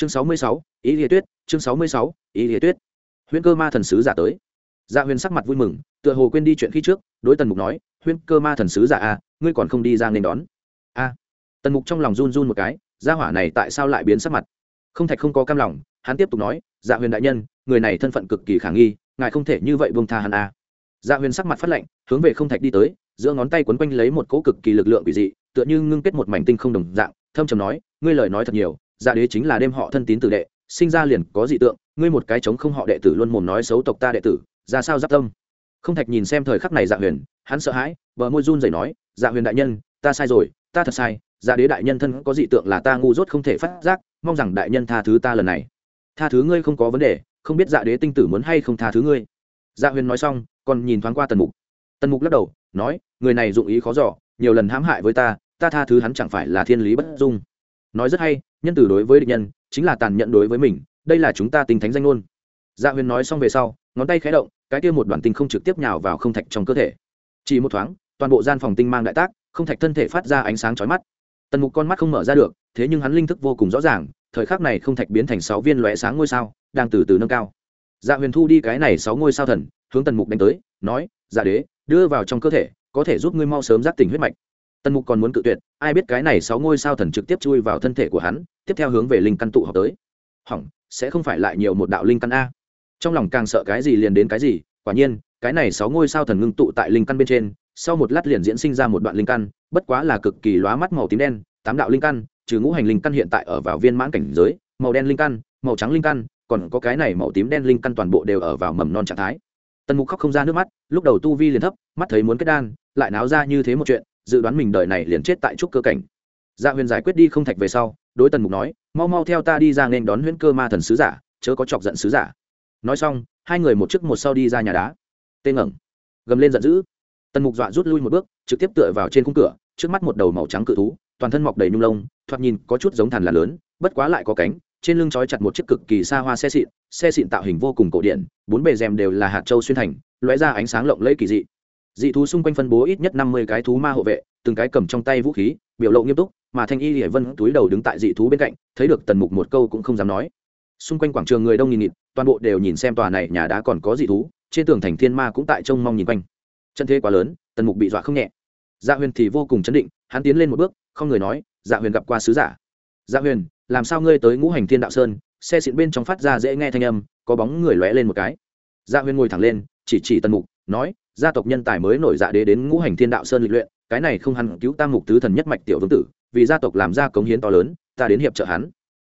chương sáu mươi sáu, ý nghĩa tuyết, chương sáu mươi sáu, ý nghĩa tuyết. Huyễn cơ ma thần sứ giả tới. Dạ huyền sắc mặt vui mừng, tựa hồ quên đi chuyện khi trước, đối tần mục nói, huyễn cơ ma thần sứ giả a ngươi còn không đi ra nên đón. A. Tần mục trong lòng run run một cái, gia hỏa này tại sao lại biến sắc mặt? Không thạch không có cam lòng, hắn tiếp tục nói dạ huyền đại nhân, người này thân phận cực kỳ khả nghi, ngài không thể như vậy buông tha hắn a dạ huyền sắc mặt phát lạnh, hướng về không thạch đi tới, giữa ngón tay quấn quanh lấy một cỗ cực kỳ lực lượng quỷ dị, tựa như ngưng kết một mảnh tinh không đồng dạng, thâm trầm nói, ngươi lời nói thật nhiều dạ đế chính là đêm họ thân tín tử đệ, sinh ra liền có dị tượng, ngươi một cái chống không họ đệ tử luôn mồm nói xấu tộc ta đệ tử, ra sao giáp tâm? Không thạch nhìn xem thời khắc này dạ huyền, hắn sợ hãi vợ môi run rẩy nói dạ huyền đại nhân, ta sai rồi, ta thật sai dạ đế đại nhân thân có dị tượng là ta ngu dốt không thể phát giác, mong rằng đại nhân tha thứ ta lần này. Tha thứ ngươi không có vấn đề, không biết dạ đế tinh tử muốn hay không tha thứ ngươi. Dạ huyền nói xong, còn nhìn thoáng qua tần mục. Tần mục lắc đầu, nói, người này dụng ý khó giỏ nhiều lần hãm hại với ta ta tha thứ hắn chẳng phải là thiên lý bất dung. Nói rất hay nhân từ đối với địch nhân, chính là tàn nhẫn đối với mình, đây là chúng ta tinh thánh danh luôn dạ huyền nói xong về sau, ngón tay khé động, cái kia một đoàn tinh không trực tiếp nhào vào không thạch trong cơ thể. Chỉ một thoáng, toàn bộ gian phòng tinh mang đại tác, không thạch thân thể phát ra ánh sáng chói mắt. Tần mục con mắt không mở ra được, thế nhưng hắn linh thức vô cùng rõ ràng, thời khắc này không thạch biến thành sáu viên lóe sáng ngôi sao, đang từ từ nâng cao. Dạ huyền thu đi cái này sáu ngôi sao thần, hướng tần mục đánh tới, nói dạ đế, đưa vào trong cơ thể, có thể giúp ngươi mau sớm giác tỉnh huyết mạch tần mục còn muốn cự tuyệt, ai biết cái này sáu ngôi sao thần trực tiếp chui vào thân thể của hắn, tiếp theo hướng về linh căn tụ học tới. Hỏng, sẽ không phải lại nhiều một đạo linh căn a. Trong lòng càng sợ cái gì liền đến cái gì, quả nhiên, cái này sáu ngôi sao thần ngưng tụ tại linh căn bên trên, sau một lát liền diễn sinh ra một đoạn linh căn, bất quá là cực kỳ lóa mắt màu tím đen, tám đạo linh căn, trừ ngũ hành linh căn hiện tại ở vào viên mãn cảnh giới, màu đen linh căn, màu trắng linh căn, còn có cái này màu tím đen linh căn toàn bộ đều ở vào mầm non trạng thái. Tần mục khóc không ra nước mắt, lúc đầu tu vi liền thấp, mắt thấy muốn kết đan, lại náo ra như thế một chuyện dự đoán mình đời này liền chết tại trúc cơ cảnh. Dạ huyền giải quyết đi không thạch về sau, đối tần mục nói, mau mau theo ta đi ra nên đón huyễn cơ ma thần sứ giả, chớ có chọc giận sứ giả. Nói xong, hai người một trước một sau đi ra nhà đá. Tê ngẩng, gầm lên giận dữ. Tần mục dọa rút lui một bước, trực tiếp tựa vào trên khung cửa, trước mắt một đầu màu trắng cự thú, toàn thân mọc đầy nhung lông, thoạt nhìn có chút giống thằn là lớn, bất quá lại có cánh, trên lưng trói chặt một chiếc cực kỳ xa hoa xe xịn xe xịn tạo hình vô cùng cổ điển, bốn bề rèm đều là hạt châu xuyên thành, lóe ra ánh sáng lộng lẫy kỳ dị dị thú xung quanh phân bố ít nhất năm mươi cái thú ma hộ vệ, từng cái cầm trong tay vũ khí, biểu lộ nghiêm túc, mà thanh y hiển vân túi đầu đứng tại dị thú bên cạnh, thấy được tần mục một câu cũng không dám nói. Xung quanh quảng trường người đông nghìn nghịt, toàn bộ đều nhìn xem tòa này nhà đá còn có dị thú, trên tường thành thiên ma cũng tại trông mong nhìn quanh. Chân thế quá lớn, tần mục bị dọa không nhẹ. Dạ huyền thì vô cùng chấn định, hắn tiến lên một bước, không người nói dạ huyền gặp qua sứ giả. Dạ huyền, làm sao ngươi tới ngũ hành thiên đạo sơn? Xe xịn bên trong phát ra dễ nghe thanh âm, có bóng người lóe lên một cái. Dạ huyền ngồi thẳng lên, chỉ chỉ tần mục, nói gia tộc nhân tài mới nổi dạ đế đến ngũ hành thiên đạo sơn lịch luyện, cái này không hẳn cứu tam mục tứ thần nhất mạch tiểu vương tử, vì gia tộc làm ra cống hiến to lớn, ta đến hiệp trợ hắn.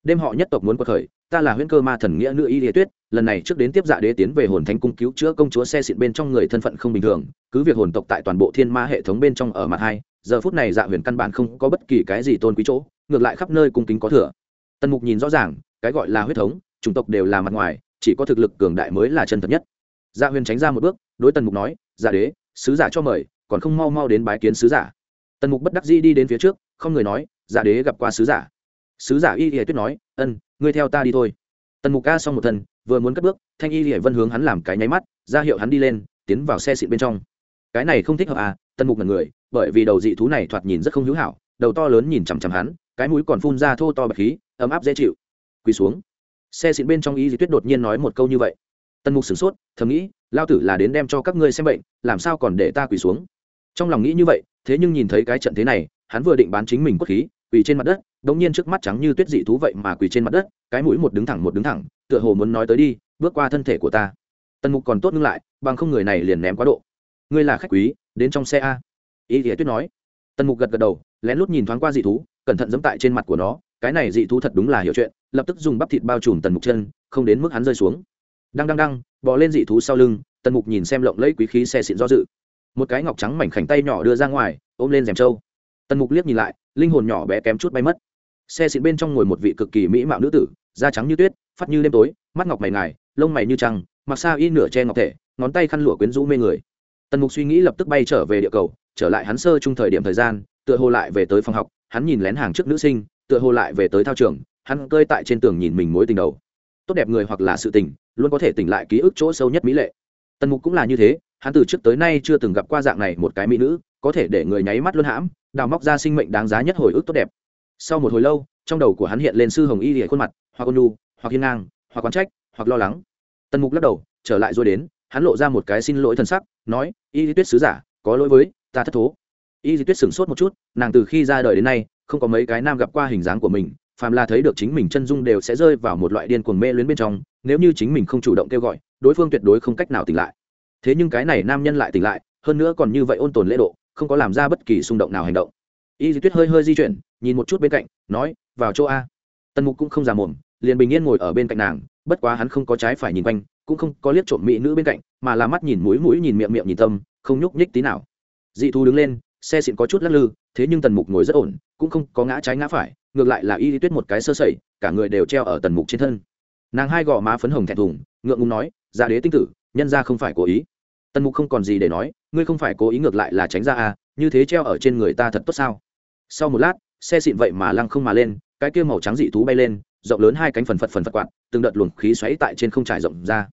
Đêm họ nhất tộc muốn quật khởi, ta là huyễn cơ ma thần nghĩa nữ y địa tuyết, lần này trước đến tiếp dạ đế tiến về hồn thánh cung cứu chữa công chúa xe xịn bên trong người thân phận không bình thường, cứ việc hồn tộc tại toàn bộ thiên ma hệ thống bên trong ở mặt hai, giờ phút này dạ huyền căn bản không có bất kỳ cái gì tôn quý chỗ, ngược lại khắp nơi cung kính có thừa. Tần mục nhìn rõ ràng, cái gọi là huyết thống, chủng tộc đều là mặt ngoài, chỉ có thực lực cường đại mới là chân thật nhất dạ huyền tránh ra một bước, đối tần mục nói dạ đế, sứ giả cho mời, còn không mau mau đến bái kiến sứ giả. Tần mục bất đắc dĩ đi đến phía trước, không người nói dạ đế gặp qua sứ giả. Sứ giả y y tuyết nói, ân, ngươi theo ta đi thôi. Tần mục ca xong một thần, vừa muốn cất bước, thanh y y vân hướng hắn làm cái nháy mắt, ra hiệu hắn đi lên, tiến vào xe xịn bên trong. Cái này không thích hợp à? Tần mục là người, bởi vì đầu dị thú này thoạt nhìn rất không hữu hảo, đầu to lớn nhìn chằm chằm hắn, cái mũi còn phun ra thô to bạch khí, ấm áp dễ chịu. Quỳ xuống. Xe xịn bên trong y di tuyết đột nhiên nói một câu như vậy tần mục sửng sốt, thầm nghĩ, lao tử là đến đem cho các ngươi xem bệnh, làm sao còn để ta quỳ xuống? Trong lòng nghĩ như vậy, thế nhưng nhìn thấy cái trận thế này, hắn vừa định bán chính mình quốc khí, quỳ trên mặt đất đ ỗ n g nhiên trước mắt trắng như tuyết dị thú vậy mà quỳ trên mặt đất, cái mũi một đứng thẳng một đứng thẳng, tựa hồ muốn nói tới đi, bước qua thân thể của ta. Tần mục còn tốt ngưng lại, bằng không người này liền ném quá độ. Ngươi là khách quý, đến trong xe a. Y thì tuyết nói. Tần mục gật gật đầu, lén lút nhìn thoáng qua dị thú, cẩn thận dẫm tại trên mặt của nó, cái này dị thú thật đúng là hiểu chuyện, lập tức dùng bắp thịt bao trùm tần mục chân, không đến mức hắn rơi xuống đang đang đang bò lên dị thú sau lưng, tần mục nhìn xem lộng lẫy quý khí xe xịn do dự. Một cái ngọc trắng mảnh khảnh tay nhỏ đưa ra ngoài, ôm lên rèm trâu. Tần mục liếc nhìn lại, linh hồn nhỏ bé kém chút bay mất. Xe xịn bên trong ngồi một vị cực kỳ mỹ mạo nữ tử, da trắng như tuyết, phát như đêm tối, mắt ngọc mày ngài, lông mày như trăng, mặc xa y nửa che ngọc thể, ngón tay khăn lụa quyến rũ mê người. Tần mục suy nghĩ lập tức bay trở về địa cầu, trở lại hắn sơ chung thời điểm thời gian, tựa hồ lại về tới phòng học, hắn nhìn lén hàng trước nữ sinh, tựa hồ lại về tới thao trường, hắn cơi tại trên tường nhìn mình mối tình đầu tốt đẹp người hoặc là sự tình, luôn có thể tỉnh lại ký ức chỗ sâu nhất mỹ lệ. Tần mục cũng là như thế, hắn từ trước tới nay chưa từng gặp qua dạng này một cái mỹ nữ, có thể để người nháy mắt luôn hãm, đào móc ra sinh mệnh đáng giá nhất hồi ức tốt đẹp. Sau một hồi lâu, trong đầu của hắn hiện lên sư hồng y lìa khuôn mặt, hoặc ôn lu hoặc hiên ngang, hoặc quán trách, hoặc lo lắng. Tần mục lắc đầu, trở lại rồi đến, hắn lộ ra một cái xin lỗi thần sắc, nói, y Di tuyết sứ giả, có lỗi với ta thất thố. Y Di tuyết sửng sốt một chút, nàng từ khi ra đời đến nay, không có mấy cái nam gặp qua hình dáng của mình phàm là thấy được chính mình chân dung đều sẽ rơi vào một loại điên cuồng mê luyến bên trong, nếu như chính mình không chủ động kêu gọi, đối phương tuyệt đối không cách nào tỉnh lại. Thế nhưng cái này nam nhân lại tỉnh lại, hơn nữa còn như vậy ôn tồn lễ độ, không có làm ra bất kỳ xung động nào hành động. Y di tuyết hơi hơi di chuyển, nhìn một chút bên cạnh, nói, vào chỗ a. Tần mục cũng không già mồm, liền bình yên ngồi ở bên cạnh nàng, bất quá hắn không có trái phải nhìn quanh, cũng không có liếc trộm mỹ nữ bên cạnh, mà là mắt nhìn mũi mũi nhìn miệng miệng nhìn tâm, không nhúc nhích tí nào. Dị thu đứng lên, xe xịn có chút lắc lư, thế nhưng tần mục ngồi rất ổn, cũng không có ngã trái ngã phải ngược lại là y di tuyết một cái sơ sẩy, cả người đều treo ở tần mục trên thân. Nàng hai gò má phấn hồng thẹn thùng, ngượng ngùng nói ra đế tinh tử, nhân ra không phải cố ý. Tần mục không còn gì để nói, ngươi không phải cố ý ngược lại là tránh ra à như thế treo ở trên người ta thật tốt sao? Sau một lát, xe xịn vậy mà lăng không mà lên, cái kia màu trắng dị thú bay lên, rộng lớn hai cánh phần phật phần phật quạt, từng đợt luồng khí xoáy tại trên không trải rộng ra.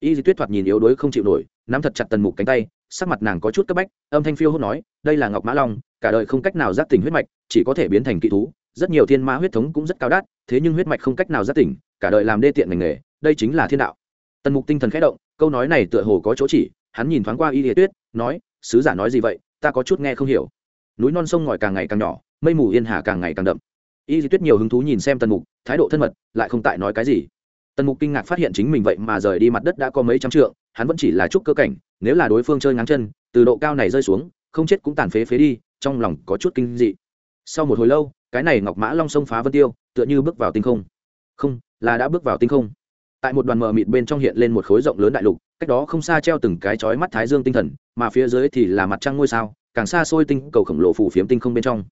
Y di tuyết thoạt nhìn yếu đuối không chịu nổi, nắm thật chặt tần mục cánh tay, sắc mặt nàng có chút cấp bách, âm thanh phiêu hốt nói, đây là ngọc mã long, cả đời không cách nào giác tỉnh huyết mạch, chỉ có thể biến thành kỵ thú rất nhiều thiên mã huyết thống cũng rất cao đắt thế nhưng huyết mạch không cách nào giác tỉnh, cả đời làm đê tiện ngành nghề, đây chính là thiên đạo. Tần mục tinh thần khẽ động, câu nói này tựa hồ có chỗ chỉ, hắn nhìn thoáng qua y địa tuyết, nói, sứ giả nói gì vậy? Ta có chút nghe không hiểu. Núi non sông ngòi càng ngày càng nhỏ, mây mù yên hà càng ngày càng đậm. Y di tuyết nhiều hứng thú nhìn xem tần mục, thái độ thân mật, lại không tại nói cái gì. Tần mục kinh ngạc phát hiện chính mình vậy mà rời đi mặt đất đã có mấy trăm trượng, hắn vẫn chỉ là chút cơ cảnh, nếu là đối phương chơi ngắn chân, từ độ cao này rơi xuống, không chết cũng tàn phế phế đi, trong lòng có chút kinh dị. Sau một hồi lâu cái này ngọc mã long sông phá vân tiêu, tựa như bước vào tinh không. Không, là đã bước vào tinh không. Tại một đoàn mờ mịt bên trong hiện lên một khối rộng lớn đại lục, cách đó không xa treo từng cái chói mắt thái dương tinh thần, mà phía dưới thì là mặt trăng ngôi sao, càng xa xôi tinh cầu khổng lồ phủ phiếm tinh không bên trong.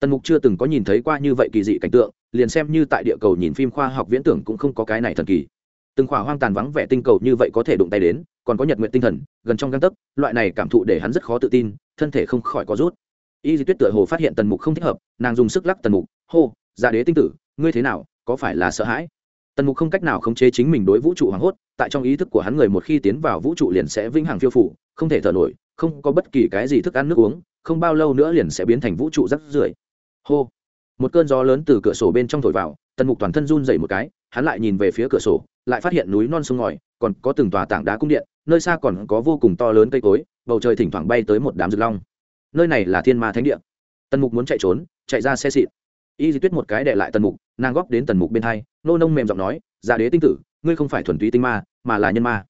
Tần mục chưa từng có nhìn thấy qua như vậy kỳ dị cảnh tượng, liền xem như tại địa cầu nhìn phim khoa học viễn tưởng cũng không có cái này thần kỳ. Từng khỏa hoang tàn vắng vẻ tinh cầu như vậy có thể đụng tay đến, còn có nhật nguyện tinh thần, gần trong găng tấc, loại này cảm thụ để hắn rất khó tự tin, thân thể không khỏi có rút y di tuyết tựa hồ phát hiện tần mục không thích hợp, nàng dùng sức lắc tần mục, hô gia đế tinh tử, ngươi thế nào, có phải là sợ hãi? Tần mục không cách nào khống chế chính mình đối vũ trụ hoảng hốt, tại trong ý thức của hắn người một khi tiến vào vũ trụ liền sẽ vĩnh hằng phiêu phủ, không thể thở nổi, không có bất kỳ cái gì thức ăn nước uống, không bao lâu nữa liền sẽ biến thành vũ trụ rắc rưởi. Hô. Một cơn gió lớn từ cửa sổ bên trong thổi vào, tần mục toàn thân run dậy một cái, hắn lại nhìn về phía cửa sổ, lại phát hiện núi non sông ngòi, còn có từng tòa tảng đá cung điện, nơi xa còn có vô cùng to lớn cây cối, bầu trời thỉnh thoảng bay tới một đám rực long nơi này là thiên ma thánh địa. Tần mục muốn chạy trốn, chạy ra xe xịn. Y di tuyết một cái để lại tần mục, nàng góp đến tần mục bên hai, nô nông mềm giọng nói giả đế tinh tử, ngươi không phải thuần túy tinh ma, mà là nhân ma.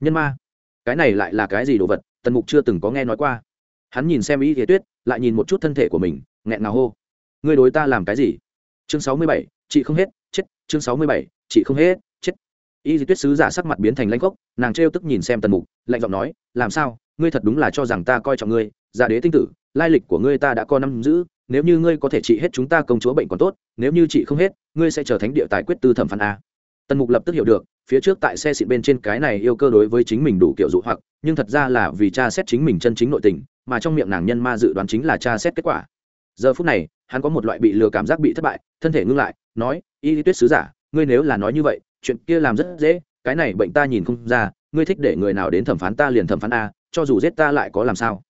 Nhân ma? Cái này lại là cái gì đồ vật? Tần mục chưa từng có nghe nói qua. Hắn nhìn xem y di tuyết, lại nhìn một chút thân thể của mình, nghẹn ngào hô, ngươi đối ta làm cái gì? Chương sáu mươi bảy, chị không hết, chết. Chương sáu mươi bảy, chị không hết, chết. Y di tuyết sứ giả sắc mặt biến thành lãnh gốc nàng trêu tức nhìn xem tần mục, lạnh giọng nói, làm sao? Ngươi thật đúng là cho rằng ta coi trọng ngươi giả đế tinh tử, lai lịch của ngươi ta đã có năm giữ, nếu như ngươi có thể trị hết chúng ta công chúa bệnh còn tốt, nếu như trị không hết, ngươi sẽ trở thành địa tài quyết tư thẩm phán a. Tần mục lập tức hiểu được, phía trước tại xe xịn bên trên cái này yêu cơ đối với chính mình đủ kiểu dụ hoặc, nhưng thật ra là vì cha xét chính mình chân chính nội tình, mà trong miệng nàng nhân ma dự đoán chính là cha xét kết quả. Giờ phút này, hắn có một loại bị lừa cảm giác bị thất bại, thân thể ngưng lại, nói, y lý tuyết sứ giả, ngươi nếu là nói như vậy, chuyện kia làm rất dễ, cái này bệnh ta nhìn không ra, ngươi thích để người nào đến thẩm phán ta liền thẩm phán a, cho dù giết ta lại có làm sao?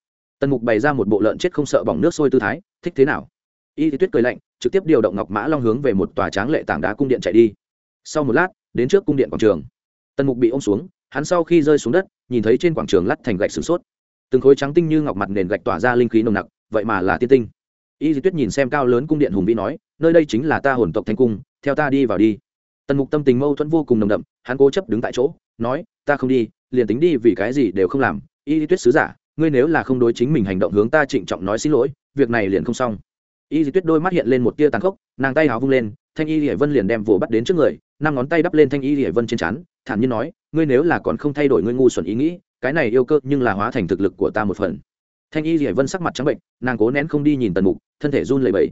Tần mục bày ra một bộ lợn chết không sợ bỏng nước sôi tư thái, thích thế nào? Y lý tuyết cười lạnh, trực tiếp điều động ngọc mã long hướng về một tòa tráng lệ tảng đá cung điện chạy đi. Sau một lát, đến trước cung điện quảng trường. Tần mục bị ôm xuống, hắn sau khi rơi xuống đất, nhìn thấy trên quảng trường lắt thành gạch sửng sốt. Từng khối trắng tinh như ngọc mặt nền gạch tỏa ra linh khí nồng nặc, vậy mà là tiên tinh. Y di tuyết nhìn xem cao lớn cung điện hùng vĩ nói, nơi đây chính là ta hồn tộc thanh cung, theo ta đi vào đi. Tần mục tâm tình mâu thuẫn vô cùng nồng đậm, hắn cố chấp đứng tại chỗ, nói, ta không đi, liền tính đi vì cái gì đều không làm. Y di tuyết sứ giả ngươi nếu là không đối chính mình hành động hướng ta trịnh trọng nói xin lỗi, việc này liền không xong. Y di tuyết đôi mắt hiện lên một tia tàn khốc, nàng tay háo vung lên, thanh y hải vân liền đem vồ bắt đến trước người, năm ngón tay đắp lên thanh y hải vân trên trán, thản nhiên nói, ngươi nếu là còn không thay đổi ngươi ngu xuẩn ý nghĩ, cái này yêu cơ nhưng là hóa thành thực lực của ta một phần. Thanh y hải vân sắc mặt trắng bệnh, nàng cố nén không đi nhìn tần mục, thân thể run lẩy bẩy.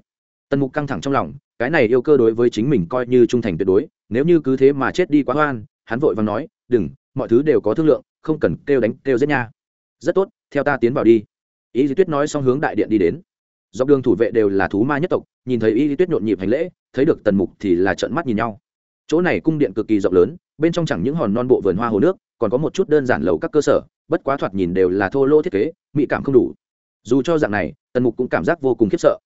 Tần mục căng thẳng trong lòng, cái này yêu cơ đối với chính mình coi như trung thành tuyệt đối, nếu như cứ thế mà chết đi quá hoan, hắn vội và nói, đừng, mọi thứ đều có thương lượng, không cần kêu đánh kêu giết nha. Rất tốt theo ta tiến vào đi. Ý di tuyết nói xong hướng đại điện đi đến. Dọc đường thủ vệ đều là thú ma nhất tộc, nhìn thấy y di tuyết nhộn nhịp hành lễ, thấy được tần mục thì là trợn mắt nhìn nhau. Chỗ này cung điện cực kỳ rộng lớn, bên trong chẳng những hòn non bộ vườn hoa hồ nước, còn có một chút đơn giản lầu các cơ sở, bất quá thoạt nhìn đều là thô lô thiết kế, mỹ cảm không đủ. Dù cho dạng này, tần mục cũng cảm giác vô cùng khiếp sợ.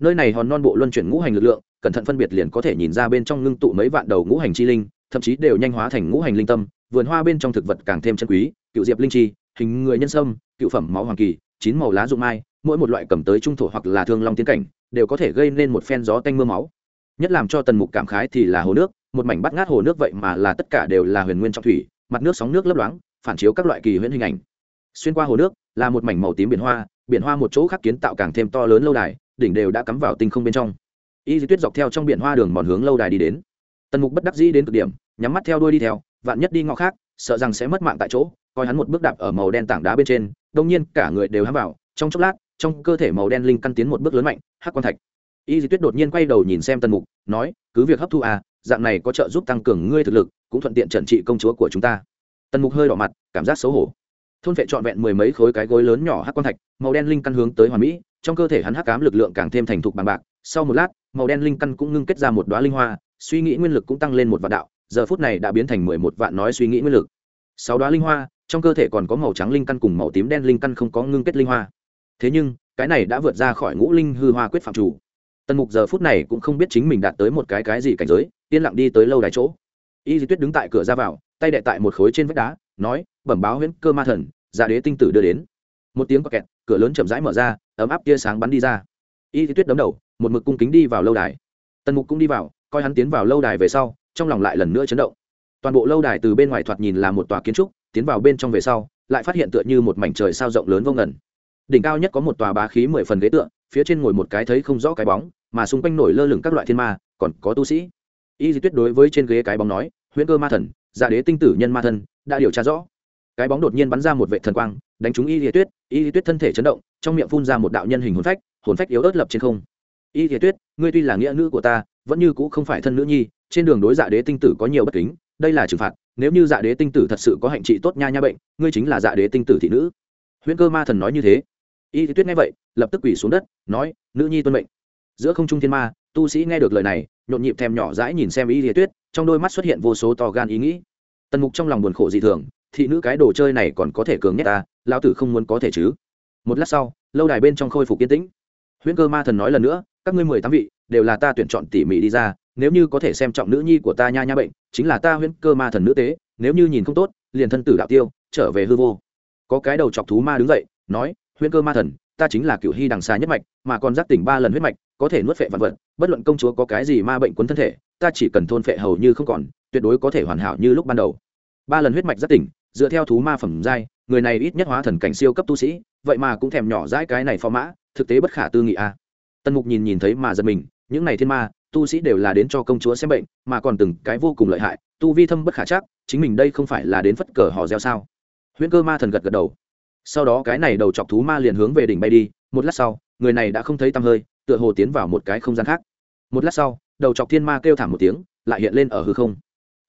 Nơi này hòn non bộ luân chuyển ngũ hành lực lượng, cẩn thận phân biệt liền có thể nhìn ra bên trong ngưng tụ mấy vạn đầu ngũ hành chi linh, thậm chí đều nhanh hóa thành ngũ hành linh tâm, vườn hoa bên trong thực vật càng thêm chân quý, cựu diệp linh chi, hình người nhân sâm cựu phẩm máu hoàng kỳ, chín màu lá dụng mai, mỗi một loại cầm tới trung thổ hoặc là thương long tiến cảnh, đều có thể gây nên một phen gió tanh mưa máu. Nhất làm cho tần mục cảm khái thì là hồ nước, một mảnh bắt ngát hồ nước vậy mà là tất cả đều là huyền nguyên trong thủy, mặt nước sóng nước lấp loáng, phản chiếu các loại kỳ huyễn hình ảnh. Xuyên qua hồ nước, là một mảnh màu tím biển hoa biển hoa một chỗ khác kiến tạo càng thêm to lớn lâu đài, đỉnh đều đã cắm vào tinh không bên trong. Y di tuyết dọc theo trong biển hoa đường mòn hướng lâu đài đi đến. Tần mục bất đắc dĩ đến cực điểm, nhắm mắt theo đuôi đi theo, vạn nhất đi ngõ khác, sợ rằng sẽ mất mạng tại chỗ, coi hắn một bước đạp ở màu đen tảng đá bên trên đông nhiên, cả người đều hám vào, trong chốc lát, trong cơ thể màu đen linh căn tiến một bước lớn mạnh, hắc quan thạch. Y di tuyết đột nhiên quay đầu nhìn xem tần mục, nói, cứ việc hấp thu à dạng này có trợ giúp tăng cường ngươi thực lực, cũng thuận tiện trần trị công chúa của chúng ta. Tần mục hơi đỏ mặt, cảm giác xấu hổ. Thôn vệ trọn vẹn mười mấy khối cái gối lớn nhỏ hắc quan thạch, màu đen linh căn hướng tới hoàn mỹ, trong cơ thể hắn hắc cám lực lượng càng thêm thành thục bằng bạc. Sau một lát, màu đen linh căn cũng ngưng kết ra một đoá linh hoa, suy nghĩ nguyên lực cũng tăng lên một vạn đạo, giờ phút này đã biến thành mười một vạn nói suy nghĩ nguyên lực. Sáu đoá linh hoa trong cơ thể còn có màu trắng linh căn cùng màu tím đen linh căn không có ngưng kết linh hoa. Thế nhưng, cái này đã vượt ra khỏi ngũ linh hư hoa quyết phạm chủ. Tần mục giờ phút này cũng không biết chính mình đạt tới một cái cái gì cảnh giới, yên lặng đi tới lâu đài chỗ. Y di tuyết đứng tại cửa ra vào, tay đệ tại một khối trên vách đá, nói, bẩm báo huyễn cơ ma thần giả đế tinh tử đưa đến. Một tiếng quạt kẹt, cửa lớn chậm rãi mở ra, ấm áp tia sáng bắn đi ra. Y di tuyết đấm đầu, một mực cung kính đi vào lâu đài. Tần mục cũng đi vào, coi hắn tiến vào lâu đài về sau, trong lòng lại lần nữa chấn động. Toàn bộ lâu đài từ bên ngoài thoạt nhìn là một tòa kiến trúc tiến vào bên trong về sau, lại phát hiện tựa như một mảnh trời sao rộng lớn vô ngần. Đỉnh cao nhất có một tòa bá khí mười phần ghế tựa, phía trên ngồi một cái thấy không rõ cái bóng, mà xung quanh nổi lơ lửng các loại thiên ma, còn có tu sĩ. Y di tuyết đối với trên ghế cái bóng nói, huyễn cơ ma thần giả đế tinh tử nhân ma thần, đã điều tra rõ. Cái bóng đột nhiên bắn ra một vệ thần quang, đánh trúng y di tuyết. Y di tuyết thân thể chấn động, trong miệng phun ra một đạo nhân hình hồn phách hồn phách yếu ớt lập trên không. Y di tuyết, ngươi tuy là nghĩa nữ của ta, vẫn như cũ không phải thân nữ nhi, trên đường đối dạ đế tinh tử có nhiều bất kính đây là trừng phạt, nếu như dạ đế tinh tử thật sự có hạnh trị tốt nha nha bệnh, ngươi chính là dạ đế tinh tử thị nữ. Huyễn cơ ma thần nói như thế. Y thì tuyết nghe vậy, lập tức quỳ xuống đất, nói, nữ nhi tuân mệnh. Giữa không trung thiên ma, tu sĩ nghe được lời này, nhộn nhịp thèm nhỏ dãi nhìn xem y thì tuyết, trong đôi mắt xuất hiện vô số to gan ý nghĩ. Tần mục trong lòng buồn khổ dị thường, thị nữ cái đồ chơi này còn có thể cường nhất ta lao tử không muốn có thể chứ? Một lát sau, lâu đài bên trong khôi phục yên tĩnh. Huyễn cơ ma thần nói lần nữa, các ngươi mười tám vị, đều là ta tuyển chọn tỉ mỉ đi ra nếu như có thể xem trọng nữ nhi của ta nha nha bệnh, chính là ta huyễn cơ ma thần nữ tế, nếu như nhìn không tốt, liền thân tử đạo tiêu, trở về hư vô có cái đầu chọc thú ma đứng dậy, nói, huyễn cơ ma thần, ta chính là cựu hy đằng xa nhất mạch, mà còn giác tỉnh ba lần huyết mạch, có thể nuốt phệ vạn vật, bất luận công chúa có cái gì ma bệnh quấn thân thể, ta chỉ cần thôn phệ hầu như không còn, tuyệt đối có thể hoàn hảo như lúc ban đầu ba lần huyết mạch giác tỉnh, dựa theo thú ma phẩm giai, người này ít nhất hóa thần cảnh siêu cấp tu sĩ, vậy mà cũng thèm nhỏ dãi cái này phò mã, thực tế bất khả tư nghị a à. tần mục nhìn nhìn thấy mà giật mình, những này thiên ma tu sĩ đều là đến cho công chúa xem bệnh, mà còn từng cái vô cùng lợi hại, tu vi thâm bất khả chắc, chính mình đây không phải là đến phất cờ họ gieo sao? Huyễn cơ ma thần gật gật đầu. Sau đó cái này đầu chọc thú ma liền hướng về đỉnh bay đi, một lát sau, người này đã không thấy tăm hơi, tựa hồ tiến vào một cái không gian khác. Một lát sau, đầu chọc thiên ma kêu thảm một tiếng, lại hiện lên ở hư không.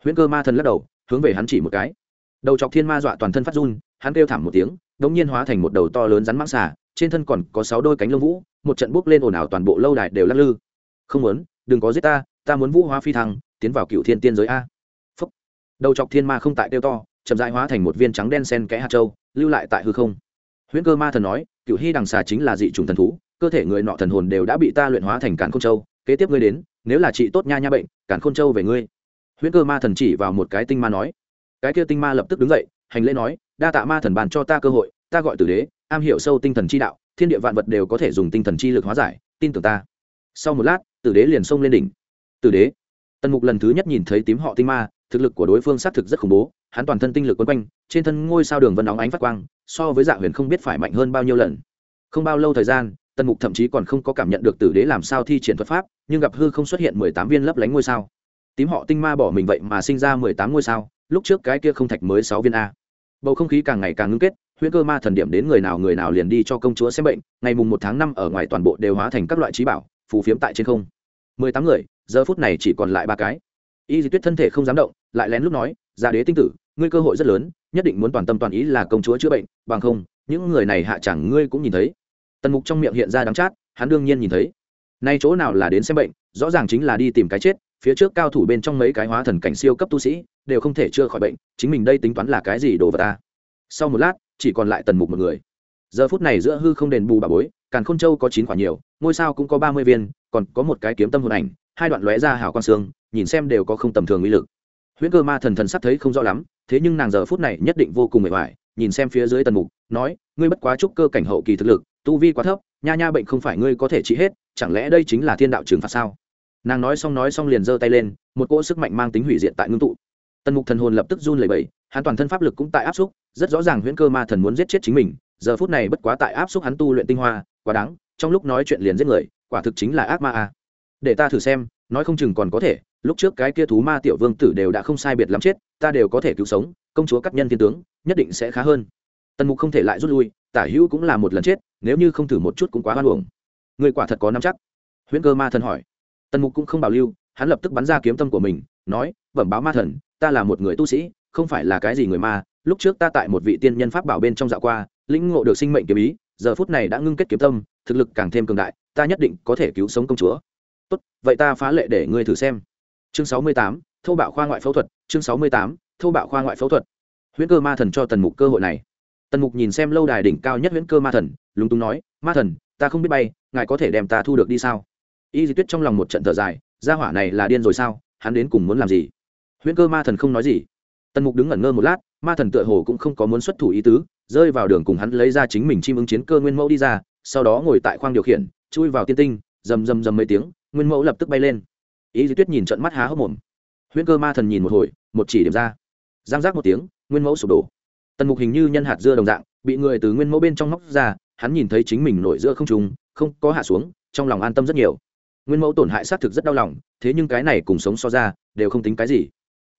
Huyễn cơ ma thần lắc đầu, hướng về hắn chỉ một cái. Đầu chọc thiên ma dọa toàn thân phát run, hắn kêu thảm một tiếng đ ỗ n g nhiên hóa thành một đầu to lớn rắn mãng xà, trên thân còn có sáu đôi cánh lông vũ, một trận bốc lên ồn ào toàn bộ lâu đài đều lắc lư. Không muốn đừng có giết ta ta muốn vũ hóa phi thăng tiến vào cựu thiên tiên giới a. Phúc. đầu chọc thiên ma không tại tiêu to chậm dại hóa thành một viên trắng đen sen kẽ hạt châu, lưu lại tại hư không. Huyễn cơ ma thần nói cựu hy đằng xà chính là dị trùng thần thú cơ thể người nọ thần hồn đều đã bị ta luyện hóa thành càn khôn châu kế tiếp ngươi đến nếu là chị tốt nha nha bệnh càn khôn châu về ngươi. Huyễn cơ ma thần chỉ vào một cái tinh ma nói. Cái kia tinh ma lập tức đứng dậy hành lễ nói đa tạ ma thần bàn cho ta cơ hội ta gọi tử đế am hiểu sâu tinh thần chi đạo thiên địa vạn vật đều có thể dùng tinh thần chi lực hóa giải tin tưởng ta. Sau một lát tử đế liền xông lên đỉnh. Tử đế. Tần mục lần thứ nhất nhìn thấy tím họ tinh ma, thực lực của đối phương xác thực rất khủng bố, hắn toàn thân tinh lực quấn quanh, trên thân ngôi sao đường vân óng ánh phát quang, so với dạ huyền không biết phải mạnh hơn bao nhiêu lần. Không bao lâu thời gian, tần mục thậm chí còn không có cảm nhận được tử đế làm sao thi triển thuật pháp, nhưng gặp hư không xuất hiện mười tám viên lấp lánh ngôi sao. Tím họ tinh ma bỏ mình vậy mà sinh ra mười tám ngôi sao, lúc trước cái kia không thạch mới sáu viên a. Bầu không khí càng ngày càng ngưng kết, huyễn cơ ma thần điểm đến người nào người nào liền đi cho công chúa xem bệnh, ngày mùng một tháng năm ở ngoài toàn bộ đều hóa thành các loại trí bảo, phù phiếm tại trên không mười tám người, giờ phút này chỉ còn lại ba cái. Y di tuyết thân thể không dám động, lại lén lúc nói già đế tinh tử, ngươi cơ hội rất lớn, nhất định muốn toàn tâm toàn ý là công chúa chữa bệnh, bằng không, những người này hạ chẳng ngươi cũng nhìn thấy. Tần mục trong miệng hiện ra đắng chát, hắn đương nhiên nhìn thấy. Nay chỗ nào là đến xem bệnh, rõ ràng chính là đi tìm cái chết, phía trước cao thủ bên trong mấy cái hóa thần cảnh siêu cấp tu sĩ, đều không thể chữa khỏi bệnh, chính mình đây tính toán là cái gì đồ vật ta. Sau một lát, chỉ còn lại tần mục một người. Giờ phút này giữa hư không đền bù bà bối, càn khôn châu có chín quả nhiều, ngôi sao cũng có ba mươi viên còn có một cái kiếm tâm hồn ảnh, hai đoạn lóe ra hào quang xương nhìn xem đều có không tầm thường uy lực. Huyễn cơ ma thần thần sắc thấy không rõ lắm, thế nhưng nàng giờ phút này nhất định vô cùng mệt mỏi, nhìn xem phía dưới tần mục, nói, ngươi bất quá chúc cơ cảnh hậu kỳ thực lực, tu vi quá thấp, nha nha bệnh không phải ngươi có thể trị hết, chẳng lẽ đây chính là thiên đạo trừng phạt sao? Nàng nói xong nói xong liền giơ tay lên, một cỗ sức mạnh mang tính hủy diệt tại ngưng tụ. Tần mục thần hồn lập tức run lẩy bẩy, hắn toàn thân pháp lực cũng tại áp xúc, rất rõ ràng huyễn cơ ma thần muốn giết chết chính mình, giờ phút này bất quá tại áp xúc hắn tu luyện tinh hoa, quá đáng, trong lúc nói chuyện liền giết người quả thực chính là ác ma a. Để ta thử xem, nói không chừng còn có thể, lúc trước cái kia thú ma tiểu vương tử đều đã không sai biệt lắm chết, ta đều có thể cứu sống, công chúa cắt nhân thiên tướng, nhất định sẽ khá hơn. Tần mục không thể lại rút lui, tả hữu cũng là một lần chết, nếu như không thử một chút cũng quá hoan hồng người quả thật có năm chắc. Huyễn cơ ma thần hỏi. Tần mục cũng không bảo lưu, hắn lập tức bắn ra kiếm tâm của mình, nói bẩm báo ma thần, ta là một người tu sĩ, không phải là cái gì người ma, lúc trước ta tại một vị tiên nhân pháp bảo bên trong dạo qua, lĩnh ngộ được sinh mệnh kiếm ý, giờ phút này đã ngưng kết kiếm tâm, thực lực càng thêm cường đại ta nhất định có thể cứu sống công chúa. Tốt, vậy ta phá lệ để ngươi thử xem. Chương sáu mươi tám thâu bạo khoa ngoại phẫu thuật. Chương sáu mươi tám thâu bạo khoa ngoại phẫu thuật. Huyễn cơ ma thần cho tần mục cơ hội này. Tần mục nhìn xem lâu đài đỉnh cao nhất huyễn cơ ma thần, lúng túng nói, ma thần, ta không biết bay, ngài có thể đem ta thu được đi sao? Y di tuyết trong lòng một trận thở dài, gia hỏa này là điên rồi sao? Hắn đến cùng muốn làm gì? Huyễn cơ ma thần không nói gì. Tần mục đứng ngẩn ngơ một lát, ma thần tựa hồ cũng không có muốn xuất thủ ý tứ, rơi vào đường cùng hắn lấy ra chính mình chim ứng chiến cơ nguyên mẫu đi ra, sau đó ngồi tại khoang điều khiển chui vào tiên tinh, rầm rầm rầm mấy tiếng, nguyên mẫu lập tức bay lên. Ý di tuyết nhìn trận mắt há hốc mồm. Huyễn cơ ma thần nhìn một hồi, một chỉ điểm ra. Giang giác một tiếng, nguyên mẫu sụp đổ. Tần mục hình như nhân hạt dưa đồng dạng, bị người từ nguyên mẫu bên trong móc ra, hắn nhìn thấy chính mình nổi giữa không trùng không có hạ xuống, trong lòng an tâm rất nhiều. Nguyên mẫu tổn hại xác thực rất đau lòng, thế nhưng cái này cùng sống so ra, đều không tính cái gì.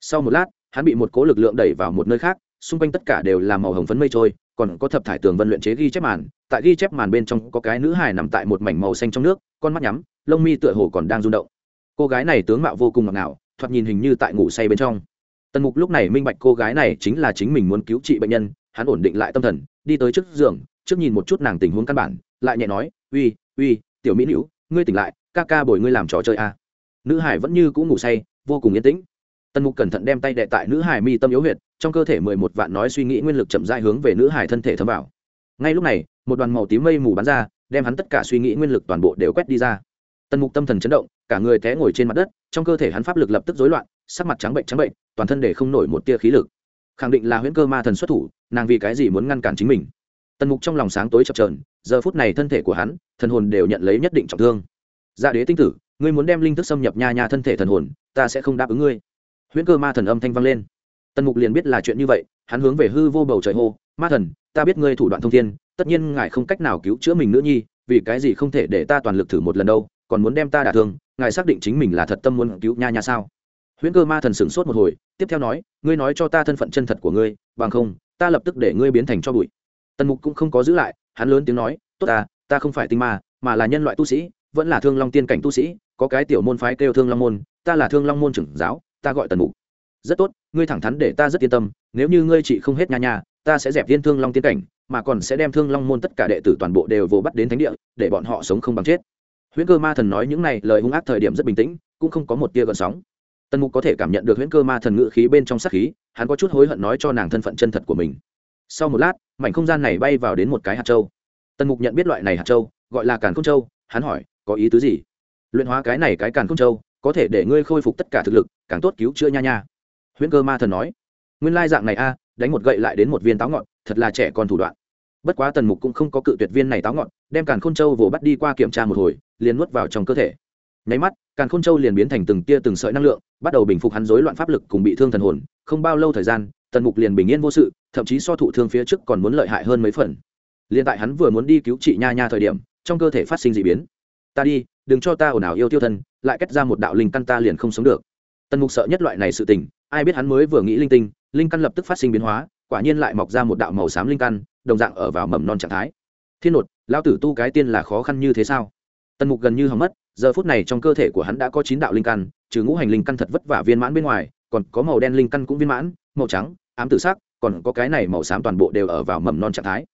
Sau một lát, hắn bị một cố lực lượng đẩy vào một nơi khác, xung quanh tất cả đều là màu hồng phấn mây trôi còn có thập thải tường vân luyện chế ghi chép màn, tại ghi chép màn bên trong có cái nữ hài nằm tại một mảnh màu xanh trong nước, con mắt nhắm, lông mi tựa hồ còn đang rung động. Cô gái này tướng mạo vô cùng ngọt ngào, thoạt nhìn hình như tại ngủ say bên trong. Tần mục lúc này minh bạch cô gái này chính là chính mình muốn cứu trị bệnh nhân, hắn ổn định lại tâm thần, đi tới trước giường, trước nhìn một chút nàng tình huống căn bản, lại nhẹ nói, uy uy, tiểu mỹ nữ, ngươi tỉnh lại, ca ca bồi ngươi làm trò chơi à. nữ hải vẫn như cũng ngủ say, vô cùng yên tĩnh tần mục cẩn thận đem tay đệ tại nữ hải mi tâm yếu huyệt, trong cơ thể mười một vạn nói suy nghĩ nguyên lực chậm dại hướng về nữ hải thân thể thấm vào. Ngay lúc này, một đoàn màu tím mây mù bắn ra, đem hắn tất cả suy nghĩ nguyên lực toàn bộ đều quét đi ra. Tần mục tâm thần chấn động, cả người té ngồi trên mặt đất, trong cơ thể hắn pháp lực lập tức rối loạn, sắc mặt trắng bệnh trắng bệnh, toàn thân để không nổi một tia khí lực. Khẳng định là huyễn cơ ma thần xuất thủ, nàng vì cái gì muốn ngăn cản chính mình? Tần mục trong lòng sáng tối chập trờn giờ phút này thân thể của hắn, thần hồn đều nhận lấy nhất định trọng thương. Dạ đế tinh tử, ngươi muốn đem linh thức xâm nhập nha nha thân thể thần hồn, ta sẽ không đáp ứng ngươi huyễn cơ ma thần âm thanh vang lên. Tần mục liền biết là chuyện như vậy, hắn hướng về hư vô bầu trời hô, ma thần, ta biết ngươi thủ đoạn thông thiên, tất nhiên ngài không cách nào cứu chữa mình nữa nhi, vì cái gì không thể để ta toàn lực thử một lần đâu, còn muốn đem ta đả thương, ngài xác định chính mình là thật tâm muốn cứu nha nha sao? Huyễn cơ ma thần sửng sốt một hồi, tiếp theo nói, ngươi nói cho ta thân phận chân thật của ngươi, bằng không, ta lập tức để ngươi biến thành cho bụi. Tần mục cũng không có giữ lại, hắn lớn tiếng nói, tốt ta ta không phải tinh ma, mà là nhân loại tu sĩ, vẫn là thương long tiên cảnh tu sĩ, có cái tiểu môn phái kêu thương long môn, ta là thương long môn trưởng giáo ta gọi tần mục. Rất tốt, ngươi thẳng thắn để ta rất yên tâm, nếu như ngươi chị không hết nha nha, ta sẽ dẹp viên thương long tiến cảnh, mà còn sẽ đem thương long môn tất cả đệ tử toàn bộ đều vô bắt đến thánh địa, để bọn họ sống không bằng chết. Huyễn cơ ma thần nói những này lời hung ác thời điểm rất bình tĩnh, cũng không có một tia gợn sóng. Tần mục có thể cảm nhận được huyễn cơ ma thần ngự khí bên trong sát khí, hắn có chút hối hận nói cho nàng thân phận chân thật của mình. Sau một lát, mảnh không gian này bay vào đến một cái hạt châu. Tần mục nhận biết loại này hạt châu, gọi là càn k châu, hắn hỏi, có ý tứ gì? Luyện hóa cái này cái càn k châu có thể để ngươi khôi phục tất cả thực lực, càng tốt cứu chữa nha nha. Huyễn cơ ma thần nói. Nguyên lai dạng này a, đánh một gậy lại đến một viên táo ngọn, thật là trẻ con thủ đoạn. Bất quá tần mục cũng không có cự tuyệt viên này táo ngọn, đem càn khôn châu vồ bắt đi qua kiểm tra một hồi, liền nuốt vào trong cơ thể. Nháy mắt, càn khôn châu liền biến thành từng tia từng sợi năng lượng, bắt đầu bình phục hắn rối loạn pháp lực cùng bị thương thần hồn, không bao lâu thời gian, tần mục liền bình yên vô sự, thậm chí so thụ thương phía trước còn muốn lợi hại hơn mấy phần. Liền tại hắn vừa muốn đi cứu trị nha nha thời điểm, trong cơ thể phát sinh d ị biến. Ta đi, đừng cho ta ồn ào yêu tiêu thân lại kết ra một đạo linh căn ta liền không sống được. Tần mục sợ nhất loại này sự tình, ai biết hắn mới vừa nghĩ linh tinh, linh căn lập tức phát sinh biến hóa, quả nhiên lại mọc ra một đạo màu xám linh căn, đồng dạng ở vào mầm non trạng thái. Thiên nột lao tử tu cái tiên là khó khăn như thế sao? Tần mục gần như hỏng mất, giờ phút này trong cơ thể của hắn đã có chín đạo linh căn, trừ ngũ hành linh căn thật vất vả viên mãn bên ngoài, còn có màu đen linh căn cũng viên mãn, màu trắng, ám tử sắc, còn có cái này màu xám toàn bộ đều ở vào mầm non trạng thái.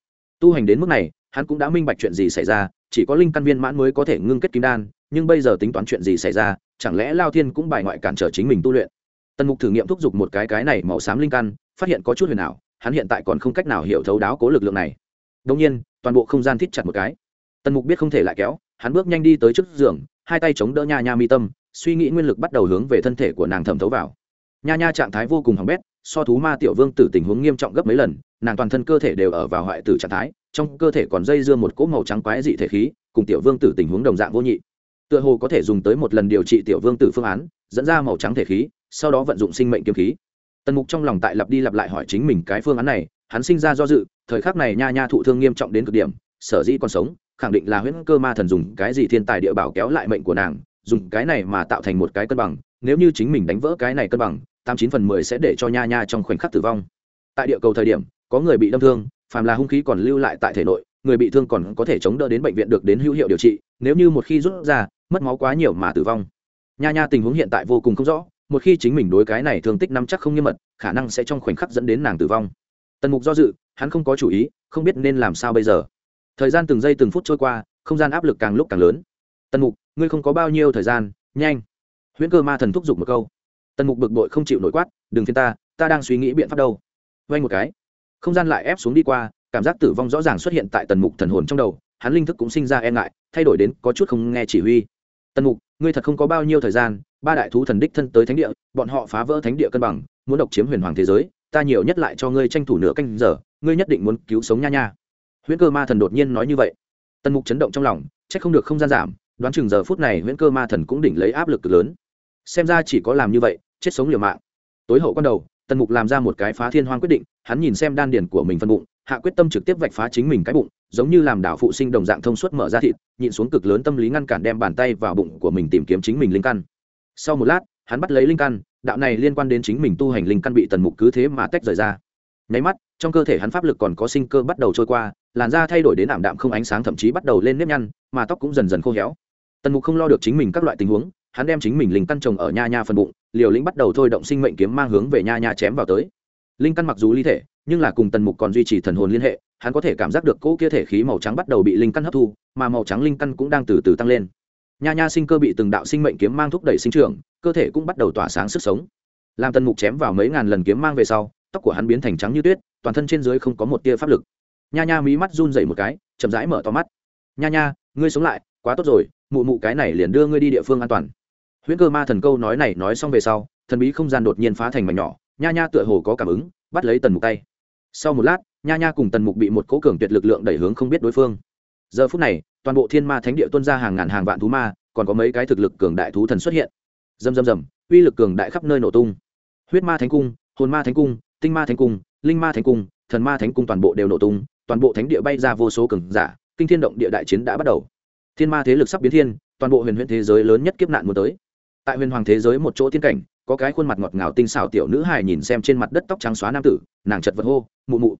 Tu hành đến mức này, hắn cũng đã minh bạch chuyện gì xảy ra, chỉ có linh căn viên mãn mới có thể ngưng kết kim đan nhưng bây giờ tính toán chuyện gì xảy ra, chẳng lẽ lao thiên cũng bài ngoại cản trở chính mình tu luyện? Tần mục thử nghiệm thúc giục một cái cái này màu xám linh căn, phát hiện có chút huyền ảo, hắn hiện tại còn không cách nào hiểu thấu đáo cố lực lượng này. Đông nhiên, toàn bộ không gian thít chặt một cái. Tần mục biết không thể lại kéo, hắn bước nhanh đi tới trước giường, hai tay chống đỡ nha nha mi tâm, suy nghĩ nguyên lực bắt đầu hướng về thân thể của nàng thẩm thấu vào. Nha nha trạng thái vô cùng hỏng bét, so thú ma tiểu vương tử tình huống nghiêm trọng gấp mấy lần, nàng toàn thân cơ thể đều ở vào hoại tử trạng thái, trong cơ thể còn dây dưa một cỗ màu trắng quái dị thể khí, cùng tiểu vương tử tình huống đồng dạng vô nhị tựa hồ có thể dùng tới một lần điều trị tiểu vương tử phương án, dẫn ra màu trắng thể khí, sau đó vận dụng sinh mệnh kiếm khí. Tần mục trong lòng tại lặp đi lặp lại hỏi chính mình cái phương án này, hắn sinh ra do dự, thời khắc này nha nha thụ thương nghiêm trọng đến cực điểm, sở dĩ còn sống, khẳng định là huyễn cơ ma thần dùng cái gì thiên tài địa bảo kéo lại mệnh của nàng, dùng cái này mà tạo thành một cái cân bằng, nếu như chính mình đánh vỡ cái này cân bằng, tám chín phần mười sẽ để cho nha nha trong khoảnh khắc tử vong. Tại địa cầu thời điểm, có người bị đâm thương, phàm là hung khí còn lưu lại tại thể nội, người bị thương còn có thể chống đỡ đến bệnh viện được đến hữu hiệu điều trị nếu như một khi rút ra, mất máu quá nhiều mà tử vong. Nha nha, tình huống hiện tại vô cùng không rõ, một khi chính mình đối cái này thương tích nắm chắc không nghiêm mật, khả năng sẽ trong khoảnh khắc dẫn đến nàng tử vong. Tần mục do dự, hắn không có chủ ý, không biết nên làm sao bây giờ. Thời gian từng giây từng phút trôi qua, không gian áp lực càng lúc càng lớn. Tần mục, ngươi không có bao nhiêu thời gian, nhanh. Huyễn cơ ma thần thúc giục một câu. Tần mục bực bội không chịu nổi quát, đừng phiên ta ta đang suy nghĩ biện pháp đâu. Vay một cái, không gian lại ép xuống đi qua, cảm giác tử vong rõ ràng xuất hiện tại tần mục thần hồn trong đầu hắn linh thức cũng sinh ra e ngại, thay đổi đến có chút không nghe chỉ huy. Tần mục, ngươi thật không có bao nhiêu thời gian, ba đại thú thần đích thân tới thánh địa, bọn họ phá vỡ thánh địa cân bằng, muốn độc chiếm huyền hoàng thế giới, ta nhiều nhất lại cho ngươi tranh thủ nửa canh giờ, ngươi nhất định muốn cứu sống nha nha. Huyễn cơ ma thần đột nhiên nói như vậy. Tần mục chấn động trong lòng c h ắ c không được không gian giảm, đoán chừng giờ phút này huyễn cơ ma thần cũng đỉnh lấy áp lực cực lớn. Xem ra chỉ có làm như vậy, chết sống liều mạng. Tối hậu con đầu, tần mục làm ra một cái phá thiên hoang quyết định, hắn nhìn xem đan điển của mình phân bụng hạ quyết tâm trực tiếp vạch phá chính mình cái bụng, giống như làm đảo phụ sinh đồng dạng thông suốt mở ra thịt, nhịn xuống cực lớn tâm lý ngăn cản đem bàn tay vào bụng của mình tìm kiếm chính mình linh căn. Sau một lát, hắn bắt lấy linh căn, đạo này liên quan đến chính mình tu hành linh căn bị tần mục cứ thế mà tách rời ra. Nháy mắt, trong cơ thể hắn pháp lực còn có sinh cơ bắt đầu trôi qua, làn da thay đổi đến ảm đạm không ánh sáng thậm chí bắt đầu lên nếp nhăn, mà tóc cũng dần dần khô héo. Tần mục không lo được chính mình các loại tình huống, hắn đem chính mình linh căn trồng ở nha nha phần bụng, liều lĩnh bắt đầu thôi động sinh mệnh kiếm mang hướng về nha nha chém vào tới linh căn mặc dù ly thể, nhưng là cùng tần mục còn duy trì thần hồn liên hệ, hắn có thể cảm giác được cỗ kia thể khí màu trắng bắt đầu bị linh căn hấp thu, mà màu trắng linh căn cũng đang từ từ tăng lên. Nha nha sinh cơ bị từng đạo sinh mệnh kiếm mang thúc đẩy sinh trưởng, cơ thể cũng bắt đầu tỏa sáng sức sống. Làm tần mục chém vào mấy ngàn lần kiếm mang về sau, tóc của hắn biến thành trắng như tuyết, toàn thân trên dưới không có một tia pháp lực. Nha nha mí mắt run dậy một cái, chậm rãi mở to mắt. Nha nha, ngươi sống lại, quá tốt rồi, mụ mụ cái này liền đưa ngươi đi địa phương an toàn. Huyễn cơ ma thần câu nói này nói xong về sau, thần bí không gian đột nhiên phá thành mảnh nhỏ nha nha tựa hồ có cảm ứng, bắt lấy tần mục tay. Sau một lát, nha nha cùng tần mục bị một cố cường tuyệt lực lượng đẩy hướng không biết đối phương. Giờ phút này, toàn bộ thiên ma thánh địa tuân ra hàng ngàn hàng vạn thú ma, còn có mấy cái thực lực cường đại thú thần xuất hiện. Dầm dầm dầm uy lực cường đại khắp nơi nổ tung. Huyết ma thánh cung, hồn ma thánh cung, tinh ma thánh cung, linh ma thánh cung, thần ma thánh cung toàn bộ đều nổ tung, toàn bộ thánh địa bay ra vô số cường giả, kinh thiên động địa đại chiến đã bắt đầu. Thiên ma thế lực sắp biến thiên, toàn bộ huyền huyễn thế giới lớn nhất kiếp nạn muốn tới. Tại huyền hoàng thế giới một chỗ thiên cảnh có cái khuôn mặt ngọt ngào tinh xảo tiểu nữ hài nhìn xem trên mặt đất tóc trắng xóa nam tử, nàng chật vật hô, mụ mụ.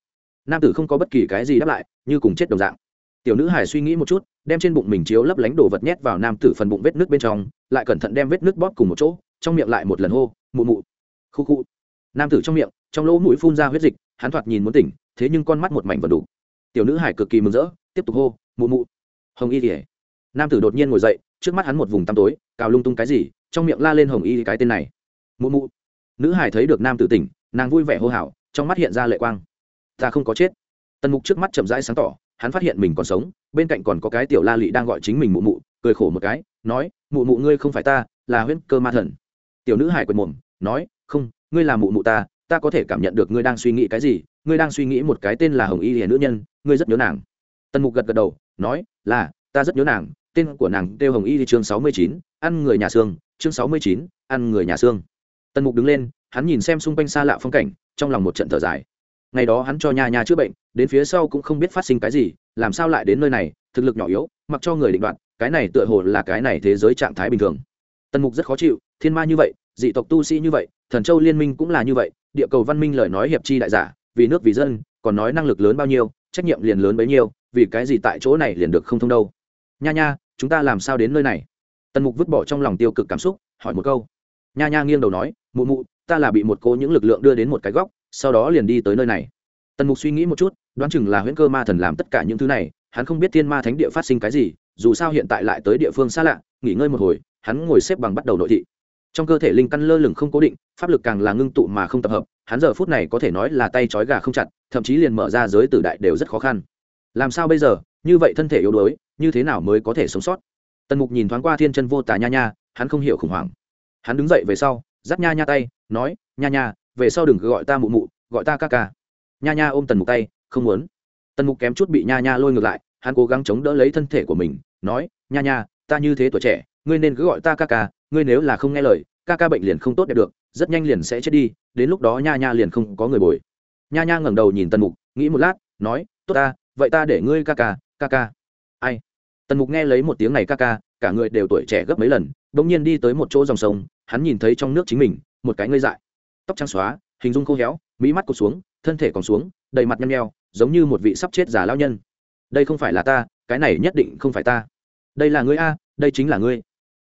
Nam tử không có bất kỳ cái gì đáp lại, như cùng chết đồng dạng. Tiểu nữ hài suy nghĩ một chút, đem trên bụng mình chiếu lấp lánh đồ vật nhét vào nam tử phần bụng vết nước bên trong, lại cẩn thận đem vết nước bóp cùng một chỗ, trong miệng lại một lần hô, mụ mụ. Khu khu. Nam tử trong miệng, trong lỗ mũi phun ra huyết dịch, hắn thoạt nhìn muốn tỉnh, thế nhưng con mắt một mảnh vẫn đủ. Tiểu nữ hải cực kỳ mừng rỡ, tiếp tục hô, mụ mụ. Hồng y kỉa nam tử đột nhiên ngồi dậy, trước mắt hắn một vùng tăm tối, cào lung tung cái gì, trong miệng la lên hồng y cái tên này mụ mụ. Nữ hải thấy được nam tử tỉnh, nàng vui vẻ hô hào, trong mắt hiện ra lệ quang. Ta không có chết. Tần mục trước mắt chậm rãi sáng tỏ, hắn phát hiện mình còn sống, bên cạnh còn có cái tiểu la lị đang gọi chính mình mụ mụ, cười khổ một cái, nói, mụ mụ ngươi không phải ta, là huyễn cơ ma thần. Tiểu nữ hải quệt mồm, nói, không, ngươi là mụ mụ ta ta có thể cảm nhận được ngươi đang suy nghĩ cái gì, ngươi đang suy nghĩ một cái tên là hồng y hiền nữ nhân, ngươi rất nhớ nàng. Tần mục gật gật đầu, nói, là, ta rất nhớ nàng, tên của nàng kêu hồng y đi chương sáu mươi chín, ăn người nhà xương, chương sáu mươi chín, ăn người nhà xương tần mục đứng lên, hắn nhìn xem xung quanh xa lạ phong cảnh, trong lòng một trận thở dài. Ngày đó hắn cho nha nha chữa bệnh, đến phía sau cũng không biết phát sinh cái gì, làm sao lại đến nơi này, thực lực nhỏ yếu, mặc cho người định đoạt, cái này tựa hồ là cái này thế giới trạng thái bình thường. Tần mục rất khó chịu, thiên ma như vậy, dị tộc tu sĩ như vậy, thần châu liên minh cũng là như vậy, địa cầu văn minh lời nói hiệp chi đại giả, vì nước vì dân, còn nói năng lực lớn bao nhiêu, trách nhiệm liền lớn bấy nhiêu, vì cái gì tại chỗ này liền được không thông đâu. Nha nha, chúng ta làm sao đến nơi này? Tần mục vứt bỏ trong lòng tiêu cực cảm xúc, hỏi một câu nha nha nghiêng đầu nói, mụ mụ, ta là bị một cô những lực lượng đưa đến một cái góc, sau đó liền đi tới nơi này. Tần mục suy nghĩ một chút, đoán chừng là huyễn cơ ma thần làm tất cả những thứ này, hắn không biết thiên ma thánh địa phát sinh cái gì, dù sao hiện tại lại tới địa phương xa lạ, nghỉ ngơi một hồi, hắn ngồi xếp bằng bắt đầu nội thị. Trong cơ thể linh căn lơ lửng không cố định, pháp lực càng là ngưng tụ mà không tập hợp, hắn giờ phút này có thể nói là tay trói gà không chặt, thậm chí liền mở ra giới tử đại đều rất khó khăn. Làm sao bây giờ? Như vậy thân thể yếu đuối, như thế nào mới có thể sống sót? Tần mục nhìn thoáng qua thiên chân vô tà nha nha, hắn không hiểu khủng hoảng hắn đứng dậy về sau, dắt nha nha tay, nói, nha nha, về sau đừng gọi ta mụ mụ, gọi ta ca ca. Nha nha ôm tần mục tay, không muốn. Tần mục kém chút bị nha nha lôi ngược lại, hắn cố gắng chống đỡ lấy thân thể của mình, nói, nha nha, ta như thế tuổi trẻ, ngươi nên cứ gọi ta ca ca, ngươi nếu là không nghe lời, ca ca bệnh liền không tốt đẹp được, rất nhanh liền sẽ chết đi, đến lúc đó nha nha liền không có người bồi. Nha nha ngẩng đầu nhìn tần mục, nghĩ một lát, nói, tốt ta, vậy ta để ngươi ca ca ca ca. Ai? Tần mục nghe lấy một tiếng này ca ca cả người đều tuổi trẻ gấp mấy lần bỗng nhiên đi tới một chỗ dòng sông, hắn nhìn thấy trong nước chính mình, một cái ngây dại. Tóc trắng xóa, hình dung khô héo, mỹ mắt cụt xuống, thân thể còn xuống, đầy mặt nhăn nheo, giống như một vị sắp chết già lao nhân. Đây không phải là ta, cái này nhất định không phải ta. Đây là ngươi a, đây chính là ngươi.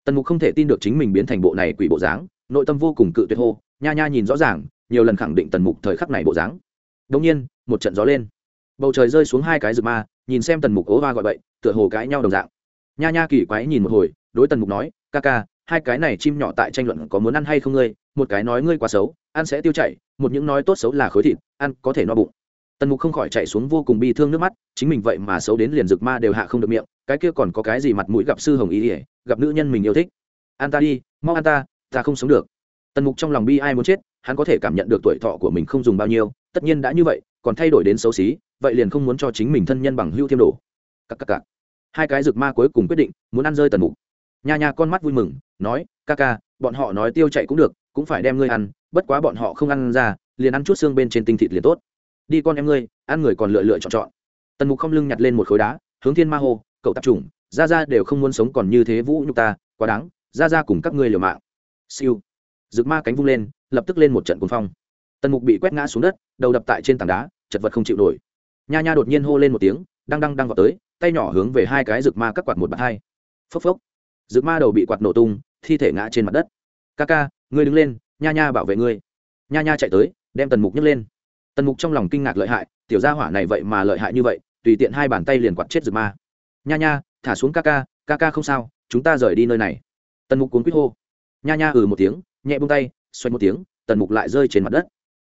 Tần mục không thể tin được chính mình biến thành bộ này quỷ bộ dáng, nội tâm vô cùng cự tuyệt hô, nha nha nhìn rõ ràng, nhiều lần khẳng định tần mục thời khắc này bộ dáng. Đ ỗ n g nhiên, một trận gió lên. Bầu trời rơi xuống hai cái rực ma, nhìn xem tần mục ố va gọi bậy, tựa hồ cãi nhau đồng dạng nha nha kỳ quái nhìn một hồi, đối tần mục nói, ca ca, hai cái này chim nhỏ tại tranh luận có muốn ăn hay không ngươi? Một cái nói ngươi quá xấu, ăn sẽ tiêu chảy, một những nói tốt xấu là khối thịt, ăn có thể no bụng. Tần mục không khỏi chạy xuống vô cùng bi thương nước mắt, chính mình vậy mà xấu đến liền rực ma đều hạ không được miệng, cái kia còn có cái gì mặt mũi gặp sư hồng ý ỉa, gặp nữ nhân mình yêu thích. Ăn ta đi, mau ăn ta ta không sống được. Tần mục trong lòng bi ai muốn chết, hắn có thể cảm nhận được tuổi thọ của mình không dùng bao nhiêu, tất nhiên đã như vậy, còn thay đổi đến xấu xí, vậy liền không muốn cho chính mình thân nhân bằng hưu thêm đổ. Cặp cặp cặp hai cái rực ma cuối cùng quyết định, muốn ăn rơi tần mục. Nha nha con mắt vui mừng, nói, ca ca, bọn họ nói tiêu chạy cũng được, cũng phải đem ngươi ăn, bất quá bọn họ không ăn ra, liền ăn chút xương bên trên tinh thịt liền tốt. Đi con em ngươi, ăn người còn lựa lựa chọn chọn. Tần mục không lưng nhặt lên một khối đá, hướng thiên ma hô, cậu tạp chủng ra ra đều không muốn sống còn như thế vũ nhục ta, quá đáng ra ra cùng các ngươi liều mạng. Siêu. Rực ma cánh vung lên, lập tức lên một trận cuồng phong. Tần mục bị quét ngã xuống đất, đầu đập tại trên tảng đá, chật vật không chịu nổi. Nha nha đột nhiên hô lên một tiếng đang đang đang vào tới tay nhỏ hướng về hai cái rực ma cắt quạt một bạt hai. Phốc phốc. Rực ma đầu bị quạt nổ tung thi thể ngã trên mặt đất. Ca ca ngươi đứng lên nha nha bảo vệ ngươi. Nha nha chạy tới đem tần mục nhấc lên. Tần mục trong lòng kinh ngạc lợi hại tiểu gia hỏa này vậy mà lợi hại như vậy tùy tiện hai bàn tay liền quạt chết rực ma. Nha nha thả xuống ca ca ca ca không sao chúng ta rời đi nơi này. Tần mục cuốn quýt hô. Nha nha ừ một tiếng nhẹ bông tay xoay một tiếng tần mục lại rơi trên mặt đất.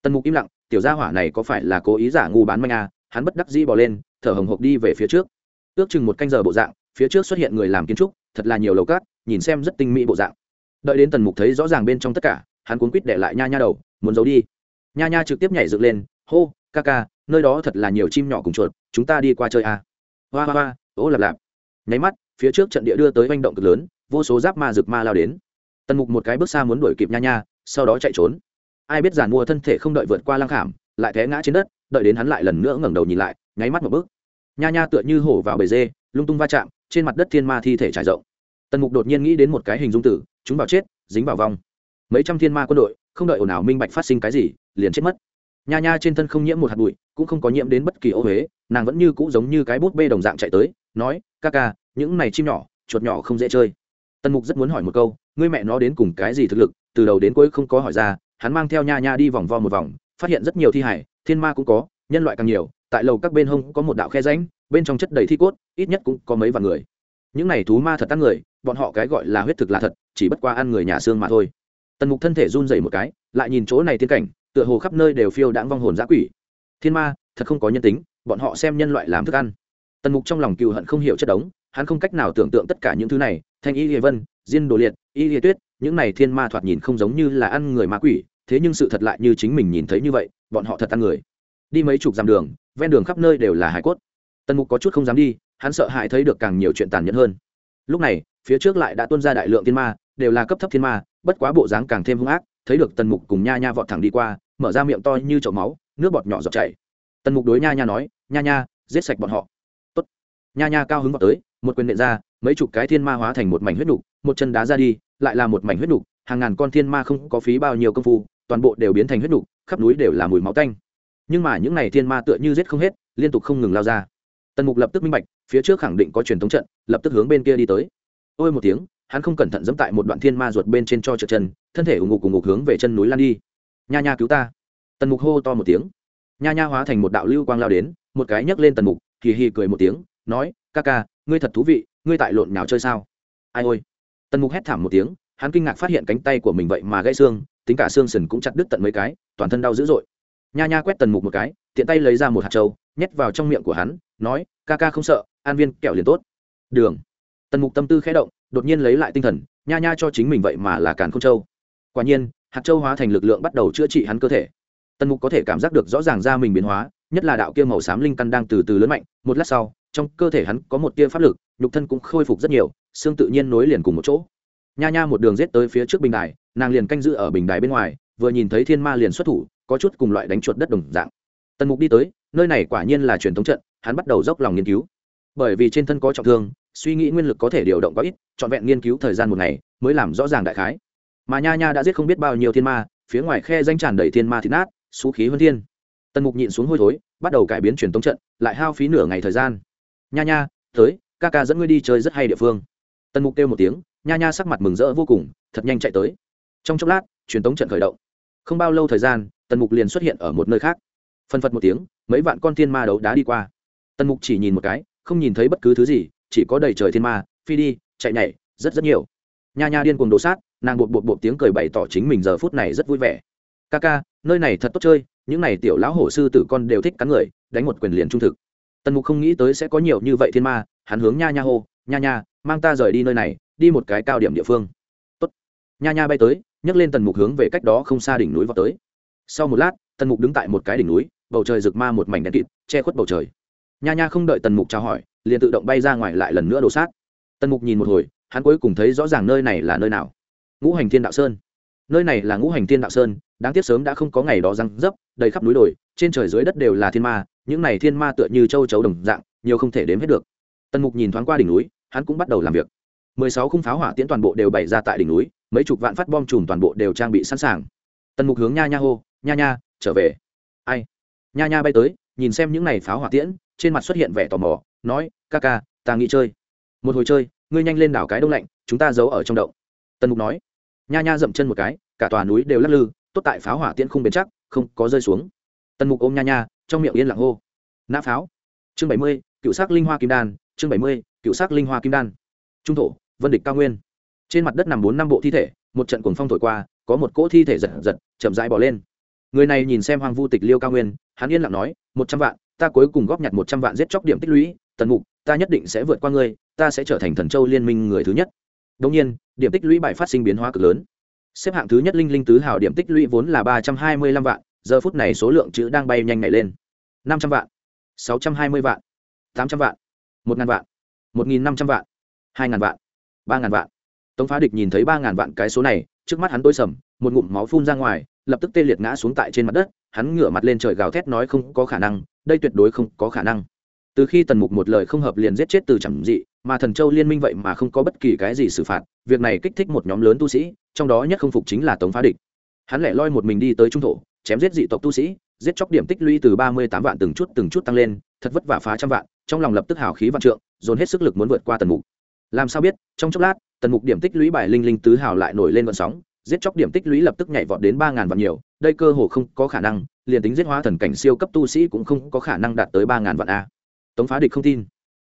Tần mục im lặng tiểu gia hỏa này có phải là cố ý giả ngu bán manh à, hắn bất đắc dĩ bỏ lên thở hồng hộc đi về phía trước ước chừng một canh giờ bộ dạng, phía trước xuất hiện người làm kiến trúc, thật là nhiều lầu cát, nhìn xem rất tinh mỹ bộ dạng. Đợi đến tần mục thấy rõ ràng bên trong tất cả, hắn cuốn quýt để lại nha nha đầu, muốn giấu đi. Nha nha trực tiếp nhảy dựng lên, hô, ca ca, nơi đó thật là nhiều chim nhỏ cùng chuột, chúng ta đi qua chơi à. hoa hoa hoa, ố lạp lạp. Nháy mắt, phía trước trận địa đưa tới manh động cực lớn, vô số giáp ma rực ma lao đến. Tần mục một cái bước xa muốn đuổi kịp nha nha, sau đó chạy trốn. Ai biết giàn mua thân thể không đợi vượt qua lăng khảm, lại té ngã trên đất, đợi đến hắn lại lần nữa ngẩng đầu nhìn lại, nháy mắt một bước nha nha tựa như hổ vào bầy dê, lung tung va chạm, trên mặt đất thiên ma thi thể trải rộng. Tần mục đột nhiên nghĩ đến một cái hình dung tử, chúng vào chết, dính vào vong. Mấy trăm thiên ma quân đội, không đợi ồn ào minh bạch phát sinh cái gì, liền chết mất. Nha nha trên thân không nhiễm một hạt bụi, cũng không có nhiễm đến bất kỳ ô huế, nàng vẫn như cũ giống như cái bút bê đồng dạng chạy tới, nói, ca ca, những này chim nhỏ, chuột nhỏ không dễ chơi. Tần mục rất muốn hỏi một câu, ngươi mẹ nó đến cùng cái gì thực lực? Từ đầu đến cuối không có hỏi ra, hắn mang theo nha nha đi vòng vo một vòng, phát hiện rất nhiều thi hải thiên ma cũng có, nhân loại càng nhiều tại lầu các bên hông có một đạo khe ránh bên trong chất đầy thi cốt, ít nhất cũng có mấy vạn người. Những này thú ma thật ăn người, bọn họ cái gọi là huyết thực là thật, chỉ bất qua ăn người nhà xương mà thôi. Tần mục thân thể run dày một cái, lại nhìn chỗ này tiên cảnh, tựa hồ khắp nơi đều phiêu đãng vong hồn giã quỷ. Thiên ma, thật không có nhân tính, bọn họ xem nhân loại làm thức ăn. Tần mục trong lòng cựu hận không hiểu chất đống, hắn không cách nào tưởng tượng tất cả những thứ này, thanh y hiệ vân, diên đồ liệt, y hiệ tuyết, những này thiên ma thoạt nhìn không giống như là ăn người ma quỷ, thế nhưng sự thật lại như chính mình nhìn thấy như vậy, bọn họ thật ăn người đi mấy chục dặm đường, ven đường khắp nơi đều là hải cốt. Tần mục có chút không dám đi, hắn sợ hãi thấy được càng nhiều chuyện tàn nhẫn hơn. Lúc này, phía trước lại đã tuân ra đại lượng thiên ma, đều là cấp thấp thiên ma, bất quá bộ dáng càng thêm hung ác, thấy được tần mục cùng nha nha vọt thẳng đi qua, mở ra miệng to như chậu máu, nước bọt nhỏ giọt chảy. Tần mục đối nha nha nói, nha nha, giết sạch bọn họ. Tốt. nha nha cao hứng vào tới, một quyền nện ra, mấy chục cái thiên ma hóa thành một mảnh huyết nục, một chân đá ra đi, lại là một mảnh huyết nục, hàng ngàn con thiên ma không có phí bao nhiêu công phu, toàn bộ đều biến thành huyết nục, khắp núi đều là mùi máu tanh nhưng mà những n à y thiên ma tựa như giết không hết, liên tục không ngừng lao ra. Tần mục lập tức minh bạch, phía trước khẳng định có truyền thống trận, lập tức hướng bên kia đi tới. Ôi một tiếng, hắn không cẩn thận dẫm tại một đoạn thiên ma ruột bên trên cho trượt chân, thân thể ủng ngục ủng ngục hướng về chân núi lan đi. Nha nha cứu ta. Tần mục hô to một tiếng. Nha nha hóa thành một đạo lưu quang lao đến, một cái nhấc lên tần mục, hì hì cười một tiếng, nói, ca ca, ngươi thật thú vị, ngươi tại lộn nào chơi sao? Ai ôi. Tần mục hét thảm một tiếng, hắn kinh ngạc phát hiện cánh tay của mình vậy mà gãy xương, tính cả xương sần cũng chặt đứt tận mấy cái, toàn thân đau dữ dội nha nha quét tần mục một cái, tiện tay lấy ra một hạt trâu, nhét vào trong miệng của hắn, nói, ca ca không sợ, an viên kẹo liền tốt. Đường. Tần mục tâm tư khẽ động, đột nhiên lấy lại tinh thần, nha nha cho chính mình vậy mà là càn không châu quả nhiên, hạt châu hóa thành lực lượng bắt đầu chữa trị hắn cơ thể. Tần mục có thể cảm giác được rõ ràng ra mình biến hóa, nhất là đạo kia màu xám linh căn đang từ từ lớn mạnh, một lát sau, trong cơ thể hắn có một tia pháp lực, nhục thân cũng khôi phục rất nhiều, xương tự nhiên nối liền cùng một chỗ. Nha nha một đường rết tới phía trước bình đài, nàng liền canh giữ ở bình đài bên ngoài, vừa nhìn thấy thiên ma liền xuất thủ có chút cùng loại đánh chuột đất đồng dạng. Tần mục đi tới, nơi này quả nhiên là truyền thống trận, hắn bắt đầu dốc lòng nghiên cứu. Bởi vì trên thân có trọng thương, suy nghĩ nguyên lực có thể điều động có ít, trọn vẹn nghiên cứu thời gian một ngày, mới làm rõ ràng đại khái. Mà nha nha đã giết không biết bao nhiêu thiên ma, phía ngoài khe danh tràn đầy thiên ma thịt nát, xú khí hơn thiên. Tần mục nhịn xuống hôi thối, bắt đầu cải biến truyền tống trận, lại hao phí nửa ngày thời gian. Nha nha, tới, ca ca dẫn ngươi đi chơi rất hay địa phương. Tần mục kêu một tiếng, nha nha sắc mặt mừng rỡ vô cùng, thật nhanh chạy tới. Trong chốc lát, truyền tống trận khởi động không bao lâu thời gian, tần mục liền xuất hiện ở một nơi khác. Phân phật một tiếng, mấy vạn con thiên ma đấu đá đi qua. Tần mục chỉ nhìn một cái, không nhìn thấy bất cứ thứ gì, chỉ có đầy trời thiên ma, phi đi, chạy nhảy, rất rất nhiều. Nha nha điên cuồng đổ sát, nàng bột bột bột tiếng cười bày tỏ chính mình giờ phút này rất vui vẻ. Ca ca, nơi này thật tốt chơi, những này tiểu lão hổ sư tử con đều thích cắn người, đánh một quyền liền trung thực. Tần mục không nghĩ tới sẽ có nhiều như vậy thiên ma, hắn hướng nha nha hô, nha nha, mang ta rời đi nơi này, đi một cái cao điểm địa phương nha nha bay tới, nhấc lên tần mục hướng về cách đó không xa đỉnh núi vào tới. Sau một lát, tần mục đứng tại một cái đỉnh núi, bầu trời rực ma một mảnh đen kịt, che khuất bầu trời. Nha nha không đợi tần mục chào hỏi, liền tự động bay ra ngoài lại lần nữa đổ sát. Tần mục nhìn một hồi, hắn cuối cùng thấy rõ ràng nơi này là nơi nào. Ngũ hành thiên đạo sơn. Nơi này là ngũ hành thiên đạo sơn, đáng tiếc sớm đã không có ngày đó răng dấp, đầy khắp núi đồi, trên trời dưới đất đều là thiên ma, những này thiên ma tựa như châu chấu đồng dạng, nhiều không thể đếm hết được. Tần mục nhìn thoáng qua đỉnh núi, hắn cũng bắt đầu làm việc. Mười sáu khung pháo hỏa tiễn toàn bộ đều bày ra tại đỉnh núi mấy chục vạn phát bom chùm toàn bộ đều trang bị sẵn sàng. Tần mục hướng nha nha hô, nha nha, trở về. Ai? Nha nha bay tới, nhìn xem những n à y pháo hỏa tiễn, trên mặt xuất hiện vẻ tò mò, nói, ca ca, ta nghĩ chơi. Một hồi chơi, ngươi nhanh lên đảo cái đông lạnh, chúng ta giấu ở trong đậu tần mục nói. Nha nha dậm chân một cái, cả tòa núi đều lắc lư, tốt tại pháo hỏa tiễn không bền chắc, không có rơi xuống. Tần mục ôm nha nha, trong miệng yên lặng hô. Nã pháo. Chương bảy mươi, cựu sắc linh hoa kim đan, chương bảy mươi, cựu sắc linh hoa kim đan. Trung thổ, vân địch cao nguyên trên mặt đất nằm bốn năm bộ thi thể, một trận cuồng phong thổi qua, có một cỗ thi thể giật giật, chậm rãi bỏ lên. Người này nhìn xem hoàng vu tịch liêu cao nguyên, hắn yên lặng nói, một trăm vạn, ta cuối cùng góp nhặt một trăm vạn giết chóc điểm tích lũy, tần mục, ta nhất định sẽ vượt qua ngươi, ta sẽ trở thành thần châu liên minh người thứ nhất. Đông nhiên, điểm tích lũy bài phát sinh biến hóa cực lớn. Xếp hạng thứ nhất linh linh tứ hào điểm tích lũy vốn là ba trăm hai mươi lăm vạn, giờ phút này số lượng chữ đang bay nhanh ngày lên. năm trăm vạn, sáu trăm hai mươi vạn, tám trăm vạn, một ngàn vạn, một nghìn năm trăm vạn, hai ngàn vạn, ba ngàn vạn tống phá địch nhìn thấy ba ngàn vạn cái số này, trước mắt hắn tối sầm, một ngụm máu phun ra ngoài, lập tức tê liệt ngã xuống tại trên mặt đất, hắn ngửa mặt lên trời gào thét nói không có khả năng, đây tuyệt đối không có khả năng. Từ khi tần mục một lời không hợp liền giết chết từ chẳng dị, mà thần châu liên minh vậy mà không có bất kỳ cái gì xử phạt, việc này kích thích một nhóm lớn tu sĩ, trong đó nhất không phục chính là tống phá địch. Hắn lẻ loi một mình đi tới trung thổ, chém giết dị tộc tu sĩ, giết chóc điểm tích lũy từ ba mươi tám vạn từng chút từng chút tăng lên, thật vất vả phá trăm vạn, trong lòng lập tức hào khí vạn trượng, dồn hết sức lực muốn vượt qua tần mục. Làm sao biết, trong chốc lát tần mục điểm tích lũy bài linh linh tứ hào lại nổi lên vận sóng, giết chóc điểm tích lũy lập tức nhảy vọt đến ba ngàn vạn nhiều, đây cơ hồ không có khả năng, liền tính giết hóa thần cảnh siêu cấp tu sĩ cũng không có khả năng đạt tới ba ngàn vạn a. Tống phá địch không tin.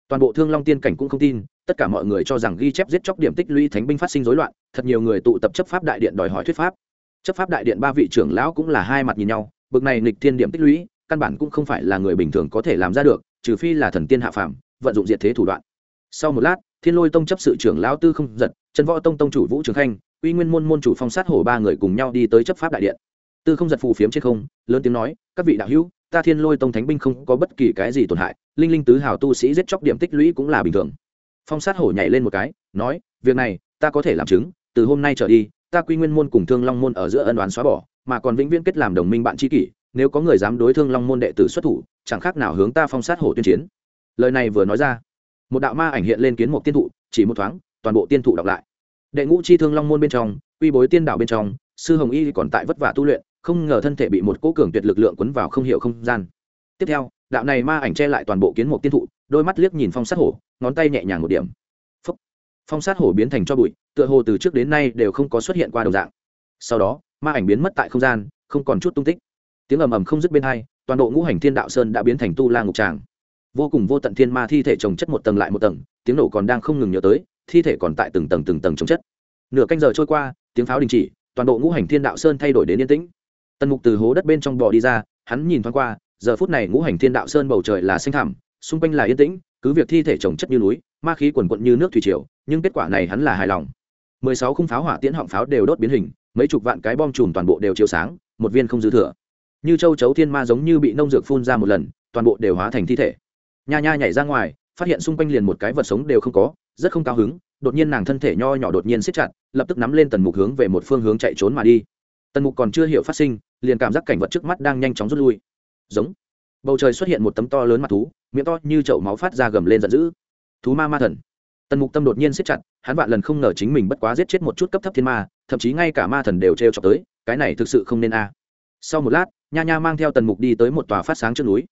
Toàn bộ thương long tiên cảnh cũng không tin, tất cả mọi người cho rằng ghi chép giết chóc điểm tích lũy thánh binh phát sinh rối loạn, thật nhiều người tụ tập chấp pháp đại điện đòi hỏi thuyết pháp. Chấp pháp đại điện ba vị trưởng lão cũng là hai mặt nhìn nhau, bực này nịch thiên điểm tích lũy, căn bản cũng không phải là người bình thường có thể làm ra được, trừ phi là thần tiên hạ phàm, vận dụng diệt thế thủ đoạn. Sau một lát thiên lôi tông chấp sự trưởng lão tư không giật, trần võ tông tông chủ vũ trường khanh uy nguyên môn môn chủ phong sát hổ ba người cùng nhau đi tới chấp pháp đại điện. Tư không giật phù phiếm trên không, lớn tiếng nói, các vị đạo hữu, ta thiên lôi tông thánh binh không có bất kỳ cái gì tổn hại, linh linh tứ hào tu sĩ giết chóc điểm tích lũy cũng là bình thường. Phong sát hổ nhảy lên một cái, nói, việc này, ta có thể làm chứng, từ hôm nay trở đi, ta quy nguyên môn cùng thương long môn ở giữa ân đoán xóa bỏ, mà còn vĩnh viễn kết làm đồng minh bạn tri kỷ, nếu có người dám đối thương long môn đệ tử xuất thủ, chẳng khác nào hướng ta phong sát hổ tuyên chiến. Lời này vừa nói ra một đạo ma ảnh hiện lên kiến một tiên thụ, chỉ một thoáng, toàn bộ tiên thụ đọc lại. Đệ ngũ chi thương long môn bên trong, quy bối tiên đảo bên trong, sư hồng y còn tại vất vả tu luyện, không ngờ thân thể bị một cỗ cường tuyệt lực lượng quấn vào không hiểu không gian. Tiếp theo, đạo này ma ảnh che lại toàn bộ kiến một tiên thụ, đôi mắt liếc nhìn phong sát hổ, ngón tay nhẹ nhàng một điểm. Phúc. phong sát hổ biến thành cho bụi, tựa hồ từ trước đến nay đều không có xuất hiện qua đồng dạng. Sau đó, ma ảnh biến mất tại không gian, không còn chút tung tích. Tiếng ầm ầm không dứt bên hai, toàn bộ ngũ hành thiên đạo sơn đã biến thành tu la ngục tràng vô cùng vô tận thiên ma thi thể trồng chất một tầng lại một tầng, tiếng nổ còn đang không ngừng nhớ tới, thi thể còn tại từng tầng từng tầng trồng chất. Nửa canh giờ trôi qua, tiếng pháo đình chỉ, toàn bộ ngũ hành thiên đạo sơn thay đổi đến yên tĩnh. Tần mục từ hố đất bên trong bò đi ra, hắn nhìn thoáng qua, giờ phút này ngũ hành thiên đạo sơn bầu trời là xanh thẳm, xung quanh là yên tĩnh, cứ việc thi thể trồng chất như núi, ma khí quần quận như nước thủy triều, nhưng kết quả này hắn là hài lòng. Mười sáu khung pháo hỏa tiễn họng pháo đều đốt biến hình, mấy chục vạn cái bom chùm toàn bộ đều chiếu sáng, một viên không dư thừa. Như châu chấu thiên ma giống như bị nông dược phun ra một lần, toàn bộ đều hóa thành thi thể nha nha nhảy ra ngoài, phát hiện xung quanh liền một cái vật sống đều không có, rất không cao hứng, đột nhiên nàng thân thể nho nhỏ đột nhiên siết chặt, lập tức nắm lên tần mục hướng về một phương hướng chạy trốn mà đi. Tần mục còn chưa hiểu phát sinh, liền cảm giác cảnh vật trước mắt đang nhanh chóng rút lui. Giống. Bầu trời xuất hiện một tấm to lớn mặt thú, miệng to như chậu máu phát ra gầm lên giận dữ. Thú ma ma thần. Tần mục tâm đột nhiên siết chặt, hắn vạn lần không ngờ chính mình bất quá giết chết một chút cấp thấp thiên ma, thậm chí ngay cả ma thần đều t r e o chọc tới, cái này thực sự không nên a. Sau một lát, nha nha mang theo tần mục đi tới một tòa phát sáng trước núi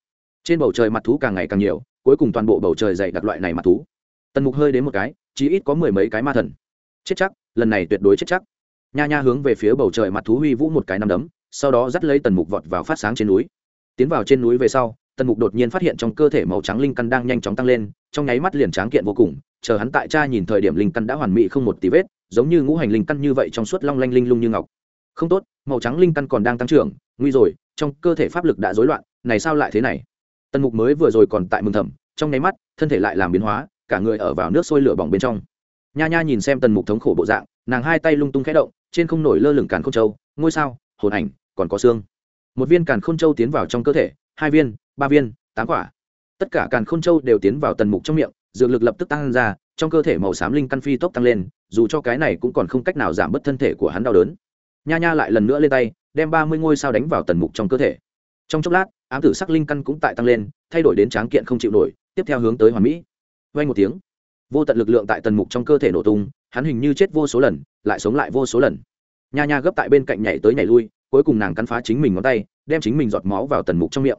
trên bầu trời mặt thú càng ngày càng nhiều, cuối cùng toàn bộ bầu trời dày đặc loại này mặt thú. Tần mục hơi đến một cái, chí ít có mười mấy cái ma thần. Chết chắc, lần này tuyệt đối chết chắc. Nha nha hướng về phía bầu trời mặt thú huy vũ một cái nằm đấm, sau đó dắt lấy tần mục vọt vào phát sáng trên núi. Tiến vào trên núi về sau, tần mục đột nhiên phát hiện trong cơ thể màu trắng linh căn đang nhanh chóng tăng lên, trong nháy mắt liền tráng kiện vô cùng, chờ hắn tại cha nhìn thời điểm linh căn đã hoàn mỹ không một tí vết, giống như ngũ hành linh căn như vậy trong suốt long lanh linh lung như ngọc. Không tốt, màu trắng linh căn còn đang tăng trưởng, nguy rồi, trong cơ thể pháp lực đã rối loạn, này sao lại thế này? Tần mục mới vừa rồi còn tại mừng thầm, trong nháy mắt, thân thể lại làm biến hóa, cả người ở vào nước sôi lửa bỏng bên trong. Nha nha nhìn xem tần mục thống khổ bộ dạng, nàng hai tay lung tung khẽ động, trên không nổi lơ lửng càn khôn châu, ngôi sao, hồn ảnh, còn có xương. Một viên càn khôn châu tiến vào trong cơ thể, hai viên, ba viên, tám quả. Tất cả càn khôn châu đều tiến vào tần mục trong miệng, dược lực lập tức tăng ra, trong cơ thể màu xám linh căn phi tốc tăng lên, dù cho cái này cũng còn không cách nào giảm bớt thân thể của hắn đau đớn. Nha nha lại lần nữa lên tay, đem ba mươi ngôi sao đánh vào tần mục trong cơ thể. Trong chốc lát ám tử sắc linh căn cũng tại tăng lên, thay đổi đến tráng kiện không chịu nổi, tiếp theo hướng tới hoàn mỹ. Vay một tiếng, vô tận lực lượng tại tần mục trong cơ thể nổ tung, hắn hình như chết vô số lần, lại sống lại vô số lần. Nha nha gấp tại bên cạnh nhảy tới nhảy lui, cuối cùng nàng cắn phá chính mình ngón tay, đem chính mình giọt máu vào tần mục trong miệng.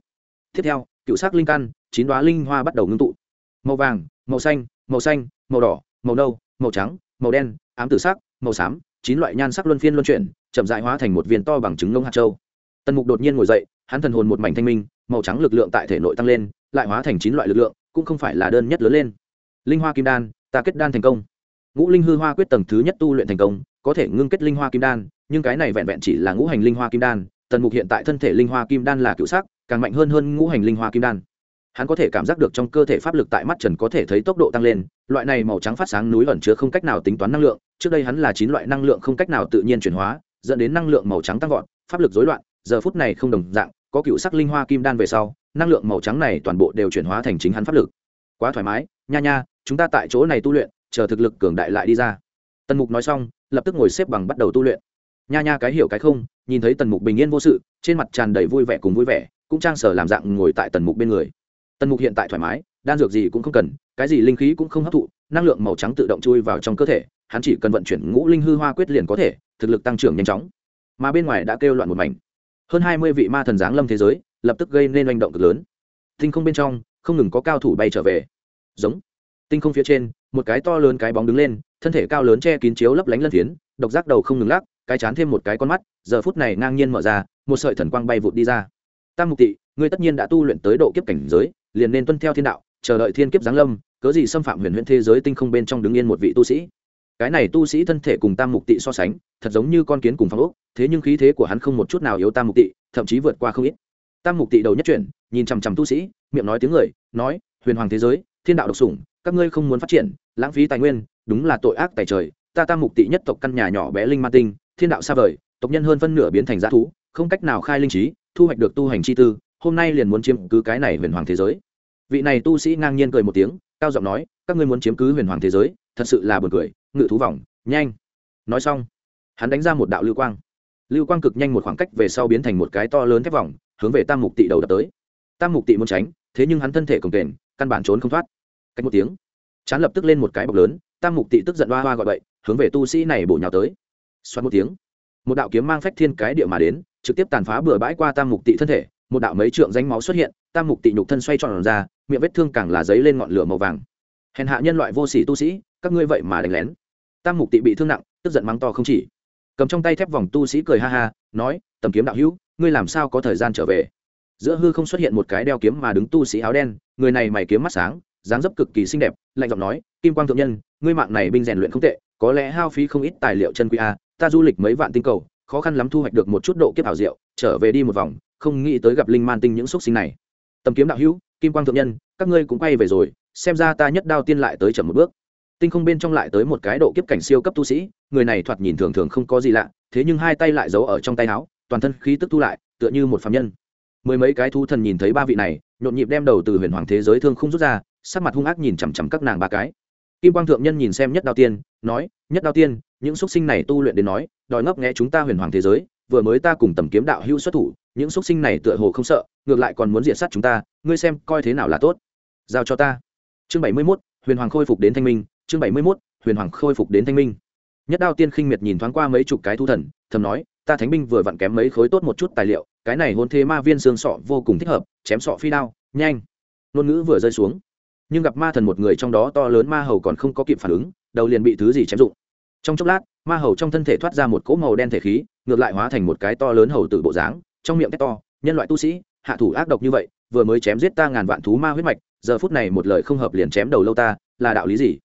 Tiếp theo, cựu sắc linh căn, chín đoá linh hoa bắt đầu ngưng tụ. Màu vàng, màu xanh màu xanh, màu đỏ, màu nâu, màu trắng, màu đen, ám tử sắc, màu xám, chín loại nhan sắc luân phiên luân chuyển, chậm dại hóa thành một viên to bằng trứng ngông hạt châu. Tần mục đột nhiên ngồi dậy hắn thần hồn một mảnh thanh minh, màu trắng lực lượng tại thể nội tăng lên, lại hóa thành chín loại lực lượng, cũng không phải là đơn nhất lớn lên. Linh hoa kim đan, ta kết đan thành công. Ngũ linh hư hoa quyết tầng thứ nhất tu luyện thành công, có thể ngưng kết linh hoa kim đan, nhưng cái này vẹn vẹn chỉ là ngũ hành linh hoa kim đan, tần mục hiện tại thân thể linh hoa kim đan là cựu sắc, càng mạnh hơn hơn ngũ hành linh hoa kim đan. Hắn có thể cảm giác được trong cơ thể pháp lực tại mắt trần có thể thấy tốc độ tăng lên, loại này màu trắng phát sáng núi ẩn chứa không cách nào tính toán năng lượng, trước đây hắn là chín loại năng lượng không cách nào tự nhiên chuyển hóa, dẫn đến năng lượng màu trắng tăng vọt, pháp lực dối loạn, giờ phút này không đồng dạng có cựu sắc linh hoa kim đan về sau, năng lượng màu trắng này toàn bộ đều chuyển hóa thành chính hắn pháp lực. Quá thoải mái, nha nha, chúng ta tại chỗ này tu luyện, chờ thực lực cường đại lại đi ra. Tần mục nói xong, lập tức ngồi xếp bằng bắt đầu tu luyện. Nha nha cái hiểu cái không, nhìn thấy tần mục bình yên vô sự, trên mặt tràn đầy vui vẻ cùng vui vẻ, cũng trang sở làm dạng ngồi tại tần mục bên người. Tần mục hiện tại thoải mái, đan dược gì cũng không cần, cái gì linh khí cũng không hấp thụ, năng lượng màu trắng tự động chui vào trong cơ thể, hắn chỉ cần vận chuyển ngũ linh hư hoa quyết liền có thể, thực lực tăng trưởng nhanh chóng. Mà bên ngoài đã kêu loạn một mảnh hơn hai mươi vị ma thần giáng lâm thế giới, lập tức gây nên oanh động cực lớn. Tinh không bên trong, không ngừng có cao thủ bay trở về. Giống. Tinh không phía trên, một cái to lớn cái bóng đứng lên, thân thể cao lớn che kín chiếu lấp lánh lân thiến độc giác đầu không ngừng lắc, cái chán thêm một cái con mắt, giờ phút này ngang nhiên mở ra, một sợi thần quang bay vụt đi ra. Tam mục tị, ngươi tất nhiên đã tu luyện tới độ kiếp cảnh giới, liền nên tuân theo thiên đạo, chờ đợi thiên kiếp giáng lâm, cớ gì xâm phạm huyền huyễn thế giới tinh không bên trong đứng yên một vị tu sĩ? Cái này tu sĩ thân thể cùng tam mục tị so sánh, thật giống như con kiến cùng phong ốc, thế nhưng khí thế của hắn không một chút nào yếu tam mục tị, thậm chí vượt qua không ít. Tam mục tị đầu nhất chuyển, nhìn chằm chằm tu sĩ, miệng nói tiếng người, nói, huyền hoàng thế giới, thiên đạo độc sủng, các ngươi không muốn phát triển, lãng phí tài nguyên, đúng là tội ác tài trời, ta tam mục tị nhất tộc căn nhà nhỏ bé linh ma tinh, thiên đạo xa vời, tộc nhân hơn phân nửa biến thành g thú, không cách nào khai linh trí, thu hoạch được tu hành chi tư, hôm nay liền muốn chiếm cứ cái này huyền hoàng thế giới. Vị này tu sĩ ngang nhiên cười một tiếng, cao giọng nói, các ngươi muốn chiếm cứ huyền hoàng thế giới, thật sự là buồn cười ngự thú vòng, nhanh. Nói xong, hắn đánh ra một đạo lưu quang. Lưu quang cực nhanh một khoảng cách về sau biến thành một cái to lớn thép vòng, hướng về tam mục tị đầu đập tới. Tam mục tị muốn tránh, thế nhưng hắn thân thể cồng kềnh, căn bản trốn không thoát. Cách một tiếng, chán lập tức lên một cái bọc lớn, tam mục tị tức giận hoa hoa gọi bậy, hướng về tu sĩ này bổ nhào tới. Xoắn một tiếng, một đạo kiếm mang phách thiên cái địa mà đến, trực tiếp tàn phá bừa bãi qua tam mục tị thân thể, một đạo mấy trượng danh máu xuất hiện, tam mục tị nhục thân xoay tròn ra, miệng vết thương càng là giấy lên ngọn lửa màu vàng. Hèn hạ nhân loại vô sỉ tu sĩ, các ngươi vậy mà đánh lén tam mục tị bị thương nặng, tức giận mắng to không chỉ. Cầm trong tay thép vòng tu sĩ cười ha ha, nói, tầm kiếm đạo hữu, ngươi làm sao có thời gian trở về? Giữa hư không xuất hiện một cái đeo kiếm mà đứng tu sĩ áo đen, người này mày kiếm mắt sáng, dáng dấp cực kỳ xinh đẹp, lạnh giọng nói, kim quang thượng nhân, ngươi mạng này binh rèn luyện không tệ, có lẽ hao phí không ít tài liệu chân quý a, ta du lịch mấy vạn tinh cầu, khó khăn lắm thu hoạch được một chút độ kiếp ảo diệu, trở về đi một vòng, không nghĩ tới gặp linh man tinh những xúc sinh này. Tầm kiếm đạo hữu, kim quang thượng nhân, các ngươi cũng quay về rồi, xem ra ta nhất đao tiên lại tới chậm một bước tinh không bên trong lại tới một cái độ kiếp cảnh siêu cấp tu sĩ, người này thoạt nhìn thường thường không có gì lạ, thế nhưng hai tay lại giấu ở trong tay áo, toàn thân khí tức thu lại, tựa như một phạm nhân. Mười mấy cái thu thần nhìn thấy ba vị này, nhộn nhịp đem đầu từ huyền hoàng thế giới thương không rút ra, sắc mặt hung ác nhìn chằm chằm các nàng ba cái. Kim quang thượng nhân nhìn xem nhất đao tiên, nói, nhất đao tiên, những x u ấ t sinh này tu luyện đến nói, đòi ngấp nghe chúng ta huyền hoàng thế giới, vừa mới ta cùng tầm kiếm đạo hữu xuất thủ, những x u ấ t sinh này tựa hồ không sợ, ngược lại còn muốn diện sát chúng ta, ngươi xem coi thế nào là tốt. Giao cho ta. Chương bảy mươi mốt, huyền hoàng khôi phục đến thanh minh chương bảy mươi mốt, huyền hoàng khôi phục đến thanh minh. Nhất đao tiên khinh miệt nhìn thoáng qua mấy chục cái thu thần, thầm nói, ta thánh binh vừa vặn kém mấy khối tốt một chút tài liệu, cái này hôn thế ma viên xương sọ vô cùng thích hợp, chém sọ phi đao, nhanh. Ngôn ngữ vừa rơi xuống. Nhưng gặp ma thần một người trong đó to lớn ma hầu còn không có kịp phản ứng, đầu liền bị thứ gì chém dụng. Trong chốc lát, ma hầu trong thân thể thoát ra một cỗ màu đen thể khí, ngược lại hóa thành một cái to lớn hầu tử bộ dáng, trong miệng tét to, nhân loại tu sĩ, hạ thủ ác độc như vậy, vừa mới chém giết ta ngàn vạn thú ma huyết mạch, giờ phút này một lời không hợp liền chém đầu lâu ta, là đạo lý gì?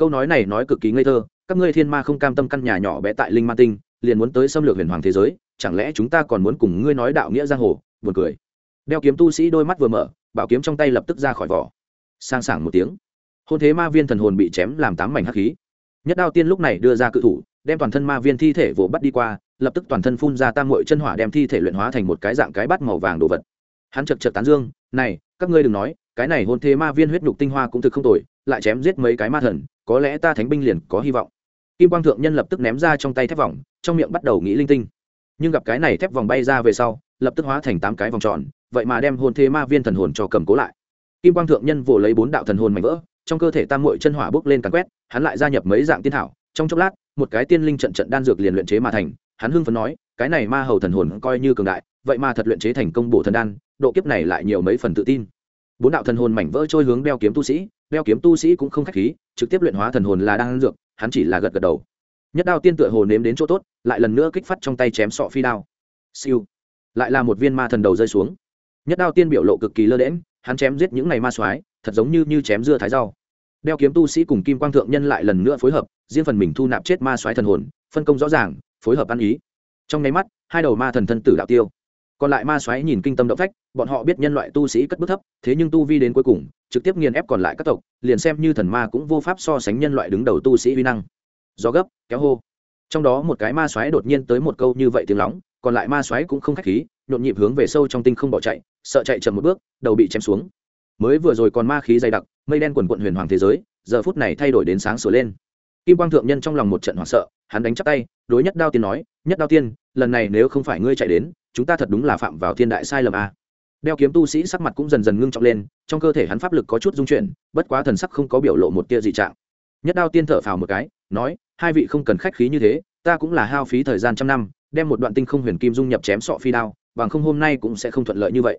Câu nói này nói cực kỳ ngây thơ, các ngươi thiên ma không cam tâm căn nhà nhỏ bé tại linh ma tinh, liền muốn tới xâm lược huyền hoàng thế giới, chẳng lẽ chúng ta còn muốn cùng ngươi nói đạo nghĩa giang hồ? Buồn cười. Đeo kiếm tu sĩ đôi mắt vừa mở, bảo kiếm trong tay lập tức ra khỏi vỏ. Sang sảng một tiếng. Hôn thế ma viên thần hồn bị chém làm tám mảnh hắc khí. Nhất đao tiên lúc này đưa ra cự thủ, đem toàn thân ma viên thi thể vỗ bắt đi qua, lập tức toàn thân phun ra tam mội chân hỏa đem thi thể luyện hóa thành một cái dạng cái bát màu vàng đồ vật. Hắn chật chật tán dương, này, các ngươi đừng nói, cái này hôn thế ma viên huyết nhục tinh hoa cũng thực không tồi, lại chém giết mấy cái ma thần có lẽ ta thánh binh liền có hy vọng. Kim quang thượng nhân lập tức ném ra trong tay thép vòng, trong miệng bắt đầu nghĩ linh tinh. Nhưng gặp cái này thép vòng bay ra về sau, lập tức hóa thành tám cái vòng tròn, vậy mà đem hôn thế ma viên thần hồn cho cầm cố lại. Kim quang thượng nhân vồ lấy bốn đạo thần hồn mạnh vỡ, trong cơ thể tam mội chân hỏa bốc lên càn quét, hắn lại gia nhập mấy dạng tiên thảo, trong chốc lát, một cái tiên linh trận trận đan dược liền luyện chế mà thành, hắn hưng phấn nói, cái này ma hầu thần hồn coi như cường đại, vậy mà thật luyện chế thành công bổ thần đan, độ kiếp này lại nhiều mấy phần tự tin. Bốn đạo thần hồn mảnh vỡ trôi hướng đeo kiếm tu sĩ đeo kiếm tu sĩ cũng không khách khí, trực tiếp luyện hóa thần hồn là đang dược, hắn chỉ là gật gật đầu. Nhất đao tiên tựa hồ nếm đến chỗ tốt, lại lần nữa kích phát trong tay chém sọ phi đao. Siêu. Lại là một viên ma thần đầu rơi xuống. Nhất đao tiên biểu lộ cực kỳ lơ đễm hắn chém giết những ngày ma soái, thật giống như như chém dưa thái rau. Đeo kiếm tu sĩ cùng kim quang thượng nhân lại lần nữa phối hợp, riêng phần mình thu nạp chết ma soái thần hồn, phân công rõ ràng, phối hợp ăn ý. Trong nháy mắt, hai đầu ma thần thân tử đạo tiêu còn lại ma soái nhìn kinh tâm động phách, bọn họ biết nhân loại tu sĩ cất bước thấp, thế nhưng tu vi đến cuối cùng, trực tiếp nghiền ép còn lại các tộc, liền xem như thần ma cũng vô pháp so sánh nhân loại đứng đầu tu sĩ uy năng. Do gấp, kéo hô. Trong đó một cái ma xoáy đột nhiên tới một câu như vậy tiếng lóng, còn lại ma xoáy cũng không khách khí, nhộn nhịp hướng về sâu trong tinh không bỏ chạy, sợ chạy chậm một bước, đầu bị chém xuống. Mới vừa rồi còn ma khí dày đặc, mây đen quần quận huyền hoàng thế giới, giờ phút này thay đổi đến sáng sửa lên. Kim quang thượng nhân trong lòng một trận hoảng sợ, hắn đánh chắp tay, đối nhất đao tiên nói, nhất đao tiên, lần này nếu không phải ngươi chạy đến chúng ta thật đúng là phạm vào thiên đại sai lầm a. À. đeo kiếm tu sĩ sắc mặt cũng dần dần ngưng trọng lên, trong cơ thể hắn pháp lực có chút dung chuyển, bất quá thần sắc không có biểu lộ một tia dị trạng. Nhất đao tiên thở phào một cái, nói, hai vị không cần khách khí như thế, ta cũng là hao phí thời gian trăm năm, đem một đoạn tinh không huyền kim dung nhập chém sọ phi đao, bằng không hôm nay cũng sẽ không thuận lợi như vậy.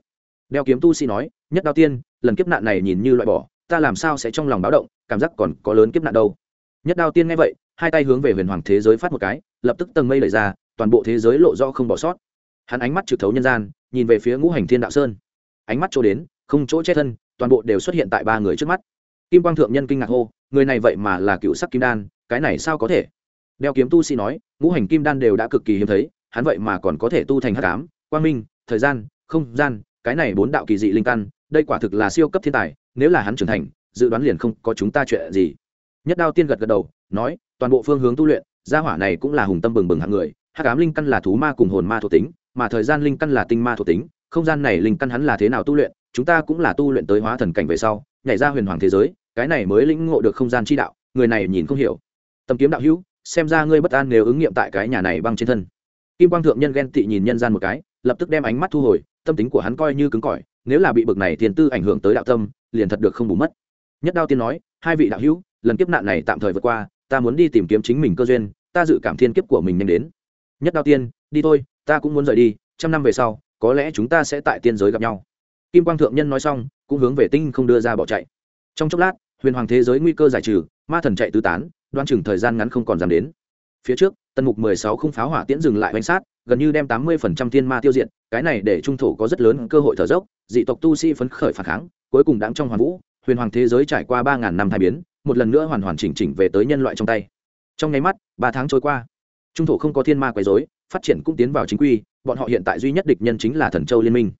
Đeo kiếm tu sĩ nói, nhất đao tiên, lần kiếp nạn này nhìn như loại bỏ, ta làm sao sẽ trong lòng báo động, cảm giác còn có lớn kiếp nạn đâu. Nhất đao tiên nghe vậy, hai tay hướng về huyền hoàng thế giới phát một cái, lập tức tầng mây lời ra, toàn bộ thế giới lộ do không bỏ sót hắn ánh mắt trực thấu nhân gian, nhìn về phía ngũ hành thiên đạo sơn. Ánh mắt chỗ đến, không chỗ che thân, toàn bộ đều xuất hiện tại ba người trước mắt. Kim quang thượng nhân kinh ngạc hô, người này vậy mà là cựu sắc kim đan, cái này sao có thể? Đeo kiếm tu sĩ nói, ngũ hành kim đan đều đã cực kỳ hiếm thấy, hắn vậy mà còn có thể tu thành hắc ám, quang minh, thời gian, không gian, cái này bốn đạo kỳ dị linh căn, đây quả thực là siêu cấp thiên tài, nếu là hắn trưởng thành, dự đoán liền không có chúng ta chuyện gì. Nhất đao tiên gật gật đầu, nói, toàn bộ phương hướng tu luyện, gia hỏa này cũng là hùng tâm bừng bừng hạng người, hắc ám linh căn là thú ma cùng hồn ma thuộc tính mà thời gian linh căn là tinh ma thuộc tính, không gian này linh căn hắn là thế nào tu luyện, chúng ta cũng là tu luyện tới hóa thần cảnh về sau, nhảy ra huyền hoàng thế giới, cái này mới lĩnh ngộ được không gian chi đạo, người này nhìn không hiểu. Tầm kiếm đạo hữu, xem ra ngươi bất an nếu ứng nghiệm tại cái nhà này băng trên thân. Kim quang thượng nhân ghen tị nhìn nhân gian một cái, lập tức đem ánh mắt thu hồi, tâm tính của hắn coi như cứng cỏi, nếu là bị bực này tiền tư ảnh hưởng tới đạo tâm, liền thật được không bù mất. Nhất đao tiên nói, hai vị đạo hữu, lần kiếp nạn này tạm thời vượt qua, ta muốn đi tìm kiếm chính mình cơ duyên, ta dự cảm thiên kiếp của mình nhanh đến. Nhất đao tiên, đi thôi ta cũng muốn rời đi, trăm năm về sau, có lẽ chúng ta sẽ tại tiên giới gặp nhau. Kim quang thượng nhân nói xong, cũng hướng về tinh không đưa ra bỏ chạy. Trong chốc lát, huyền hoàng thế giới nguy cơ giải trừ, ma thần chạy tứ tán, đoan chừng thời gian ngắn không còn dám đến. Phía trước tần mục mười sáu không pháo hỏa tiễn dừng lại bánh sát, gần như đem tám mươi phần trăm thiên ma tiêu diệt, cái này để trung thổ có rất lớn cơ hội thở dốc, dị tộc tu sĩ phấn khởi phản kháng, cuối cùng đáng trong hoàn vũ, huyền hoàng thế giới trải qua ba ngàn năm thai biến, một lần nữa hoàn hoàn chỉnh chỉnh về tới nhân loại trong tay. Trong nháy mắt, ba tháng trôi qua, trung thổ không có thiên ma quấy dối phát triển cũng tiến vào chính quy, bọn họ hiện tại duy nhất địch nhân chính là thần châu liên minh.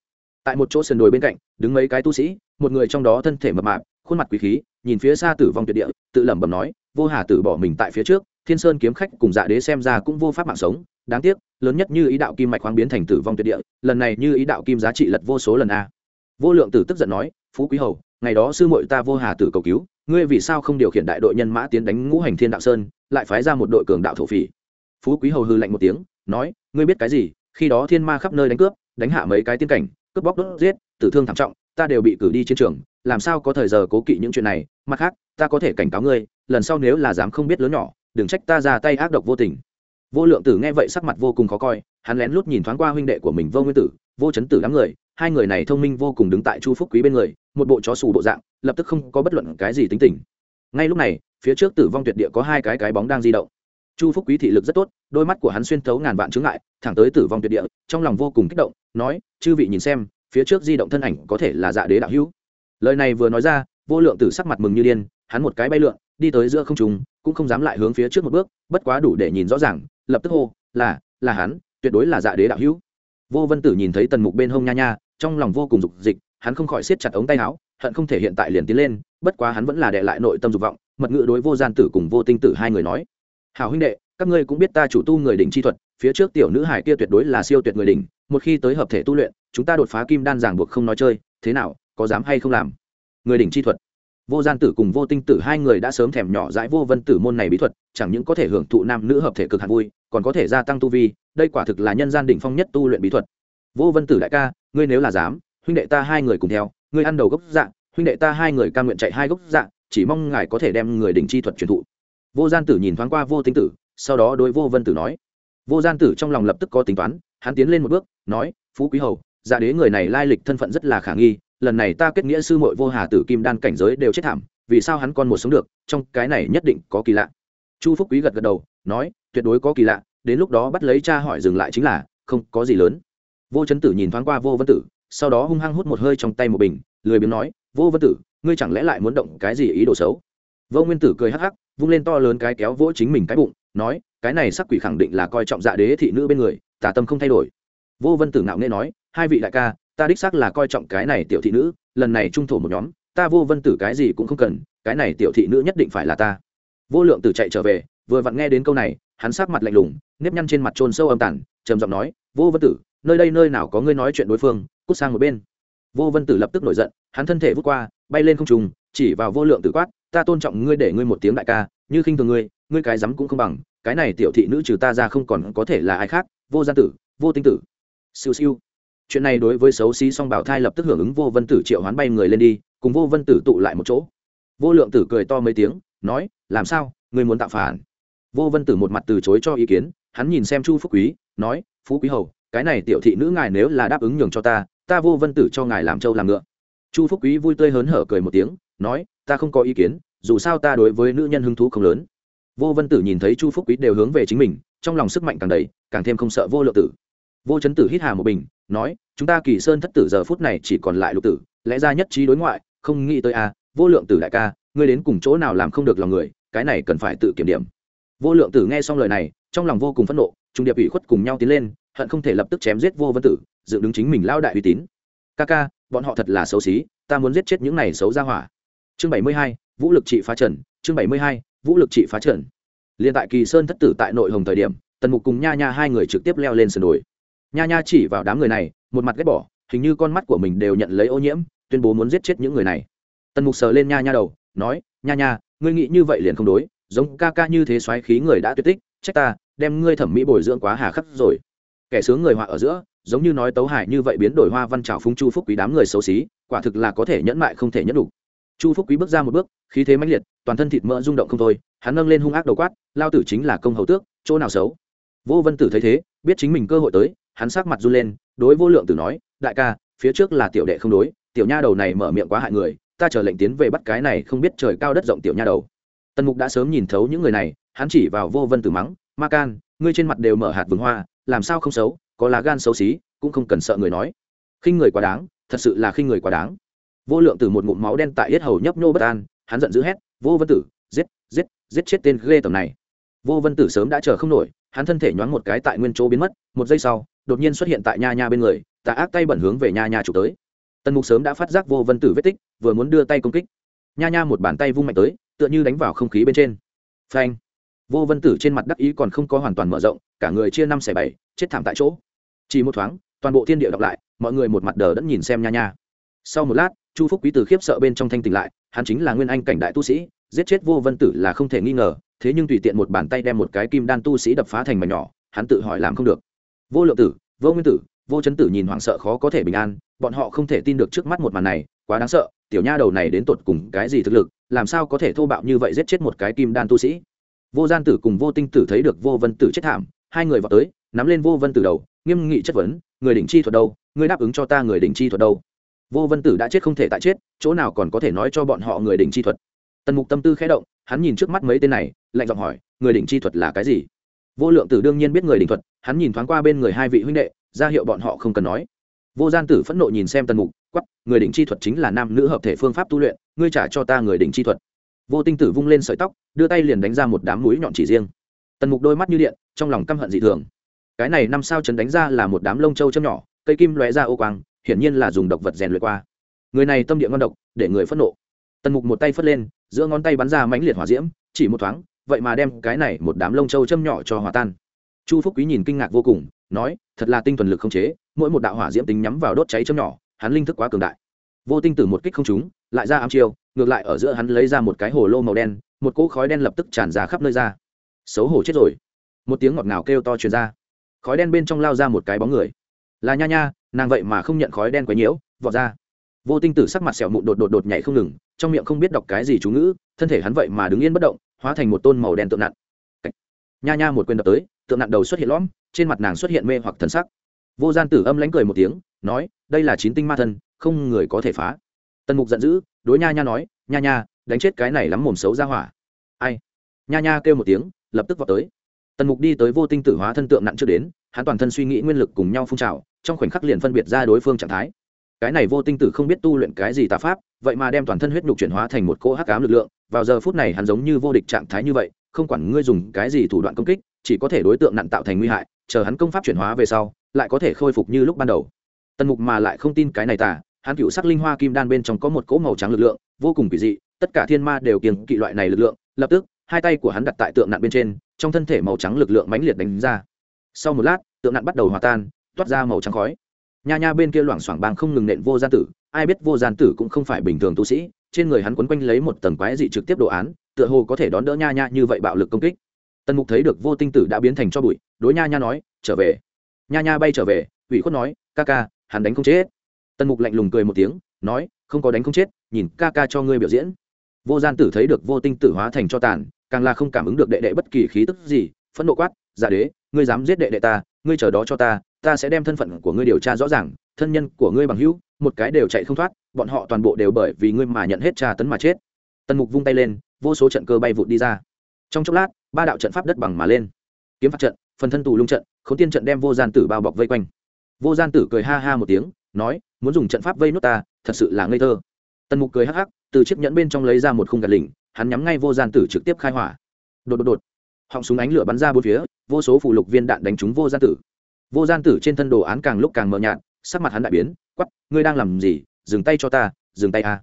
Tại một chỗ sườn đồi bên cạnh, đứng mấy cái tu sĩ, một người trong đó thân thể mập mạp, khuôn mặt quý khí, nhìn phía xa tử vong tuyệt địa, tự lẩm bẩm nói, vô hà tử bỏ mình tại phía trước, thiên sơn kiếm khách cùng dạ đế xem ra cũng vô pháp mạng sống, đáng tiếc, lớn nhất như ý đạo kim mạch khoáng biến thành tử vong tuyệt địa, lần này như ý đạo kim giá trị lật vô số lần a. Vô lượng tử tức giận nói, phú quý hầu, ngày đó sư muội ta vô hà tử cầu cứu, ngươi vì sao không điều khiển đại đội nhân mã tiến đánh ngũ hành thiên đạo sơn, lại phái ra một đội cường đạo thổ phỉ? Phú quý hầu hư lạnh một tiếng nói, ngươi biết cái gì? Khi đó thiên ma khắp nơi đánh cướp, đánh hạ mấy cái tiên cảnh, cướp bóc đốt giết, tử thương thảm trọng, ta đều bị cử đi chiến trường, làm sao có thời giờ cố kỵ những chuyện này? Mặt khác, ta có thể cảnh cáo ngươi, lần sau nếu là dám không biết lớn nhỏ, đừng trách ta ra tay ác độc vô tình. Vô lượng tử nghe vậy sắc mặt vô cùng khó coi, hắn lén lút nhìn thoáng qua huynh đệ của mình vô nguyên tử, vô chấn tử đám người, hai người này thông minh vô cùng đứng tại chu phúc quý bên người, một bộ chó xù bộ dạng, lập tức không có bất luận cái gì tính tình. Ngay lúc này, phía trước tử vong tuyệt địa có hai cái cái bóng đang di động chu phúc quý thị lực rất tốt, đôi mắt của hắn xuyên thấu ngàn vạn chướng ngại, thẳng tới tử vong tuyệt địa, trong lòng vô cùng kích động, nói, chư vị nhìn xem, phía trước di động thân ảnh có thể là dạ đế đạo hữu. Lời này vừa nói ra, vô lượng tử sắc mặt mừng như điên, hắn một cái bay lượn, đi tới giữa không trùng cũng không dám lại hướng phía trước một bước, bất quá đủ để nhìn rõ ràng, lập tức hô, là là hắn, tuyệt đối là dạ đế đạo hữu. Vô vân tử nhìn thấy tần mục bên hông nha nha, trong lòng vô cùng dục dịch, hắn không khỏi siết chặt ống tay áo, hận không thể hiện tại liền tiến lên, bất quá hắn vẫn là đệ lại nội tâm dục vọng, mật ngữ đối vô gian tử cùng vô tinh tử hai người nói. Hảo huynh đệ các ngươi cũng biết ta chủ tu người đỉnh chi thuật phía trước tiểu nữ hải kia tuyệt đối là siêu tuyệt người đỉnh một khi tới hợp thể tu luyện chúng ta đột phá kim đan giảng buộc không nói chơi thế nào có dám hay không làm? Người đỉnh chi thuật. Vô gian tử cùng vô tinh tử hai người đã sớm thèm nhỏ dãi vô vân tử môn này bí thuật chẳng những có thể hưởng thụ nam nữ hợp thể cực hạt vui còn có thể gia tăng tu vi đây quả thực là nhân gian đỉnh phong nhất tu luyện bí thuật. Vô vân tử đại ca ngươi nếu là dám huynh đệ ta hai người cùng theo ngươi ăn đầu gốc dạng, huynh đệ ta hai người ca nguyện chạy hai gốc dạng, chỉ mong ngài có thể đem người đỉnh chi thuật truyền thụ vô gian tử nhìn thoáng qua vô tinh tử, sau đó đối vô vân tử nói. Vô gian tử trong lòng lập tức có tính toán, hắn tiến lên một bước, nói, phú quý hầu dạ đế người này lai lịch thân phận rất là khả nghi, lần này ta kết nghĩa sư muội vô hà tử kim đan cảnh giới đều chết thảm, vì sao hắn còn một sống được, trong cái này nhất định có kỳ lạ. Chu phúc quý gật gật đầu, nói, tuyệt đối có kỳ lạ, đến lúc đó bắt lấy cha hỏi dừng lại chính là, không có gì lớn. Vô chấn tử nhìn thoáng qua vô vân tử, sau đó hung hăng hút một hơi trong tay một bình, lười biếng nói, vô vân tử, ngươi chẳng lẽ lại muốn động cái gì ý đồ xấu? Vô nguyên tử cười hắc hắc vung lên to lớn cái kéo vỗ chính mình cái bụng, nói, cái này sắc quỷ khẳng định là coi trọng dạ đế thị nữ bên người, tà tâm không thay đổi. Vô vân tử ngạo nghễ nói, hai vị đại ca, ta đích xác là coi trọng cái này tiểu thị nữ, lần này trung thổ một nhóm, ta vô vân tử cái gì cũng không cần, cái này tiểu thị nữ nhất định phải là ta. Vô lượng tử chạy trở về, vừa vặn nghe đến câu này, hắn sắc mặt lạnh lùng, nếp nhăn trên mặt trôn sâu âm tản trầm giọng nói, vô vân tử, nơi đây nơi nào có ngươi nói chuyện đối phương, cút sang một bên. Vô vân tử lập tức nổi giận, hắn thân thể vút qua, bay lên không trùng chỉ vào vô lượng tử quát ta tôn trọng ngươi để ngươi một tiếng đại ca, như khinh thường ngươi ngươi cái rắm cũng không bằng, cái này tiểu thị nữ trừ ta ra không còn có thể là ai khác, vô gia tử, vô tinh tử. Siêu siêu. Chuyện này đối với xấu xí song bảo thai lập tức hưởng ứng vô vân tử triệu hoán bay người lên đi, cùng vô vân tử tụ lại một chỗ. Vô lượng tử cười to mấy tiếng, nói, làm sao? Ngươi muốn tạo phản? Vô vân tử một mặt từ chối cho ý kiến, hắn nhìn xem chu phúc quý, nói, phú quý hầu, cái này tiểu thị nữ ngài nếu là đáp ứng nhường cho ta ta vô vân tử cho ngài làm trâu làm ngựa. Chu phúc quý vui tươi hớn hở cười một tiếng nói ta không có ý kiến dù sao ta đối với nữ nhân hứng thú không lớn. Vô vân tử nhìn thấy chu phúc quý đều hướng về chính mình trong lòng sức mạnh càng đầy càng thêm không sợ vô lượng tử. Vô chấn tử hít hà một bình nói chúng ta kỳ sơn thất tử giờ phút này chỉ còn lại lục tử lẽ ra nhất trí đối ngoại không nghĩ tới a à, vô lượng tử đại ca ngươi đến cùng chỗ nào làm không được lòng người cái này cần phải tự kiểm điểm. Vô lượng tử nghe xong lời này trong lòng vô cùng phẫn nộ trung điệp ủy khuất cùng nhau tiến lên hận không thể lập tức chém giết vô vân tử dựng đứng chính mình lao đại uy tín. Ca ca bọn họ thật là xấu xí ta muốn giết chết những này xấu ra hỏa chương bảy mươi hai, vũ lực trị phá trần, chương bảy mươi hai, vũ lực trị phá trần. Liên tại kỳ sơn thất tử tại nội hồng thời điểm, tần mục cùng nha nha hai người trực tiếp leo lên sườn đồi. Nha nha chỉ vào đám người này, một mặt ghét bỏ, hình như con mắt của mình đều nhận lấy ô nhiễm, tuyên bố muốn giết chết những người này. Tần mục sờ lên nha nha đầu, nói, nha nha, ngươi nghĩ như vậy liền không đối, giống ca ca như thế xoáy khí người đã tuyệt tích, trách ta, đem ngươi thẩm mỹ bồi dưỡng quá hà khắc rồi. Kẻ sướng người họa ở giữa, giống như nói tấu hải như vậy biến đổi hoa văn trào phúng chu phúc quý đám người xấu xí, quả thực là có thể nhẫn mại không thể nhẫn đủ chu phúc quý bước ra một bước, khí thế mãnh liệt, toàn thân thịt mỡ rung động không thôi, hắn nâng lên hung ác đầu quát, lao tử chính là công hầu tước, chỗ nào xấu? Vô vân tử thấy thế, biết chính mình cơ hội tới, hắn sắc mặt run lên, đối vô lượng tử nói, đại ca, phía trước là tiểu đệ không đối, tiểu nha đầu này mở miệng quá hại người, ta chờ lệnh tiến về bắt cái này không biết trời cao đất rộng tiểu nha đầu. Tần mục đã sớm nhìn thấu những người này, hắn chỉ vào vô vân tử mắng, ma can, ngươi trên mặt đều mở hạt vườn hoa, làm sao không xấu, có lá gan xấu xí, cũng không cần sợ người nói. Khinh người quá đáng, thật sự là khinh người quá đáng vô lượng từ một ngụm máu đen tại yết hầu nhấp nhô bất an, hắn giận dữ hét, vô vân tử, giết giết giết chết tên ghê tầm này. Vô vân tử sớm đã chờ không nổi, hắn thân thể nhoáng một cái tại nguyên chỗ biến mất, một giây sau, đột nhiên xuất hiện tại nha nha bên người, tà ác tay bẩn hướng về nha nha chụp tới. Tần mục sớm đã phát giác vô vân tử vết tích, vừa muốn đưa tay công kích. Nha nha một bàn tay vung mạnh tới, tựa như đánh vào không khí bên trên. Phanh! Vô vân tử trên mặt đắc ý còn không có hoàn toàn mở rộng, cả người chia năm xẻ bảy, chết thảm tại chỗ. Chỉ một thoáng, toàn bộ thiên địa đọc lại, mọi người một mặt đờ đẫn nhìn xem nha nha. Sau một lát chu phúc quý từ khiếp sợ bên trong thanh tỉnh lại, hắn chính là nguyên anh cảnh đại tu sĩ, giết chết vô vân tử là không thể nghi ngờ, thế nhưng tùy tiện một bàn tay đem một cái kim đan tu sĩ đập phá thành mảnh nhỏ, hắn tự hỏi làm không được. Vô lượng tử, vô nguyên tử, vô chấn tử nhìn hoảng sợ khó có thể bình an, bọn họ không thể tin được trước mắt một màn này, quá đáng sợ, tiểu nha đầu này đến tột cùng cái gì thực lực, làm sao có thể thô bạo như vậy giết chết một cái kim đan tu sĩ? Vô gian tử cùng vô tinh tử thấy được vô vân tử chết thảm, hai người vào tới, nắm lên vô vân tử đầu, nghiêm nghị chất vấn, người đỉnh chi thuật đâu? Người đáp ứng cho ta người đỉnh chi thuật đâu? Vô vân tử đã chết không thể tại chết, chỗ nào còn có thể nói cho bọn họ người đỉnh chi thuật? Tần mục tâm tư khé động, hắn nhìn trước mắt mấy tên này, lạnh giọng hỏi, người đỉnh chi thuật là cái gì? Vô lượng tử đương nhiên biết người đỉnh thuật, hắn nhìn thoáng qua bên người hai vị huynh đệ, ra hiệu bọn họ không cần nói. Vô gian tử phẫn nộ nhìn xem tần mục quắp người đỉnh chi thuật chính là nam nữ hợp thể phương pháp tu luyện, ngươi trả cho ta người đỉnh chi thuật. Vô tinh tử vung lên sợi tóc, đưa tay liền đánh ra một đám mũi nhọn chỉ riêng. Tần mục đôi mắt như điện, trong lòng căm hận dị thường. Cái này năm sao chấn đánh ra là một đám lông trâu châm nhỏ, cây kim lóe ra ô quang hiển nhiên là dùng độc vật rèn luyện qua. Người này tâm địa ngon độc, để người phẫn nộ. Tần mục một tay phất lên, giữa ngón tay bắn ra mãnh liệt hỏa diễm, chỉ một thoáng, vậy mà đem cái này một đám lông trâu châm nhỏ cho hòa tan. Chu phúc quý nhìn kinh ngạc vô cùng, nói, thật là tinh thuần lực không chế, mỗi một đạo hỏa diễm tính nhắm vào đốt cháy châm nhỏ, hắn linh thức quá cường đại. Vô tinh tử một kích không trúng, lại ra ám chiêu, ngược lại ở giữa hắn lấy ra một cái hồ lô màu đen, một cỗ khói đen lập tức tràn ra khắp nơi ra. Xấu hổ chết rồi. Một tiếng ngọt ngào kêu to truyền ra. Khói đen bên trong lao ra một cái bóng người. Là nha nha nàng vậy mà không nhận khói đen quấy nhiễu, vọt ra. Vô tinh tử sắc mặt sẹo mụn đột đột đột nhảy không ngừng, trong miệng không biết đọc cái gì chú ngữ, thân thể hắn vậy mà đứng yên bất động, hóa thành một tôn màu đen tượng nặn nha nha một quyền đập tới, tượng nặn đầu xuất hiện lõm, trên mặt nàng xuất hiện mê hoặc thần sắc. Vô gian tử âm lánh cười một tiếng, nói, đây là chín tinh ma thân, không người có thể phá. Tần mục giận dữ, đối nha nha nói, nha nha, đánh chết cái này lắm mồm xấu ra hỏa. Ai? Nha nha kêu một tiếng, lập tức vào tới. Tần mục đi tới vô tinh tử hóa thân tượng nặng chưa đến, hắn toàn thân suy nghĩ nguyên lực cùng nhau phun trào trong khoảnh khắc liền phân biệt ra đối phương trạng thái. Cái này vô tinh tử không biết tu luyện cái gì tà pháp, vậy mà đem toàn thân huyết nhục chuyển hóa thành một cỗ hắc ám lực lượng, vào giờ phút này hắn giống như vô địch trạng thái như vậy, không quản ngươi dùng cái gì thủ đoạn công kích, chỉ có thể đối tượng nặng tạo thành nguy hại, chờ hắn công pháp chuyển hóa về sau, lại có thể khôi phục như lúc ban đầu. Tần mục mà lại không tin cái này tà, hắn cựu sắc linh hoa kim đan bên trong có một cỗ màu trắng lực lượng, vô cùng kỳ dị, tất cả thiên ma đều kiêng kỵ loại này lực lượng, lập tức, hai tay của hắn đặt tại tượng nặn bên trên, trong thân thể màu trắng lực lượng mãnh liệt đánh ra. Sau một lát, tượng nặn bắt đầu hòa tan toát ra màu trắng khói. Nha nha bên kia loảng xoảng bang không ngừng nện vô gian tử, ai biết vô gian tử cũng không phải bình thường tu sĩ, trên người hắn quấn quanh lấy một tầng quái dị trực tiếp đồ án, tựa hồ có thể đón đỡ nha nha như vậy bạo lực công kích. Tần mục thấy được vô tinh tử đã biến thành cho bụi, đối nha nha nói, trở về. Nha nha bay trở về, ủy khuất nói, ca ca, hắn đánh không chết. Tần mục lạnh lùng cười một tiếng, nói, không có đánh không chết, nhìn ca ca cho ngươi biểu diễn. Vô gian tử thấy được vô tinh tử hóa thành cho tàn, càng là không cảm ứng được đệ đệ bất kỳ khí tức gì, phẫn nộ quát giả đế, ngươi dám giết đệ đệ ta, ngươi chờ đó cho ta ta sẽ đem thân phận của ngươi điều tra rõ ràng, thân nhân của ngươi bằng hữu, một cái đều chạy không thoát, bọn họ toàn bộ đều bởi vì ngươi mà nhận hết tra tấn mà chết. Tần mục vung tay lên, vô số trận cơ bay vụt đi ra. Trong chốc lát, ba đạo trận pháp đất bằng mà lên. Kiếm phạt trận, phần thân tù lung trận k h ố n tiên trận đem vô gian tử bao bọc vây quanh. Vô gian tử cười ha ha một tiếng, nói, muốn dùng trận pháp vây nốt ta, thật sự là ngây thơ. Tần mục cười hắc hắc, từ chiếc nhẫn bên trong lấy ra một khung gạt lỉnh, hắn nhắm ngay vô gian tử trực tiếp khai hỏa. Đột đột đột. Họng súng ánh lửa bắn ra bốn phía, vô số phủ lục viên đạn đánh trúng vô gian tử vô gian tử trên thân đồ án càng lúc càng mờ nhạt, sắc mặt hắn đại biến quắp ngươi đang làm gì? Dừng tay cho ta, dừng tay a.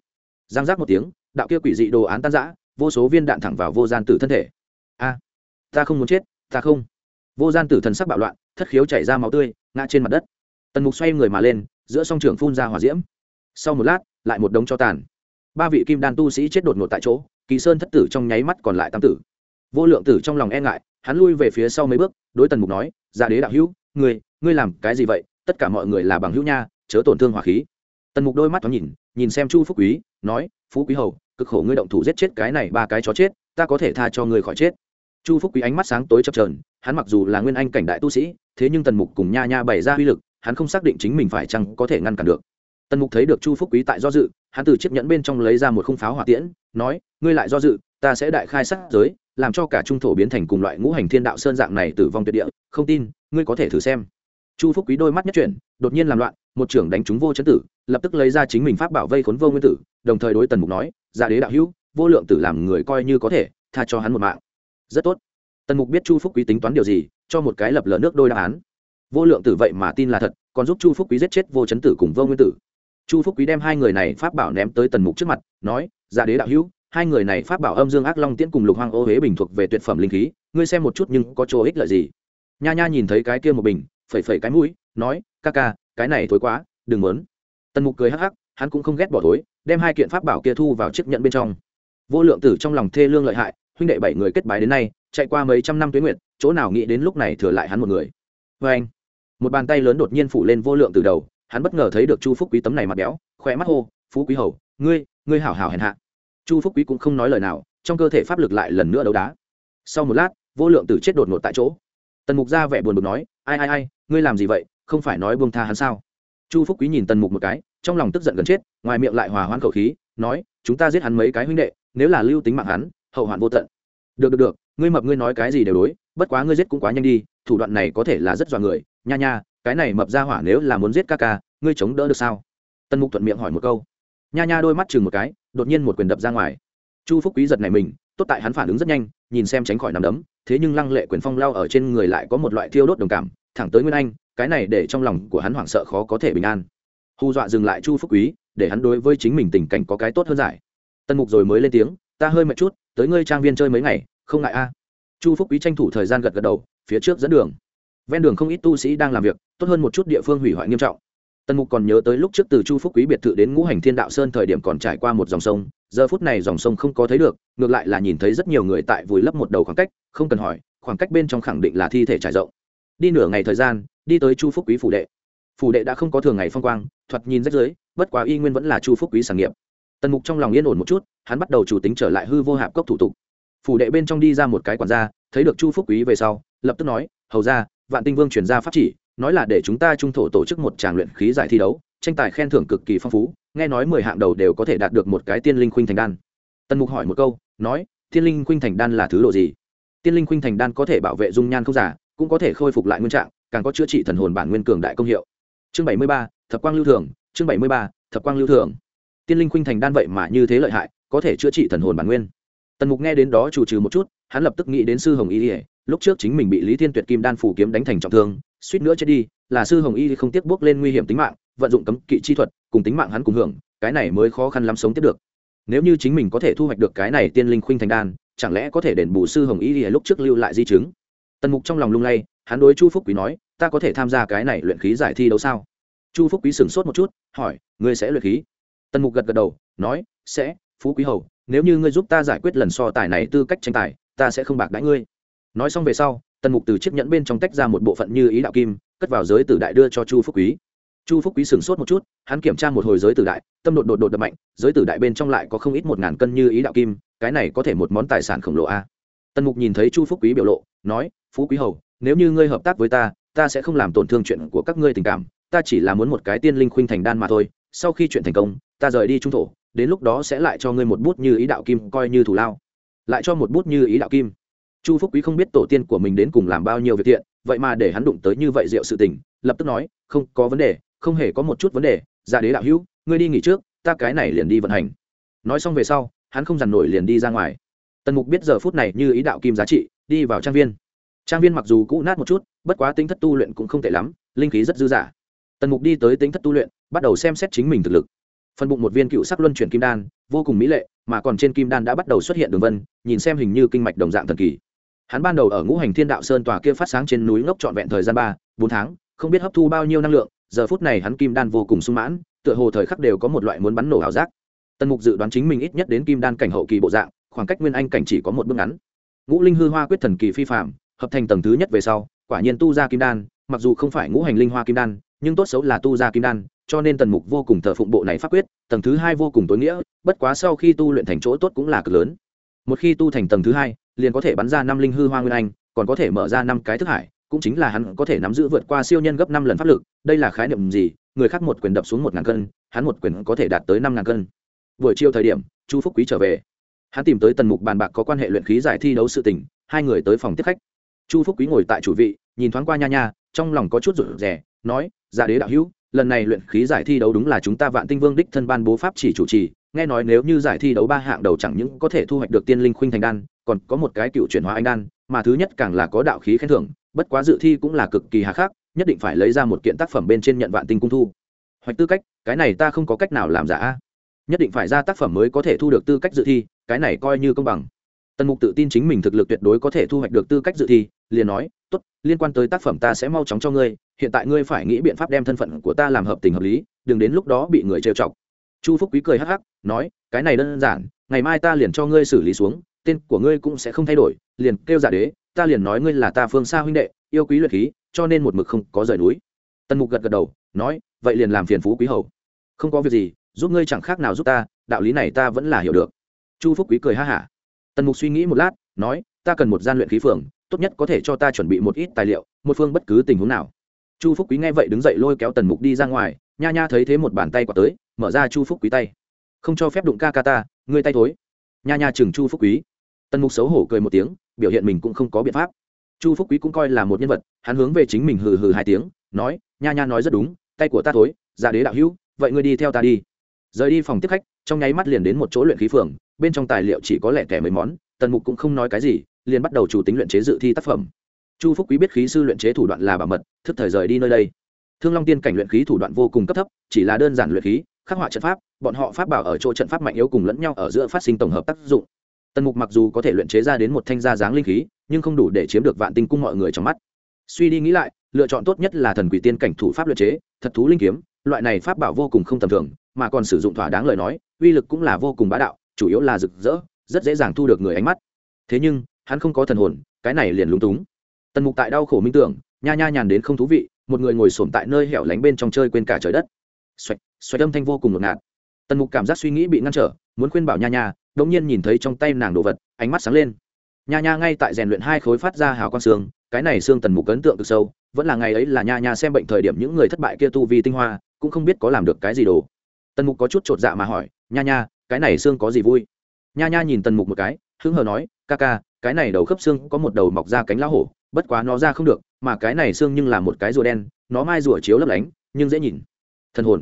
Giang giác một tiếng, đạo kia quỷ dị đồ án tan rã, vô số viên đạn thẳng vào vô gian tử thân thể. A, ta không muốn chết, ta không. Vô gian tử thần sắc bạo loạn, thất khiếu chảy ra máu tươi, ngã trên mặt đất. Tần mục xoay người mà lên, giữa song trường phun ra hỏa diễm. Sau một lát, lại một đống cho tàn. Ba vị kim đan tu sĩ chết đột ngột tại chỗ, kỳ sơn thất tử trong nháy mắt còn lại tam tử. Vô lượng tử trong lòng e ngại, hắn lui về phía sau mấy bước, đối tần mục nói ra đế đạo hữu ngươi ngươi làm cái gì vậy? Tất cả mọi người là bằng hữu nha, chớ tổn thương hỏa khí. Tần mục đôi mắt thoáng nhìn nhìn xem chu phúc quý, nói, phú quý hầu, cực khổ ngươi động thủ giết chết cái này ba cái chó chết, ta có thể tha cho ngươi khỏi chết. Chu phúc quý ánh mắt sáng tối chập trờn hắn mặc dù là nguyên anh cảnh đại tu sĩ, thế nhưng tần mục cùng nha nha bày ra uy lực, hắn không xác định chính mình phải chăng có thể ngăn cản được. Tần mục thấy được chu phúc quý tại do dự, hắn từ chiếc nhẫn bên trong lấy ra một khung pháo hỏa tiễn, nói, ngươi lại do dự, ta sẽ đại khai sát giới làm cho cả trung thổ biến thành cùng loại ngũ hành thiên đạo sơn dạng này tử vong tuyệt địa, không tin, ngươi có thể thử xem. Chu phúc quý đôi mắt nhất chuyển, đột nhiên làm loạn, một trưởng đánh trúng vô chấn tử, lập tức lấy ra chính mình pháp bảo vây khốn vô nguyên tử, đồng thời đối tần mục nói ra đế đạo hữu, vô lượng tử làm người coi như có thể, tha cho hắn một mạng. Rất tốt. Tần mục biết chu phúc quý tính toán điều gì, cho một cái lập lờ nước đôi đáp án. Vô lượng tử vậy mà tin là thật, còn giúp chu phúc quý giết chết vô chấn tử cùng vô nguyên tử. Chu phúc quý đem hai người này pháp bảo ném tới tần mục trước mặt, nói ra đế đạo hữu hai người này pháp bảo âm dương ác long tiễn cùng lục hoang ô huế bình thuộc về tuyệt phẩm linh khí, ngươi xem một chút nhưng có chỗ ích lợi gì? Nha nha nhìn thấy cái kia một bình, phẩy phẩy cái mũi, nói, ca ca, cái này thối quá, đừng muốn. Tần mục cười hắc hắc, hắn cũng không ghét bỏ thối, đem hai kiện pháp bảo kia thu vào chiếc nhận bên trong. Vô lượng tử trong lòng thê lương lợi hại, huynh đệ bảy người kết bái đến nay, chạy qua mấy trăm năm tuyến nguyện chỗ nào nghĩ đến lúc này thừa lại hắn một người. Vê anh, một bàn tay lớn đột nhiên phủ lên vô lượng từ đầu, hắn bất ngờ thấy được chu phúc quý tấm này mặt béo khỏe mắt hô, phú quý hầu, ngươi ngươi hảo hảo hèn hạ chu phúc quý cũng không nói lời nào, trong cơ thể pháp lực lại lần nữa đấu đá. Sau một lát, vô lượng tử chết đột ngột tại chỗ. Tần mục ra vẻ buồn bực nói, ai ai ai, ngươi làm gì vậy? Không phải nói buông tha hắn sao? Chu phúc quý nhìn tần mục một cái, trong lòng tức giận gần chết, ngoài miệng lại hòa hoãn khẩu khí, nói, chúng ta giết hắn mấy cái huynh đệ, nếu là lưu tính mạng hắn, hậu hoạn vô tận. Được được được, ngươi mập ngươi nói cái gì đều đối, bất quá ngươi giết cũng quá nhanh đi, thủ đoạn này có thể là rất dọa người. Nha nha, cái này mập ra hỏa nếu là muốn giết ca ca, ngươi chống đỡ được sao? Tần mục thuận miệng hỏi một câu nha nha đôi mắt chừng một cái, đột nhiên một quyền đập ra ngoài. Chu phúc quý giật này mình, tốt tại hắn phản ứng rất nhanh, nhìn xem tránh khỏi nằm đấm, thế nhưng lăng lệ quyền phong lao ở trên người lại có một loại thiêu đốt đồng cảm, thẳng tới nguyên anh, cái này để trong lòng của hắn hoảng sợ khó có thể bình an. Hù dọa dừng lại chu phúc quý, để hắn đối với chính mình tình cảnh có cái tốt hơn giải. Tân mục rồi mới lên tiếng, ta hơi mệt chút, tới ngươi trang viên chơi mấy ngày, không ngại a. Chu phúc quý tranh thủ thời gian gật gật đầu, phía trước dẫn đường. Ven đường không ít tu sĩ đang làm việc, tốt hơn một chút địa phương hủy hoại nghiêm trọng tân mục còn nhớ tới lúc trước từ chu phúc quý biệt thự đến ngũ hành thiên đạo sơn thời điểm còn trải qua một dòng sông, giờ phút này dòng sông không có thấy được, ngược lại là nhìn thấy rất nhiều người tại vùi lấp một đầu khoảng cách, không cần hỏi, khoảng cách bên trong khẳng định là thi thể trải rộng. Đi nửa ngày thời gian, đi tới chu phúc quý phủ đệ. Phủ đệ đã không có thường ngày phong quang, thoạt nhìn rách dưới, bất quá y nguyên vẫn là chu phúc quý sản nghiệp. Tần mục trong lòng yên ổn một chút, hắn bắt đầu chủ tính trở lại hư vô hạp cốc thủ tục. Phủ đệ bên trong đi ra một cái quản gia, thấy được chu phúc quý về sau, lập tức nói, hầu ra vạn tinh vương chuyển ra pháp chỉ nói là để chúng ta trung thổ tổ chức một tràng luyện khí giải thi đấu, tranh tài khen thưởng cực kỳ phong phú, nghe nói mười hạng đầu đều có thể đạt được một cái tiên linh khuynh thành đan. Tần mục hỏi một câu, nói, tiên linh khuynh thành đan là thứ độ gì? Tiên linh khuynh thành đan có thể bảo vệ dung nhan không giả, cũng có thể khôi phục lại nguyên trạng, càng có chữa trị thần hồn bản nguyên cường đại công hiệu. Chương bảy mươi ba, thập quang lưu thường, chương bảy mươi ba, thập quang lưu thường. Tiên linh khuynh thành đan vậy mà như thế lợi hại, có thể chữa trị thần hồn bản nguyên. Tần mục nghe đến đó chủ trừ một chút, hắn lập tức nghĩ đến sư hồng y ỉa lúc trước chính mình bị lý thiên tuyệt kim đan phủ kiếm đánh thành trọng thương, suýt nữa chết đi, là sư hồng y không tiếc bước lên nguy hiểm tính mạng, vận dụng cấm kỵ chi thuật, cùng tính mạng hắn cùng hưởng, cái này mới khó khăn lắm sống tiếp được. Nếu như chính mình có thể thu hoạch được cái này tiên linh khuynh thành đan, chẳng lẽ có thể đền bù sư hồng y lúc trước lưu lại di chứng? Tần mục trong lòng lung lay, hắn đối chu phúc quý nói, ta có thể tham gia cái này luyện khí giải thi đấu sao? Chu phúc quý sửng sốt một chút, hỏi, ngươi sẽ luyện khí? Tần mục gật gật đầu, nói, sẽ, phú quý hầu, nếu như ngươi giúp ta giải quyết lần so tài này tư cách tranh tài, ta sẽ không bạc đãi ngươi nói xong về sau, tần mục từ chiếc nhẫn bên trong tách ra một bộ phận như ý đạo kim, cất vào giới tử đại đưa cho chu phúc quý. Chu phúc quý sửng sốt một chút, hắn kiểm tra một hồi giới tử đại, tâm đột đột đột đập mạnh, giới tử đại bên trong lại có không ít một ngàn cân như ý đạo kim, cái này có thể một món tài sản khổng lồ a. Tần mục nhìn thấy chu phúc quý biểu lộ, nói, phú quý hầu, nếu như ngươi hợp tác với ta ta sẽ không làm tổn thương chuyện của các ngươi tình cảm, ta chỉ là muốn một cái tiên linh khuynh thành đan mà thôi, sau khi chuyện thành công, ta rời đi trung thổ, đến lúc đó sẽ lại cho ngươi một bút như ý đạo kim coi như thủ lao. Lại cho một bút như ý đạo kim chu phúc quý không biết tổ tiên của mình đến cùng làm bao nhiêu việc thiện, vậy mà để hắn đụng tới như vậy diệu sự tình, lập tức nói, không có vấn đề, không hề có một chút vấn đề ra đế đạo hữu, ngươi đi nghỉ trước, ta cái này liền đi vận hành. Nói xong về sau, hắn không dằn nổi liền đi ra ngoài. Tần mục biết giờ phút này như ý đạo kim giá trị, đi vào trang viên. Trang viên mặc dù cũ nát một chút, bất quá tính thất tu luyện cũng không tệ lắm, linh khí rất dư dả. Tần mục đi tới tính thất tu luyện, bắt đầu xem xét chính mình thực lực. Phần bụng một viên cựu sắc luân chuyển kim đan, vô cùng mỹ lệ, mà còn trên kim đan đã bắt đầu xuất hiện đường vân, nhìn xem hình như kinh mạch đồng dạng thần kỳ hắn ban đầu ở ngũ hành thiên đạo sơn tòa kia phát sáng trên núi ngốc trọn vẹn thời gian ba, bốn tháng, không biết hấp thu bao nhiêu năng lượng, giờ phút này hắn kim đan vô cùng sung mãn, tựa hồ thời khắc đều có một loại muốn bắn nổ ảo giác. Tần mục dự đoán chính mình ít nhất đến kim đan cảnh hậu kỳ bộ dạng, khoảng cách nguyên anh cảnh chỉ có một bước ngắn. Ngũ linh hư hoa quyết thần kỳ phi phạm hợp thành tầng thứ nhất về sau, quả nhiên tu ra kim đan, mặc dù không phải ngũ hành linh hoa kim đan, nhưng tốt xấu là tu ra kim đan, cho nên tần mục vô cùng thờ phụng bộ này pháp quyết, tầng thứ hai vô cùng tối nghĩa, bất quá sau khi tu luyện thành chỗ tốt cũng là cực lớn. Một khi tu thành tầng thứ hai liền có thể bắn ra năm linh hư hoa nguyên anh, còn có thể mở ra năm cái thức hải, cũng chính là hắn có thể nắm giữ vượt qua siêu nhân gấp năm lần pháp lực, đây là khái niệm gì? Người khác một quyền đập xuống một ngàn cân, hắn một quyền có thể đạt tới năm ngàn cân. Buổi chiều thời điểm, chu phúc quý trở về. Hắn tìm tới tần mục bàn bạc có quan hệ luyện khí giải thi đấu sự tình, hai người tới phòng tiếp khách. Chu phúc quý ngồi tại chủ vị, nhìn thoáng qua nha nha, trong lòng có chút rủ rẻ nói dạ đế đạo hữu, lần này luyện khí giải thi đấu đúng là chúng ta vạn tinh vương đích thân ban bố pháp chỉ chủ trì, nghe nói nếu như giải thi đấu ba hạng đầu chẳng những có thể thu hoạch được tiên linh khuynh thành đan còn có một cái cựu chuyển hóa anh đan, mà thứ nhất càng là có đạo khí khen thưởng, bất quá dự thi cũng là cực kỳ hà khắc, nhất định phải lấy ra một kiện tác phẩm bên trên nhận vạn tinh cung thu. Hoạch tư cách, cái này ta không có cách nào làm giả. Nhất định phải ra tác phẩm mới có thể thu được tư cách dự thi, cái này coi như công bằng. Tần mục tự tin chính mình thực lực tuyệt đối có thể thu hoạch được tư cách dự thi, liền nói, tốt, liên quan tới tác phẩm ta sẽ mau chóng cho ngươi, hiện tại ngươi phải nghĩ biện pháp đem thân phận của ta làm hợp tình hợp lý, đừng đến lúc đó bị người trêu chọc. Chu phúc quý cười hắc hắc, nói, cái này đơn giản, ngày mai ta liền cho ngươi xử lý xuống tên của ngươi cũng sẽ không thay đổi, liền kêu giả đế, ta liền nói ngươi là ta phương xa huynh đệ, yêu quý luyện khí, cho nên một mực không có rời núi. Tần mục gật gật đầu, nói, vậy liền làm phiền phú quý hầu. Không có việc gì, giúp ngươi chẳng khác nào giúp ta, đạo lý này ta vẫn là hiểu được. Chu phúc quý cười ha hả. Tần mục suy nghĩ một lát, nói, ta cần một gian luyện khí phường, tốt nhất có thể cho ta chuẩn bị một ít tài liệu, một phương bất cứ tình huống nào. Chu phúc quý nghe vậy đứng dậy lôi kéo tần mục đi ra ngoài, nha nha thấy thế một bàn tay quả tới, mở ra chu phúc quý tay. Không cho phép đụng ca ca ta, ngươi tay thối. Nha nha chừng chu phúc quý tần mục xấu hổ cười một tiếng, biểu hiện mình cũng không có biện pháp. Chu phúc quý cũng coi là một nhân vật, hắn hướng về chính mình hừ hừ hai tiếng, nói, nha nha nói rất đúng, tay của ta thối ra đế đạo hữu, vậy ngươi đi theo ta đi. Rời đi phòng tiếp khách, trong nháy mắt liền đến một chỗ luyện khí phường, bên trong tài liệu chỉ có lẻ tẻ mấy món, tần mục cũng không nói cái gì, liền bắt đầu chủ tính luyện chế dự thi tác phẩm. Chu phúc quý biết khí sư luyện chế thủ đoạn là bảo mật, thức thời rời đi nơi đây. Thương long tiên cảnh luyện khí thủ đoạn vô cùng cấp thấp, chỉ là đơn giản luyện khí, khắc họa trận pháp, bọn họ pháp bảo ở chỗ trận pháp mạnh yếu cùng lẫn nhau ở giữa phát sinh tổng hợp tác dụng tần mục mặc dù có thể luyện chế ra đến một thanh gia dáng linh khí, nhưng không đủ để chiếm được vạn tinh cung mọi người trong mắt. Suy đi nghĩ lại, lựa chọn tốt nhất là thần quỷ tiên cảnh thủ pháp luyện chế, thật thú linh kiếm, loại này pháp bảo vô cùng không tầm thường, mà còn sử dụng thỏa đáng lời nói, uy lực cũng là vô cùng bá đạo, chủ yếu là rực rỡ, rất dễ dàng thu được người ánh mắt. Thế nhưng, hắn không có thần hồn, cái này liền lúng túng. Tần mục tại đau khổ minh tưởng, nha nha nhàn đến không thú vị, một người ngồi sổm tại nơi hẻo lánh bên trong chơi quên cả trời đất. Xoạch xoạch âm thanh vô cùng ngột ngạt. Tần mục cảm giác suy nghĩ bị ngăn trở, muốn khuyên bảo nha nha đ ỗ n g nhiên nhìn thấy trong tay nàng đồ vật, ánh mắt sáng lên. Nha nha ngay tại rèn luyện hai khối phát ra hào quang xương, cái này xương tần mục ấn tượng cực sâu, vẫn là ngày ấy là nha nha xem bệnh thời điểm những người thất bại kia tu vi tinh hoa, cũng không biết có làm được cái gì đồ. Tần mục có chút t r ộ t dạ mà hỏi, nha nha, cái này xương có gì vui? Nha nha nhìn tần mục một cái, hứng hờ nói, ca ca, cái này đầu khớp xương có một đầu mọc ra cánh lá hổ, bất quá nó ra không được, mà cái này xương nhưng là một cái rùa đen, nó mai rùa chiếu lấp lánh, nhưng dễ nhìn. Thần hồn.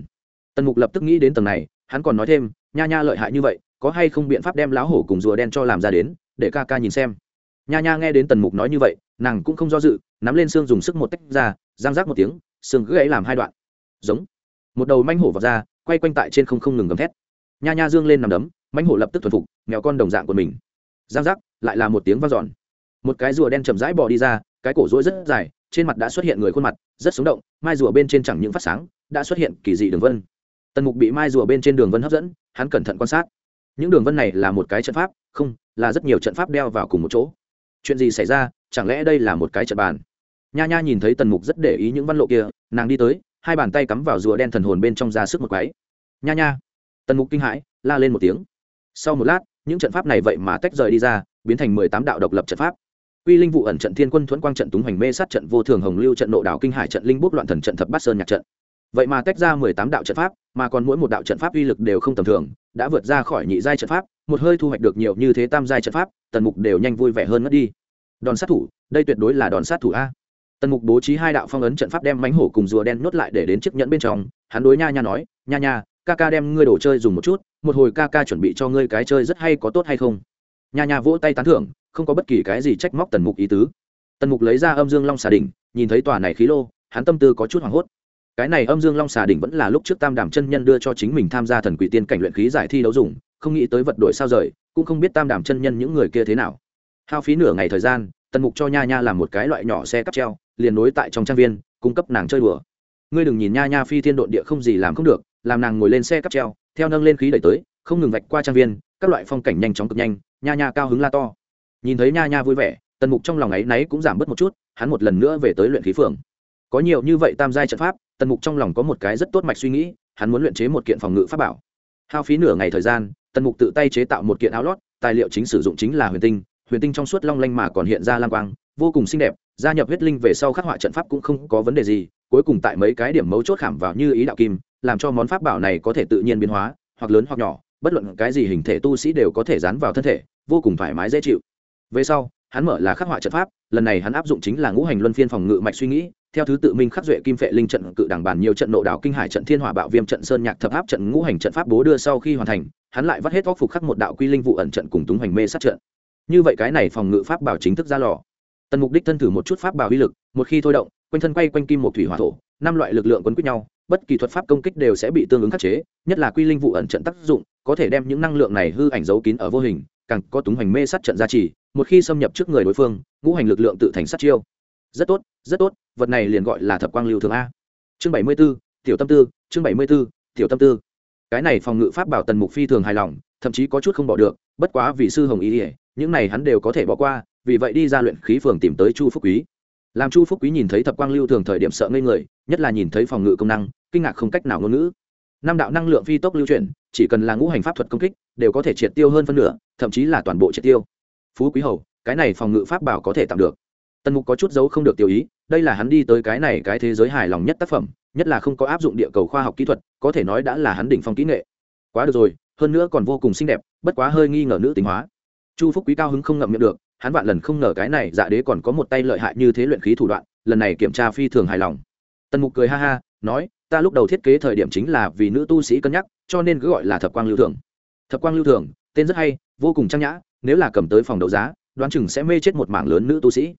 Tần mục lập tức nghĩ đến tầng này, hắn còn nói thêm, nha nha lợi hại như vậy có hay không biện pháp đem lão hổ cùng rùa đen cho làm ra đến, để ca ca nhìn xem. Nha nha nghe đến tần mục nói như vậy, nàng cũng không do dự, nắm lên xương dùng sức một tách ra, giang rác một tiếng, xương gãy làm hai đoạn. Giống. Một đầu manh hổ vào ra, quay quanh tại trên không không ngừng gầm thét. Nha nha dương lên nằm đấm manh hổ lập tức thuần phục, mèo con đồng dạng của mình. Giang rác lại là một tiếng vang dọn. Một cái rùa đen chậm rãi bò đi ra, cái cổ rỗi rất dài, trên mặt đã xuất hiện người khuôn mặt, rất sống động, mai rùa bên trên chẳng những phát sáng, đã xuất hiện kỳ dị đường vân. Tần mục bị mai rùa bên trên đường vân hấp dẫn, hắn cẩn thận quan sát những đường vân này là một cái trận pháp, không, là rất nhiều trận pháp đeo vào cùng một chỗ. Chuyện gì xảy ra, chẳng lẽ đây là một cái trận bàn? Nha nha nhìn thấy tần mục rất để ý những văn lộ kia, nàng đi tới, hai bàn tay cắm vào rùa đen thần hồn bên trong ra sức một cái. nha nha! Tần mục kinh hãi, la lên một tiếng. Sau một lát, những trận pháp này vậy mà tách rời đi ra, biến thành mười tám đạo độc lập trận pháp. Quy linh vụ ẩn trận thiên quân thuẫn quang trận túng hoành mê sát trận vô thường hồng lưu trận nộ đảo kinh hải trận linh bốc loạn thần trận thập bát sơn nhạc trận vậy mà tách ra mười tám đạo trận pháp, mà còn mỗi một đạo trận pháp uy lực đều không tầm thường, đã vượt ra khỏi nhị giai trận pháp, một hơi thu hoạch được nhiều như thế tam giai trận pháp, tần mục đều nhanh vui vẻ hơn mất đi. Đòn sát thủ, đây tuyệt đối là đòn sát thủ a. Tần mục bố trí hai đạo phong ấn trận pháp đem mánh hổ cùng rùa đen nhốt lại để đến chiếc nhẫn bên trong, hắn đối nha nha nói, nha nha, ca ca đem ngươi đồ chơi dùng một chút, một hồi ca ca chuẩn bị cho ngươi cái chơi rất hay có tốt hay không? Nha nha vỗ tay tán thưởng, không có bất kỳ cái gì trách móc tần mục ý tứ. Tần mục lấy ra âm dương long xà đỉnh, nhìn thấy tòa này khí lô, hắn tâm tư có chút hoảng hốt cái này âm dương long xà đỉnh vẫn là lúc trước tam đàm chân nhân đưa cho chính mình tham gia thần quỷ tiên cảnh luyện khí giải thi đấu dùng, không nghĩ tới vật đổi sao rời, cũng không biết tam đàm chân nhân những người kia thế nào. Hao phí nửa ngày thời gian, tần mục cho nha nha làm một cái loại nhỏ xe cắp treo, liền nối tại trong trang viên, cung cấp nàng chơi đùa. Ngươi đừng nhìn nha nha phi thiên độn địa không gì làm không được, làm nàng ngồi lên xe cắp treo, theo nâng lên khí đẩy tới, không ngừng vạch qua trang viên, các loại phong cảnh nhanh chóng cực nhanh, nha nha cao hứng la to. Nhìn thấy nha nha vui vẻ, tần mục trong lòng ấy náy cũng giảm bớt một chút, hắn một lần nữa về tới luyện khí phường có nhiều như vậy tam giai trận pháp, tần mục trong lòng có một cái rất tốt mạch suy nghĩ, hắn muốn luyện chế một kiện phòng ngự pháp bảo. Hao phí nửa ngày thời gian, tần mục tự tay chế tạo một kiện áo lót, tài liệu chính sử dụng chính là huyền tinh huyền tinh trong suốt long lanh mà còn hiện ra lang quang, vô cùng xinh đẹp, gia nhập huyết linh về sau khắc họa trận pháp cũng không có vấn đề gì, cuối cùng tại mấy cái điểm mấu chốt khảm vào như ý đạo kim, làm cho món pháp bảo này có thể tự nhiên biến hóa, hoặc lớn hoặc nhỏ, bất luận cái gì hình thể tu sĩ đều có thể dán vào thân thể, vô cùng thoải mái dễ chịu. Về sau, hắn mở là khắc họa trận pháp, lần này hắn áp dụng chính là ngũ hành luân phiên phòng ngự mạch suy nghĩ theo thứ tự minh khắc duệ kim phệ linh trận cự đảng bàn nhiều trận nộ đảo kinh hải trận thiên hỏa bạo viêm trận sơn nhạc thập áp trận ngũ hành trận pháp bố đưa sau khi hoàn thành, hắn lại vắt hết góc phục khắc một đạo quy linh vụ ẩn trận cùng túng hành mê sát trận. Như vậy cái này phòng ngự pháp bảo chính thức ra lò. Tần mục đích thân thử một chút pháp bảo uy lực, một khi thôi động, quanh thân quay quanh kim một thủy hỏa thổ, năm loại lực lượng quấn quýt nhau, bất kỳ thuật pháp công kích đều sẽ bị tương ứng khắc chế, nhất là quy linh vụ ẩn trận tác dụng, có thể đem những năng lượng này hư ảnh giấu kín ở vô hình, càng có túng hoành mê sát trận gia trì, một khi xâm nhập trước người đối phương, ngũ hành lực lượng tự thành sát chiêu rất tốt rất tốt, vật này liền gọi là thập quang lưu thường a. Chương bảy mươi b ố tiểu tâm tư, chương bảy mươi b ố tiểu tâm tư. Cái này phòng ngự pháp bảo tần mục phi thường hài lòng, thậm chí có chút không bỏ được, bất quá vì sư hồng ý ỉa những này hắn đều có thể bỏ qua, vì vậy đi ra luyện khí phường tìm tới chu phúc quý. Làm chu phúc quý nhìn thấy thập quang lưu thường thời điểm sợ ngây người, nhất là nhìn thấy phòng ngự công năng, kinh ngạc không cách nào ngôn ngữ. Năm đạo năng lượng phi tốc lưu chuyển, chỉ cần là ngũ hành pháp thuật công kích, đều có thể triệt tiêu hơn phân nửa, thậm chí là toàn bộ triệt tiêu. Phú quý hầu, cái này phòng ngự pháp bảo có thể tạm được tần mục có chút dấu không được tiêu ý, đây là hắn đi tới cái này cái thế giới hài lòng nhất tác phẩm, nhất là không có áp dụng địa cầu khoa học kỹ thuật, có thể nói đã là hắn đỉnh phong kỹ nghệ. Quá được rồi, hơn nữa còn vô cùng xinh đẹp, bất quá hơi nghi ngờ nữ tính hóa. Chu phúc quý cao hứng không ngậm miệng được, hắn vạn lần không ngờ cái này dạ đế còn có một tay lợi hại như thế luyện khí thủ đoạn, lần này kiểm tra phi thường hài lòng. Tần mục cười ha ha, nói, ta lúc đầu thiết kế thời điểm chính là vì nữ tu sĩ cân nhắc, cho nên cứ gọi là thập quang lưu thường thập quang lưu thường tên rất hay, vô cùng trang nhã, nếu là cầm tới phòng đấu giá, đoán chừng sẽ mê chết một mảng lớn nữ tu sĩ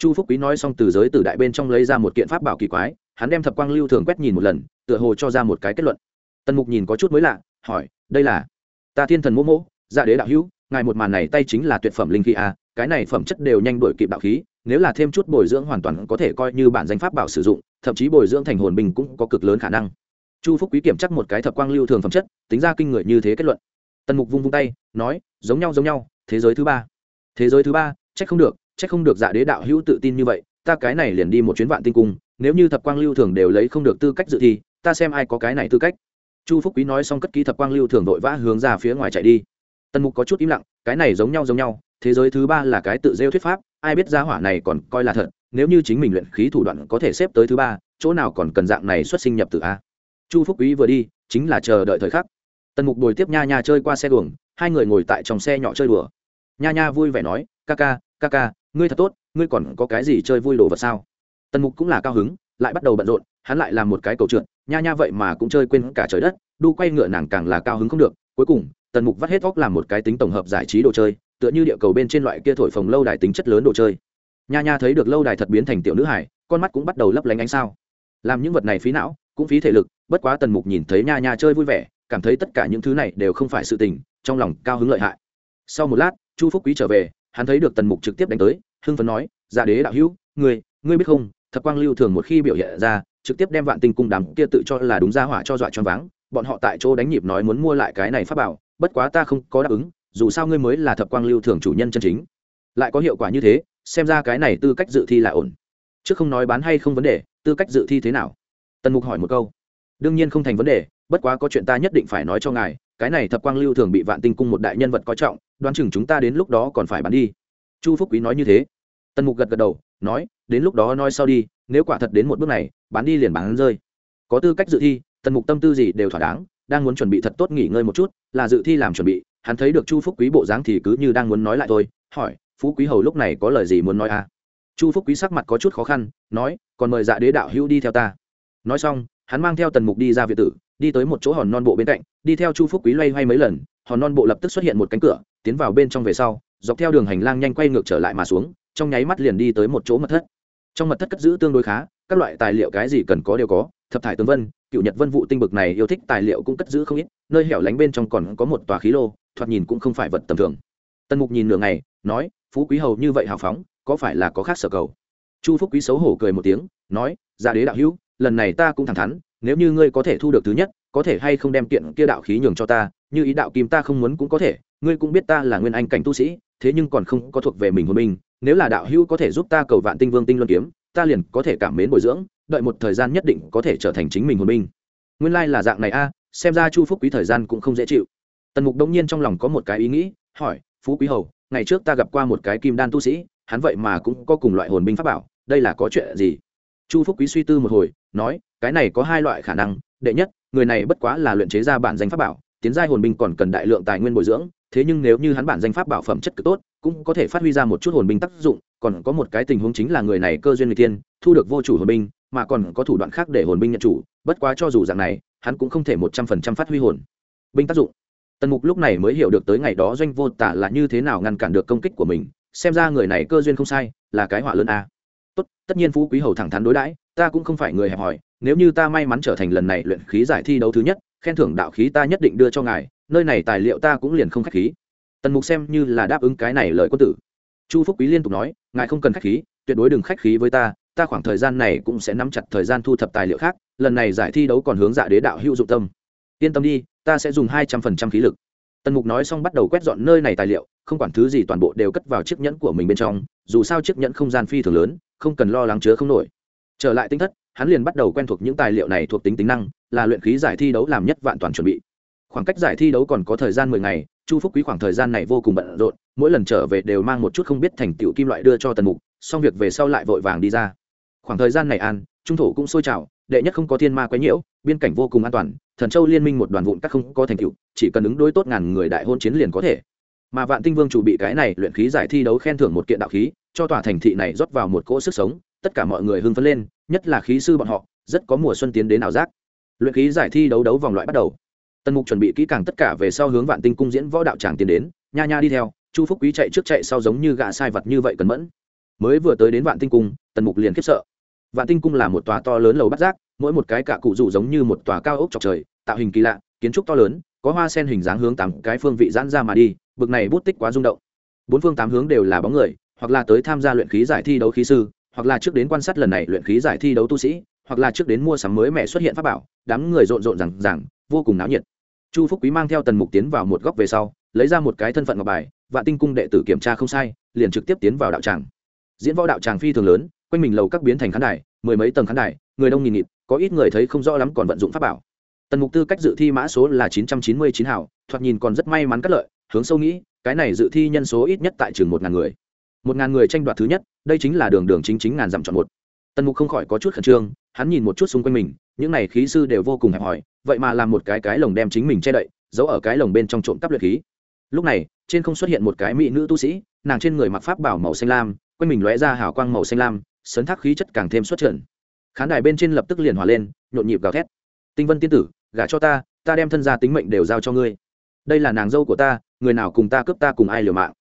chu phúc quý nói xong từ giới từ đại bên trong lấy ra một kiện pháp bảo kỳ quái, hắn đem thập quang lưu thường quét nhìn một lần, tựa hồ cho ra một cái kết luận. Tần mục nhìn có chút mới lạ, hỏi, đây là? Ta thiên thần mô mô dạ đế đạo hữu, ngài một màn này tay chính là tuyệt phẩm linh khí a cái này phẩm chất đều nhanh đổi kịp đạo khí, nếu là thêm chút bồi dưỡng hoàn toàn có thể coi như bản danh pháp bảo sử dụng, thậm chí bồi dưỡng thành hồn bình cũng có cực lớn khả năng. Chu phúc quý kiểm chắc một cái thập quang lưu thường phẩm chất, tính ra kinh người như thế kết luận. Tần mục vung vung tay, nói, giống nhau giống nhau, thế giới thứ ba. Thế giới thứ ba trách không được chắc không được dạ đế đạo hữu tự tin như vậy, ta cái này liền đi một chuyến vạn tinh cung, nếu như thập quang lưu thường đều lấy không được tư cách dự thi, ta xem ai có cái này tư cách. Chu phúc quý nói xong cất ký thập quang lưu thường vội vã hướng ra phía ngoài chạy đi. Tần mục có chút im lặng, cái này giống nhau giống nhau, thế giới thứ ba là cái tự rêu thuyết pháp, ai biết gia hỏa này còn coi là thật, nếu như chính mình luyện khí thủ đoạn có thể xếp tới thứ ba, chỗ nào còn cần dạng này xuất sinh nhập từ a? Chu phúc quý vừa đi, chính là chờ đợi thời khắc. Tần mục đồi tiếp nha nha chơi qua xe đường hai người ngồi tại trong xe nhỏ chơi đùa. Nha nha vui vẻ nói, ca ca ca ca ngươi thật tốt, ngươi còn có cái gì chơi vui đồ vật sao? Tần mục cũng là cao hứng, lại bắt đầu bận rộn, hắn lại làm một cái cầu trượt, nha nha vậy mà cũng chơi quên cả trời đất, đu quay ngựa nàng càng là cao hứng không được. Cuối cùng, tần mục vắt hết góc làm một cái tính tổng hợp giải trí đồ chơi, tựa như địa cầu bên trên loại kia thổi phồng lâu đài tính chất lớn đồ chơi. Nha nha thấy được lâu đài thật biến thành tiểu nữ hải con mắt cũng bắt đầu lấp lánh ánh sao. Làm những vật này phí não, cũng phí thể lực, bất quá tần mục nhìn thấy nha nha chơi vui vẻ, cảm thấy tất cả những thứ này đều không phải sự tình, trong lòng cao hứng lợi hại. Sau một lát, chu phúc quý trở về hắn thấy được tần mục trực tiếp đánh tới, hưng phấn nói giả đế đạo hữu, ngươi ngươi biết không, thập quang lưu thường một khi biểu hiện ra, trực tiếp đem vạn tinh cung đám kia tự cho là đúng ra hỏa cho dọa cho váng, bọn họ tại chỗ đánh nhịp nói muốn mua lại cái này pháp bảo, bất quá ta không có đáp ứng, dù sao ngươi mới là thập quang lưu thường chủ nhân chân chính. Lại có hiệu quả như thế, xem ra cái này tư cách dự thi là ổn. Chứ không nói bán hay không vấn đề, tư cách dự thi thế nào? Tần mục hỏi một câu. Đương nhiên không thành vấn đề, bất quá có chuyện ta nhất định phải nói cho ngài cái này thập quang lưu thường bị vạn tinh cung một đại nhân vật coi trọng, đoán chừng chúng ta đến lúc đó còn phải bán đi. Chu phúc quý nói như thế. Tần mục gật gật đầu, nói, đến lúc đó nói sau đi, nếu quả thật đến một bước này, bán đi liền bán rơi. Có tư cách dự thi, tần mục tâm tư gì đều thỏa đáng, đang muốn chuẩn bị thật tốt nghỉ ngơi một chút, là dự thi làm chuẩn bị, hắn thấy được chu phúc quý bộ dáng thì cứ như đang muốn nói lại thôi, hỏi, phú quý hầu lúc này có lời gì muốn nói à? Chu phúc quý sắc mặt có chút khó khăn, nói, còn mời dạ đế đạo hữu đi theo ta. Nói xong, hắn mang theo tần mục đi ra việt tử đi tới một chỗ hòn non bộ bên cạnh, đi theo chu phúc quý loay hoay mấy lần, hòn non bộ lập tức xuất hiện một cánh cửa, tiến vào bên trong về sau, dọc theo đường hành lang nhanh quay ngược trở lại mà xuống, trong nháy mắt liền đi tới một chỗ mật thất. Trong mật thất cất giữ tương đối khá, các loại tài liệu cái gì cần có đều có, thập thải tướng vân, cựu nhật vân vụ tinh bực này yêu thích tài liệu cũng cất giữ không ít, nơi hẻo lánh bên trong còn có một tòa khí lô, thoạt nhìn cũng không phải vật tầm thường. Tần mục nhìn nửa ngày, nói, phú quý hầu như vậy hào phóng, có phải là có khác sở cầu? Chu phúc quý xấu hổ cười một tiếng, nói ra đế đạo hữu, lần này ta cũng thẳng thắn nếu như ngươi có thể thu được thứ nhất, có thể hay không đem kiện kia đạo khí nhường cho ta, như ý đạo kim ta không muốn cũng có thể, ngươi cũng biết ta là nguyên anh cảnh tu sĩ, thế nhưng còn không có thuộc về mình hồn minh. nếu là đạo hữu có thể giúp ta cầu vạn tinh vương tinh luân kiếm, ta liền có thể cảm mến bồi dưỡng, đợi một thời gian nhất định có thể trở thành chính mình hồn minh. nguyên lai là dạng này a, xem ra chu phúc quý thời gian cũng không dễ chịu tần mục đông nhiên trong lòng có một cái ý nghĩ, hỏi, phú quý hầu, ngày trước ta gặp qua một cái kim đan tu sĩ, hắn vậy mà cũng có cùng loại hồn binh pháp bảo, đây là có chuyện gì chu phúc quý suy tư một hồi, nói, cái này có hai loại khả năng, đệ nhất, người này bất quá là luyện chế ra bản danh pháp bảo, tiến giai hồn binh còn cần đại lượng tài nguyên bồi dưỡng, thế nhưng nếu như hắn bản danh pháp bảo phẩm chất cực tốt, cũng có thể phát huy ra một chút hồn binh tác dụng, còn có một cái tình huống chính là người này cơ duyên người tiên, thu được vô chủ hồn binh, mà còn có thủ đoạn khác để hồn binh nhận chủ, bất quá cho dù dạng này, hắn cũng không thể một trăm phần trăm phát huy hồn binh tác dụng. Tần mục lúc này mới hiểu được tới ngày đó doanh vô tả là như thế nào ngăn cản được công kích của mình, xem ra người này cơ duyên không sai, là cái họa lớn a tốt, tất nhiên phú quý hầu thẳng thắn đối đãi, ta cũng không phải người hẹp hòi, nếu như ta may mắn trở thành lần này luyện khí giải thi đấu thứ nhất, khen thưởng đạo khí ta nhất định đưa cho ngài, nơi này tài liệu ta cũng liền không khách khí. Tần mục xem như là đáp ứng cái này lời quân tử. Chu phúc quý liên tục nói, ngài không cần khách khí, tuyệt đối đừng khách khí với ta ta khoảng thời gian này cũng sẽ nắm chặt thời gian thu thập tài liệu khác, lần này giải thi đấu còn hướng dạ đế đạo hữu dụng tâm. Yên tâm đi, ta sẽ dùng hai trăm phần trăm khí lực. Tần mục nói xong bắt đầu quét dọn nơi này tài liệu, không quản thứ gì toàn bộ đều cất vào chiếc nhẫn của mình bên trong, dù sao chiếc nhẫn không gian phi thường lớn không cần lo lắng chứa không nổi. Trở lại tinh thất, hắn liền bắt đầu quen thuộc những tài liệu này thuộc tính tính năng, là luyện khí giải thi đấu làm nhất vạn toàn chuẩn bị. Khoảng cách giải thi đấu còn có thời gian mười ngày, chu phúc quý khoảng thời gian này vô cùng bận rộn, mỗi lần trở về đều mang một chút không biết thành tựu kim loại đưa cho tần mục, xong việc về sau lại vội vàng đi ra. Khoảng thời gian này an, trung thổ cũng sôi trào, đệ nhất không có thiên ma quấy nhiễu, biên cảnh vô cùng an toàn, thần châu liên minh một đoàn vụn các không có thành tựu, chỉ cần ứng đối tốt ngàn người đại hôn chiến liền có thể mà vạn tinh vương chủ bị cái này luyện khí giải thi đấu khen thưởng một kiện đạo khí, cho tòa thành thị này rót vào một cỗ sức sống, tất cả mọi người hưng phấn lên, nhất là khí sư bọn họ, rất có mùa xuân tiến đến ảo giác. Luyện khí giải thi đấu đấu vòng loại bắt đầu. Tần mục chuẩn bị kỹ càng tất cả về sau hướng vạn tinh cung diễn võ đạo tràng tiến đến, nha nha đi theo, chu phúc quý chạy trước chạy sau giống như gã sai vật như vậy cẩn mẫn. Mới vừa tới đến vạn tinh cung, tần mục liền khiếp sợ. Vạn tinh cung là một tòa to lớn lầu bắt giác, mỗi một cái cả cụ rủ giống như một tòa cao ốc chọc trời, tạo hình kỳ lạ, kiến trúc to lớn, có hoa sen hình dáng hướng tám cái phương vị giãn ra mà đi bực này bút tích quá rung động. Bốn phương tám hướng đều là bóng người, hoặc là tới tham gia luyện khí giải thi đấu khí sư, hoặc là trước đến quan sát lần này luyện khí giải thi đấu tu sĩ, hoặc là trước đến mua sắm mới mẹ xuất hiện pháp bảo, đám người rộn rộn rằng rằng vô cùng náo nhiệt. Chu phúc quý mang theo tần mục tiến vào một góc về sau, lấy ra một cái thân phận ngọc bài, vạn tinh cung đệ tử kiểm tra không sai, liền trực tiếp tiến vào đạo tràng. Diễn võ đạo tràng phi thường lớn, quanh mình lầu các biến thành khán đài, mười mấy tầng khán đài, người đông nghìn nghịt, có ít người thấy không rõ lắm còn vận dụng pháp bảo. Tần mục tư cách dự thi mã số là chín trăm chín mươi chín hảo thoạt nhìn còn rất may mắn cắt lợi hướng sâu nghĩ, cái này dự thi nhân số ít nhất tại trường một ngàn người. Một ngàn người tranh đoạt thứ nhất, đây chính là đường đường chính chính ngàn dặm chọn một. Tần mục không khỏi có chút khẩn trương, hắn nhìn một chút xung quanh mình, những này khí sư đều vô cùng hẹp hòi, vậy mà làm một cái cái lồng đem chính mình che đậy, giấu ở cái lồng bên trong trộm cắp luyện khí. Lúc này, trên không xuất hiện một cái mỹ nữ tu sĩ, nàng trên người mặc pháp bảo màu xanh lam, quanh mình lóe ra hào quang màu xanh lam, sấn thác khí chất càng thêm xuất trần. Khán đài bên trên lập tức liền hòa lên, nhộn nhịp gào thét. Tinh vân tiên tử, gả cho ta ta đem thân gia tính mệnh đều giao cho ngươi đây là nàng dâu của ta, người nào cùng ta cướp ta cùng ai liều mạng.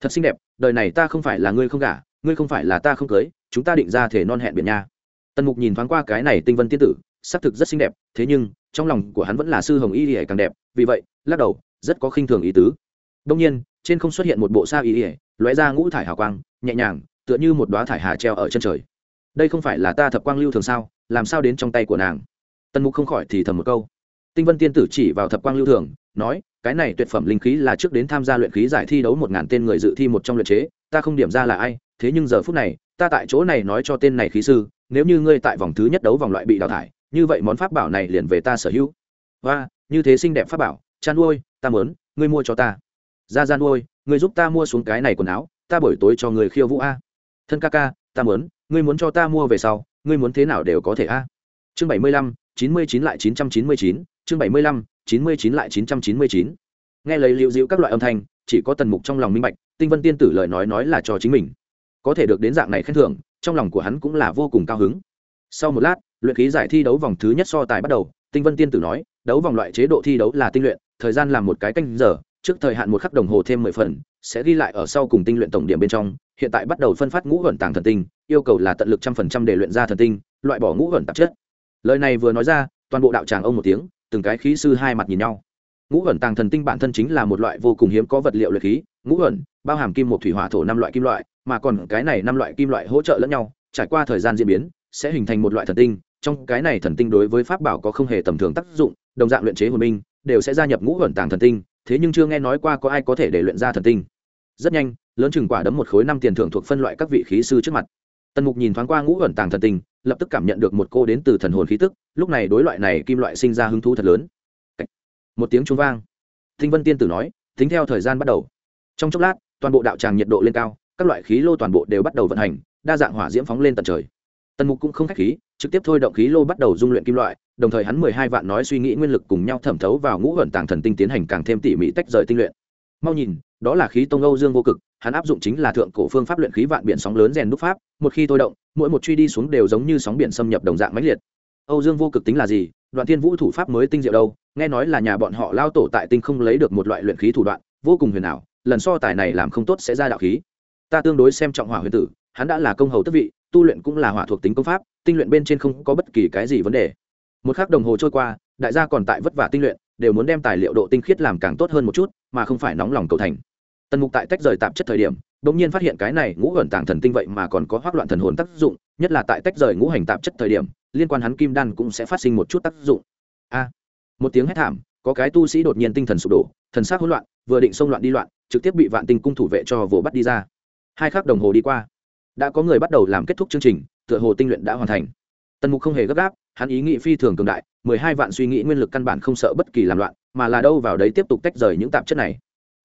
Thật xinh đẹp, đời này ta không phải là ngươi không gả, ngươi không phải là ta không cưới, chúng ta định ra thể non hẹn biển nha. Tần mục nhìn thoáng qua cái này tinh vân tiên tử xác thực rất xinh đẹp, thế nhưng, trong lòng của hắn vẫn là sư hồng y ỉa càng đẹp, vì vậy, lắc đầu, rất có khinh thường ý tứ. Đông nhiên, trên không xuất hiện một bộ sa y ỉa lóe ra ngũ thải hào quang, nhẹ nhàng, tựa như một đoá thải hà treo ở chân trời. Đây không phải là ta thập quang lưu thường sao, làm sao đến trong tay của nàng? Tần mục không khỏi thì thầm một câu. Tinh vân tiên tử chỉ vào thập quang lưu thường, nói cái này tuyệt phẩm linh khí là trước đến tham gia luyện khí giải thi đấu một ngàn tên người dự thi một trong luyện chế, ta không điểm ra là ai, thế nhưng giờ phút này, ta tại chỗ này nói cho tên này khí sư, nếu như ngươi tại vòng thứ nhất đấu vòng loại bị đào thải, như vậy món pháp bảo này liền về ta sở hữu. Và, như thế xinh đẹp pháp bảo, chan nuôi ta mớn ngươi mua cho ta. Ra ra nuôi ngươi giúp ta mua xuống cái này quần áo, ta buổi tối cho người khiêu vũ a. Thân ca ca, ta mớn ngươi muốn cho ta mua về sau, ngươi muốn thế nào đều có thể a. Chương bảy mươi lăm, chín mươi chín lại chín trăm chín mươi chín, chương bảy mươi lăm chín mươi chín lại chín trăm chín mươi chín. Nghe lấy liệu giữ các loại âm thanh, chỉ có tần mục trong lòng minh bạch, tinh vân tiên tử lời nói nói là cho chính mình. Có thể được đến dạng này khen thưởng, trong lòng của hắn cũng là vô cùng cao hứng. Sau một lát, luyện khí giải thi đấu vòng thứ nhất so tài bắt đầu, tinh vân tiên tử nói, đấu vòng loại chế độ thi đấu là tinh luyện, thời gian làm một cái canh giờ, trước thời hạn một khắc đồng hồ thêm mười phần, sẽ ghi lại ở sau cùng tinh luyện tổng điểm bên trong. Hiện tại bắt đầu phân phát ngũ vận tàng thần tinh, yêu cầu là tận lực trăm phần trăm để luyện ra thần tinh, loại bỏ ngũ vận tạp chất. Lời này vừa nói ra, toàn bộ đạo tràng ông một tiếng từng cái khí sư hai mặt nhìn nhau. Ngũ ẩn tàng thần tinh bản thân chính là một loại vô cùng hiếm có vật liệu luyện khí. Ngũ ẩn bao hàm kim một thủy hỏa thổ năm loại kim loại, mà còn cái này năm loại kim loại hỗ trợ lẫn nhau, trải qua thời gian diễn biến, sẽ hình thành một loại thần tinh. Trong cái này thần tinh đối với pháp bảo có không hề tầm thường tác dụng, đồng dạng luyện chế hồn minh, đều sẽ gia nhập ngũ ẩn tàng thần tinh. Thế nhưng chưa nghe nói qua có ai có thể để luyện ra thần tinh. Rất nhanh, lớn chừng quả đấm một khối năm tiền thưởng thuộc phân loại các vị khí sư trước mặt tần mục nhìn thoáng qua ngũ ẩn tàng thần tinh lập tức cảm nhận được một cô đến từ thần hồn khí tức, lúc này đối loại này kim loại sinh ra hứng thú thật lớn. Một tiếng trung vang. Tinh vân tiên tử nói, tính theo thời gian bắt đầu. Trong chốc lát, toàn bộ đạo tràng nhiệt độ lên cao, các loại khí lô toàn bộ đều bắt đầu vận hành, đa dạng hỏa diễm phóng lên tận trời. Tần mục cũng không k h á c h khí, trực tiếp thôi động khí lô bắt đầu dung luyện kim loại, đồng thời hắn mười hai vạn nói suy nghĩ nguyên lực cùng nhau thẩm thấu vào ngũ ẩn tàng thần tinh tiến hành càng thêm tỉ mỉ tách rời tinh luyện. Mau nhìn đó là khí tông âu dương vô cực, hắn áp dụng chính là thượng cổ phương pháp luyện khí vạn biển sóng lớn rèn đúc pháp, một khi thôi động, mỗi một truy đi xuống đều giống như sóng biển xâm nhập đồng dạng mãnh liệt. Âu dương vô cực tính là gì? Đoạn thiên vũ thủ pháp mới tinh diệu đâu? Nghe nói là nhà bọn họ lao tổ tại tinh không lấy được một loại luyện khí thủ đoạn, vô cùng huyền ảo, lần so tài này làm không tốt sẽ ra đạo khí. Ta tương đối xem trọng hỏa huyền tử, hắn đã là công hầu tức vị, tu luyện cũng là hỏa thuộc tính công pháp, tinh luyện bên trên không có bất kỳ cái gì vấn đề. Một khắc đồng hồ trôi qua, đại gia còn tại vất vả tinh luyện, đều muốn đem tài liệu độ tinh khiết làm càng tốt hơn một chút, mà không phải nóng lòng cầu thành tần mục tại tách rời tạp chất thời điểm đ ỗ n g nhiên phát hiện cái này ngũ ẩn tàng thần tinh vậy mà còn có hoác loạn thần hồn tác dụng, nhất là tại tách rời ngũ hành tạp chất thời điểm, liên quan hắn kim đan cũng sẽ phát sinh một chút tác dụng. A! Một tiếng hét thảm, có cái tu sĩ đột nhiên tinh thần sụp đổ, thần s á c hỗn loạn, vừa định xông loạn đi loạn, trực tiếp bị vạn tinh cung thủ vệ cho vồ bắt đi ra. Hai khắc đồng hồ đi qua, đã có người bắt đầu làm kết thúc chương trình, tựa hồ tinh luyện đã hoàn thành. Tần mục không hề gấp gáp, hắn ý nghĩ phi thường cường đại, mười hai vạn suy nghĩ nguyên lực căn bản không sợ bất kỳ làm loạn, mà là đâu vào đấy tiếp tục tách rời những tạp chất này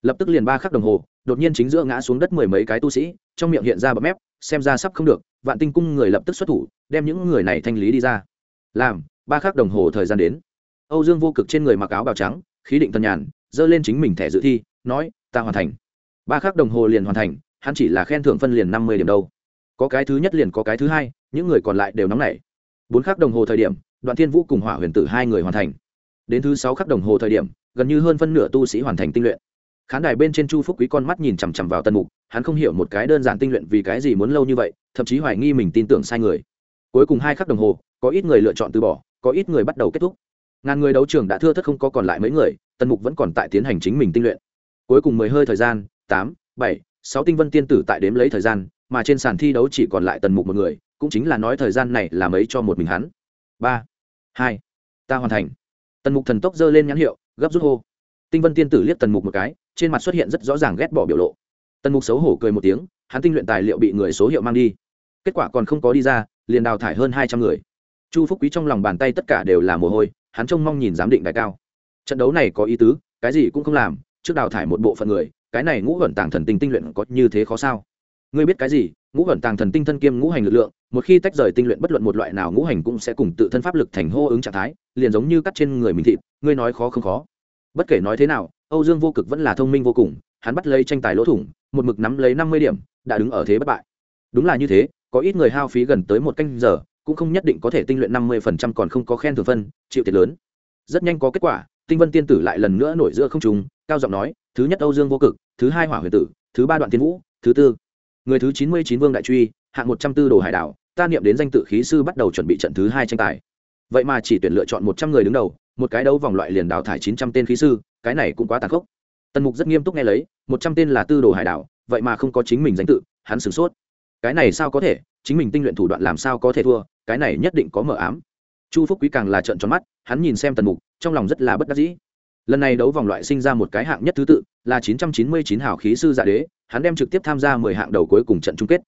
lập tức liền ba khắc đồng hồ, đột nhiên chính giữa ngã xuống đất mười mấy cái tu sĩ, trong miệng hiện ra bậm mép, xem ra sắp không được, vạn tinh cung người lập tức xuất thủ, đem những người này thanh lý đi ra. Làm, ba khắc đồng hồ thời gian đến. Âu dương vô cực trên người mặc áo bào trắng, khí định thần nhàn, giơ lên chính mình thẻ dự thi, nói, ta hoàn thành. Ba khắc đồng hồ liền hoàn thành, hắn chỉ là khen thưởng phân liền năm mươi điểm đâu. Có cái thứ nhất liền có cái thứ hai, những người còn lại đều nóng nảy. Bốn khắc đồng hồ thời điểm, đoạn thiên vũ cùng hỏa huyền tử hai người hoàn thành. Đến thứ sáu khắc đồng hồ thời điểm, gần như hơn phân nửa tu sĩ hoàn thành tinh luyện khán đài bên trên chu phúc quý con mắt nhìn chằm chằm vào tân mục, hắn không hiểu một cái đơn giản tinh luyện vì cái gì muốn lâu như vậy, thậm chí hoài nghi mình tin tưởng sai người. Cuối cùng hai khắc đồng hồ, có ít người lựa chọn từ bỏ, có ít người bắt đầu kết thúc. Ngàn người đấu trường đã thưa thất không có còn lại mấy người, tân mục vẫn còn tại tiến hành chính mình tinh luyện. Cuối cùng mười hơi thời gian, tám, bảy, sáu tinh vân tiên tử tại đếm lấy thời gian, mà trên sàn thi đấu chỉ còn lại tần mục một người, cũng chính là nói thời gian này là mấy cho một mình hắn. Ba, hai, ta hoàn thành. Tần mục thần tốc giơ lên nhãn hiệu, gấp rút hô. Tinh vân tiên tử liếc tần mục một cái trên mặt xuất hiện rất rõ ràng ghét bỏ biểu lộ. Tần mục xấu hổ cười một tiếng, hắn tinh luyện tài liệu bị người số hiệu mang đi. Kết quả còn không có đi ra, liền đào thải hơn hai trăm người. Chu phúc quý trong lòng bàn tay tất cả đều là mồ hôi, hắn trông mong nhìn giám định đại cao. Trận đấu này có ý tứ, cái gì cũng không làm, trước đào thải một bộ phận người, cái này ngũ vận tàng thần tinh tinh luyện có như thế khó sao? Ngươi biết cái gì, ngũ vận tàng thần tinh thân kiêm ngũ hành lực lượng, một khi tách rời tinh luyện bất luận một loại nào ngũ hành cũng sẽ cùng tự thân pháp lực thành hô ứng trạng thái, liền giống như cắt trên người mình thịt, ngươi nói khó không khó? Bất kể nói thế nào âu dương vô cực vẫn là thông minh vô cùng hắn bắt lấy tranh tài lỗ thủng một mực nắm lấy năm mươi điểm đã đứng ở thế bất bại. Đúng là như thế có ít người hao phí gần tới một canh giờ cũng không nhất định có thể tinh luyện năm mươi phần trăm còn không có khen thưởng phân chịu thiệt lớn. Rất nhanh có kết quả tinh vân tiên tử lại lần nữa nổi giữa không trung, cao giọng nói thứ nhất âu dương vô cực thứ hai hỏa huyền tử thứ ba đoạn tiên vũ thứ tư người thứ chín mươi chín vương đại truy hạng một trăm tư đồ hải đảo ta niệm đến danh tự khí sư bắt đầu chuẩn bị trận thứ hai tranh tài. Vậy mà chỉ tuyển lựa chọn một trăm người đứng đầu một cái đấu vòng loại liền đào thải chín trăm tên khí sư, cái này cũng quá tàn khốc. Tần mục rất nghiêm túc nghe lấy, một trăm tên là tư đồ hải đảo, vậy mà không có chính mình danh tự, hắn sửng sốt. Cái này sao có thể, chính mình tinh luyện thủ đoạn làm sao có thể thua, cái này nhất định có mờ ám. Chu phúc quý càng là trận tròn mắt, hắn nhìn xem tần mục, trong lòng rất là bất đắc dĩ. Lần này đấu vòng loại sinh ra một cái hạng nhất thứ tự, là chín trăm chín mươi chín hào khí sư dạ đế, hắn đem trực tiếp tham gia mười hạng đầu cuối cùng trận chung kết.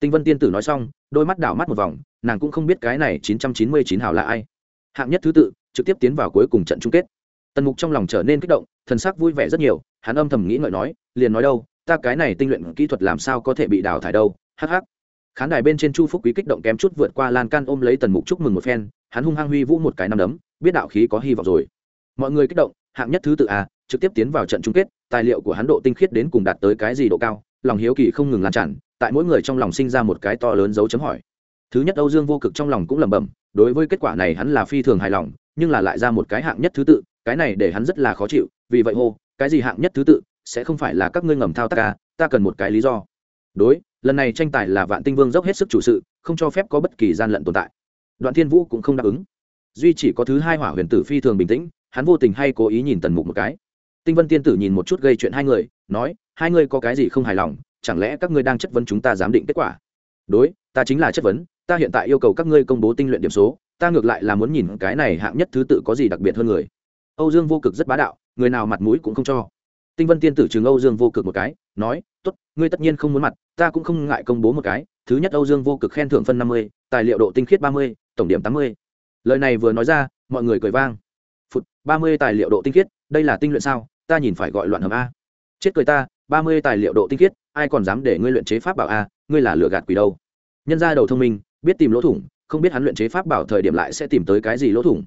Tinh vân tiên tử nói xong, đôi mắt đảo mắt một vòng, nàng cũng không biết cái này chín trăm chín mươi chín hào là ai. Hạng nhất thứ tự trực tiếp tiến vào cuối cùng trận chung kết. Tần mục trong lòng trở nên kích động thần sắc vui vẻ rất nhiều hắn âm thầm nghĩ ngợi nói liền nói đâu ta cái này tinh luyện kỹ thuật làm sao có thể bị đào thải đâu hắc hắc, khán đài bên trên chu phúc quý kích động kém chút vượt qua lan can ôm lấy tần mục chúc mừng một phen hắn hung hăng huy vũ một cái nằm đấm biết đạo khí có hy vọng rồi. Mọi người kích động hạng nhất thứ tự a trực tiếp tiến vào trận chung kết tài liệu của hắn độ tinh khiết đến cùng đạt tới cái gì độ cao lòng hiếu kỳ không ngừng lan tràn tại mỗi người trong lòng sinh ra một cái to lớn dấu chấm hỏi. Thứ nhất âu dương vô cực trong lòng cũng lẩm bẩm đối với kết quả này hắn là phi thường hài lòng nhưng là lại ra một cái hạng nhất thứ tự, cái này để hắn rất là khó chịu, vì vậy hô, cái gì hạng nhất thứ tự, sẽ không phải là các ngươi ngầm thao tác ca ta cần một cái lý do. Đối, lần này tranh tài là vạn tinh vương dốc hết sức chủ sự, không cho phép có bất kỳ gian lận tồn tại. Đoạn thiên vũ cũng không đáp ứng. Duy chỉ có thứ hai hỏa huyền tử phi thường bình tĩnh, hắn vô tình hay cố ý nhìn tần mục một cái. Tinh vân tiên tử nhìn một chút gây chuyện hai người, nói, hai ngươi có cái gì không hài lòng, chẳng lẽ các ngươi đang chất vấn chúng ta giám định kết quả? Đối, ta chính là chất vấn, ta hiện tại yêu cầu các ngươi công bố tinh luyện điểm số ta ngược lại là muốn nhìn cái này hạng nhất thứ tự có gì đặc biệt hơn người. Âu dương vô cực rất bá đạo, người nào mặt mũi cũng không cho. Tinh vân tiên tử chừng âu dương vô cực một cái, nói t ố t ngươi tất nhiên không muốn mặt, ta cũng không ngại công bố một cái. Thứ nhất âu dương vô cực khen thưởng phân năm mươi, tài liệu độ tinh khiết ba mươi, tổng điểm tám mươi. Lời này vừa nói ra, mọi người cười vang. Phụt, ba mươi tài liệu độ tinh khiết, đây là tinh luyện sao? Ta nhìn phải gọi loạn hầm a. Chết cười ta, ba mươi tài liệu độ tinh khiết, ai còn dám để ngươi luyện chế pháp bảo a? Ngươi là lựa gạt quỷ đâu. Nhân ra đầu thông minh, biết tìm lỗ thủng không biết hắn luyện chế pháp bảo thời điểm lại sẽ tìm tới cái gì lỗ thủng.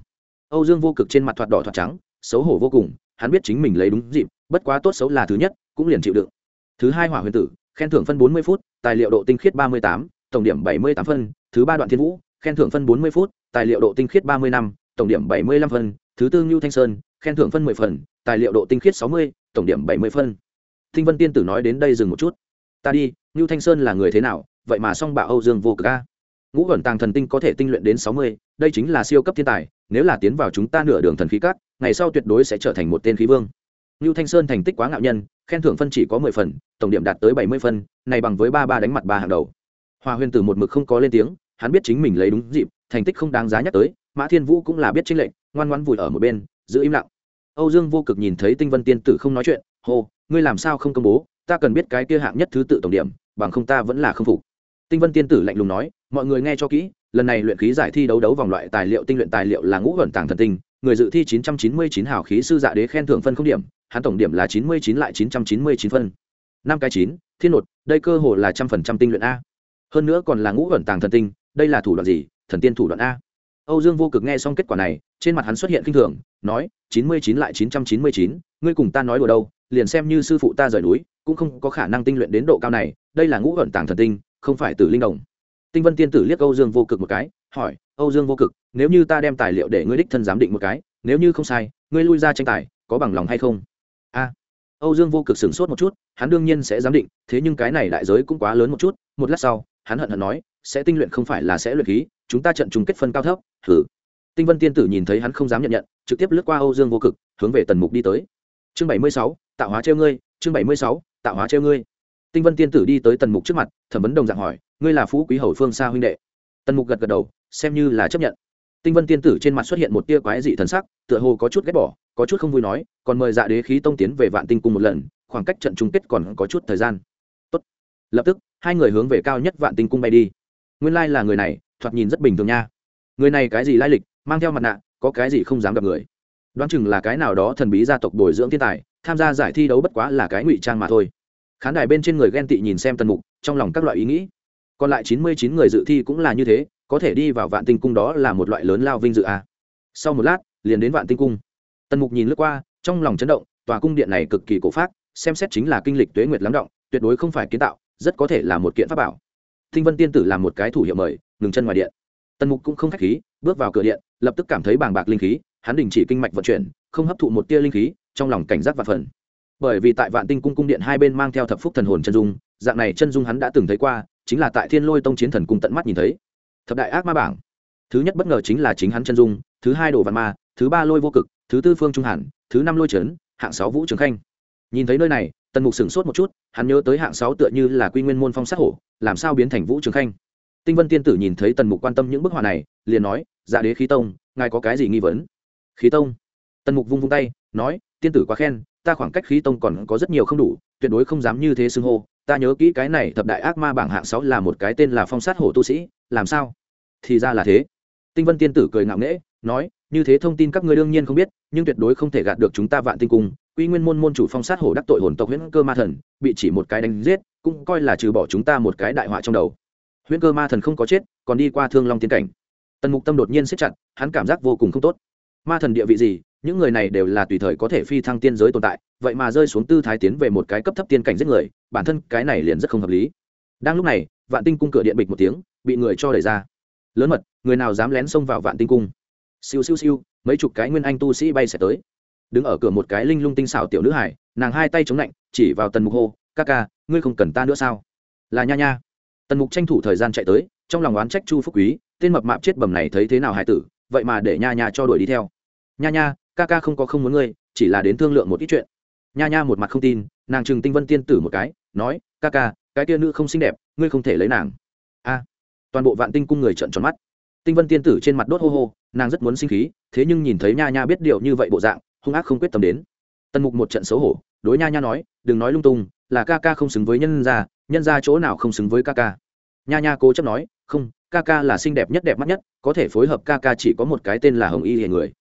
Âu dương vô cực trên mặt thoạt đỏ thoạt trắng, xấu hổ vô cùng, hắn biết chính mình lấy đúng dịp, bất quá tốt xấu là thứ nhất, cũng liền chịu đựng. Thứ hai hỏa huyền tử, khen thưởng phân bốn mươi phút, tài liệu độ tinh khiết ba mươi tám, tổng điểm bảy mươi tám phân, thứ ba đoạn thiên vũ, khen thưởng phân bốn mươi phút, tài liệu độ tinh khiết ba mươi năm, tổng điểm bảy mươi lăm phân, thứ tư ngưu thanh sơn, khen thưởng phân mười phần, tài liệu độ tinh khiết sáu mươi, tổng điểm bảy mươi phân. Thinh vân tiên tử nói đến đây dừng một chút. Ta đi, ngưu thanh sơn là người thế nào? Vậy mà song bạo âu dương vô cực ca ngũ ẩn tàng thần tinh có thể tinh luyện đến sáu mươi đây chính là siêu cấp thiên tài nếu là tiến vào chúng ta nửa đường thần khí cát ngày sau tuyệt đối sẽ trở thành một tên khí vương Lưu Thanh Sơn thành tích quá ngạo nhân, khen thưởng phân chỉ có mười phần, tổng điểm đạt tới bảy mươi phân, này bằng với ba ba đánh mặt ba hàng đầu. Hoa Huyền Tử một mực không có lên tiếng, hắn biết chính mình lấy đúng dịp, thành tích không đáng giá nhắc tới, Mã Thiên Vũ cũng là biết trinh lệnh, ngoan ngoãn vùi ở một bên, giữ im lặng. Âu Dương Vô Cực nhìn thấy Tinh Vân Tiên tử không nói chuyện, hô, ngươi làm sao không công bố, ta cần biết cái kia hạng nhất thứ tự tổng điểm, bằng không ta vẫn là không phục. Tinh Vân Tiên tử lạnh lùng nói, mọi người nghe cho kỹ, lần này luyện khí giải thi đấu đấu vòng loại tài liệu tinh luyện tài liệu là ngũ vẩn tàng thần tinh, người dự thi 999 hào khí sư dạ đế khen thưởng phân không điểm, hắn tổng điểm là 99 lại 999 phân. năm cái chín, thiên nột, đây cơ hồ là trăm phần trăm tinh luyện a. Hơn nữa còn là ngũ vẩn tàng thần tinh, đây là thủ đoạn gì? Thần tiên thủ đoạn a. Âu Dương Vô Cực nghe xong kết quả này, trên mặt hắn xuất hiện kinh thường, nói, 99 lại 999, ngươi cùng ta nói đùa đâu, liền xem như sư phụ ta rời núi, cũng không có khả năng tinh luyện đến độ cao này, đây là ngũ vận tàng thần tinh, không phải tử linh đồng. Tinh Vân Tiên tử liếc Âu Dương Vô Cực một cái, hỏi, Âu Dương Vô Cực, nếu như ta đem tài liệu để ngươi đích thân giám định một cái, nếu như không sai, ngươi lui ra tranh tài, có bằng lòng hay không? A. Âu Dương Vô Cực sửng sốt một chút, hắn đương nhiên sẽ giám định, thế nhưng cái này đại giới cũng quá lớn một chút, một lát sau, hắn hận hận nói, sẽ tinh luyện không phải là sẽ luyện khí, chúng ta trận chung kết phân cao thấp, thử. Tinh Vân Tiên tử nhìn thấy hắn không dám nhận nhận, trực tiếp lướt qua Âu Dương Vô Cực, hướng về Tần Mục đi tới. Chương 76, tạo hóa treo ngươi, chương 76, tạo hóa treo ngươi. Tinh Vân Tiên tử đi tới Tần Mục trước mặt, thẩm vấn đồng dạng hỏi, ngươi là phú quý hầu phương xa huynh đệ? Tần Mục gật gật đầu, xem như là chấp nhận. Tinh Vân Tiên tử trên mặt xuất hiện một tia quái dị thần sắc, tựa hồ có chút ghét bỏ, có chút không vui nói, còn mời Dạ Đế khí tông tiến về Vạn Tinh cung một lần, khoảng cách trận chung kết còn có chút thời gian. Tốt. Lập tức, hai người hướng về cao nhất Vạn Tinh cung bay đi. Nguyên lai là người này, thoạt nhìn rất bình thường nha. Người này cái gì lai lịch, mang theo mặt nạ, có cái gì không dám gặp người. Đoán chừng là cái nào đó thần bí gia tộc bồi dưỡng thiên tài, tham gia giải thi đấu bất quá là cái ngụy trang mà thôi. Khán đài bên trên người ghen tị nhìn xem Tần Mục, trong lòng các loại ý nghĩ. Còn lại chín mươi chín người dự thi cũng là như thế, có thể đi vào Vạn Tinh cung đó là một loại lớn lao vinh dự a. À. Sau một lát, liền đến Vạn Tinh cung tần mục nhìn lướt qua trong lòng chấn động tòa cung điện này cực kỳ cổ phác, xem xét chính là kinh lịch tuế nguyệt lắng động tuyệt đối không phải kiến tạo rất có thể là một kiện pháp bảo thinh vân tiên tử làm một cái thủ hiệu mời ngừng chân ngoài điện tần mục cũng không khách khí bước vào cửa điện lập tức cảm thấy bàng bạc linh khí hắn đình chỉ kinh mạch vận chuyển không hấp thụ một tia linh khí trong lòng cảnh giác và phần bởi vì tại vạn tinh cung cung điện hai bên mang theo thập phúc thần hồn chân dung dạng này chân dung hắn đã từng thấy qua chính là tại thiên lôi tông chiến thần cung tận mắt nhìn thấy. Thập đại ác ma bảng. Thứ nhất bất ngờ chính là chính hắn chân dung, thứ hai đồ văn ma, thứ ba lôi vô cực, thứ tư phương trung hẳn thứ năm lôi trấn, hạng sáu vũ trường khanh. Nhìn thấy nơi này, tần mục sửng sốt một chút, hắn nhớ tới hạng sáu tựa như là quy nguyên môn phong sát hổ, làm sao biến thành vũ trường khanh. Tinh vân tiên tử nhìn thấy tần mục quan tâm những bức họa này, liền nói dạ đế khí tông, ngài có cái gì nghi vấn? Khí tông? Tần mục vung vung tay, nói, tiên tử quá khen, ta khoảng cách khí tông còn có rất nhiều không đủ, tuyệt đối không dám như thế xưng hô ta nhớ kỹ cái này thập đại ác ma bảng hạng sáu là một cái tên là phong sát hổ tu sĩ, làm sao? Thì ra là thế. Tinh vân tiên tử cười ngạo nghễ, nói, như thế thông tin các ngươi đương nhiên không biết, nhưng tuyệt đối không thể gạt được chúng ta vạn tinh cung. Quy nguyên môn môn chủ phong sát hổ đắc tội hồn tộc huyễn cơ ma thần, bị chỉ một cái đánh giết, cũng coi là trừ bỏ chúng ta một cái đại họa trong đầu. Huyễn cơ ma thần không có chết, còn đi qua thương long tiến cảnh. Tần mục tâm đột nhiên siết chặt, hắn cảm giác vô cùng không tốt. Ma thần địa vị gì, những người này đều là tùy thời có thể phi thăng tiên giới tồn tại vậy mà rơi xuống tư thái tiến về một cái cấp thấp tiên cảnh giết người, bản thân cái này liền rất không hợp lý. Đang lúc này, vạn tinh cung cửa điện bịch một tiếng, bị người cho đẩy ra. Lớn mật, người nào dám lén xông vào vạn tinh cung? Siêu siêu siêu, mấy chục cái nguyên anh tu sĩ bay sẽ tới. Đứng ở cửa một cái linh lung tinh xảo tiểu nữ hải, nàng hai tay chống lạnh, chỉ vào tần mục hô, ca ca, ngươi không cần ta nữa sao? Là nha nha. Tần mục tranh thủ thời gian chạy tới, trong lòng oán trách chu phúc quý, tên mập mạp chết bầm này thấy thế nào hải tử, vậy mà để nha nha cho đuổi đi theo. Nha nha, ca ca không có không muốn ngươi, chỉ là đến thương lượng một ít chuyện nha nha một mặt không tin, nàng trừng tinh vân tiên tử một cái, nói, ca ca, cái kia nữ không xinh đẹp, ngươi không thể lấy nàng. A, toàn bộ vạn tinh cung người trợn tròn mắt. Tinh vân tiên tử trên mặt đốt hô hô, nàng rất muốn sinh khí, thế nhưng nhìn thấy nha nha biết điều như vậy bộ dạng, hung ác không quyết tâm đến. Tần mục một trận xấu hổ, đối nha nha nói, đừng nói lung tung, là ca ca không xứng với nhân gia nhân gia chỗ nào không xứng với ca ca. Nha nha cố chấp nói, không, ca ca là xinh đẹp nhất đẹp mắt nhất, có thể phối hợp ca ca chỉ có một cái tên là hồng y hiền người.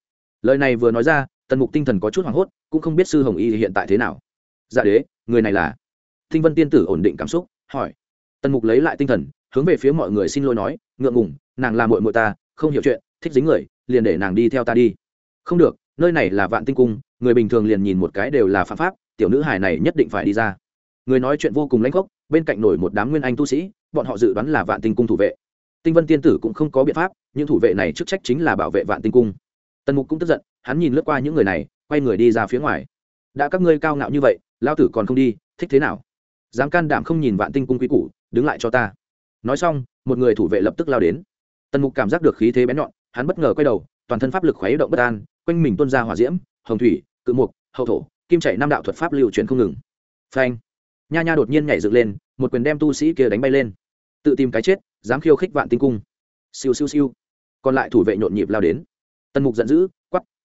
Lời này vừa nói ra, tần mục tinh thần có chút hoảng hốt cũng không biết sư hồng y hiện tại thế nào. Dạ đế, người này là? Thinh vân tiên tử ổn định cảm xúc, hỏi. Tần mục lấy lại tinh thần, hướng về phía mọi người xin lỗi nói, ngượng ngùng, nàng là muội muội ta, không hiểu chuyện, thích dính người, liền để nàng đi theo ta đi. Không được, nơi này là vạn tinh cung, người bình thường liền nhìn một cái đều là phạm pháp, tiểu nữ hài này nhất định phải đi ra. Người nói chuyện vô cùng lãnh gốc bên cạnh nổi một đám nguyên anh tu sĩ, bọn họ dự đoán là vạn tinh cung thủ vệ. Tinh vân tiên tử cũng không có biện pháp, những thủ vệ này chức trách chính là bảo vệ vạn tinh cung. Tần mục cũng tức giận, hắn nhìn lướt qua những người này quay người đi ra phía ngoài. Đã các ngươi cao ngạo như vậy lao tử còn không đi, thích thế nào? Dám can đảm không nhìn vạn tinh cung quý củ, đứng lại cho ta. Nói xong, một người thủ vệ lập tức lao đến. Tần mục cảm giác được khí thế bén nhọn, hắn bất ngờ quay đầu, toàn thân pháp lực khuấy động bất an, quanh mình tuân ra hỏa diễm, hồng thủy, cự mục, hậu thổ, kim chạy năm đạo thuật pháp lưu truyền không ngừng. Phanh! Nha nha đột nhiên nhảy dựng lên, một quyền đem tu sĩ kia đánh bay lên. Tự tìm cái chết, dám khiêu khích vạn tinh cung. Siêu siêu siêu. Còn lại thủ vệ nhộn nhịp lao đến. Tần mục giận dữ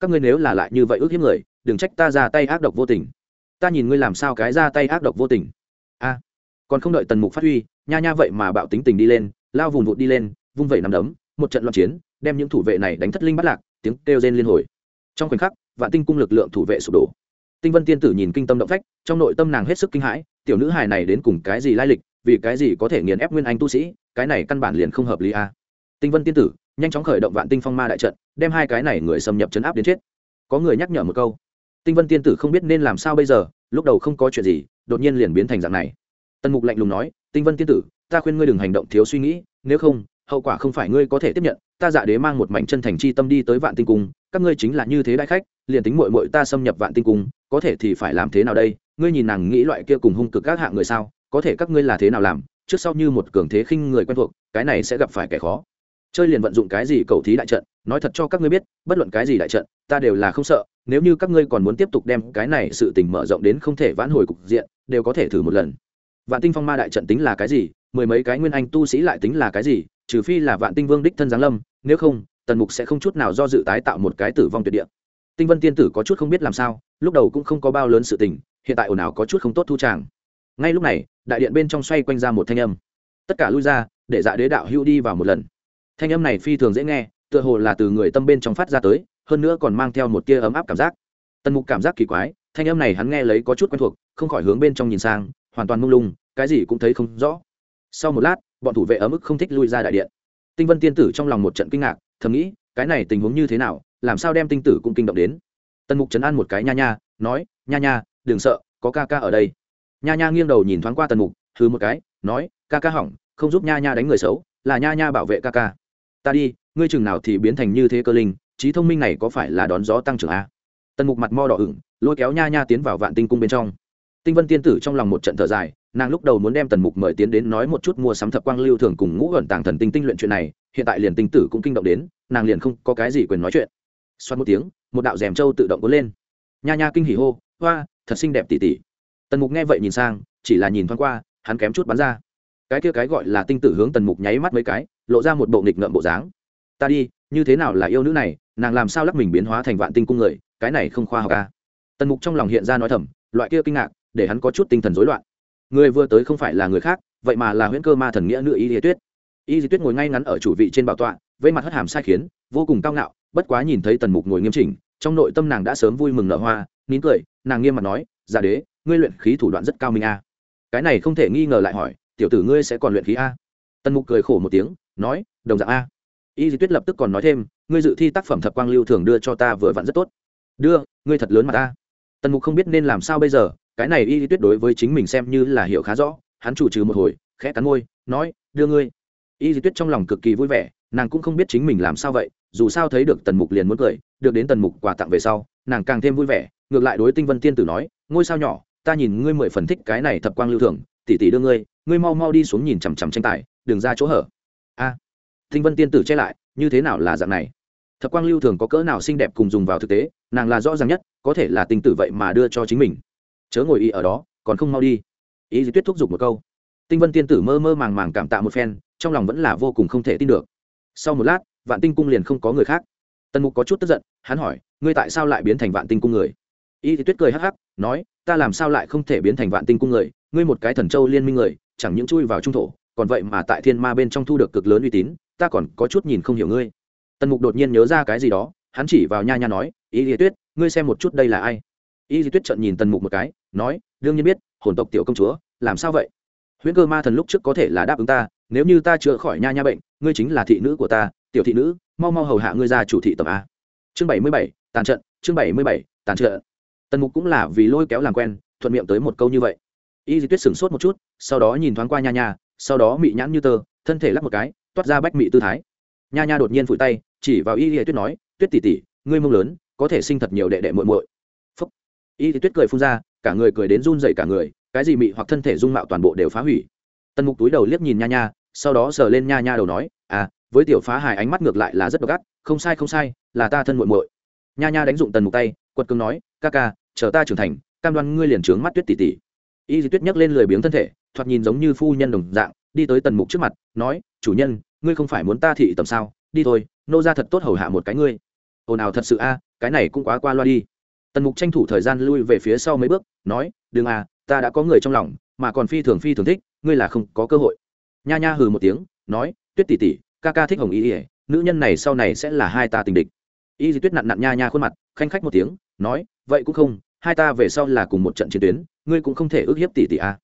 các ngươi nếu là lại như vậy ước hiếp người, đừng trách ta ra tay ác độc vô tình. Ta nhìn ngươi làm sao cái ra tay ác độc vô tình. A, còn không đợi tần mục phát huy, nha nha vậy mà bạo tính tình đi lên, lao vùng vụt đi lên, vung vẩy nằm đấm, một trận loạn chiến, đem những thủ vệ này đánh thất linh bắt lạc, tiếng kêu rên liên hồi. Trong khoảnh khắc, vạn tinh cung lực lượng thủ vệ sụp đổ. Tinh vân tiên tử nhìn kinh tâm động phách, trong nội tâm nàng hết sức kinh hãi, tiểu nữ hài này đến cùng cái gì lai lịch, vì cái gì có thể nghiền ép nguyên anh tu sĩ, cái này căn bản liền không hợp lý a tinh vân tiên tử, nhanh chóng khởi động vạn tinh phong ma đại trận, đem hai cái này người xâm nhập chấn áp đến chết. Có người nhắc nhở một câu. Tinh vân tiên tử không biết nên làm sao bây giờ, lúc đầu không có chuyện gì, đột nhiên liền biến thành dạng này. Tần mục lạnh lùng nói, tinh vân tiên tử, ta khuyên ngươi đừng hành động thiếu suy nghĩ, nếu không, hậu quả không phải ngươi có thể tiếp nhận. Ta dạ đế mang một mảnh chân thành chi tâm đi tới vạn tinh cung, các ngươi chính là như thế đại khách, liền tính mội mội ta xâm nhập vạn tinh cung, có thể thì phải làm thế nào đây? Ngươi nhìn nàng nghĩ loại kia cùng hung cực các hạng người sao? Có thể các ngươi là thế nào làm? Trước sau như một cường thế khinh người quen thuộc, cái này sẽ gặp phải kẻ khó chơi liền vận dụng cái gì cầu thí đại trận, nói thật cho các ngươi biết, bất luận cái gì đại trận, ta đều là không sợ, nếu như các ngươi còn muốn tiếp tục đem cái này sự tình mở rộng đến không thể vãn hồi cục diện, đều có thể thử một lần. Vạn tinh phong ma đại trận tính là cái gì, mười mấy cái nguyên anh tu sĩ lại tính là cái gì, trừ phi là vạn tinh vương đích thân giáng lâm, nếu không, tần mục sẽ không chút nào do dự tái tạo một cái tử vong tuyệt địa. Tinh vân tiên tử có chút không biết làm sao, lúc đầu cũng không có bao lớn sự tình, hiện tại ồn ào có chút không tốt thu tràng. Ngay lúc này, đại điện bên trong xoay quanh ra một thanh âm. Tất cả lui ra, để dạ đế đạo hữu đi vào một lần thanh âm này phi thường dễ nghe, tựa hồ là từ người tâm bên trong phát ra tới, hơn nữa còn mang theo một tia ấm áp cảm giác. Tần mục cảm giác kỳ quái, thanh âm này hắn nghe lấy có chút quen thuộc, không khỏi hướng bên trong nhìn sang, hoàn toàn mông lung, cái gì cũng thấy không rõ. Sau một lát, bọn thủ vệ ở mức không thích lui ra đại điện. Tinh vân tiên tử trong lòng một trận kinh ngạc, thầm nghĩ, cái này tình huống như thế nào, làm sao đem tinh tử cũng kinh động đến? Tần mục chấn an một cái nha nha, nói, nha nha, đừng sợ, có ca ca ở đây. Nha nha nghiêng đầu nhìn thoáng qua tần mục thứ một cái, nói, ca ca hỏng, không giúp nha nha đánh người xấu, là nha nha bảo vệ ca ca ta đi, ngươi chừng nào thì biến thành như thế cơ linh, trí thông minh này có phải là đón gió tăng trưởng a tần mục mặt mo đỏ ửng, lôi kéo nha nha tiến vào vạn tinh cung bên trong. Tinh vân tiên tử trong lòng một trận thở dài, nàng lúc đầu muốn đem tần mục mời tiến đến nói một chút mua sắm thập quang lưu thường cùng ngũ ẩn tàng thần tinh tinh luyện chuyện này, hiện tại liền tinh tử cũng kinh động đến, nàng liền không có cái gì quyền nói chuyện. Xoát một tiếng, một đạo rèm trâu tự động cuốn lên. Nha nha kinh hỉ hô, hoa, thật xinh đẹp tỉ tỉ tần mục nghe vậy nhìn sang, chỉ là nhìn thoáng qua, hắn kém chút bắn ra. Cái kia cái gọi là tinh tử hướng tần mục nháy mắt mấy cái lộ ra một bộ nghịch ngợm bộ dáng. Ta đi, như thế nào là yêu nữ này, nàng làm sao lắc mình biến hóa thành vạn tinh cung người, cái này không khoa học ca à? tần mục trong lòng hiện ra nói thầm, loại kia kinh ngạc, để hắn có chút tinh thần rối loạn. Người vừa tới không phải là người khác, vậy mà là huyễn cơ ma thần nghĩa nữ y di tuyết. Y di tuyết ngồi ngay ngắn ở chủ vị trên bảo tọa, vây mặt hất hàm sai khiến, vô cùng cao ngạo, bất quá nhìn thấy tần mục ngồi nghiêm chỉnh, trong nội tâm nàng đã sớm vui mừng nở hoa, nín cười, nàng nghiêm mặt nói giả đế, ngươi luyện khí thủ đoạn rất cao minh a cái này không thể nghi ngờ lại hỏi, tiểu tử ngươi sẽ còn luyện khí a tần mục cười khổ một tiếng nói, đồng dạng a. Y di tuyết lập tức còn nói thêm, ngươi dự thi tác phẩm thập quang lưu thường đưa cho ta vừa vặn rất tốt. Đưa, ngươi thật lớn mà ta. Tần mục không biết nên làm sao bây giờ, cái này y di tuyết đối với chính mình xem như là hiểu khá rõ, hắn chủ trừ một hồi, khẽ cắn môi, nói, đưa ngươi. Y di tuyết trong lòng cực kỳ vui vẻ, nàng cũng không biết chính mình làm sao vậy, dù sao thấy được tần mục liền muốn cười, được đến tần mục quà tặng về sau, nàng càng thêm vui vẻ, ngược lại đối tinh vân tiên tử nói, ngôi sao nhỏ, ta nhìn ngươi mười phần thích cái này thập quang lưu thường, tỷ tỷ đưa ngươi ngươi mau mau đi xuống nhìn chằm chằm tranh tài, đừng ra chỗ hở a tinh vân tiên tử che lại, như thế nào là dạng này? Thập quang lưu thường có cỡ nào xinh đẹp cùng dùng vào thực tế, nàng là rõ ràng nhất, có thể là tinh tử vậy mà đưa cho chính mình. Chớ ngồi y ở đó, còn không mau đi. Ý gì tuyết thúc giục một câu. Tinh vân tiên tử mơ mơ màng màng cảm tạ một phen, trong lòng vẫn là vô cùng không thể tin được. Sau một lát, vạn tinh cung liền không có người khác. Tần mục có chút tức giận, hắn hỏi, ngươi tại sao lại biến thành vạn tinh cung người? Y thì tuyết cười hắc hắc, nói, ta làm sao lại không thể biến thành vạn tinh cung người? Ngươi một cái thần châu liên minh người, chẳng những chui vào trung thổ còn vậy mà tại thiên ma bên trong thu được cực lớn uy tín, ta còn có chút nhìn không hiểu ngươi. Tần mục đột nhiên nhớ ra cái gì đó, hắn chỉ vào nha nha nói y thì tuyết, ngươi xem một chút đây là ai? Y thì tuyết trợn nhìn tần mục một cái, nói, đương nhiên biết, hồn tộc tiểu công chúa, làm sao vậy? Huyễn cơ ma thần lúc trước có thể là đáp ứng ta, nếu như ta chữa khỏi nha nha bệnh, ngươi chính là thị nữ của ta, tiểu thị nữ, mau mau hầu hạ ngươi ra chủ thị tầm a. Chương bảy mươi bảy, tàn trận, chương bảy mươi bảy, tàn trận. Tần mục cũng là vì lôi kéo làm quen, thuận miệng tới một câu như vậy. Y di tuyết sửng sốt một chút, sau đó nhìn thoáng qua nha nha sau đó mị nhãn như tơ, thân thể lắc một cái, toát ra bách mị tư thái. Nha nha đột nhiên phủi tay, chỉ vào y di tuyết nói, tuyết tỉ tỉ ngươi mông lớn, có thể sinh thật nhiều đệ đệ muội muội. Phúc. Y di tuyết cười phun ra, cả người cười đến run dậy cả người, cái gì mị hoặc thân thể dung mạo toàn bộ đều phá hủy. Tần mục túi đầu liếc nhìn nha nha, sau đó sờ lên nha nha đầu nói à với tiểu phá hài ánh mắt ngược lại là rất độc ác, không sai không sai, là ta thân muội muội. Nha nha đánh dụng tần mục tay, quật cường nói, ca ca, chờ ta trưởng thành, cam đoan ngươi liền trướng mắt tuyết tỷ tỷ. Y di tuyết nhấc lên lười biếng thân thể thoạt nhìn giống như phu nhân đồng dạng, đi tới tần mục trước mặt, nói, chủ nhân, ngươi không phải muốn ta thị tầm sao? Đi thôi, nô ra thật tốt hầu hạ một cái ngươi. Ồn ào thật sự a, cái này cũng quá qua loa đi. Tần mục tranh thủ thời gian lui về phía sau mấy bước, nói, đừng à ta đã có người trong lòng, mà còn phi thường phi thường thích, ngươi là không có cơ hội. Nha nha hừ một tiếng, nói, tuyết tỷ tỷ, ca ca thích hồng y ỉa nữ nhân này sau này sẽ là hai ta tình địch. Y di tuyết nặn nặn nha nha khuôn mặt, khanh khách một tiếng, nói, vậy cũng không, hai ta về sau là cùng một trận chiến tuyến, ngươi cũng không thể ước hiếp tỷ tỷ a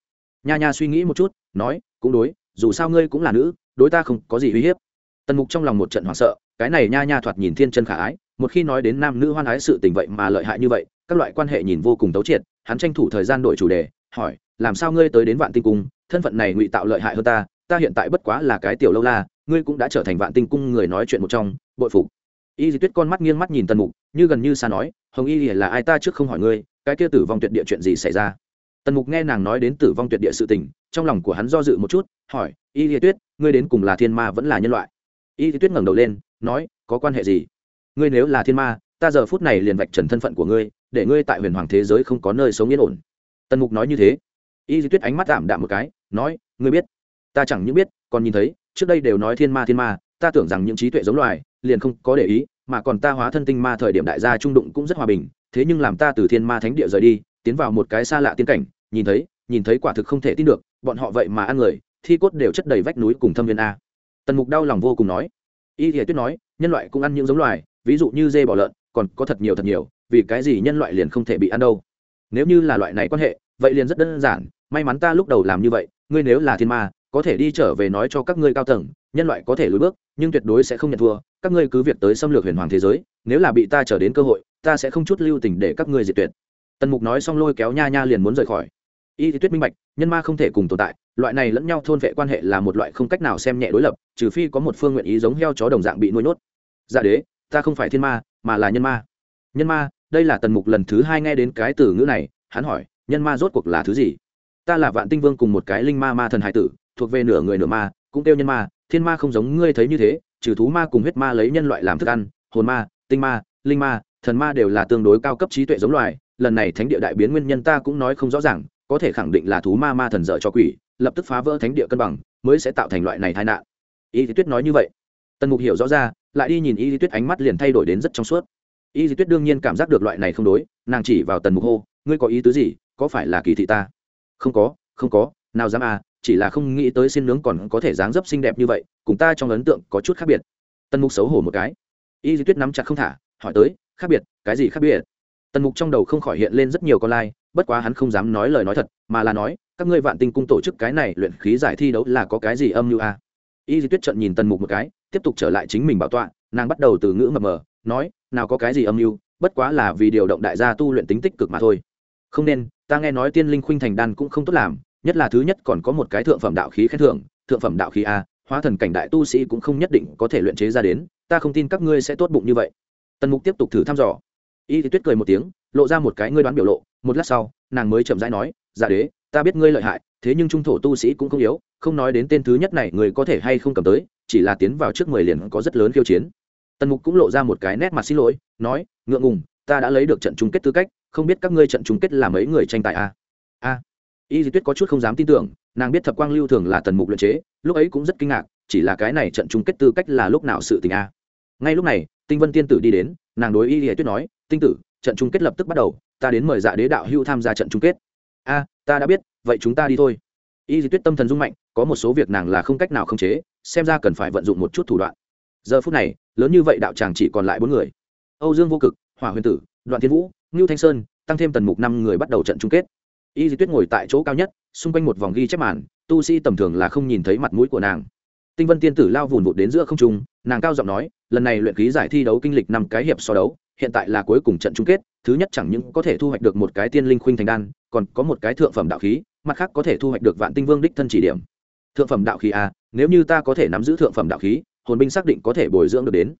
nha nha suy nghĩ một chút, nói, cũng đối, dù sao ngươi cũng là nữ, đối ta không có gì uy hiếp. Tần mục trong lòng một trận hoảng sợ, cái này nha nha thoạt nhìn thiên chân khả ái, một khi nói đến nam nữ hoan ái sự tình vậy mà lợi hại như vậy, các loại quan hệ nhìn vô cùng tấu triệt, hắn tranh thủ thời gian đổi chủ đề, hỏi, làm sao ngươi tới đến vạn tinh cung, thân phận này ngụy tạo lợi hại hơn ta ta hiện tại bất quá là cái tiểu lâu la, ngươi cũng đã trở thành vạn tinh cung người nói chuyện một trong, bội phục. Y di tuyết con mắt nghiêng mắt nhìn tần mục, như gần như xa nói, hồng y là ai ta trước không hỏi ngươi, cái kia tử vong tuyệt địa chuyện gì xảy ra? Tần mục nghe nàng nói đến tử vong tuyệt địa sự tình, trong lòng của hắn do dự một chút, hỏi, y di tuyết, ngươi đến cùng là thiên ma vẫn là nhân loại? Y di tuyết ngẩng đầu lên, nói, có quan hệ gì? Ngươi nếu là thiên ma, ta giờ phút này liền vạch trần thân phận của ngươi, để ngươi tại huyền hoàng thế giới không có nơi sống yên ổn. Tần mục nói như thế. Y di tuyết ánh mắt đạm đạm một cái, nói, ngươi biết, ta chẳng những biết, còn nhìn thấy, trước đây đều nói thiên ma thiên ma, ta tưởng rằng những trí tuệ giống loài, liền không có để ý, mà còn ta hóa thân tinh ma thời điểm đại gia trung đụng cũng rất hòa bình, thế nhưng làm ta từ thiên ma thánh địa rời đi, tiến vào một cái xa lạ tiên cảnh nhìn thấy nhìn thấy quả thực không thể tin được, bọn họ vậy mà ăn người, thi cốt đều chất đầy vách núi cùng thâm viên a. Tần mục đau lòng vô cùng nói. Y thì tuyết nói, nhân loại cũng ăn những giống loài, ví dụ như dê bò lợn, còn có thật nhiều thật nhiều, vì cái gì nhân loại liền không thể bị ăn đâu? Nếu như là loại này quan hệ, vậy liền rất đơn giản, may mắn ta lúc đầu làm như vậy, ngươi nếu là thiên ma, có thể đi trở về nói cho các ngươi cao tầng, nhân loại có thể lùi bước, nhưng tuyệt đối sẽ không nhận thua, các ngươi cứ việc tới xâm lược huyền hoàng thế giới, nếu là bị ta trở đến cơ hội, ta sẽ không chút lưu tình để các ngươi diệt tuyệt. Tần mục nói xong lôi kéo nha nha liền muốn rời khỏi y thì tuyết minh bạch, nhân ma không thể cùng tồn tại, loại này lẫn nhau thôn vệ quan hệ là một loại không cách nào xem nhẹ đối lập, trừ phi có một phương nguyện ý giống heo chó đồng dạng bị nuôi nhốt. Dạ đế, ta không phải thiên ma, mà là nhân ma. Nhân ma, đây là tần mục lần thứ hai nghe đến cái từ ngữ này, hắn hỏi, nhân ma rốt cuộc là thứ gì? Ta là vạn tinh vương cùng một cái linh ma ma thần hải tử, thuộc về nửa người nửa ma, cũng kêu nhân ma, thiên ma không giống ngươi thấy như thế, trừ thú ma cùng huyết ma lấy nhân loại làm thức ăn, hồn ma, tinh ma, linh ma, thần ma đều là tương đối cao cấp trí tuệ giống loài, lần này thánh địa đại biến nguyên nhân ta cũng nói không rõ ràng có thể khẳng định là thú ma ma thần dở cho quỷ, lập tức phá vỡ thánh địa cân bằng, mới sẽ tạo thành loại này tai nạn. Y lý tuyết nói như vậy. Tần mục hiểu rõ ra, lại đi nhìn y lý tuyết ánh mắt liền thay đổi đến rất trong suốt. Y lý tuyết đương nhiên cảm giác được loại này không đối, nàng chỉ vào tần mục hô, ngươi có ý tứ gì? Có phải là kỳ thị ta? Không có không có, nào dám à chỉ là không nghĩ tới xin nướng còn có thể dáng dấp xinh đẹp như vậy, cùng ta trong ấn tượng có chút khác biệt. Tần mục xấu hổ một cái. Y di tuyết nắm chặt không thả, hỏi tới, khác biệt, cái gì khác biệt? Tần mục trong đầu không khỏi hiện lên rất nhiều con lai bất quá hắn không dám nói lời nói thật, mà là nói, các ngươi vạn tinh cung tổ chức cái này luyện khí giải thi đấu là có cái gì âm mưu a? À? y di tuyết trận nhìn tần mục một cái, tiếp tục trở lại chính mình bảo tọa, nàng bắt đầu từ ngữ mập mờ, nói, nào có cái gì âm mưu, bất quá là vì điều động đại gia tu luyện tính tích cực mà thôi. Không nên, ta nghe nói tiên linh khuynh thành đan cũng không tốt làm, nhất là thứ nhất còn có một cái thượng phẩm đạo khí khen thưởng, thượng phẩm đạo khí a, hóa thần cảnh đại tu sĩ cũng không nhất định có thể luyện chế ra đến, ta không tin các ngươi sẽ tốt bụng như vậy. Tần mục tiếp tục thử thăm dò. Y thì tuyết cười một tiếng lộ ra một cái ngươi đoán biểu lộ, một lát sau, nàng mới chậm rãi nói giả đế, ta biết ngươi lợi hại, thế nhưng trung thổ tu sĩ cũng không yếu, không nói đến tên thứ nhất này người có thể hay không cầm tới, chỉ là tiến vào trước mười liền có rất lớn khiêu chiến. Tần mục cũng lộ ra một cái nét mặt xin lỗi, nói, ngượng ngùng, ta đã lấy được trận chung kết tư cách, không biết các ngươi trận chung kết là mấy người tranh tài a a. Y di tuyết có chút không dám tin tưởng, nàng biết thập quang lưu thường là tần mục luyện chế, lúc ấy cũng rất kinh ngạc, chỉ là cái này trận chung kết tư cách là lúc nào sự tình a. Ngay lúc này, tinh vân tiên tử đi đến, nàng đối y di tuyết nói, tinh tử trận chung kết lập tức bắt đầu, ta đến mời dạ đế đạo hưu tham gia trận chung kết. A, ta đã biết, vậy chúng ta đi thôi. Y di tuyết tâm thần dung mạnh, có một số việc nàng là không cách nào khống chế, xem ra cần phải vận dụng một chút thủ đoạn. Giờ phút này, lớn như vậy đạo tràng chỉ còn lại bốn người. Âu dương vô cực, hỏa huyền tử, đoạn thiên vũ, ngưu thanh sơn, tăng thêm tần mục năm người bắt đầu trận chung kết. Y di tuyết ngồi tại chỗ cao nhất, xung quanh một vòng ghi chép màn, tu sĩ tầm thường là không nhìn thấy mặt mũi của nàng. Tinh vân tiên tử lao vùn vụt đến giữa không trung, nàng cao giọng nói, lần này luyện khí giải thi đấu kinh lịch năm cái hiệp so đấu hiện tại là cuối cùng trận chung kết thứ nhất chẳng những có thể thu hoạch được một cái tiên linh khuynh thành đan còn có một cái thượng phẩm đạo khí mặt khác có thể thu hoạch được vạn tinh vương đích thân chỉ điểm. Thượng phẩm đạo khí a à, nếu như ta có thể nắm giữ thượng phẩm đạo khí hồn binh xác định có thể bồi dưỡng được đến.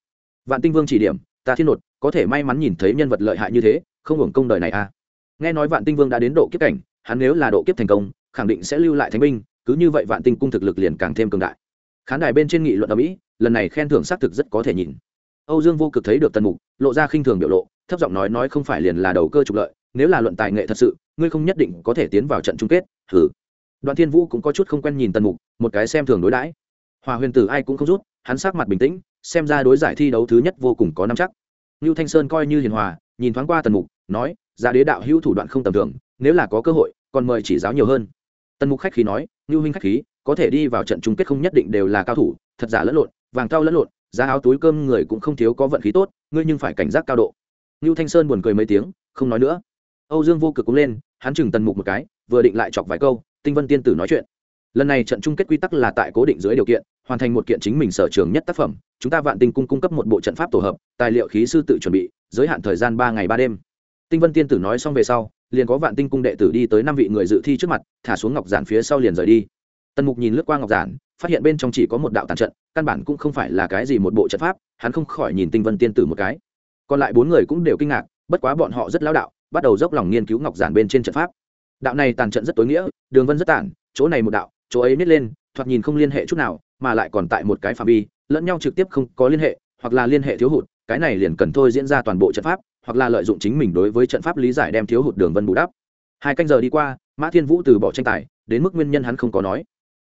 Vạn tinh vương chỉ điểm ta thiên nột có thể may mắn nhìn thấy nhân vật lợi hại như thế không hưởng công đời này a à. nghe nói vạn tinh vương đã đến độ kiếp cảnh hắn nếu là độ kiếp thành công khẳng định sẽ lưu lại thánh binh cứ như vậy vạn tinh cung thực lực liền càng thêm cường đại. Khán đài bên trên nghị luận ở mỹ lần này khen thưởng xác thực rất có thể nhìn âu dương vô cực thấy được tần mục lộ ra khinh thường biểu lộ thấp giọng nói nói không phải liền là đầu cơ trục lợi nếu là luận tài nghệ thật sự ngươi không nhất định có thể tiến vào trận chung kết Hừ. Đoạn thiên vũ cũng có chút không quen nhìn tần mục một cái xem thường đối đãi hòa huyền tử ai cũng không rút hắn sắc mặt bình tĩnh xem ra đối giải thi đấu thứ nhất vô cùng có nắm chắc Nưu Thanh Sơn coi như hiền hòa, nhìn thoáng qua Tần Mục, nói, "Giá đế đạo hữu thủ đoạn không tầm thường, nếu là có cơ hội, còn mời chỉ giáo nhiều hơn." Tần Mục khách khí nói, "Nưu huynh khách khí, có thể đi vào trận chung kết không nhất định đều là cao thủ, thật giả lẫn lộn, vàng cao lẫn lộn, giá áo túi cơm người cũng không thiếu có vận khí tốt, ngươi nhưng phải cảnh giác cao độ." ngưu Thanh Sơn buồn cười mấy tiếng, không nói nữa. Âu Dương Vô Cực cũng lên, hắn chừng Tần Mục một cái, vừa định lại chọc vài câu, Tinh Vân Tiên tử nói chuyện. Lần này trận chung kết quy tắc là tại cố định dưới điều kiện, hoàn thành một kiện chính mình sở trường nhất tác phẩm, chúng ta Vạn Tinh cung cung cấp một bộ trận pháp tổ hợp, tài liệu khí sư tự chuẩn bị, giới hạn thời gian ba ngày ba đêm. Tinh Vân Tiên tử nói xong về sau, liền có Vạn Tinh cung đệ tử đi tới năm vị người dự thi trước mặt, thả xuống ngọc giản phía sau liền rời đi. Tần Mục nhìn lướt qua ngọc giản, phát hiện bên trong chỉ có một đạo tàn trận, căn bản cũng không phải là cái gì một bộ trận pháp, hắn không khỏi nhìn Tinh Vân Tiên tử một cái. Còn lại bốn người cũng đều kinh ngạc, bất quá bọn họ rất lao đạo, bắt đầu dốc lòng nghiên cứu ngọc giản bên trên trận pháp. Đạo này tàn trận rất tối nghĩa, đường vân rất tản, chỗ này một đạo, chỗ ấy nít lên, thoạt nhìn không liên hệ chút nào, mà lại còn tại một cái phạm vi lẫn nhau trực tiếp không có liên hệ hoặc là liên hệ thiếu hụt cái này liền cần thôi diễn ra toàn bộ trận pháp hoặc là lợi dụng chính mình đối với trận pháp lý giải đem thiếu hụt đường vân bù đắp hai canh giờ đi qua mã thiên vũ từ bỏ tranh tài đến mức nguyên nhân hắn không có nói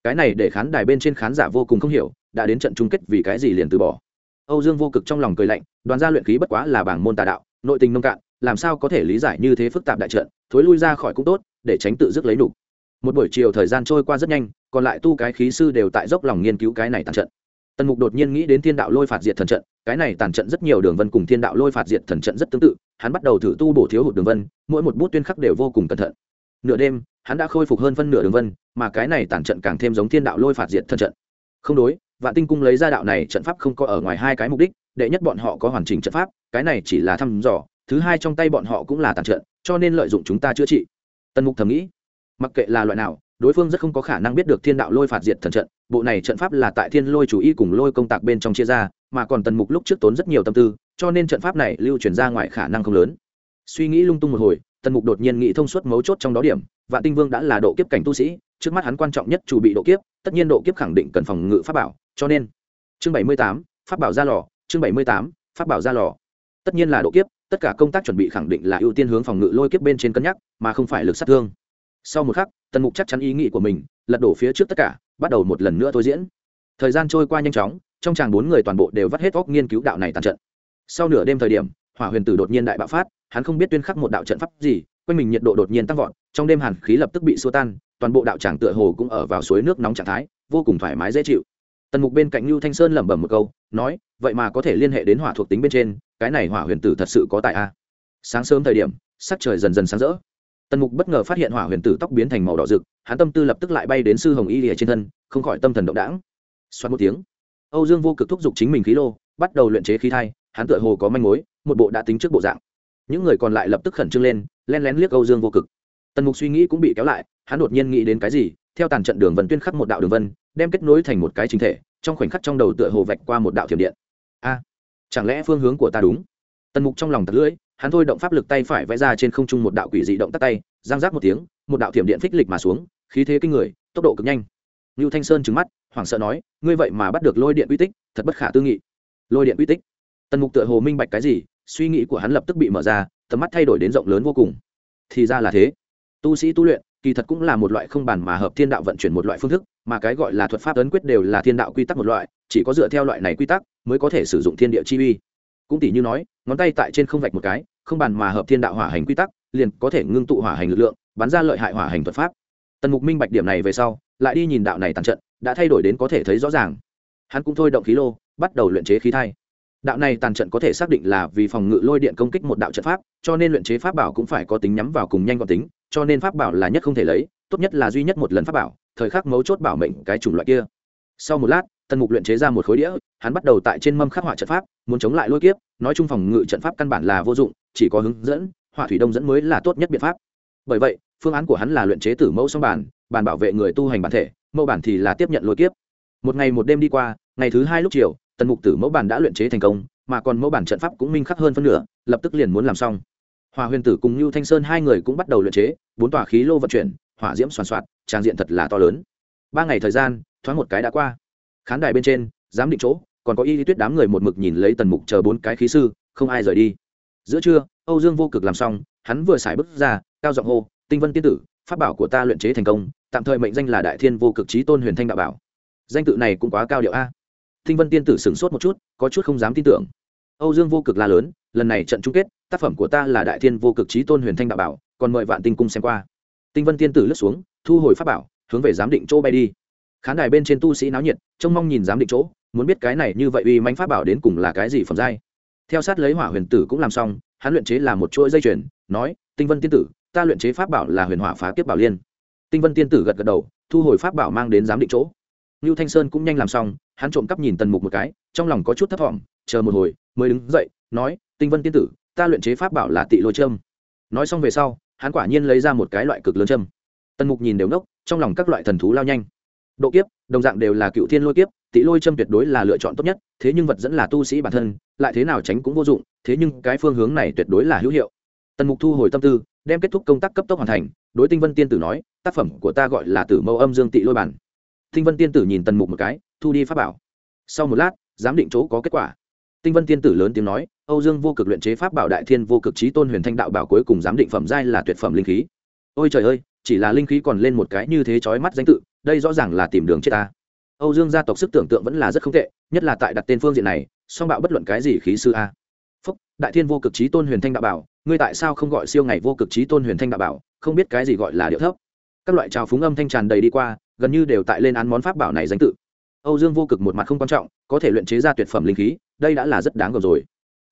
cái này để khán đài bên trên khán giả vô cùng không hiểu, đã đến trận chung kết vì cái gì liền từ bỏ. Âu dương vô cực trong lòng cười lạnh, đoàn gia luyện khí bất quá là bảng môn tà đạo, nội tình nông cạn, làm sao có thể lý giải như thế phức tạp đại trận, thối lui ra khỏi cũng tốt, để tránh tự dứt lấy đủ một buổi chiều thời gian trôi qua rất nhanh, còn lại tu cái khí sư đều tại dốc lòng nghiên cứu cái này tàn trận. Tần mục đột nhiên nghĩ đến thiên đạo lôi phạt diệt thần trận, cái này tàn trận rất nhiều đường vân cùng thiên đạo lôi phạt diệt thần trận rất tương tự, hắn bắt đầu thử tu bổ thiếu hụt đường vân, mỗi một bút tuyên khắc đều vô cùng cẩn thận nửa đêm, hắn đã khôi phục hơn phân nửa đường vân, mà cái này tản trận càng thêm giống thiên đạo lôi phạt diệt thần trận. Không đối, vạn tinh cung lấy ra đạo này trận pháp không có ở ngoài hai cái mục đích, đệ nhất bọn họ có hoàn chỉnh trận pháp, cái này chỉ là thăm dò, thứ hai trong tay bọn họ cũng là tàn trận, cho nên lợi dụng chúng ta chữa trị. Tần mục thầm nghĩ, mặc kệ là loại nào, đối phương rất không có khả năng biết được thiên đạo lôi phạt diệt thần trận, bộ này trận pháp là tại thiên lôi chủ y cùng lôi công tạc bên trong chia ra, mà còn tần mục lúc trước tốn rất nhiều tâm tư, cho nên trận pháp này lưu truyền ra ngoài khả năng không lớn. Suy nghĩ lung tung một hồi tần mục đột nhiên nghĩ thông suốt mấu chốt trong đó điểm, vạn tinh vương đã là độ kiếp cảnh tu sĩ, trước mắt hắn quan trọng nhất chủ bị độ kiếp, tất nhiên độ kiếp khẳng định cần phòng ngự pháp bảo, cho nên, chương bảy mươi tám, pháp bảo ra lò, chương bảy mươi tám, pháp bảo ra lò. Tất nhiên là độ kiếp, tất cả công tác chuẩn bị khẳng định là ưu tiên hướng phòng ngự lôi kiếp bên trên cân nhắc, mà không phải lực sát thương. Sau một khắc, tần mục chắc chắn ý nghĩ của mình, lật đổ phía trước tất cả, bắt đầu một lần nữa thôi diễn. Thời gian trôi qua nhanh chóng, trong chàng bốn người toàn bộ đều vắt hết óc nghiên cứu đạo này tàn trận. Sau nửa đêm thời điểm hỏa huyền tử đột nhiên đại bạo phát, hắn không biết tuyên khắc một đạo trận pháp gì, quanh mình nhiệt độ đột nhiên tăng vọt, trong đêm hàn khí lập tức bị xua tan, toàn bộ đạo tràng tựa hồ cũng ở vào suối nước nóng trạng thái, vô cùng thoải mái dễ chịu. Tần mục bên cạnh lưu thanh sơn lẩm bẩm một câu, nói, vậy mà có thể liên hệ đến hỏa thuộc tính bên trên, cái này hỏa huyền tử thật sự có tại a. Sáng sớm thời điểm, sắc trời dần dần sáng rỡ. Tần mục bất ngờ phát hiện hỏa huyền tử tóc biến thành màu đỏ rực, hắn tâm tư lập tức lại bay đến sư hồng y lìa trên thân, không khỏi tâm thần động đãng. Xoát một tiếng, âu dương vô cực thúc giục chính mình khí lô, bắt đầu luyện chế khí thai, hắn tựa hồ có manh mối một bộ đã tính trước bộ dạng. Những người còn lại lập tức khẩn trương lên len lén liếc âu dương vô cực. Tần mục suy nghĩ cũng bị kéo lại hắn đột nhiên nghĩ đến cái gì theo tàn trận đường vân tuyên khắc một đạo đường vân đem kết nối thành một cái chính thể trong khoảnh khắc trong đầu tựa hồ vạch qua một đạo thiểm điện. A chẳng lẽ phương hướng của ta đúng? Tần mục trong lòng thật lưỡi hắn thôi động pháp lực tay phải vẽ ra trên không trung một đạo quỷ dị động tắt tay giang giác một tiếng một đạo thiểm điện phích lịch mà xuống khí thế kinh người tốc độ cực nhanh. Lưu Thanh Sơn trừng mắt, hoảng sợ nói, ngươi vậy mà bắt được lôi điện uy tích, thật bất khả tư nghị. Lôi điện uy tích. Tần Mục tựa hồ minh bạch cái gì, suy nghĩ của hắn lập tức bị mở ra, tầm mắt thay đổi đến rộng lớn vô cùng. Thì ra là thế. Tu sĩ tu luyện, kỳ thật cũng là một loại không bàn mà hợp thiên đạo vận chuyển một loại phương thức, mà cái gọi là thuật pháp ấn quyết đều là thiên đạo quy tắc một loại, chỉ có dựa theo loại này quy tắc mới có thể sử dụng thiên địa chi uy. Cũng tỷ như nói, ngón tay tại trên không vạch một cái, không bàn mà hợp thiên đạo hỏa hành quy tắc, liền có thể ngưng tụ hỏa hành lực lượng, bắn ra lợi hại hỏa hành thuật pháp. Tần Mục minh bạch điểm này về sau, lại đi nhìn đạo này tàn trận đã thay đổi đến có thể thấy rõ ràng hắn cũng thôi động khí lô bắt đầu luyện chế khí thai đạo này tàn trận có thể xác định là vì phòng ngự lôi điện công kích một đạo trận pháp, cho nên luyện chế pháp bảo cũng phải có tính nhắm vào cùng nhanh gọn tính, cho nên pháp bảo là nhất không thể lấy, tốt nhất là duy nhất một lần pháp bảo, thời khắc mấu chốt bảo mệnh cái chủng loại kia. Sau một lát, tần mục luyện chế ra một khối đĩa, hắn bắt đầu tại trên mâm khắc họa trận pháp, muốn chống lại lôi kiếp, nói chung phòng ngự trận pháp căn bản là vô dụng, chỉ có hướng dẫn, họa thủy đông dẫn mới là tốt nhất biện pháp. Bởi vậy, phương án của hắn là luyện chế tử mẫu song bản bản bảo vệ người tu hành bản thể, mẫu bản thì là tiếp nhận lôi kiếp. Một ngày một đêm đi qua, ngày thứ hai lúc chiều tần mục tử mẫu bản đã luyện chế thành công, mà còn mẫu bản trận pháp cũng minh khắc hơn phân nửa, lập tức liền muốn làm xong. Hòa huyền tử cùng như thanh sơn hai người cũng bắt đầu luyện chế, bốn tòa khí lô vận chuyển, hỏa diễm soàn soạt, trang diện thật là to lớn. Ba ngày thời gian, thoáng một cái đã qua. Khán đài bên trên, giám định chỗ, còn có y lý tuyết đám người một mực nhìn lấy tần mục chờ bốn cái khí sư, không ai rời đi. Giữa trưa, âu dương vô cực làm xong, hắn vừa xài bước ra, cao giọng hô, tinh vân tiên tử, pháp bảo của ta luyện chế thành công, tạm thời mệnh danh là đại thiên vô cực trí tôn huyền thanh đạo bảo. Danh tự này cũng quá cao điệu a tinh vân tiên tử sửng sốt một chút, có chút không dám tin tưởng. Âu dương vô cực la lớn, lần này trận chung kết, tác phẩm của ta là đại thiên vô cực chí tôn huyền thanh đạo bảo, còn mời vạn tinh cung xem qua. Tinh vân tiên tử lướt xuống, thu hồi pháp bảo, hướng về giám định chỗ bay đi. Khán đài bên trên tu sĩ náo nhiệt, trông mong nhìn giám định chỗ, muốn biết cái này như vậy uy mãnh pháp bảo đến cùng là cái gì phẩm giai. Theo sát lấy hỏa huyền tử cũng làm xong, hắn luyện chế là một chuỗi dây chuyền, nói, tinh vân tiên tử, ta luyện chế pháp bảo là huyền hỏa phá kiếp bảo liên. Tinh vân tiên tử gật gật đầu, thu hồi pháp bảo mang đến giám định chỗ. Nưu thanh sơn cũng nhanh làm xong, hắn trộm cắp nhìn tần mục một cái, trong lòng có chút thấp vọng. chờ một hồi, mới đứng dậy, nói, tinh vân tiên tử, ta luyện chế pháp bảo là tị lôi trâm nói xong về sau, hắn quả nhiên lấy ra một cái loại cực lớn trâm tần mục nhìn đều ngốc, trong lòng các loại thần thú lao nhanh. Độ kiếp, đồng dạng đều là cựu thiên lôi kiếp, tị lôi trâm tuyệt đối là lựa chọn tốt nhất, thế nhưng vật dẫn là tu sĩ bản thân, lại thế nào tránh cũng vô dụng, thế nhưng cái phương hướng này tuyệt đối là hữu hiệu. Tần mục thu hồi tâm tư, đem kết thúc công tác cấp tốc hoàn thành, đối tinh vân tiên tử nói, tác phẩm của ta gọi là tử Mâu âm dương tị lôi bản tinh vân tiên tử nhìn tần mục một cái, thu đi pháp bảo. Sau một lát, giám định chỗ có kết quả. Tinh vân tiên tử lớn tiếng nói, âu dương vô cực luyện chế pháp bảo đại thiên vô cực trí tôn huyền thanh đạo bảo cuối cùng giám định phẩm giai là tuyệt phẩm linh khí. Ôi trời ơi, chỉ là linh khí còn lên một cái như thế chói mắt danh tự, đây rõ ràng là tìm đường chết ta. Âu dương gia tộc sức tưởng tượng vẫn là rất không tệ, nhất là tại đặt tên phương diện này, song bạo bất luận cái gì khí sư a. Phúc, đại thiên vô cực trí tôn huyền thanh đạo bảo, ngươi tại sao không gọi siêu ngày vô cực trí tôn huyền thanh đạo bảo, không biết cái gì gọi là điệu thấp. Các loại trào phúng âm thanh tràn đầy đi qua gần như đều tại lên án món pháp bảo này danh tự. Âu dương vô cực một mặt không quan trọng, có thể luyện chế ra tuyệt phẩm linh khí, đây đã là rất đáng gờm rồi.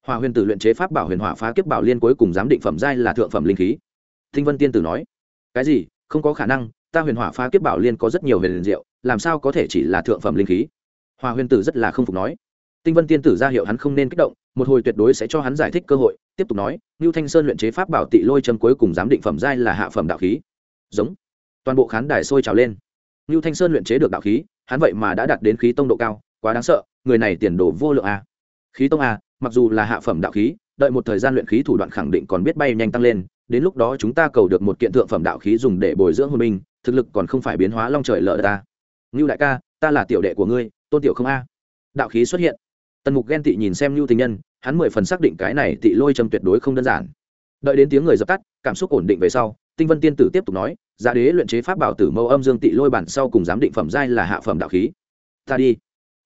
Hòa huyền tử luyện chế pháp bảo huyền hỏa phá kiếp bảo liên cuối cùng giám định phẩm giai là thượng phẩm linh khí. Thinh vân tiên tử nói, cái gì? Không có khả năng, ta huyền hỏa phá kiếp bảo liên có rất nhiều huyền liền diệu, làm sao có thể chỉ là thượng phẩm linh khí? Hòa huyền tử rất là không phục nói. Tinh vân tiên tử ra hiệu hắn không nên kích động, một hồi tuyệt đối sẽ cho hắn giải thích cơ hội, tiếp tục nói, ngưu thanh sơn luyện chế pháp bảo tị lôi châm cuối cùng giám định phẩm giai là hạ phẩm đạo khí. Giống. Toàn bộ khán đài sôi trào lên. Nưu thanh sơn luyện chế được đạo khí, hắn vậy mà đã đạt đến khí tông độ cao, quá đáng sợ, người này tiền đồ vô lượng a. Khí tông a, mặc dù là hạ phẩm đạo khí, đợi một thời gian luyện khí thủ đoạn khẳng định còn biết bay nhanh tăng lên, đến lúc đó chúng ta cầu được một kiện thượng phẩm đạo khí dùng để bồi dưỡng hồn minh thực lực còn không phải biến hóa long trời lở ta Nưu đại ca, ta là tiểu đệ của ngươi, tôn tiểu không a. Đạo khí xuất hiện. Tần mục ghen tị nhìn xem Nưu tình nhân, hắn mười phần xác định cái này tị lôi châm tuyệt đối không đơn giản. Đợi đến tiếng người dập tắt, cảm xúc ổn định về sau tinh vân tiên tử tiếp tục nói giá đế luyện chế pháp bảo tử mâu âm dương tị lôi bản sau cùng giám định phẩm giai là hạ phẩm đạo khí. Ta đi.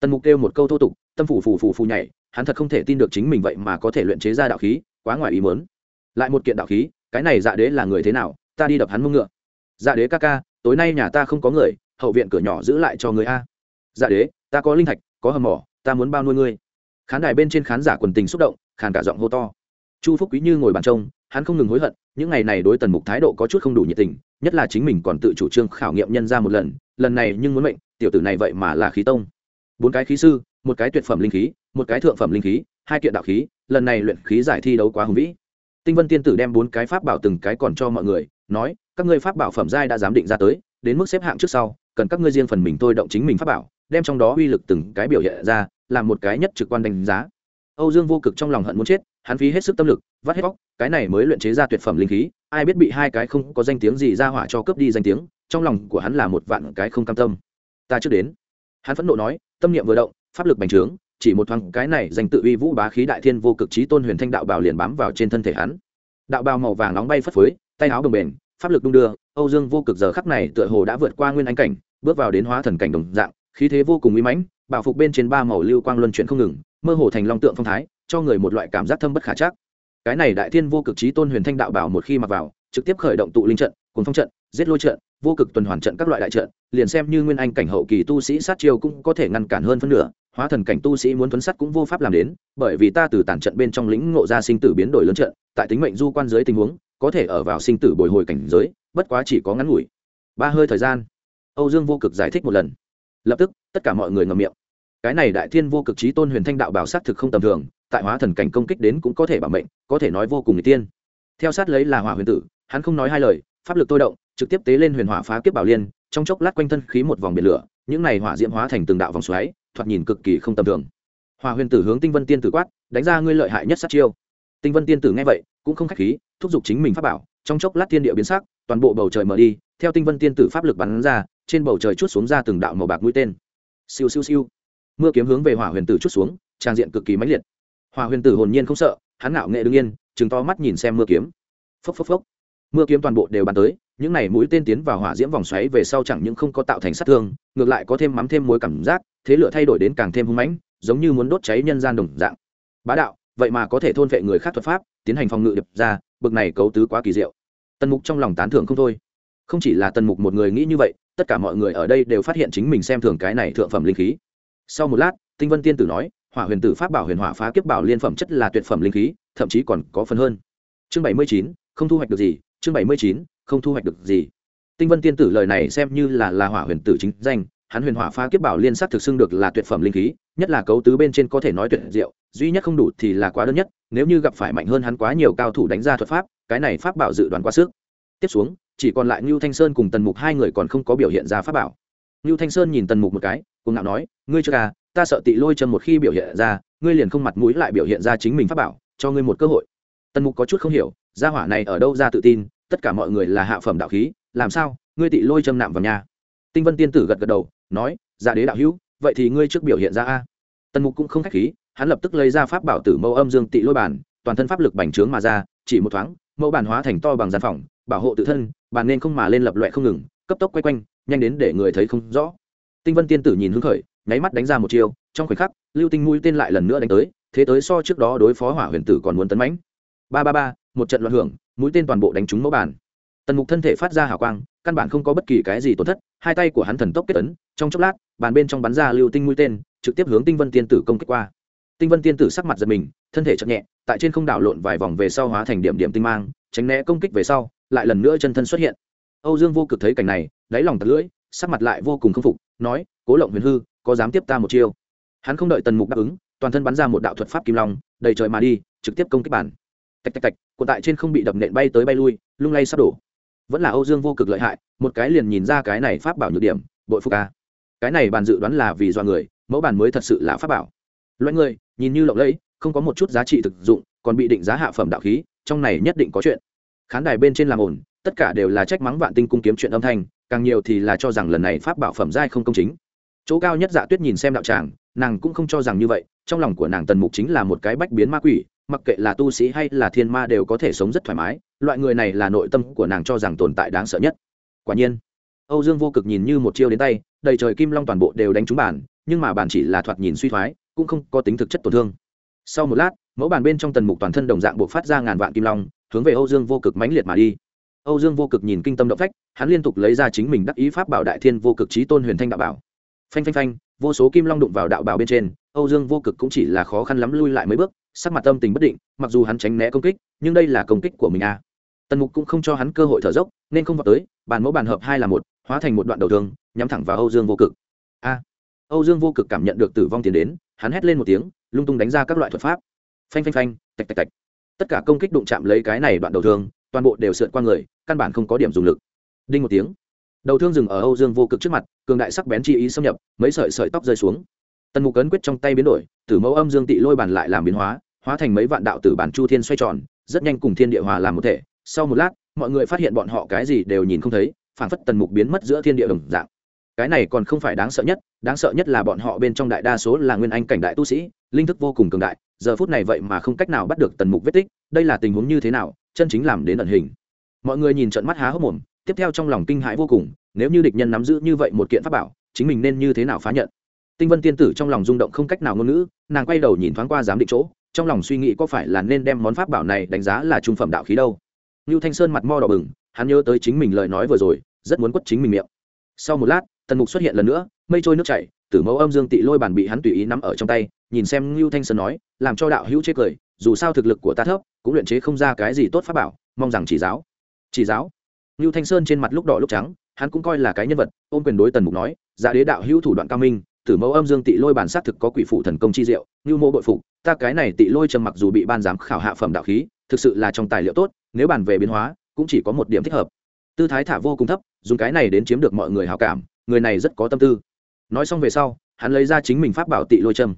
Tần mục kêu một câu thô tục, tâm phủ phủ phủ phủ nhảy, hắn thật không thể tin được chính mình vậy mà có thể luyện chế ra đạo khí, quá ngoài ý mớn lại một kiện đạo khí, cái này dạ đế là người thế nào, ta đi đập hắn mông ngựa. Dạ đế ca ca, tối nay nhà ta không có người, hậu viện cửa nhỏ giữ lại cho người a. Dạ đế, ta có linh thạch, có hầm mỏ, ta muốn bao nuôi ngươi. Khán đài bên trên khán giả quần tình xúc động, khàn cả giọng hô to. Chu phúc quý như ngồi bàn trông hắn không ngừng hối hận, những ngày này đối tần mục thái độ có chút không đủ nhiệt tình, nhất là chính mình còn tự chủ trương khảo nghiệm nhân ra một lần lần này nhưng muốn mệnh, tiểu tử này vậy mà là khí tông. Bốn cái khí sư, một cái tuyệt phẩm linh khí, một cái thượng phẩm linh khí, hai kiện đạo khí, lần này luyện khí giải thi đấu quá hùng vĩ. Tinh vân tiên tử đem bốn cái pháp bảo từng cái còn cho mọi người, nói, các ngươi pháp bảo phẩm giai đã giám định ra tới, đến mức xếp hạng trước sau, cần các ngươi riêng phần mình tôi động chính mình pháp bảo, đem trong đó uy lực từng cái biểu hiện ra, làm một cái nhất trực quan đánh giá. Âu dương vô cực trong lòng hận muốn chết hắn phí hết sức tâm lực vắt hết bóc cái này mới luyện chế ra tuyệt phẩm linh khí ai biết bị hai cái không có danh tiếng gì ra hỏa cho cướp đi danh tiếng trong lòng của hắn là một vạn cái không cam tâm. Ta trước đến. Hắn phẫn nộ nói tâm niệm vừa động pháp lực bành trướng chỉ một thoáng cái này dành tự uy vũ bá khí đại thiên vô cực trí tôn huyền thanh đạo bào liền bám vào trên thân thể hắn. Đạo bào màu vàng nóng bay phất phới tay áo bồng bềnh, pháp lực đung đưa âu dương vô cực giờ khắc này tựa hồ đã vượt qua nguyên anh cảnh bước vào đến hóa thần cảnh đồng dạng khí thế vô cùng uy mãnh bảo phục bên trên ba màu lưu quang luân chuyển không ngừng mơ hồ thành long tượng phong thái cho người một loại cảm giác thâm bất khả chắc. Cái này đại thiên vô cực trí tôn huyền thanh đạo bảo một khi mặc vào, trực tiếp khởi động tụ linh trận cùng phong trận, giết lôi trận, vô cực tuần hoàn trận các loại đại trận, liền xem như nguyên anh cảnh hậu kỳ tu sĩ sát chiêu cũng có thể ngăn cản hơn phân nửa, hóa thần cảnh tu sĩ muốn tuấn sắt cũng vô pháp làm đến, bởi vì ta từ tản trận bên trong lĩnh ngộ ra sinh tử biến đổi lớn trận, tại tính mệnh du quan dưới tình huống, có thể ở vào sinh tử bồi hồi cảnh giới, bất quá chỉ có ngắn ngủi. Ba hơi thời gian. Âu dương vô cực giải thích một lần. Lập tức, tất cả mọi người ngậm miệng. Cái này đại thiên vô cực trí tôn huyền thanh đạo bảo sát thực không tầm thường tại hóa thần cảnh công kích đến cũng có thể bảo mệnh, có thể nói vô cùng n tiên. Theo sát lấy là hỏa huyền tử, hắn không nói hai lời, pháp lực tôi động, trực tiếp tế lên huyền hỏa phá kiếp bảo liên, trong chốc lát quanh thân khí một vòng biển lửa, những này hỏa diễm hóa thành từng đạo vòng xoáy, thoạt nhìn cực kỳ không tầm thường. Hỏa huyền tử hướng tinh vân tiên tử quát, đánh ra ngươi lợi hại nhất sát chiêu. Tinh vân tiên tử nghe vậy, cũng không khách khí, thúc giục chính mình pháp bảo, trong chốc lát thiên địa biến sắc, toàn bộ bầu trời mở đi, theo tinh vân tiên tử pháp lực bắn ra, trên bầu trời chút xuống ra từng đạo màu bạc mũi tên. Siêu siêu siêu. Mưa kiếm hướng về hỏa huyền tử chút xuống, trang diện cực kỳ mãnh liệt hỏa huyền tử hồn nhiên không sợ, hắn ngạo nghệ đương yên chừng to mắt nhìn xem mưa kiếm. Phốc phốc phốc. Mưa kiếm toàn bộ đều bắn tới, những này mũi tên tiến vào hỏa diễm vòng xoáy về sau chẳng những không có tạo thành sát thương, ngược lại có thêm mắm thêm mối cảm giác, thế lửa thay đổi đến càng thêm hung mãnh, giống như muốn đốt cháy nhân gian đồng dạng. Bá đạo, vậy mà có thể thôn vệ người khác thuật pháp, tiến hành phòng ngự đập ra, bực này cấu tứ quá kỳ diệu. Tần mục trong lòng tán thưởng không thôi. Không chỉ là tần mục một người nghĩ như vậy, tất cả mọi người ở đây đều phát hiện chính mình xem thường cái này thượng phẩm linh khí. Sau một lát, tinh vân tiên tử nói hỏa huyền tử pháp bảo huyền hỏa phá kiếp bảo liên phẩm chất là tuyệt phẩm linh khí, thậm chí còn có phần hơn. Chương bảy mươi chín, không thu hoạch được gì, chương bảy mươi chín, không thu hoạch được gì. Tinh vân tiên tử lời này xem như là là hỏa huyền tử chính danh, hắn huyền hỏa phá kiếp bảo liên sắc thực xưng được là tuyệt phẩm linh khí, nhất là cấu tứ bên trên có thể nói tuyệt diệu, duy nhất không đủ thì là quá đơn nhất, nếu như gặp phải mạnh hơn hắn quá nhiều cao thủ đánh ra thuật pháp, cái này pháp bảo dự đoán quá sức. Tiếp xuống, chỉ còn lại ngưu thanh sơn cùng tần mục hai người còn không có biểu hiện ra pháp bảo. Ngưu thanh sơn nhìn tần mục một cái cùng ngạo nói, ngươi chưa ca ta sợ tị lôi châm một khi biểu hiện ra, ngươi liền không mặt mũi lại biểu hiện ra chính mình pháp bảo, cho ngươi một cơ hội. Tần mục có chút không hiểu, gia hỏa này ở đâu ra tự tin, tất cả mọi người là hạ phẩm đạo khí, làm sao, ngươi tị lôi châm nạm vào nhà? Tinh vân tiên tử gật gật đầu, nói ra đế đạo hữu, vậy thì ngươi trước biểu hiện ra a. Tần mục cũng không khách khí, hắn lập tức lấy ra pháp bảo tử mẫu âm dương tị lôi bản, toàn thân pháp lực bành trướng mà ra, chỉ một thoáng, mẫu bản hóa thành to bằng gian phòng, bảo hộ tự thân bàn nên không mà lên lập loại không ngừng, cấp tốc quay quanh, nhanh đến để người thấy không rõ. Tinh vân tiên tử nhìn hứng khởi nháy mắt đánh ra một chiêu, trong khoảnh khắc, lưu tinh mũi tên lại lần nữa đánh tới, thế tới so trước đó đối phó hỏa huyền tử còn muốn tấn mãnh. Ba ba ba, một trận loạn hưởng, mũi tên toàn bộ đánh trúng mẫu bàn. Tần mục thân thể phát ra hào quang, căn bản không có bất kỳ cái gì tổn thất, hai tay của hắn thần tốc kết tấn trong chốc lát, bàn bên trong bắn ra lưu tinh mũi tên, trực tiếp hướng tinh vân tiên tử công kích qua. Tinh vân tiên tử sắc mặt giật mình, thân thể chậm nhẹ, tại trên không đảo lộn vài vòng về sau hóa thành điểm điểm tinh mang, tránh né công kích về sau, lại lần nữa chân thân xuất hiện. Âu dương vô cực thấy cảnh này, đáy lòng tật lưỡi, sắc mặt lại vô cùng khâm phục, nói, cố lộng huyền hư có dám tiếp ta một chiêu. Hắn không đợi tần mục đáp ứng, toàn thân bắn ra một đạo thuật pháp kim long, đầy trời mà đi, trực tiếp công kích bản. Tạch tạch tạch, cuộn tại trên không bị đập nện bay tới bay lui, lung lay sắp đổ. Vẫn là âu dương vô cực lợi hại, một cái liền nhìn ra cái này pháp bảo nhược điểm, bội phục ca cái này bàn dự đoán là vì do người, mẫu bàn mới thật sự là pháp bảo. Loại người, nhìn như lộng lẫy, không có một chút giá trị thực dụng, còn bị định giá hạ phẩm đạo khí, trong này nhất định có chuyện. Khán đài bên trên làm ổn tất cả đều là trách mắng vạn tinh cung kiếm chuyện âm thanh, càng nhiều thì là cho rằng lần này pháp bảo phẩm giai không công chính chỗ cao nhất dạ tuyết nhìn xem đạo tràng, nàng cũng không cho rằng như vậy, trong lòng của nàng tần mục chính là một cái bách biến ma quỷ, mặc kệ là tu sĩ hay là thiên ma đều có thể sống rất thoải mái, loại người này là nội tâm của nàng cho rằng tồn tại đáng sợ nhất. Quả nhiên, âu dương vô cực nhìn như một chiêu đến tay, đầy trời kim long toàn bộ đều đánh trúng bản, nhưng mà bản chỉ là thoạt nhìn suy thoái, cũng không có tính thực chất tổn thương. Sau một lát, mẫu bàn bên trong tần mục toàn thân đồng dạng buộc phát ra ngàn vạn kim long, hướng về âu dương vô cực mãnh liệt mà đi. Âu dương vô cực nhìn kinh tâm động phách, hắn liên tục lấy ra chính mình đắc ý pháp bảo đại thiên vô cực trí tôn huyền thanh đạo bảo phanh phanh phanh, vô số kim long đụng vào đạo bào bên trên, âu dương vô cực cũng chỉ là khó khăn lắm lui lại mấy bước, sắc mặt tâm tình bất định, mặc dù hắn tránh né công kích, nhưng đây là công kích của mình à. tần mục cũng không cho hắn cơ hội thở dốc, nên không vào tới, bàn mẫu bàn hợp hai là một, hóa thành một đoạn đầu thương, nhắm thẳng vào âu dương vô cực. A. Âu dương vô cực cảm nhận được tử vong tiến đến, hắn hét lên một tiếng, lung tung đánh ra các loại thuật pháp. Phanh phanh phanh, tạch tạch tạch. Tất cả công kích đụng chạm lấy cái này đoạn đầu thương, toàn bộ đều sượn qua người, căn bản không có điểm dùng lực. Đinh một tiếng đầu thương dừng ở âu dương vô cực trước mặt, cường đại sắc bén chi ý xâm nhập, mấy sợi sợi tóc rơi xuống. Tần mục ấn quyết trong tay biến đổi, tử mẫu âm dương tị lôi bàn lại làm biến hóa hóa thành mấy vạn đạo tử bản chu thiên xoay tròn, rất nhanh cùng thiên địa hòa làm một thể. Sau một lát, mọi người phát hiện bọn họ cái gì đều nhìn không thấy phản phất tần mục biến mất giữa thiên địa đồng dạng. Cái này còn không phải đáng sợ nhất, đáng sợ nhất là bọn họ bên trong đại đa số là nguyên anh cảnh đại tu sĩ, linh thức vô cùng cường đại, giờ phút này vậy mà không cách nào bắt được tần mục vết tích, đây là tình huống như thế nào, chân chính làm đến ẩn hình. Mọi người nhìn trận mắt há hốc mồm tiếp theo trong lòng kinh hãi vô cùng, nếu như địch nhân nắm giữ như vậy một kiện pháp bảo, chính mình nên như thế nào phá nhận? Tinh vân tiên tử trong lòng rung động không cách nào ngôn ngữ, nàng quay đầu nhìn thoáng qua giám định chỗ, trong lòng suy nghĩ có phải là nên đem món pháp bảo này đánh giá là trung phẩm đạo khí đâu. Như thanh sơn mặt mo đỏ bừng, hắn nhớ tới chính mình lời nói vừa rồi, rất muốn quất chính mình miệng. Sau một lát, tần mục xuất hiện lần nữa, mây trôi nước chảy, tử mẫu âm dương tị lôi bàn bị hắn tùy ý nắm ở trong tay, nhìn xem ngưu thanh sơn nói, làm cho đạo hữu chế cười, dù sao thực lực của ta thấp, cũng luyện chế không ra cái gì tốt pháp bảo, mong rằng chỉ giáo. Chỉ giáo? Ngưu thanh sơn trên mặt lúc đỏ lúc trắng, hắn cũng coi là cái nhân vật, ôm quyền đối tần mục nói dạ đế đạo hữu thủ đoạn cao minh, tử mẫu âm dương tị lôi bản sát thực có quỷ phụ thần công chi diệu Nưu Mộ bội phục, ta cái này tị lôi trầm mặc dù bị ban giám khảo hạ phẩm đạo khí, thực sự là trong tài liệu tốt, nếu bàn về biến hóa, cũng chỉ có một điểm thích hợp. Tư thái thả vô cùng thấp, dùng cái này đến chiếm được mọi người hào cảm, người này rất có tâm tư. Nói xong về sau, hắn lấy ra chính mình pháp bảo tị lôi châm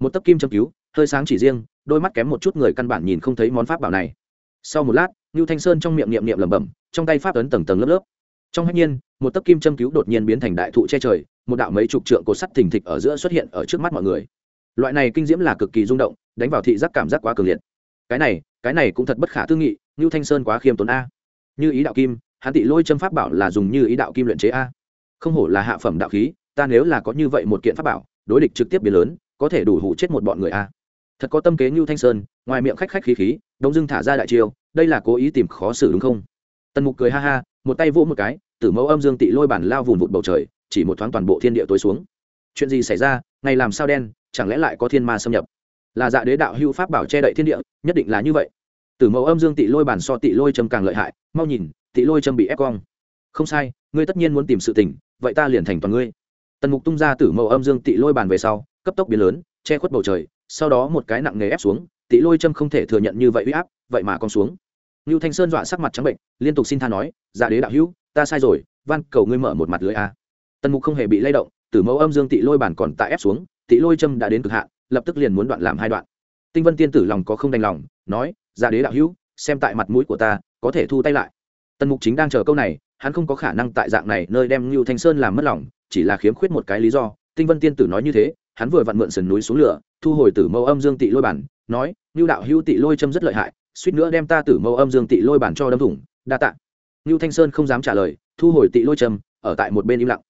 một tấc kim châm cứu, hơi sáng chỉ riêng, đôi mắt kém một chút người căn bản nhìn không thấy món pháp bảo này sau một lát, ngưu thanh sơn trong miệng niệm niệm lẩm bẩm, trong tay pháp ấn tầng tầng lớp lớp. Trong hạnh nhiên, một tấc kim châm cứu đột nhiên biến thành đại thụ che trời, một đạo mấy chục trượng cột sắt thình thịch ở giữa xuất hiện ở trước mắt mọi người. Loại này kinh diễm là cực kỳ rung động, đánh vào thị giác cảm giác quá cường liệt. Cái này cái này cũng thật bất khả tư nghị, ngưu thanh sơn quá khiêm tốn a. Như ý đạo kim, hắn tị lôi châm pháp bảo là dùng như ý đạo kim luyện chế a. Không hổ là hạ phẩm đạo khí, ta nếu là có như vậy một kiện pháp bảo, đối địch trực tiếp biến lớn, có thể đủ hủ chết một bọn người a. Thật có tâm kế ngưu thanh sơn, ngoài miệng khách khách khí khí đông dưng thả ra đại chiêu, đây là cố ý tìm khó xử đúng không? Tần mục cười ha ha, một tay vỗ một cái, tử mẫu âm dương tị lôi bản lao vùn vụt bầu trời, chỉ một thoáng toàn bộ thiên địa tối xuống. Chuyện gì xảy ra, ngày làm sao đen, chẳng lẽ lại có thiên ma xâm nhập? Là dạ đế đạo hưu pháp bảo che đậy thiên địa, nhất định là như vậy. Tử mẫu âm dương tị lôi bản so tị lôi châm càng lợi hại, mau nhìn, tị lôi châm bị ép cong. Không sai, ngươi tất nhiên muốn tìm sự tình, vậy ta liền thành toàn ngươi. Tần mục tung ra tử mẫu âm dương tị lôi bản về sau, cấp tốc biến lớn, che khuất bầu trời, sau đó một cái nặng nề ép xuống Tỷ lôi châm không thể thừa nhận như vậy uy áp vậy mà con xuống Lưu Thanh Sơn dọa sắc mặt trắng bệnh, liên tục xin tha nói, "Dạ đế đạo hữu, ta sai rồi, van cầu ngươi mở một mặt lưới a." Tần Mục không hề bị lay động, tử mẫu âm dương tị lôi bản còn tại ép xuống, tị lôi châm đã đến cực hạn, lập tức liền muốn đoạn làm hai đoạn. Tinh Vân Tiên tử lòng có không đành lòng, nói, "Dạ đế đạo hữu, xem tại mặt mũi của ta, có thể thu tay lại." Tần Mục chính đang chờ câu này, hắn không có khả năng tại dạng này nơi đem Lưu Thanh Sơn làm mất lòng, chỉ là khiếm khuyết một cái lý do. Tinh Vân Tiên tử nói như thế, hắn vừa vặn mượn sườn núi xuống lửa, thu hồi tử mẫu âm dương tị lôi bản, nói, "Nưu đạo hữu tị lôi châm rất lợi hại, suýt nữa đem ta tử mẫu âm dương tị lôi bản cho đâm thủng đa tạ. Ngưu thanh sơn không dám trả lời thu hồi tị lôi trầm ở tại một bên im lặng.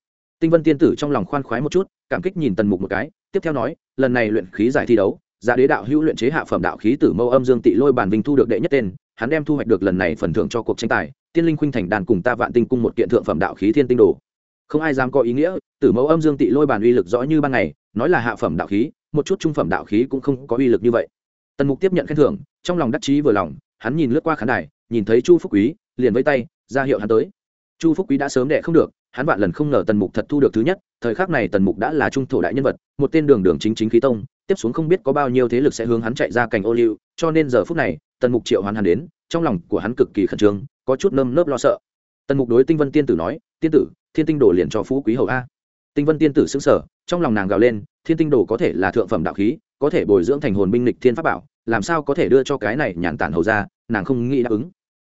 Tinh vân tiên tử trong lòng khoan khoái một chút cảm kích nhìn tần mục một cái tiếp theo nói lần này luyện khí giải thi đấu giá đế đạo hữu luyện chế hạ phẩm đạo khí tử mâu âm dương tị lôi bản vinh thu được đệ nhất tên hắn đem thu hoạch được lần này phần thưởng cho cuộc tranh tài tiên linh khuynh thành đàn cùng ta vạn tinh cung một kiện thượng phẩm đạo khí thiên tinh đồ. Không ai dám có ý nghĩa tử mẫu âm dương tị lôi bản uy lực rõ như ban ngày nói là hạ phẩm đạo khí một chút trung phẩm đạo khí cũng không có uy lực như vậy tần mục tiếp nhận khen thưởng, trong lòng đắc chí vừa lòng, hắn nhìn lướt qua khán đài, nhìn thấy chu phúc quý, liền với tay, ra hiệu hắn tới. Chu phúc quý đã sớm đệ không được, hắn vạn lần không ngờ tần mục thật thu được thứ nhất, thời khắc này tần mục đã là trung thổ đại nhân vật, một tên đường đường chính chính khí tông, tiếp xuống không biết có bao nhiêu thế lực sẽ hướng hắn chạy ra cành ô liu, cho nên giờ phút này, tần mục triệu hoàn hắn đến, trong lòng của hắn cực kỳ khẩn trương, có chút nơm nớp lo sợ. Tần mục đối tinh vân tiên tử nói, tiên tử, thiên tinh đồ liền cho phú quý hầu a. Tinh vân tiên tử xứng sở trong lòng nàng gào lên, thiên tinh đồ có thể là thượng phẩm đạo khí có thể bồi dưỡng thành hồn binh lịch thiên pháp bảo, làm sao có thể đưa cho cái này nhàn tản hầu ra, nàng không nghĩ đáp ứng.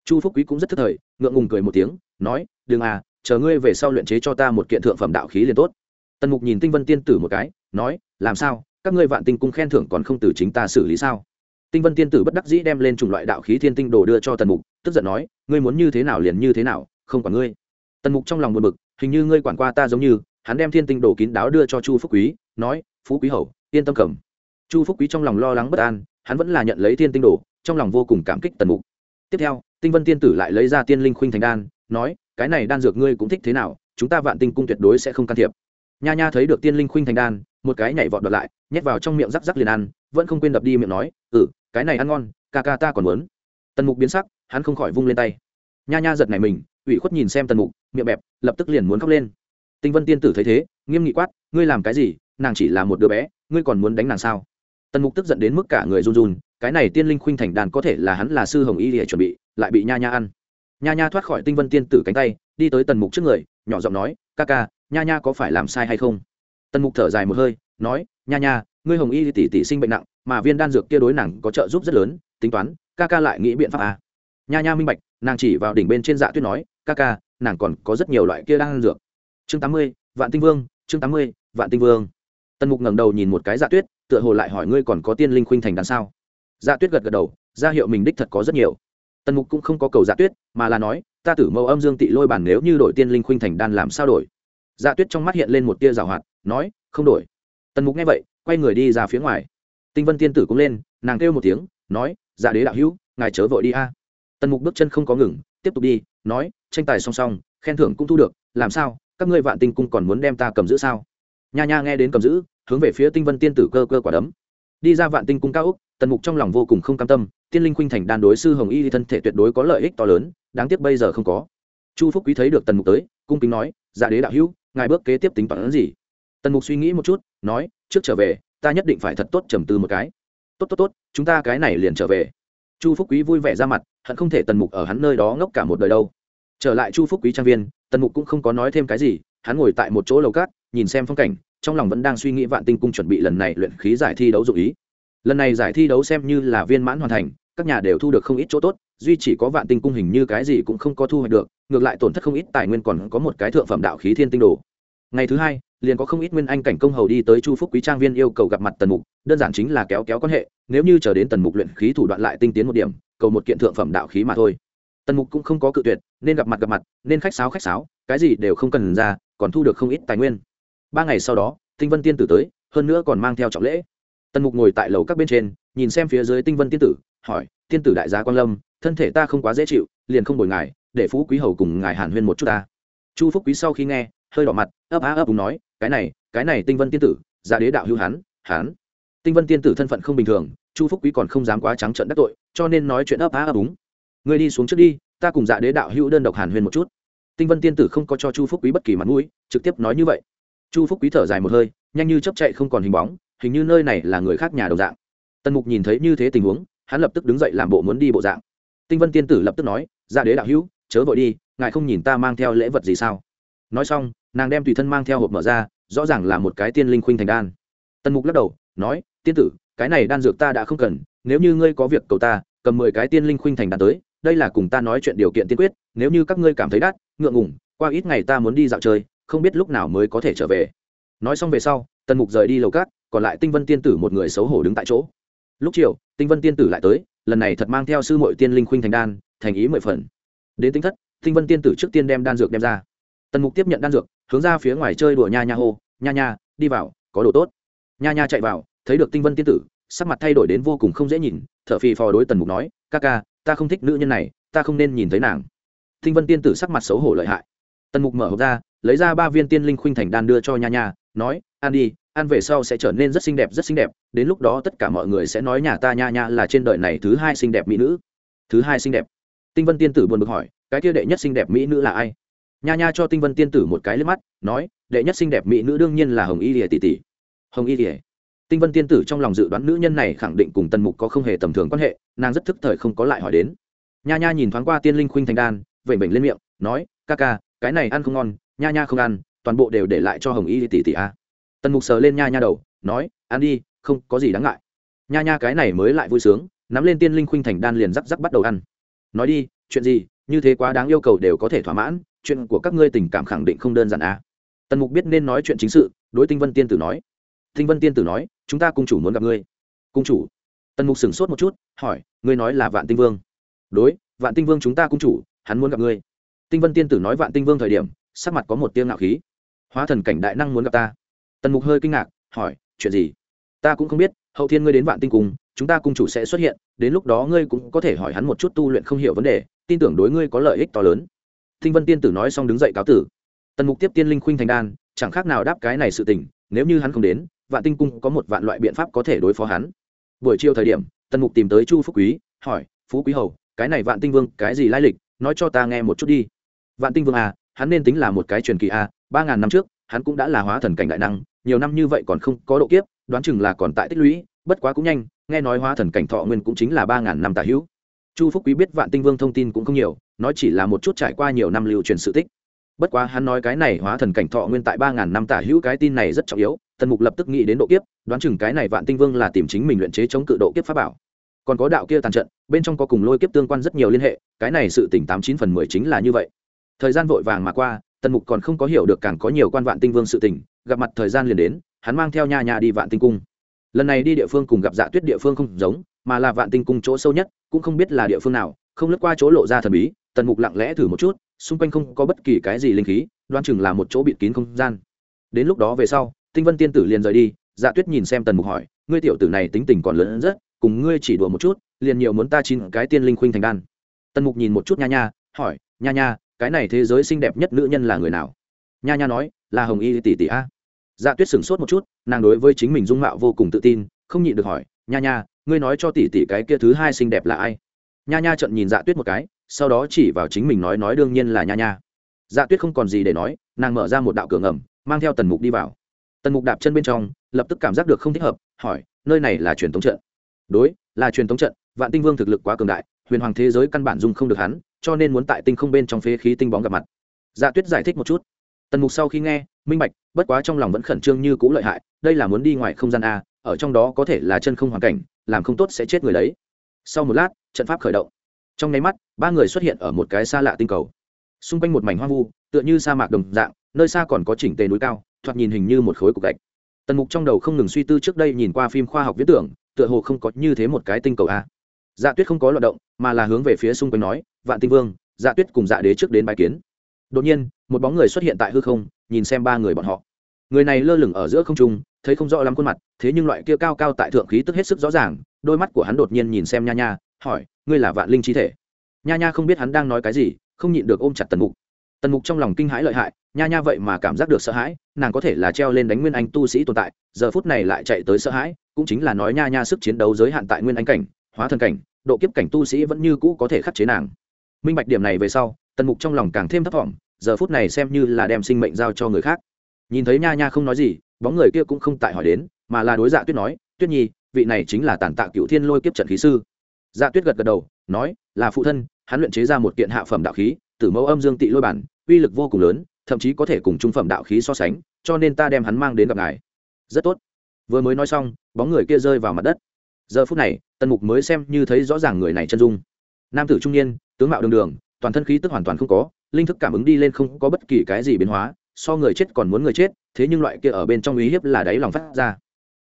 Chu phúc quý cũng rất thất thời, ngượng ngùng cười một tiếng, nói, đừng à chờ ngươi về sau luyện chế cho ta một kiện thượng phẩm đạo khí liền tốt. Tần mục nhìn tinh vân tiên tử một cái, nói, làm sao? Các ngươi vạn tinh cung khen thưởng còn không từ chính ta xử lý sao? Tinh vân tiên tử bất đắc dĩ đem lên chủng loại đạo khí thiên tinh đồ đưa cho tần mục, tức giận nói, ngươi muốn như thế nào liền như thế nào, không quản ngươi. Tần mục trong lòng buồn bực, hình như ngươi quản qua ta giống như. Hắn đem thiên tinh đồ kín đáo đưa cho chu phúc quý, nói, phú quý hầu, yên tâm cầm chu phúc quý trong lòng lo lắng bất an, hắn vẫn là nhận lấy thiên tinh đồ, trong lòng vô cùng cảm kích tần mục. Tiếp theo, tinh vân tiên tử lại lấy ra tiên linh khuynh thành đan, nói, cái này đan dược ngươi cũng thích thế nào, chúng ta vạn tinh cung tuyệt đối sẽ không can thiệp. Nha nha thấy được tiên linh khuynh thành đan, một cái nhảy vọt đợt lại, nhét vào trong miệng rắc rắc liền ăn, vẫn không quên đập đi miệng nói ừ cái này ăn ngon, ca ca ta còn muốn. Tần mục biến sắc, hắn không khỏi vung lên tay. Nha nha giật này mình, ủy khuất nhìn xem tần mục, miệng bẹp, lập tức liền muốn khóc lên. Tinh vân tiên tử thấy thế, nghiêm nghị quát, ngươi làm cái gì? Nàng chỉ là một đứa bé, ngươi còn muốn đánh nàng sao? Tần mục tức giận đến mức cả người run run, cái này tiên linh khuynh thành đàn có thể là hắn là sư hồng y để chuẩn bị, lại bị nha nha ăn. Nha nha thoát khỏi tinh vân tiên tử cánh tay, đi tới tần mục trước người, nhỏ giọng nói, ca ca, nha nha có phải làm sai hay không? Tần mục thở dài một hơi, nói, nha nha, ngươi hồng y tỷ tỷ sinh bệnh nặng, mà viên đan dược kia đối nàng có trợ giúp rất lớn, tính toán, ca ca lại nghĩ biện pháp à. nha nha minh bạch, nàng chỉ vào đỉnh bên trên dạ tuyết nói, ca ca, nàng còn có rất nhiều loại kia đan dược. Chương tám mươi, vạn tinh vương, chương tám mươi, vạn tinh vương. Tần mục ngẩng đầu nhìn một cái dạ tuyết tựa hồ lại hỏi ngươi còn có tiên linh khuynh thành đằng sao? Dạ tuyết gật gật đầu, ra hiệu mình đích thật có rất nhiều. Tần mục cũng không có cầu dạ tuyết, mà là nói, ta tử mẫu âm dương tị lôi bản nếu như đổi tiên linh khuynh thành đan làm sao đổi? Dạ tuyết trong mắt hiện lên một tia rào hoạt, nói, không đổi. Tần mục nghe vậy, quay người đi ra phía ngoài. Tinh vân tiên tử cũng lên, nàng kêu một tiếng, nói dạ đế đạo hữu, ngài chớ vội đi a. Tần mục bước chân không có ngừng, tiếp tục đi, nói, tranh tài song song, khen thưởng cũng thu được, làm sao? Các ngươi vạn tinh cung còn muốn đem ta cầm giữ sao? Nha nha nghe đến cầm giữ, hướng về phía tinh vân tiên tử cơ cơ quả đấm. Đi ra vạn tinh cung cao úc tần mục trong lòng vô cùng không cam tâm, tiên linh khuynh thành đàn đối sư hồng y thân thể tuyệt đối có lợi ích to lớn, đáng tiếc bây giờ không có. Chu phúc quý thấy được tần mục tới, cung kính nói dạ đế đạo hữu, ngài bước kế tiếp tính toán gì? Tần mục suy nghĩ một chút, nói, trước trở về, ta nhất định phải thật tốt trầm tư một cái. Tốt tốt tốt, chúng ta cái này liền trở về. Chu phúc quý vui vẻ ra mặt, hận không thể tần mục ở hắn nơi đó ngốc cả một đời đâu. Trở lại chu phúc quý trang viên, tần mục cũng không có nói thêm cái gì, hắn ngồi tại một chỗ lầu cát nhìn xem phong cảnh, trong lòng vẫn đang suy nghĩ vạn tinh cung chuẩn bị lần này luyện khí giải thi đấu dụ ý. Lần này giải thi đấu xem như là viên mãn hoàn thành, các nhà đều thu được không ít chỗ tốt, duy chỉ có vạn tinh cung hình như cái gì cũng không có thu hoạch được, ngược lại tổn thất không ít tài nguyên còn có một cái thượng phẩm đạo khí thiên tinh đồ. Ngày thứ hai, liền có không ít nguyên anh cảnh công hầu đi tới chu phúc quý trang viên yêu cầu gặp mặt tần mục, đơn giản chính là kéo kéo quan hệ, nếu như chờ đến tần mục luyện khí thủ đoạn lại tinh tiến một điểm, cầu một kiện thượng phẩm đạo khí mà thôi. Tần mục cũng không có cự tuyệt, nên gặp mặt gặp mặt, nên khách sáo khách sáo, cái gì đều không cần ra, còn thu được không ít tài nguyên ba ngày sau đó, tinh vân tiên tử tới, hơn nữa còn mang theo trọng lễ. Tần mục ngồi tại lầu các bên trên, nhìn xem phía dưới tinh vân tiên tử, hỏi, tiên tử đại gia quan lâm, thân thể ta không quá dễ chịu, liền không bồi ngài, để phú quý hầu cùng ngài hàn huyên một chút ta. Chu phúc quý sau khi nghe, hơi đỏ mặt, ấp á ấp đúng nói, cái này cái này tinh vân tiên tử gia đế đạo hữu hán hán tinh vân tiên tử thân phận không bình thường, chu phúc quý còn không dám quá trắng trợn đắc tội, cho nên nói chuyện ấp á ấp đúng người đi xuống trước đi, ta cùng dạ đế đạo hữu đơn độc hàn huyên một chút. Tinh vân tiên tử không có cho chu phúc quý bất kỳ mặt mũi, trực tiếp nói như vậy chu phúc quý thở dài một hơi, nhanh như chấp chạy không còn hình bóng, hình như nơi này là người khác nhà đồng dạng. Tần mục nhìn thấy như thế tình huống, hắn lập tức đứng dậy làm bộ muốn đi bộ dạng. Tinh vân tiên tử lập tức nói ra đế đạo hữu, chớ vội đi, ngài không nhìn ta mang theo lễ vật gì sao? Nói xong, nàng đem tùy thân mang theo hộp mở ra, rõ ràng là một cái tiên linh khuynh thành đan. Tần mục lắc đầu, nói, tiên tử, cái này đan dược ta đã không cần, nếu như ngươi có việc cầu ta, cầm mười cái tiên linh khuynh thành đan tới, đây là cùng ta nói chuyện điều kiện tiên quyết, nếu như các ngươi cảm thấy đắt, ngượng ngủng qua ít ngày ta muốn đi dạo chơi không biết lúc nào mới có thể trở về. Nói xong về sau, tần mục rời đi lầu cát, còn lại tinh vân tiên tử một người xấu hổ đứng tại chỗ. Lúc chiều, tinh vân tiên tử lại tới, lần này thật mang theo sư mội tiên linh khuynh thành đan, thành ý mười phần. Đến tính thất, tinh vân tiên tử trước tiên đem đan dược đem ra. Tần mục tiếp nhận đan dược, hướng ra phía ngoài chơi đùa nha nha hô, nha nha, đi vào, có đồ tốt. Nha nha chạy vào, thấy được tinh vân tiên tử, sắc mặt thay đổi đến vô cùng không dễ nhìn t h ở phì phò đối tần mục nói, ca ca, ta không thích nữ nhân này, ta không nên nhìn thấy nàng. Tinh vân tiên tử sắc mặt xấu hổ lợi hại. Tần mục mở hộp ra lấy ra ba viên tiên linh khuynh thành đan đưa cho nha nha, nói, ăn đi, ăn về sau sẽ trở nên rất xinh đẹp, rất xinh đẹp. Đến lúc đó tất cả mọi người sẽ nói nhà ta nha nha là trên đời này thứ hai xinh đẹp mỹ nữ. Thứ hai xinh đẹp. Tinh vân tiên tử buồn bực hỏi, cái kia đệ nhất xinh đẹp mỹ nữ là ai? Nha nha cho tinh vân tiên tử một cái lên mắt, nói, đệ nhất xinh đẹp mỹ nữ đương nhiên là hồng y lìa tỷ tỷ. Hồng y lìa. Tinh vân tiên tử trong lòng dự đoán nữ nhân này khẳng định cùng tần mục có không hề tầm thường quan hệ, nàng rất thức thời không có lại hỏi đến. Nha nha nhìn thoáng qua tiên linh khuynh thành đan vẩy vẩy lên miệng, nói, ca ca, cái này ăn không ngon nha nha không ăn, toàn bộ đều để lại cho hồng y tỷ tỷ a. Tần mục sờ lên nha nha đầu, nói, ăn đi, không có gì đáng ngại. Nha nha cái này mới lại vui sướng, nắm lên tiên linh khuynh thành đan liền rắc rắc bắt đầu ăn. Nói đi, chuyện gì, như thế quá đáng yêu cầu đều có thể thỏa mãn, chuyện của các ngươi tình cảm khẳng định không đơn giản à. tần mục biết nên nói chuyện chính sự, đối tinh vân tiên tử nói, tinh vân tiên tử nói, chúng ta cung chủ muốn gặp ngươi. Cung chủ? Tần mục sửng sốt một chút, hỏi, ngươi nói là vạn tinh vương? Đối, vạn tinh vương chúng ta cung chủ, hắn muốn gặp ngươi. Tinh vân tiên tử nói vạn tinh vương thời điểm sắc mặt có một tiếng ngạo khí. Hóa thần cảnh đại năng muốn gặp ta. Tần mục hơi kinh ngạc, hỏi, chuyện gì? Ta cũng không biết, hậu thiên ngươi đến vạn tinh cùng chúng ta cung chủ sẽ xuất hiện, đến lúc đó ngươi cũng có thể hỏi hắn một chút tu luyện không hiểu vấn đề, tin tưởng đối ngươi có lợi ích to lớn. Thinh vân tiên tử nói xong đứng dậy cáo tử. Tần mục tiếp tiên linh khuynh thành đan, chẳng khác nào đáp cái này sự tình, nếu như hắn không đến, vạn tinh cung có một vạn loại biện pháp có thể đối phó hắn. Buổi chiều thời điểm, tần mục tìm tới chu phúc quý, hỏi, phú quý hầu, cái này vạn tinh vương, cái gì lai lịch? Nói cho ta nghe một chút đi. Vạn tinh vương à hắn nên tính là một cái truyền kỳ à ba ngàn năm trước, hắn cũng đã là hóa thần cảnh đại năng, nhiều năm như vậy còn không có độ kiếp, đoán chừng là còn tại tích lũy, bất quá cũng nhanh, nghe nói hóa thần cảnh thọ nguyên cũng chính là ba ngàn năm tà hữu. Chu phúc quý biết vạn tinh vương thông tin cũng không nhiều, nói chỉ là một chút trải qua nhiều năm lưu truyền sự tích. Bất quá hắn nói cái này hóa thần cảnh thọ nguyên tại ba ngàn năm tả hữu cái tin này rất trọng yếu, tần mục lập tức nghĩ đến độ kiếp, đoán chừng cái này vạn tinh vương là tìm chính mình luyện chế chống cự độ kiếp pháp bảo. Còn có đạo kia tàn trận, bên trong có cùng lôi kiếp tương quan rất nhiều liên hệ, cái này sự tỉnh tám chín phần mười chính là như vậy thời gian vội vàng mà qua tần mục còn không có hiểu được càng có nhiều quan vạn tinh vương sự tình, gặp mặt thời gian liền đến hắn mang theo nha nha đi vạn tinh cung. Lần này đi địa phương cùng gặp dạ tuyết địa phương không giống mà là vạn tinh cung chỗ sâu nhất cũng không biết là địa phương nào không lướt qua chỗ lộ ra thần bí tần mục lặng lẽ thử một chút xung quanh không có bất kỳ cái gì linh khí đoan chừng là một chỗ bịt kín không gian. Đến lúc đó về sau tinh vân tiên tử liền rời đi dạ tuyết nhìn xem tần mục hỏi ngươi tiểu tử này tính tình còn lớn rất cùng ngươi chỉ đùa một chút liền nhiều muốn ta chín cái tiên linh khuynh thành đan. Tần mục nhìn một chút nha nha hỏi nha nha cái này thế giới xinh đẹp nhất nữ nhân là người nào? Nha nha nói, là hồng y tỷ tỷ a. Dạ tuyết sửng sốt một chút, nàng đối với chính mình dung mạo vô cùng tự tin, không nhịn được hỏi, nha nha, ngươi nói cho tỷ tỷ cái kia thứ hai xinh đẹp là ai? Nha nha trận nhìn dạ tuyết một cái, sau đó chỉ vào chính mình nói nói đương nhiên là nha nha. Dạ tuyết không còn gì để nói, nàng mở ra một đạo cửa ngầm, mang theo tần mục đi vào. Tần mục đạp chân bên trong, lập tức cảm giác được không thích hợp, hỏi, nơi này là truyền thống trận? Đối, là truyền thống trận, vạn tinh vương thực lực quá cường đại huyền hoàng thế giới căn bản dung không được hắn, cho nên muốn tại tinh không bên trong phế khí tinh bóng gặp mặt. Dạ tuyết giải thích một chút. Tần mục sau khi nghe, minh bạch, bất quá trong lòng vẫn khẩn trương như cũ lợi hại, đây là muốn đi ngoài không gian a, ở trong đó có thể là chân không hoàn cảnh, làm không tốt sẽ chết người đấy. Sau một lát, trận pháp khởi động. Trong nháy mắt, ba người xuất hiện ở một cái xa lạ tinh cầu. Xung quanh một mảnh hoang vu, tựa như sa mạc đồng dạng, nơi xa còn có chỉnh tề núi cao, thoạt nhìn hình như một khối cục gạch. Tần mục trong đầu không ngừng suy tư trước đây nhìn qua phim khoa học viễn tưởng, tựa hồ không có như thế một cái tinh cầu a dạ tuyết không có loạt động, mà là hướng về phía xung quanh nói, vạn tinh vương dạ tuyết cùng dạ đế trước đến bái kiến. Đột nhiên, một bóng người xuất hiện tại hư không, nhìn xem ba người bọn họ. Người này lơ lửng ở giữa không trung, thấy không rõ lắm khuôn mặt, thế nhưng loại kia cao cao tại thượng khí tức hết sức rõ ràng, đôi mắt của hắn đột nhiên nhìn xem nha nha, hỏi, ngươi là vạn linh chi thể? Nha nha không biết hắn đang nói cái gì, không nhịn được ôm chặt tần mục. Tần mục trong lòng kinh hãi lợi hại, nha nha vậy mà cảm giác được sợ hãi, nàng có thể là treo lên đánh nguyên anh tu sĩ tồn tại, giờ phút này lại chạy tới sợ hãi, cũng chính là nói nha nha sức chiến đấu giới hạn tại nguyên anh cảnh hóa thần cảnh, độ kiếp cảnh tu sĩ vẫn như cũ có thể khắc chế nàng. Minh bạch điểm này về sau, tần mục trong lòng càng thêm thấp t giờ phút này xem như là đem sinh mệnh giao cho người khác. Nhìn thấy nha nha không nói gì, bóng người kia cũng không tại hỏi đến, mà là đối dạ tuyết nói, tuyết nhi, vị này chính là tàn tạ cựu thiên lôi kiếp trận khí sư. Dạ tuyết gật gật đầu, nói, là phụ thân, hắn luyện chế ra một kiện hạ phẩm đạo khí, tử mẫu âm dương tị lôi bản, uy lực vô cùng lớn, thậm chí có thể cùng trung phẩm đạo khí so sánh, cho nên ta đem hắn mang đến gặp ngài. Rất tốt. Vừa mới nói xong, bóng người kia rơi vào mặt đất giờ phút này, tần mục mới xem như thấy rõ ràng người này chân dung. Nam tử trung niên, tướng mạo đường đường, toàn thân khí tức hoàn toàn không có, linh thức cảm ứng đi lên không có bất kỳ cái gì biến hóa, so người chết còn muốn người chết, thế nhưng loại kia ở bên trong uy hiếp là đáy lòng phát ra.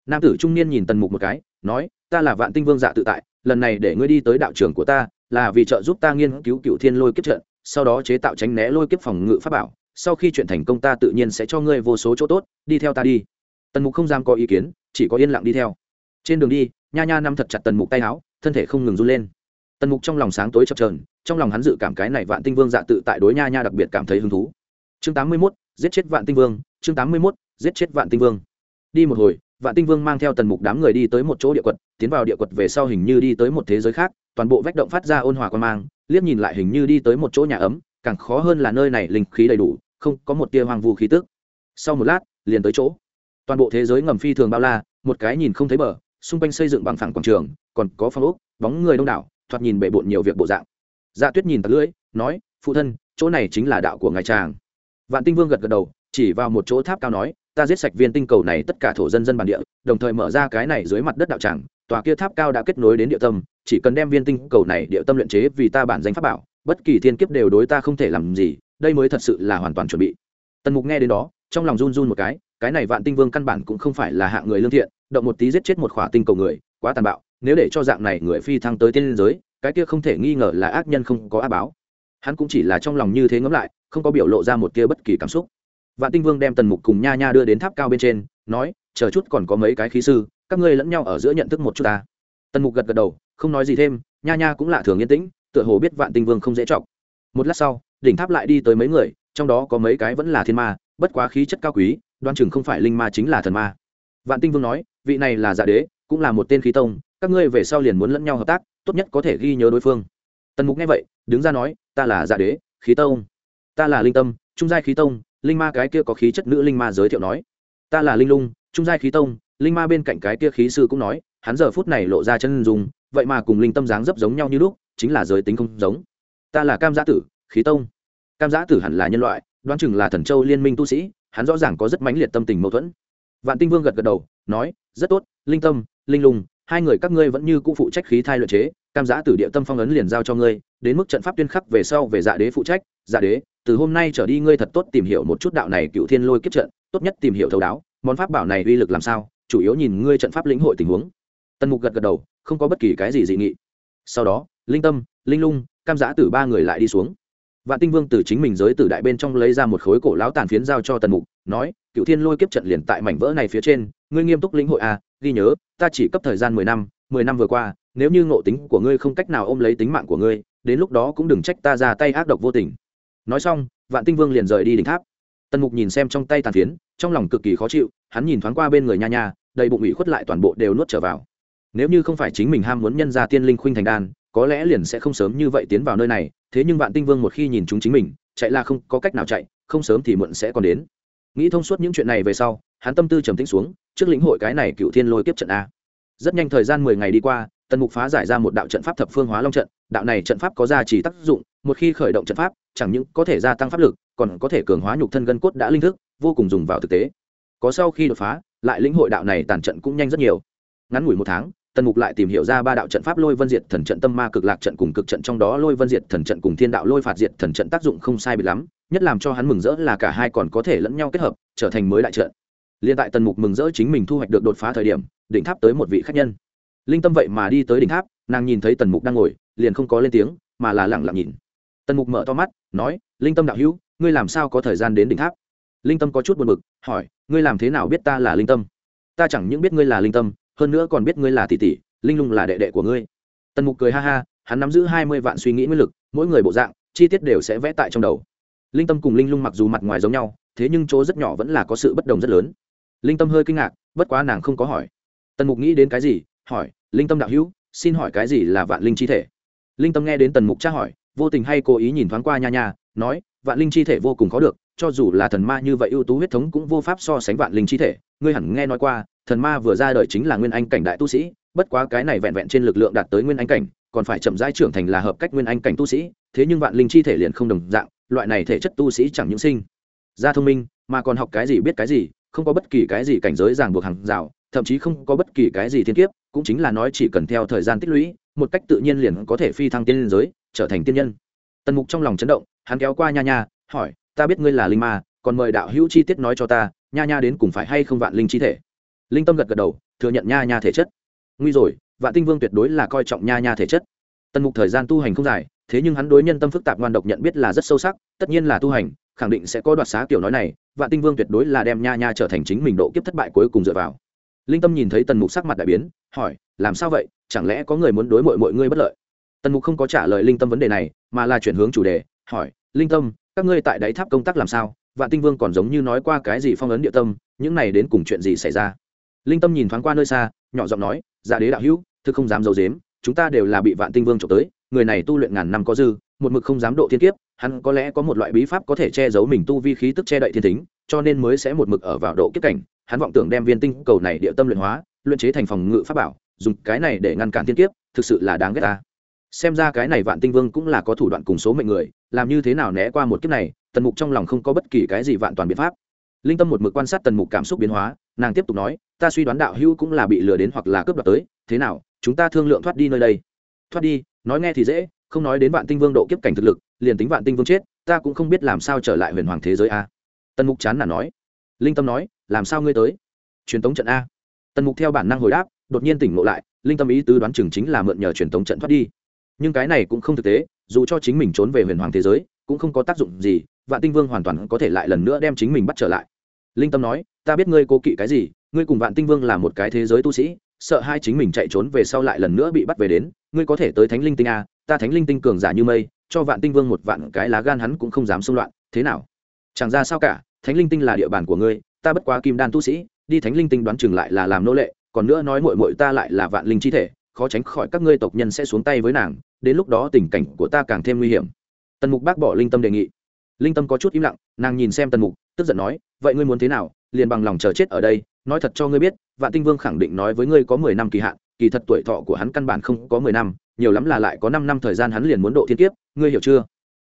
Nam tử trung niên nhìn tần mục một cái, nói, ta là vạn tinh vương dạ tự tại, lần này để ngươi đi tới đạo trường của ta, là vì trợ giúp ta nghiên cứu cựu thiên lôi kiếp trận, sau đó chế tạo tránh né lôi kiếp phòng ngự pháp bảo, sau khi chuyện thành công ta tự nhiên sẽ cho ngươi vô số chỗ tốt, đi theo ta đi. Tần mục không dám có ý kiến, chỉ có yên lặng đi theo. Trên đường đi nha nha nắm thật chặt tần mục tay áo, thân thể không ngừng run lên. Tần mục trong lòng sáng tối chập trờn trong lòng hắn dự cảm cái này vạn tinh vương dạ tự tại đối nha nha đặc biệt cảm thấy hứng thú. Chương tám mươi mốt, giết chết vạn tinh vương, chương tám mươi mốt, giết chết vạn tinh vương. Đi một hồi, vạn tinh vương mang theo tần mục đám người đi tới một chỗ địa quật, tiến vào địa quật về sau hình như đi tới một thế giới khác, toàn bộ vách động phát ra ôn hòa quan mang, liếc nhìn lại hình như đi tới một chỗ nhà ấm, càng khó hơn là nơi này linh khí đầy đủ, không có một tia hoang vu khí tức. Sau một lát, liền tới chỗ. Toàn bộ thế giới ngầm phi thường bao la, một cái nhìn không thấy bờ xung quanh xây dựng bằng phẳng quảng trường, còn có phong ốc, bóng người đông đảo, thoạt nhìn bệ bộn nhiều việc bộ dạng. Dạ tuyết nhìn tặc lưỡi, nói, phụ thân, chỗ này chính là đạo của ngài tràng vạn tinh vương gật gật đầu, chỉ vào một chỗ tháp cao nói, ta giết sạch viên tinh cầu này tất cả thổ dân dân bản địa, đồng thời mở ra cái này dưới mặt đất đạo tràng, tòa kia tháp cao đã kết nối đến địa tâm, chỉ cần đem viên tinh cầu này địa tâm luyện chế vì ta bản danh pháp bảo, bất kỳ thiên kiếp đều đối ta không thể làm gì, đây mới thật sự là hoàn toàn chuẩn bị. Tần mục nghe đến đó, trong lòng run run một cái cái này vạn tinh vương căn bản cũng không phải là hạng người lương thiện động một tí giết chết một khỏa tinh cầu người, quá tàn bạo, nếu để cho dạng này người phi thăng tới tiên giới, cái kia không thể nghi ngờ là ác nhân không có á báo. Hắn cũng chỉ là trong lòng như thế ngẫm lại, không có biểu lộ ra một kia bất kỳ cảm xúc. Vạn tinh vương đem tần mục cùng nha nha đưa đến tháp cao bên trên, nói, chờ chút còn có mấy cái khí sư, các ngươi lẫn nhau ở giữa nhận thức một chút ta. Tần mục gật gật đầu, không nói gì thêm, nha nha cũng lạ thường yên tĩnh, tựa hồ biết vạn tinh vương không dễ chọc. Một lát sau, đỉnh tháp lại đi tới mấy người, trong đó có mấy cái vẫn là thiên ma, bất quá khí chất cao quý, đoan chừng không phải linh ma chính là thần ma. Vạn tinh vương nói vị này là dạ đế, cũng là một tên khí tông, các ngươi về sau liền muốn lẫn nhau hợp tác, tốt nhất có thể ghi nhớ đối phương. Tần mục nghe vậy, đứng ra nói, ta là dạ đế, khí tông. Ta là linh tâm, trung giai khí tông. Linh ma cái kia có khí chất nữ linh ma giới thiệu nói. Ta là linh lung, trung giai khí tông. Linh ma bên cạnh cái kia khí sư cũng nói, hắn giờ phút này lộ ra chân dùng vậy mà cùng linh tâm dáng dấp giống nhau như lúc, chính là giới tính không giống. Ta là cam giã tử, khí tông. Cam giã tử hẳn là nhân loại, đoán chừng là thần châu liên minh tu sĩ, hắn rõ ràng có rất mãnh liệt tâm tình mâu thuẫn. Vạn tinh vương gật gật đầu nói rất tốt linh tâm linh lùng, hai người các ngươi vẫn như cũ phụ trách khí thai luyện chế cam giã tử địa tâm phong ấn liền giao cho ngươi đến mức trận pháp tuyên khắc về sau về dạ đế phụ trách dạ đế từ hôm nay trở đi ngươi thật tốt tìm hiểu một chút đạo này cựu thiên lôi kiếp trận tốt nhất tìm hiểu thấu đáo món pháp bảo này uy lực làm sao chủ yếu nhìn ngươi trận pháp lĩnh hội tình huống. Tần mục gật gật đầu không có bất kỳ cái gì dị nghị. Sau đó linh tâm linh lung cam giã tử ba người lại đi xuống vạn tinh vương từ chính mình giới tử đại bên trong lấy ra một khối cổ lão tàn phiến giao cho tần mục, nói, cựu thiên lôi kiếp trận liền tại mảnh vỡ này phía trên, ngươi nghiêm túc lĩnh hội à ghi nhớ, ta chỉ cấp thời gian mười năm mười năm vừa qua, nếu như ngộ tính của ngươi không cách nào ôm lấy tính mạng của ngươi, đến lúc đó cũng đừng trách ta ra tay ác độc vô tình. Nói xong, vạn tinh vương liền rời đi đỉnh tháp. Tần mục nhìn xem trong tay tàn phiến, trong lòng cực kỳ khó chịu, hắn nhìn thoáng qua bên người nha nha, đầy bụng ủy khuất lại toàn bộ đều nuốt trở vào. Nếu như không phải chính mình ham muốn nhân ra tiên linh khuynh thành đan có lẽ liền sẽ không sớm như vậy tiến vào nơi này, thế nhưng vạn tinh vương một khi nhìn chúng chính mình, chạy là không có cách nào chạy, không sớm thì muộn sẽ còn đến. Nghĩ thông suốt những chuyện này về sau, hắn tâm tư trầm tĩnh xuống, trước lĩnh hội cái này cựu thiên lôi kiếp trận a. Rất nhanh thời gian mười ngày đi qua, tần mục phá giải ra một đạo trận pháp thập phương hóa long trận, đạo này trận pháp có gia trì tác dụng, một khi khởi động trận pháp, chẳng những có thể gia tăng pháp lực, còn có thể cường hóa nhục thân gân cốt đã linh thức, vô cùng dùng vào thực tế. Có sau khi đột phá, lại lĩnh hội đạo này tàn trận cũng nhanh rất nhiều. Ngắn ngủi một tháng tần mục lại tìm hiểu ra ba đạo trận pháp lôi vân diệt thần trận tâm ma cực lạc trận cùng cực trận trong đó lôi vân diệt thần trận cùng thiên đạo lôi phạt diệt thần trận tác dụng không sai bị lắm, nhất làm cho hắn mừng rỡ là cả hai còn có thể lẫn nhau kết hợp, trở thành mới đại trận. Liên tại tần mục mừng rỡ chính mình thu hoạch được đột phá thời điểm, đỉnh tháp tới một vị khách nhân. Linh tâm vậy mà đi tới đỉnh tháp, nàng nhìn thấy tần mục đang ngồi, liền không có lên tiếng, mà là lẳng lặng nhìn. Tần mục mở to mắt, nói, linh tâm đạo hữu, ngươi làm sao có thời gian đến đỉnh tháp? Linh tâm có chút buồn b ự c hỏi, ngươi làm thế nào biết ta là linh tâm? Ta chẳng những biết ngươi là linh tâm hơn nữa còn biết ngươi là tỷ tỷ, linh lung là đệ đệ của ngươi. Tần mục cười ha ha, hắn nắm giữ hai mươi vạn suy nghĩ nguyên lực, mỗi người bộ dạng, chi tiết đều sẽ vẽ tại trong đầu. Linh tâm cùng linh lung mặc dù mặt ngoài giống nhau, thế nhưng chỗ rất nhỏ vẫn là có sự bất đồng rất lớn. Linh tâm hơi kinh ngạc, bất quá nàng không có hỏi. Tần mục nghĩ đến cái gì? Hỏi, linh tâm đạo hữu, xin hỏi cái gì là vạn linh chi thể? Linh tâm nghe đến tần mục tra hỏi, vô tình hay cố ý nhìn thoáng qua nha nha, nói, vạn linh chi thể vô cùng khó được, cho dù là thần ma như vậy ưu tú huyết thống cũng vô pháp so sánh vạn linh chi thể, ngươi hẳn nghe nói qua thần ma vừa ra đời chính là nguyên anh cảnh đại tu sĩ, bất quá cái này vẹn vẹn trên lực lượng đạt tới nguyên anh cảnh, còn phải chậm rãi trưởng thành là hợp cách nguyên anh cảnh tu sĩ, thế nhưng vạn linh chi thể liền không đồng dạng, loại này thể chất tu sĩ chẳng những sinh ra thông minh, mà còn học cái gì biết cái gì, không có bất kỳ cái gì cảnh giới ràng buộc hàng rào, thậm chí không có bất kỳ cái gì thiên kiếp, cũng chính là nói chỉ cần theo thời gian tích lũy, một cách tự nhiên liền có thể phi thăng tiên giới, trở thành tiên nhân. Tần mục trong lòng chấn động, hắn kéo qua nha nha, hỏi, ta biết ngươi là linh ma, còn mời đạo hữu chi tiết nói cho ta, nha nha đến cùng phải hay không vạn linh chi thể? Linh tâm gật gật đầu, thừa nhận nha nha thể chất. Nguy rồi, vạn tinh vương tuyệt đối là coi trọng nha nha thể chất. Tần mục thời gian tu hành không dài, thế nhưng hắn đối nhân tâm phức tạp ngoan độc nhận biết là rất sâu sắc, tất nhiên là tu hành, khẳng định sẽ có đoạt xá kiểu nói này, vạn tinh vương tuyệt đối là đem nha nha trở thành chính mình độ kiếp thất bại cuối cùng dựa vào. Linh tâm nhìn thấy tần mục sắc mặt đại biến, hỏi, làm sao vậy? Chẳng lẽ có người muốn đối mọi mọi ngươi bất lợi? Tần mục không có trả lời linh tâm vấn đề này, mà là chuyển hướng chủ đề, hỏi, linh tâm, các ngươi tại đáy tháp công tác làm sao? Vạn tinh vương còn giống như nói qua cái gì phong ấn địa tâm, những này đến cùng chuyện gì xảy ra? Linh tâm nhìn thoáng qua nơi xa, nhỏ giọng nói dạ đế đạo hữu, thực không dám d i ấ u dếm chúng ta đều là bị vạn tinh vương trộm tới, người này tu luyện ngàn năm có dư, một mực không dám độ thiên kiếp, hắn có lẽ có một loại bí pháp có thể che giấu mình tu vi khí tức che đậy thiên tính cho nên mới sẽ một mực ở vào độ kiếp cảnh, hắn vọng tưởng đem viên tinh cầu này địa tâm luyện hóa, luyện chế thành phòng ngự pháp bảo, dùng cái này để ngăn cản thiên kiếp, thực sự là đáng ghét ta. Xem ra cái này vạn tinh vương cũng là có thủ đoạn cùng số mệnh người, làm như thế nào né qua một kiếp này, tần mục trong lòng không có bất kỳ cái gì vạn toàn biện pháp linh tâm một mực quan sát tần mục cảm xúc biến hóa, nàng tiếp tục nói, ta suy đoán đạo hữu cũng là bị lừa đến hoặc là cướp đoạt tới, thế nào, chúng ta thương lượng thoát đi nơi đây. Thoát đi, nói nghe thì dễ, không nói đến vạn tinh vương độ kiếp cảnh thực lực, liền tính vạn tinh vương chết, ta cũng không biết làm sao trở lại huyền hoàng thế giới a. Tần mục chán là nói. Linh tâm nói, làm sao ngươi tới? Truyền tống trận a. Tần mục theo bản năng hồi đáp, đột nhiên tỉnh ngộ lại, linh tâm ý tứ đoán chừng chính là mượn nhờ truyền tống trận thoát đi. Nhưng cái này cũng không thực tế, dù cho chính mình trốn về huyền hoàng thế giới, cũng không có tác dụng gì, vạn tinh vương hoàn toàn có thể lại lần nữa đem chính mình bắt trở lại linh tâm nói, ta biết ngươi cố kỵ cái gì, ngươi cùng vạn tinh vương là một cái thế giới tu sĩ, sợ hai chính mình chạy trốn về sau lại lần nữa bị bắt về đến, ngươi có thể tới thánh linh tinh a ta thánh linh tinh cường giả như mây, cho vạn tinh vương một vạn cái lá gan hắn cũng không dám xung loạn, thế nào? Chẳng ra sao cả, thánh linh tinh là địa bàn của ngươi, ta bất quá kim đan tu sĩ, đi thánh linh tinh đoán chừng lại là làm nô lệ, còn nữa nói mội mội ta lại là vạn linh chi thể, khó tránh khỏi các ngươi tộc nhân sẽ xuống tay với nàng, đến lúc đó tình cảnh của ta càng thêm nguy hiểm. Tần mục bác bỏ linh tâm đề nghị. Linh tâm có chút im lặng, nàng nhìn xem tần mục tức giận nói, vậy ngươi muốn thế nào? Liền bằng lòng chờ chết ở đây, nói thật cho ngươi biết, vạn tinh vương khẳng định nói với ngươi có mười năm kỳ hạn, kỳ thật tuổi thọ của hắn căn bản không có mười năm, nhiều lắm là lại có năm năm thời gian hắn liền muốn độ thiên kiếp, ngươi hiểu chưa?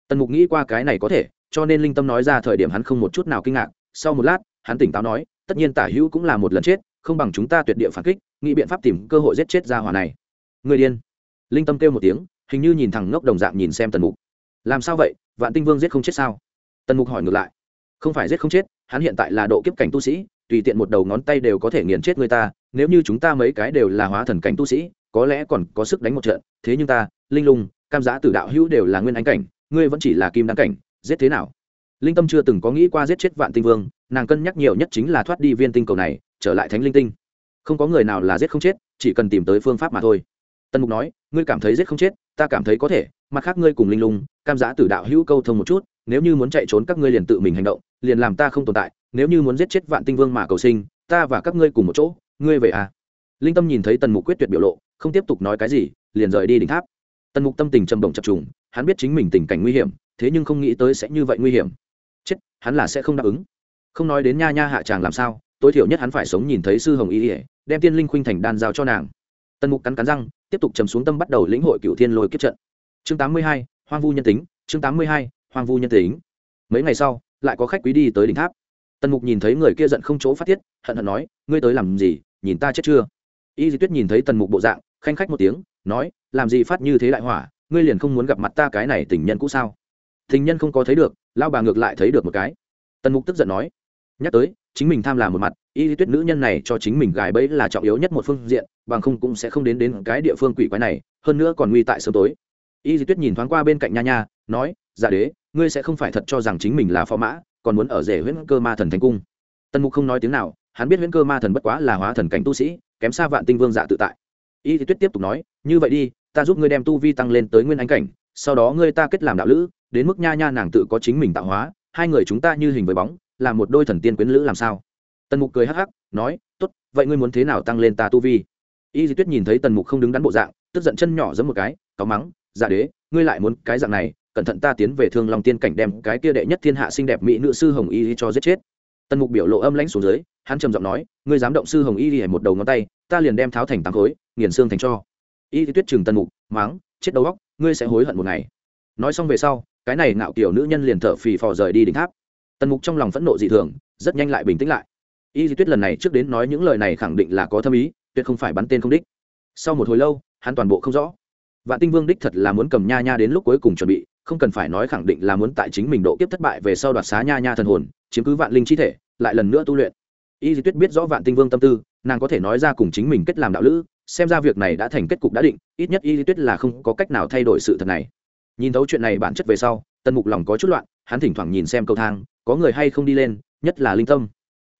Tần mục nghĩ qua cái này có thể, cho nên linh tâm nói ra thời điểm hắn không một chút nào kinh ngạc, sau một lát, hắn tỉnh táo nói, tất nhiên tả hữu cũng là một lần chết, không bằng chúng ta tuyệt địa phản kích, nghĩ biện pháp tìm cơ hội giết chết ra hỏa này. Người điên. Linh tâm kêu một tiếng, hình như nhìn thằng ngốc đồng dạng nhìn xem tần mục. Làm sao vậy? Vạn tinh vương giết không chết sao? Tần mục hỏi ngược lại không phải giết không chết, hắn hiện tại là độ kiếp cảnh tu sĩ, tùy tiện một đầu ngón tay đều có thể nghiền chết người ta, nếu như chúng ta mấy cái đều là hóa thần cảnh tu sĩ, có lẽ còn có sức đánh một trận. Thế nhưng ta, linh lung, cam giã tử đạo hữu đều là nguyên ánh cảnh, ngươi vẫn chỉ là kim đăng cảnh, giết thế nào? Linh tâm chưa từng có nghĩ qua giết chết vạn tinh vương, nàng cân nhắc nhiều nhất chính là thoát đi viên tinh cầu này, trở lại thánh linh tinh. Không có người nào là giết không chết, chỉ cần tìm tới phương pháp mà thôi. Tân mục nói, ngươi cảm thấy giết không chết, ta cảm thấy có thể, mặt khác ngươi cùng linh lung, cam giã tử đạo hữu câu thông một chút nếu như muốn chạy trốn các ngươi liền tự mình hành động, liền làm ta không tồn tại, nếu như muốn giết chết vạn tinh vương mà cầu sinh, ta và các ngươi cùng một chỗ, ngươi về à? Linh tâm nhìn thấy tần mục quyết tuyệt biểu lộ, không tiếp tục nói cái gì, liền rời đi đỉnh tháp. Tần mục tâm tình trầm động chập trùng, hắn biết chính mình tình cảnh nguy hiểm, thế nhưng không nghĩ tới sẽ như vậy nguy hiểm. Chết, hắn là sẽ không đáp ứng. Không nói đến nha nha hạ tràng làm sao, tối thiểu nhất hắn phải sống nhìn thấy sư hồng y ỉa đem tiên linh khuynh thành đan giao cho nàng. Tần mục cắn cắn răng, tiếp tục trầm xuống tâm bắt đầu lĩnh hội cựu thiên lôi kiếp trận. Chương tám mươi hai, hoang vu nhân tính, chương tám mươi hai hoang vu nhân tính. Mấy ngày sau, lại có khách quý đi tới đỉnh tháp. Tần mục nhìn thấy người kia giận không chỗ phát tiết, hận hận nói, ngươi tới làm gì? Nhìn ta chết chưa? Y di tuyết nhìn thấy tần mục bộ dạng, khanh khách một tiếng, nói, làm gì phát như thế đại hỏa? Ngươi liền không muốn gặp mặt ta cái này tình nhân cũ sao? Tình nhân không có thấy được lao bà ngược lại thấy được một cái. Tần mục tức giận nói, nhắc tới, chính mình tham làm một mặt, y di tuyết nữ nhân này cho chính mình gài bẫy là trọng yếu nhất một phương diện, bằng không cũng sẽ không đến đến cái địa phương quỷ quái này, hơn nữa còn nguy tại sớm tối. Y di tuyết nhìn thoáng qua bên cạnh nha nha, nói dạ đế, ngươi sẽ không phải thật cho rằng chính mình là phó mã, còn muốn ở rể huyễn cơ ma thần thành cung. Tần mục không nói tiếng nào, hắn biết huyễn cơ ma thần bất quá là hóa thần cảnh tu sĩ, kém xa vạn tinh vương dạ tự tại. Y di tuyết tiếp tục nói, như vậy đi, ta giúp ngươi đem tu vi tăng lên tới nguyên ánh cảnh, sau đó ngươi ta kết làm đạo lữ, đến mức nha nha nàng tự có chính mình tạo hóa, hai người chúng ta như hình với bóng là một đôi thần tiên quyến lữ làm sao? Tần mục cười hắc hắc, nói, tốt, vậy ngươi muốn thế nào tăng lên ta tu vi? Y di tuyết nhìn thấy tần mục không đứng đắn bộ dạng, tức giận chân nhỏ giấm một cái có mắng dạ đế, ngươi lại muốn cái dạng này cẩn thận ta tiến về thương long tiên cảnh đem cái kia đệ nhất thiên hạ xinh đẹp mỹ nữ sư hồng y cho giết chết. Tần mục biểu lộ âm lãnh xuống dưới, hắn trầm giọng nói, ngươi dám động sư hồng y một đầu ngón tay, ta liền đem tháo thành tám khối, nghiền xương thành cho. Y tuyết trừng tần mục mắng chết đầu góc ngươi sẽ hối hận một ngày. Nói xong về sau, cái này ngạo kiểu nữ nhân liền thở phì phò rời đi đỉnh tháp. Tần mục trong lòng phẫn nộ dị thường, rất nhanh lại bình tĩnh lại. Y di tuyết lần này trước đến nói những lời này khẳng định là có thâm ý, tuyệt không phải bắn tên không đích. Sau một hồi lâu, hắn toàn bộ không rõ. Vạn tinh vương đích thật là muốn cầm nha nha đến lúc cuối cùng chuẩn bị không cần phải nói khẳng định là muốn tại chính mình độ kiếp thất bại về sau đoạt xá nha nha thần hồn, chiếm cứ vạn linh chi thể, lại lần nữa tu luyện. Y di tuyết biết rõ vạn tinh vương tâm tư, nàng có thể nói ra cùng chính mình kết làm đạo lữ, xem ra việc này đã thành kết cục đã định, ít nhất y di tuyết là không có cách nào thay đổi sự thật này. Nhìn thấu chuyện này bản chất về sau tân mục lòng có chút loạn, hắn thỉnh thoảng nhìn xem cầu thang, có người hay không đi lên, nhất là linh tâm.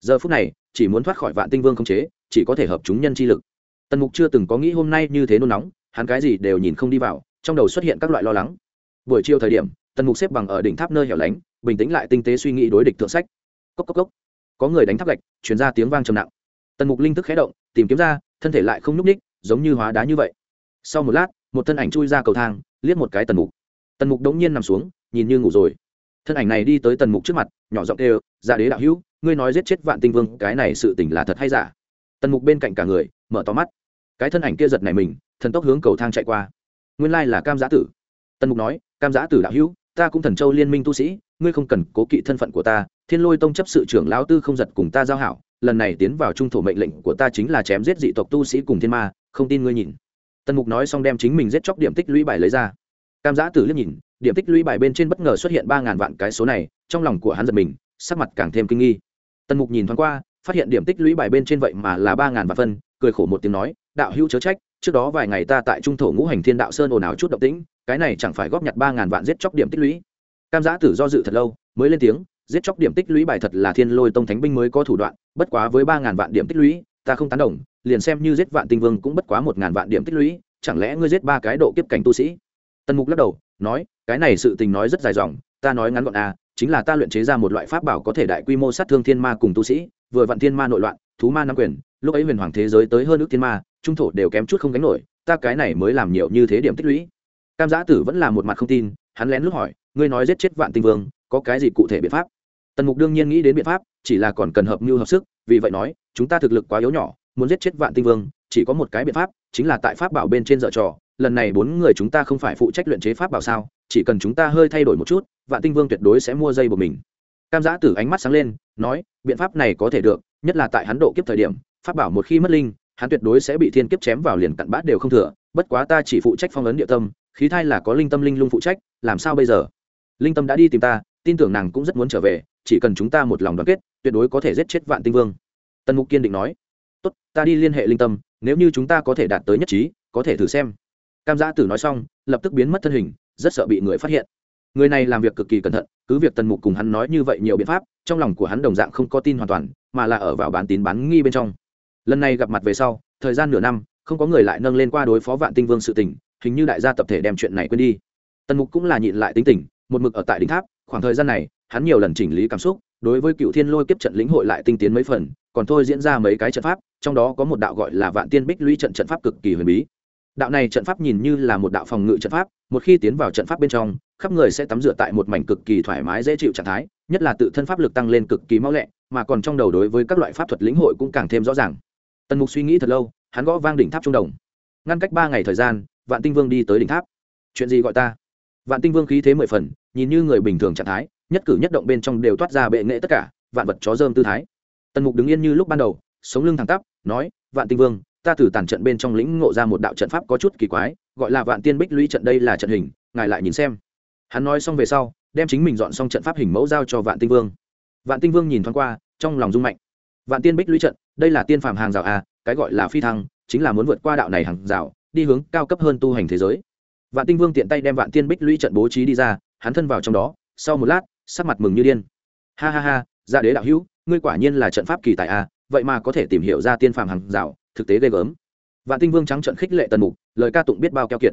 Giờ phút này, chỉ muốn thoát khỏi vạn tinh vương không chế, chỉ có thể hợp chúng nhân chi lực. Tần mục chưa từng có nghĩ hôm nay như thế nôn nóng, hắn cái gì đều nhìn không đi vào, trong đầu xuất hiện các loại lo lắng buổi chiều thời điểm, tần mục xếp bằng ở đỉnh tháp nơi hẻo lánh, bình tĩnh lại tinh tế suy nghĩ đối địch thượng sách. Cốc cốc cốc. Có người đánh tháp gạch chuyển ra tiếng vang trầm nặng. Tần mục linh thức khé động, tìm kiếm ra, thân thể lại không nhúc ních giống như hóa đá như vậy. Sau một lát, một thân ảnh chui ra cầu thang, liếc một cái tần mục. Tần mục đống nhiên nằm xuống, nhìn như ngủ rồi. Thân ảnh này đi tới tần mục trước mặt, nhỏ giọng đều ra dạ đế đạo hữu, ngươi nói giết chết vạn tinh vương, cái này sự tình là thật hay giả? Tần mục bên cạnh cả người, mở to mắt. Cái thân ảnh kia giật này mình, thần tốc hướng cầu thang chạy qua. Nguyên lai là cam giã tử tần mục nói, cam giã tử đạo hữu, ta cũng thần châu liên minh tu sĩ, ngươi không cần cố kỵ thân phận của ta, thiên lôi tông chấp sự trưởng lão tư không giật cùng ta giao hảo, lần này tiến vào trung thổ mệnh lệnh của ta chính là chém giết dị tộc tu sĩ cùng thiên ma, không tin ngươi nhìn. Tần mục nói xong đem chính mình giết chóc điểm tích lũy bài lấy ra. Cam giã tử liếc nhìn, điểm tích lũy bài bên trên bất ngờ xuất hiện ba ngàn vạn cái số này, trong lòng của hắn giật mình, sắc mặt càng thêm kinh nghi. Tần mục nhìn thoáng qua, phát hiện điểm tích lũy bài bên trên vậy mà là ba ngàn vạn phân, cười khổ một tiếng nói, đạo hữu chớ trách, trước đó vài ngày ta tại trung thổ ngũ hành thiên đạo sơn ồn ào chút động tĩnh cái này chẳng phải góp nhặt ba ngàn vạn giết chóc điểm tích lũy. Cam giã tử do dự thật lâu, mới lên tiếng, giết chóc điểm tích lũy bài thật là thiên lôi tông thánh binh mới có thủ đoạn, bất quá với ba ngàn vạn điểm tích lũy, ta không tán đồng, liền xem như giết vạn tinh vương cũng bất quá một ngàn vạn điểm tích lũy, chẳng lẽ ngươi giết ba cái độ kiếp cảnh tu sĩ? Tần mục lắc đầu, nói, cái này sự tình nói rất dài dòng, ta nói ngắn gọn à chính là ta luyện chế ra một loại pháp bảo có thể đại quy mô sát thương thiên ma cùng tu sĩ, vừa vạn thiên ma nội loạn, thú ma nắm quyền, lúc ấy huyền hoàng thế giới tới hơn ước thiên ma, trung thổ đều kém chút không gánh nổi, ta cái này mới làm nhiều như thế điểm tích lũy cam giã tử vẫn là một mặt không tin, hắn lén lút hỏi, ngươi nói giết chết vạn tinh vương, có cái gì cụ thể biện pháp? Tần mục đương nhiên nghĩ đến biện pháp, chỉ là còn cần hợp mưu hợp sức, vì vậy nói, chúng ta thực lực quá yếu nhỏ, muốn giết chết vạn tinh vương, chỉ có một cái biện pháp, chính là tại pháp bảo bên trên dở trò. Lần này bốn người chúng ta không phải phụ trách luyện chế pháp bảo sao, chỉ cần chúng ta hơi thay đổi một chút, vạn tinh vương tuyệt đối sẽ mua dây của mình. Cam giã tử ánh mắt sáng lên, nói, biện pháp này có thể được, nhất là tại hắn độ kiếp thời điểm, pháp bảo một khi mất linh, hắn tuyệt đối sẽ bị thiên kiếp chém vào liền cặn bát đều không thừa, bất quá ta chỉ phụ trách phong ấn địa tâm khí thai là có linh tâm linh lung phụ trách, làm sao bây giờ? Linh tâm đã đi tìm ta, tin tưởng nàng cũng rất muốn trở về, chỉ cần chúng ta một lòng đoàn kết, tuyệt đối có thể giết chết vạn tinh vương. Tần mục kiên định nói. Tốt, ta đi liên hệ linh tâm, nếu như chúng ta có thể đạt tới nhất trí, có thể thử xem. Cam giã tử nói xong, lập tức biến mất thân hình, rất sợ bị người phát hiện. Người này làm việc cực kỳ cẩn thận, cứ việc tần mục cùng hắn nói như vậy nhiều biện pháp, trong lòng của hắn đồng dạng không có tin hoàn toàn, mà là ở vào bán tín bán nghi bên trong. Lần này gặp mặt về sau, thời gian nửa năm, không có người lại nâng lên qua đối phó vạn tinh vương sự tình hình như đại gia tập thể đem chuyện này quên đi. Tần mục cũng là nhịn lại tính tình, một mực ở tại đỉnh tháp, khoảng thời gian này, hắn nhiều lần chỉnh lý cảm xúc, đối với cựu thiên lôi kiếp trận lĩnh hội lại tinh tiến mấy phần, còn thôi diễn ra mấy cái trận pháp, trong đó có một đạo gọi là vạn tiên bích lũy trận trận pháp cực kỳ huyền bí. Đạo này trận pháp nhìn như là một đạo phòng ngự trận pháp, một khi tiến vào trận pháp bên trong, khắp người sẽ tắm rửa tại một mảnh cực kỳ thoải mái dễ chịu trạng thái, nhất là tự thân pháp lực tăng lên cực kỳ mau lẹ, mà còn trong đầu đối với các loại pháp thuật lĩnh hội cũng càng thêm rõ ràng. Tần mục suy nghĩ thật lâu, hắn gõ vang đỉnh tháp trung đồng. Ngăn cách ba ngày thời gian vạn tinh vương đi tới đỉnh tháp. Chuyện gì gọi ta? Vạn tinh vương khí thế mười phần, nhìn như người bình thường trạng thái, nhất cử nhất động bên trong đều toát ra bệ nghệ tất cả, vạn vật chó dơm tư thái. Tần mục đứng yên như lúc ban đầu, sống lưng thẳng tắp, nói, vạn tinh vương, ta từ tàn trận bên trong lĩnh ngộ ra một đạo trận pháp có chút kỳ quái, gọi là vạn tiên bích lũy trận đây là trận hình, ngài lại nhìn xem. Hắn nói xong về sau, đem chính mình dọn xong trận pháp hình mẫu giao cho vạn tinh vương. Vạn tinh vương nhìn thoáng qua, trong lòng rung mạnh. Vạn tiên bích lũy trận, đây là tiên phàm hàng rào à cái gọi là phi thăng, chính là muốn vượt qua đạo này hàng rào đi hướng cao cấp hơn tu hành thế giới. Vạn tinh vương tiện tay đem vạn tiên bích lũy trận bố trí đi ra hắn thân vào trong đó sau một lát sắc mặt mừng như điên. Ha ha ha dạ đế đạo hữu ngươi quả nhiên là trận pháp kỳ tài a à, vậy mà có thể tìm hiểu ra tiên phàm hàng rào thực tế ghê gớm. Vạn tinh vương trắng trận khích lệ tần mục lời ca tụng biết bao keo kiệt.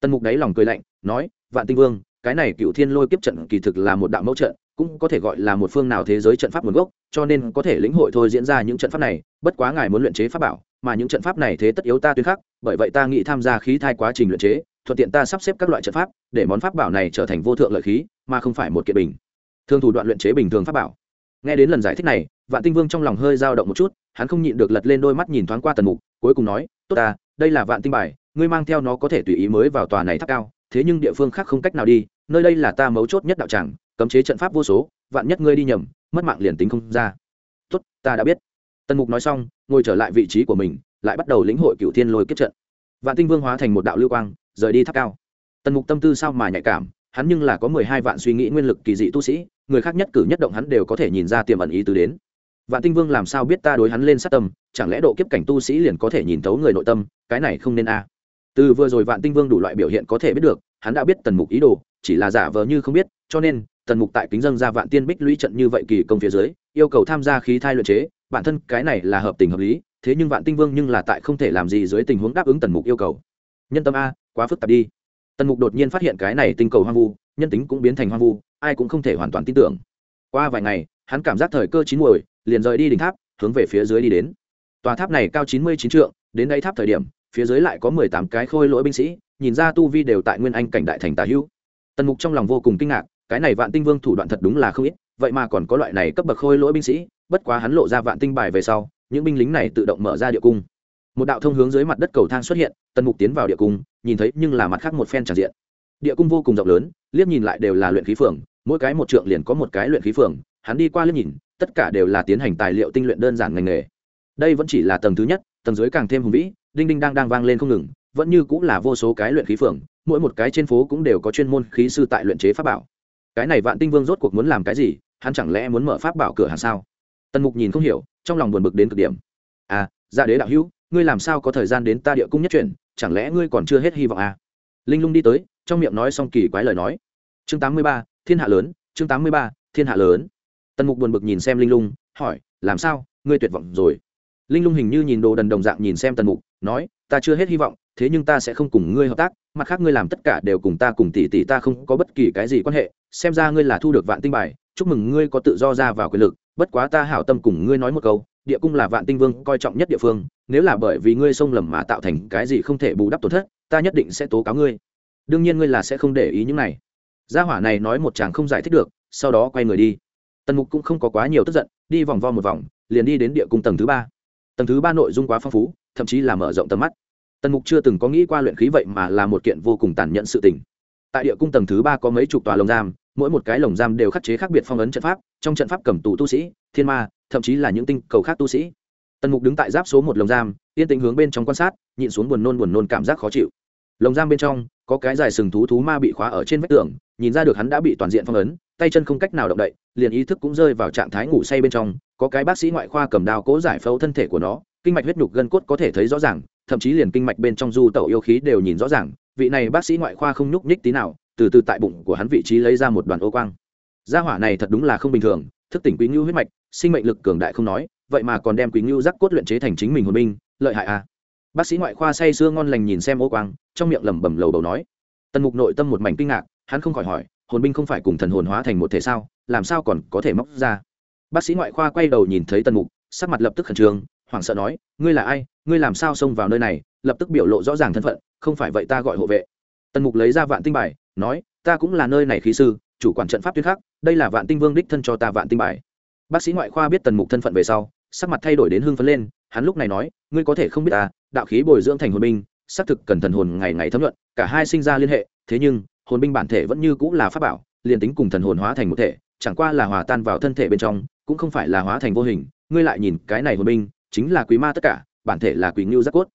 Tần mục đáy lòng cười lạnh nói vạn tinh vương cái này cựu thiên lôi kiếp trận kỳ thực là một đạo mẫu trận cũng có thể gọi là một phương nào thế giới trận pháp nguồn gốc cho nên có thể lĩnh hội thôi diễn ra những trận pháp này bất quá ngài muốn luyện chế pháp bảo mà những trận pháp này thế tất yếu ta tuyên khắc bởi vậy ta nghĩ tham gia khí thai quá trình luyện chế, thuận tiện ta sắp xếp các loại trận pháp, để món pháp bảo này trở thành vô thượng lợi khí, mà không phải một kiện bình. Thường thủ đoạn luyện chế bình thường pháp bảo. Nghe đến lần giải thích này, vạn tinh vương trong lòng hơi dao động một chút, hắn không nhịn được lật lên đôi mắt nhìn thoáng qua tần mục, cuối cùng nói, tốt ta, đây là vạn tinh bài, ngươi mang theo nó có thể tùy ý mới vào tòa này tháp cao, thế nhưng địa phương khác không cách nào đi, nơi đây là ta mấu chốt nhất đạo tràng, cấm chế trận pháp vô số, vạn nhất ngươi đi nhầm, mất mạng liền tính không ra. Tốt, ta đã biết. Tần mục nói xong, ngồi trở lại vị trí của mình lại bắt đầu lĩnh hội cựu thiên lôi kiếp trận. Vạn tinh vương hóa thành một đạo lưu quang, rời đi tháp cao. Tần mục tâm tư sao mà nhạy cảm, hắn nhưng là có mười hai vạn suy nghĩ nguyên lực kỳ dị tu sĩ, người khác nhất cử nhất động hắn đều có thể nhìn ra tiềm ẩn ý tứ đến. Vạn tinh vương làm sao biết ta đối hắn lên sát tâm, chẳng lẽ độ kiếp cảnh tu sĩ liền có thể nhìn thấu người nội tâm, cái này không nên a. Từ vừa rồi vạn tinh vương đủ loại biểu hiện có thể biết được, hắn đã biết tần mục ý đồ, chỉ là giả vờ như không biết, cho nên, tần mục tại kính dân ra vạn tiên bích lũy trận như vậy kỳ công phía dưới, yêu cầu tham gia khí thai luyện chế, bản thân cái này là hợp tình hợp lý thế nhưng vạn tinh vương nhưng là tại không thể làm gì dưới tình huống đáp ứng tần mục yêu cầu. Nhân tâm a, quá phức tạp đi. Tần mục đột nhiên phát hiện cái này tinh cầu hoang vu, nhân tính cũng biến thành hoang vu, ai cũng không thể hoàn toàn tin tưởng. Qua vài ngày, hắn cảm giác thời cơ chín muồi, liền rời đi đỉnh tháp, hướng về phía dưới đi đến. Tòa tháp này cao chín mươi chín trượng, đến đây tháp thời điểm, phía dưới lại có mười tám cái khôi lỗi binh sĩ, nhìn ra tu vi đều tại nguyên anh cảnh đại thành tà hữu. Tần mục trong lòng vô cùng kinh ngạc, cái này vạn tinh vương thủ đoạn thật đúng là không ít, vậy mà còn có loại này cấp bậc khôi lỗi binh sĩ, bất quá hắn lộ ra vạn tinh bài về sau những binh lính này tự động mở ra địa cung. Một đạo thông hướng dưới mặt đất cầu thang xuất hiện, tần mục tiến vào địa cung, nhìn thấy nhưng là mặt khác một phen tràn diện. Địa cung vô cùng rộng lớn, liếc nhìn lại đều là luyện khí phường, mỗi cái một trượng liền có một cái luyện khí phường, hắn đi qua liếc nhìn, tất cả đều là tiến hành tài liệu tinh luyện đơn giản ngành nghề. Đây vẫn chỉ là tầng thứ nhất, tầng dưới càng thêm hùng vĩ, đinh đinh đang đang vang lên không ngừng, vẫn như cũng là vô số cái luyện khí phường, mỗi một cái trên phố cũng đều có chuyên môn khí sư tại luyện chế pháp bảo. Cái này vạn tinh vương rốt cuộc muốn làm cái gì, hắn chẳng lẽ muốn mở pháp bảo cửa hàng sao? Tần mục nhìn không hiểu, trong lòng buồn bực đến cực điểm. À dạ đế đạo hữu, ngươi làm sao có thời gian đến ta địa cung nhất chuyển, chẳng lẽ ngươi còn chưa hết hy vọng à? Linh lung đi tới, trong miệng nói xong kỳ quái lời nói. Chương tám mươi ba, thiên hạ lớn, chương tám mươi ba, thiên hạ lớn. Tần mục buồn bực nhìn xem linh lung, hỏi, làm sao, ngươi tuyệt vọng rồi? Linh lung hình như nhìn đồ đần đồng dạng nhìn xem tần mục, nói, ta chưa hết hy vọng, thế nhưng ta sẽ không cùng ngươi hợp tác, mặt khác ngươi làm tất cả đều cùng ta cùng tỷ tỷ ta không có bất kỳ cái gì quan hệ, xem ra ngươi là thu được vạn tinh bài, chúc mừng ngươi có tự do ra vào quyền lực bất quá ta hảo tâm cùng ngươi nói một câu, địa cung là vạn tinh vương coi trọng nhất địa phương, nếu là bởi vì ngươi xông lầm mà tạo thành cái gì không thể bù đắp tổn thất, ta nhất định sẽ tố cáo ngươi. Đương nhiên ngươi là sẽ không để ý những này. Gia hỏa này nói một chàng không giải thích được, sau đó quay người đi. Tần mục cũng không có quá nhiều tức giận, đi vòng vo một vòng, liền đi đến địa cung tầng thứ ba. Tầng thứ ba nội dung quá phong phú, thậm chí là mở rộng tầm mắt. Tần mục chưa từng có nghĩ qua luyện khí vậy mà là một kiện vô cùng tàn nhẫn sự tình. Tại địa cung tầng thứ ba có mấy chục tòa lồng giam mỗi một cái lồng giam đều khắc chế khác biệt phong ấn trận pháp, trong trận pháp cầm tù tu sĩ, thiên ma, thậm chí là những tinh cầu khác tu sĩ. Tần mục đứng tại giáp số một lồng giam, yên tĩnh hướng bên trong quan sát, nhịn xuống buồn nôn buồn nôn cảm giác khó chịu. Lồng giam bên trong, có cái dài sừng thú thú ma bị khóa ở trên vách tường, nhìn ra được hắn đã bị toàn diện phong ấn, tay chân không cách nào động đậy, liền ý thức cũng rơi vào trạng thái ngủ say bên trong, có cái bác sĩ ngoại khoa cầm đao cố giải phẫu thân thể của nó, kinh mạch huyết nhục gân cốt có thể thấy rõ ràng, thậm chí liền kinh mạch bên trong du tẩu yêu khí đều nhìn rõ ràng, vị này bác sĩ ngoại khoa không nhúc nhích tí nào từ từ tại bụng của hắn vị trí lấy ra một đoàn ô quang. Gia hỏa này thật đúng là không bình thường, thức tỉnh quý ngưu huyết mạch, sinh mệnh lực cường đại không nói, vậy mà còn đem quý ngưu giác cốt luyện chế thành chính mình hồn binh, lợi hại à? Bác sĩ ngoại khoa say sưa ngon lành nhìn xem ô quang, trong miệng lẩm bẩm lầu bầu nói. Tần mục nội tâm một mảnh kinh ngạc, hắn không khỏi hỏi, hồn binh không phải cùng thần hồn hóa thành một thể sao, làm sao còn có thể móc ra? Bác sĩ ngoại khoa quay đầu nhìn thấy tần mục, sắc mặt lập tức khẩn trương, hoảng sợ nói, ngươi là ai? Ngươi làm sao xông vào nơi này? Lập tức biểu lộ rõ ràng thân phận, không phải vậy ta gọi hộ vệ. Tần mục lấy ra vạn tinh bài nói, ta cũng là nơi này khí sư, chủ quản trận pháp tuyên khắc đây là vạn tinh vương đích thân cho ta vạn tinh bài. Bác sĩ ngoại khoa biết tần mục thân phận về sau, sắc mặt thay đổi đến hưng phấn lên, hắn lúc này nói, ngươi có thể không biết ta, đạo khí bồi dưỡng thành hồn binh, xác thực cần thần hồn ngày ngày thấm luận cả hai sinh ra liên hệ, thế nhưng, hồn binh bản thể vẫn như cũng là pháp bảo, liền tính cùng thần hồn hóa thành một thể, chẳng qua là hòa tan vào thân thể bên trong, cũng không phải là hóa thành vô hình, ngươi lại nhìn cái này hồn binh, chính là quý ma tất cả, bản thể là quý ngưu giác cốt.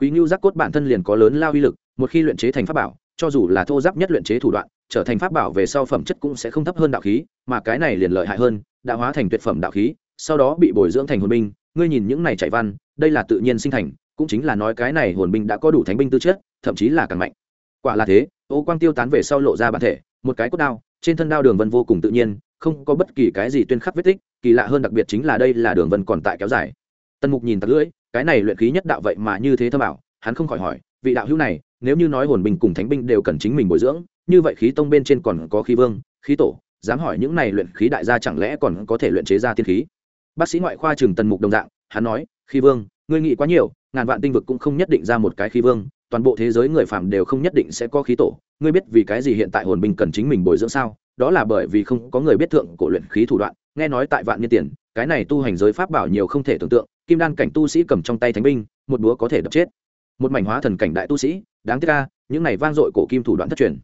Quý ngưu giác cốt bản thân liền có lớn lao uy lực, một khi luyện chế thành pháp bảo cho dù là thô giáp nhất luyện chế thủ đoạn, trở thành pháp bảo về sau phẩm chất cũng sẽ không thấp hơn đạo khí, mà cái này liền lợi hại hơn, đã hóa thành tuyệt phẩm đạo khí, sau đó bị bồi dưỡng thành hồn binh. Ngươi nhìn những này chạy văn, đây là tự nhiên sinh thành, cũng chính là nói cái này hồn binh đã có đủ thánh binh tư chất, thậm chí là càng mạnh. Quả là thế, ô quang tiêu tán về sau lộ ra bản thể, một cái cốt đao, trên thân đao đường vân vô cùng tự nhiên, không có bất kỳ cái gì tuyên khắc vết tích, kỳ lạ hơn đặc biệt chính là đây là đường vân còn tại kéo dài. Tần mục nhìn tặc lưỡi, cái này luyện khí nhất đạo vậy mà như thế thơ bảo hắn không khỏi hỏi, vị đạo hữu này nếu như nói hồn binh cùng thánh binh đều cần chính mình bồi dưỡng, như vậy khí tông bên trên còn có khí vương, khí tổ, dám hỏi những này luyện khí đại gia chẳng lẽ còn có thể luyện chế ra tiên khí? Bác sĩ ngoại khoa trường tần mục đồng dạng, hắn nói, khí vương, ngươi nghĩ quá nhiều, ngàn vạn tinh vực cũng không nhất định ra một cái khí vương, toàn bộ thế giới người phạm đều không nhất định sẽ có khí tổ, ngươi biết vì cái gì hiện tại hồn binh cần chính mình bồi dưỡng sao? Đó là bởi vì không có người biết thượng cổ luyện khí thủ đoạn, nghe nói tại vạn niên tiền, cái này tu hành giới pháp bảo nhiều không thể tưởng tượng, kim đan cảnh tu sĩ cầm trong tay thánh binh, một búa có thể đập chết một mảnh hóa thần cảnh đại tu sĩ, đáng tiếc ca những này vang dội cổ kim thủ đoạn thất truyền.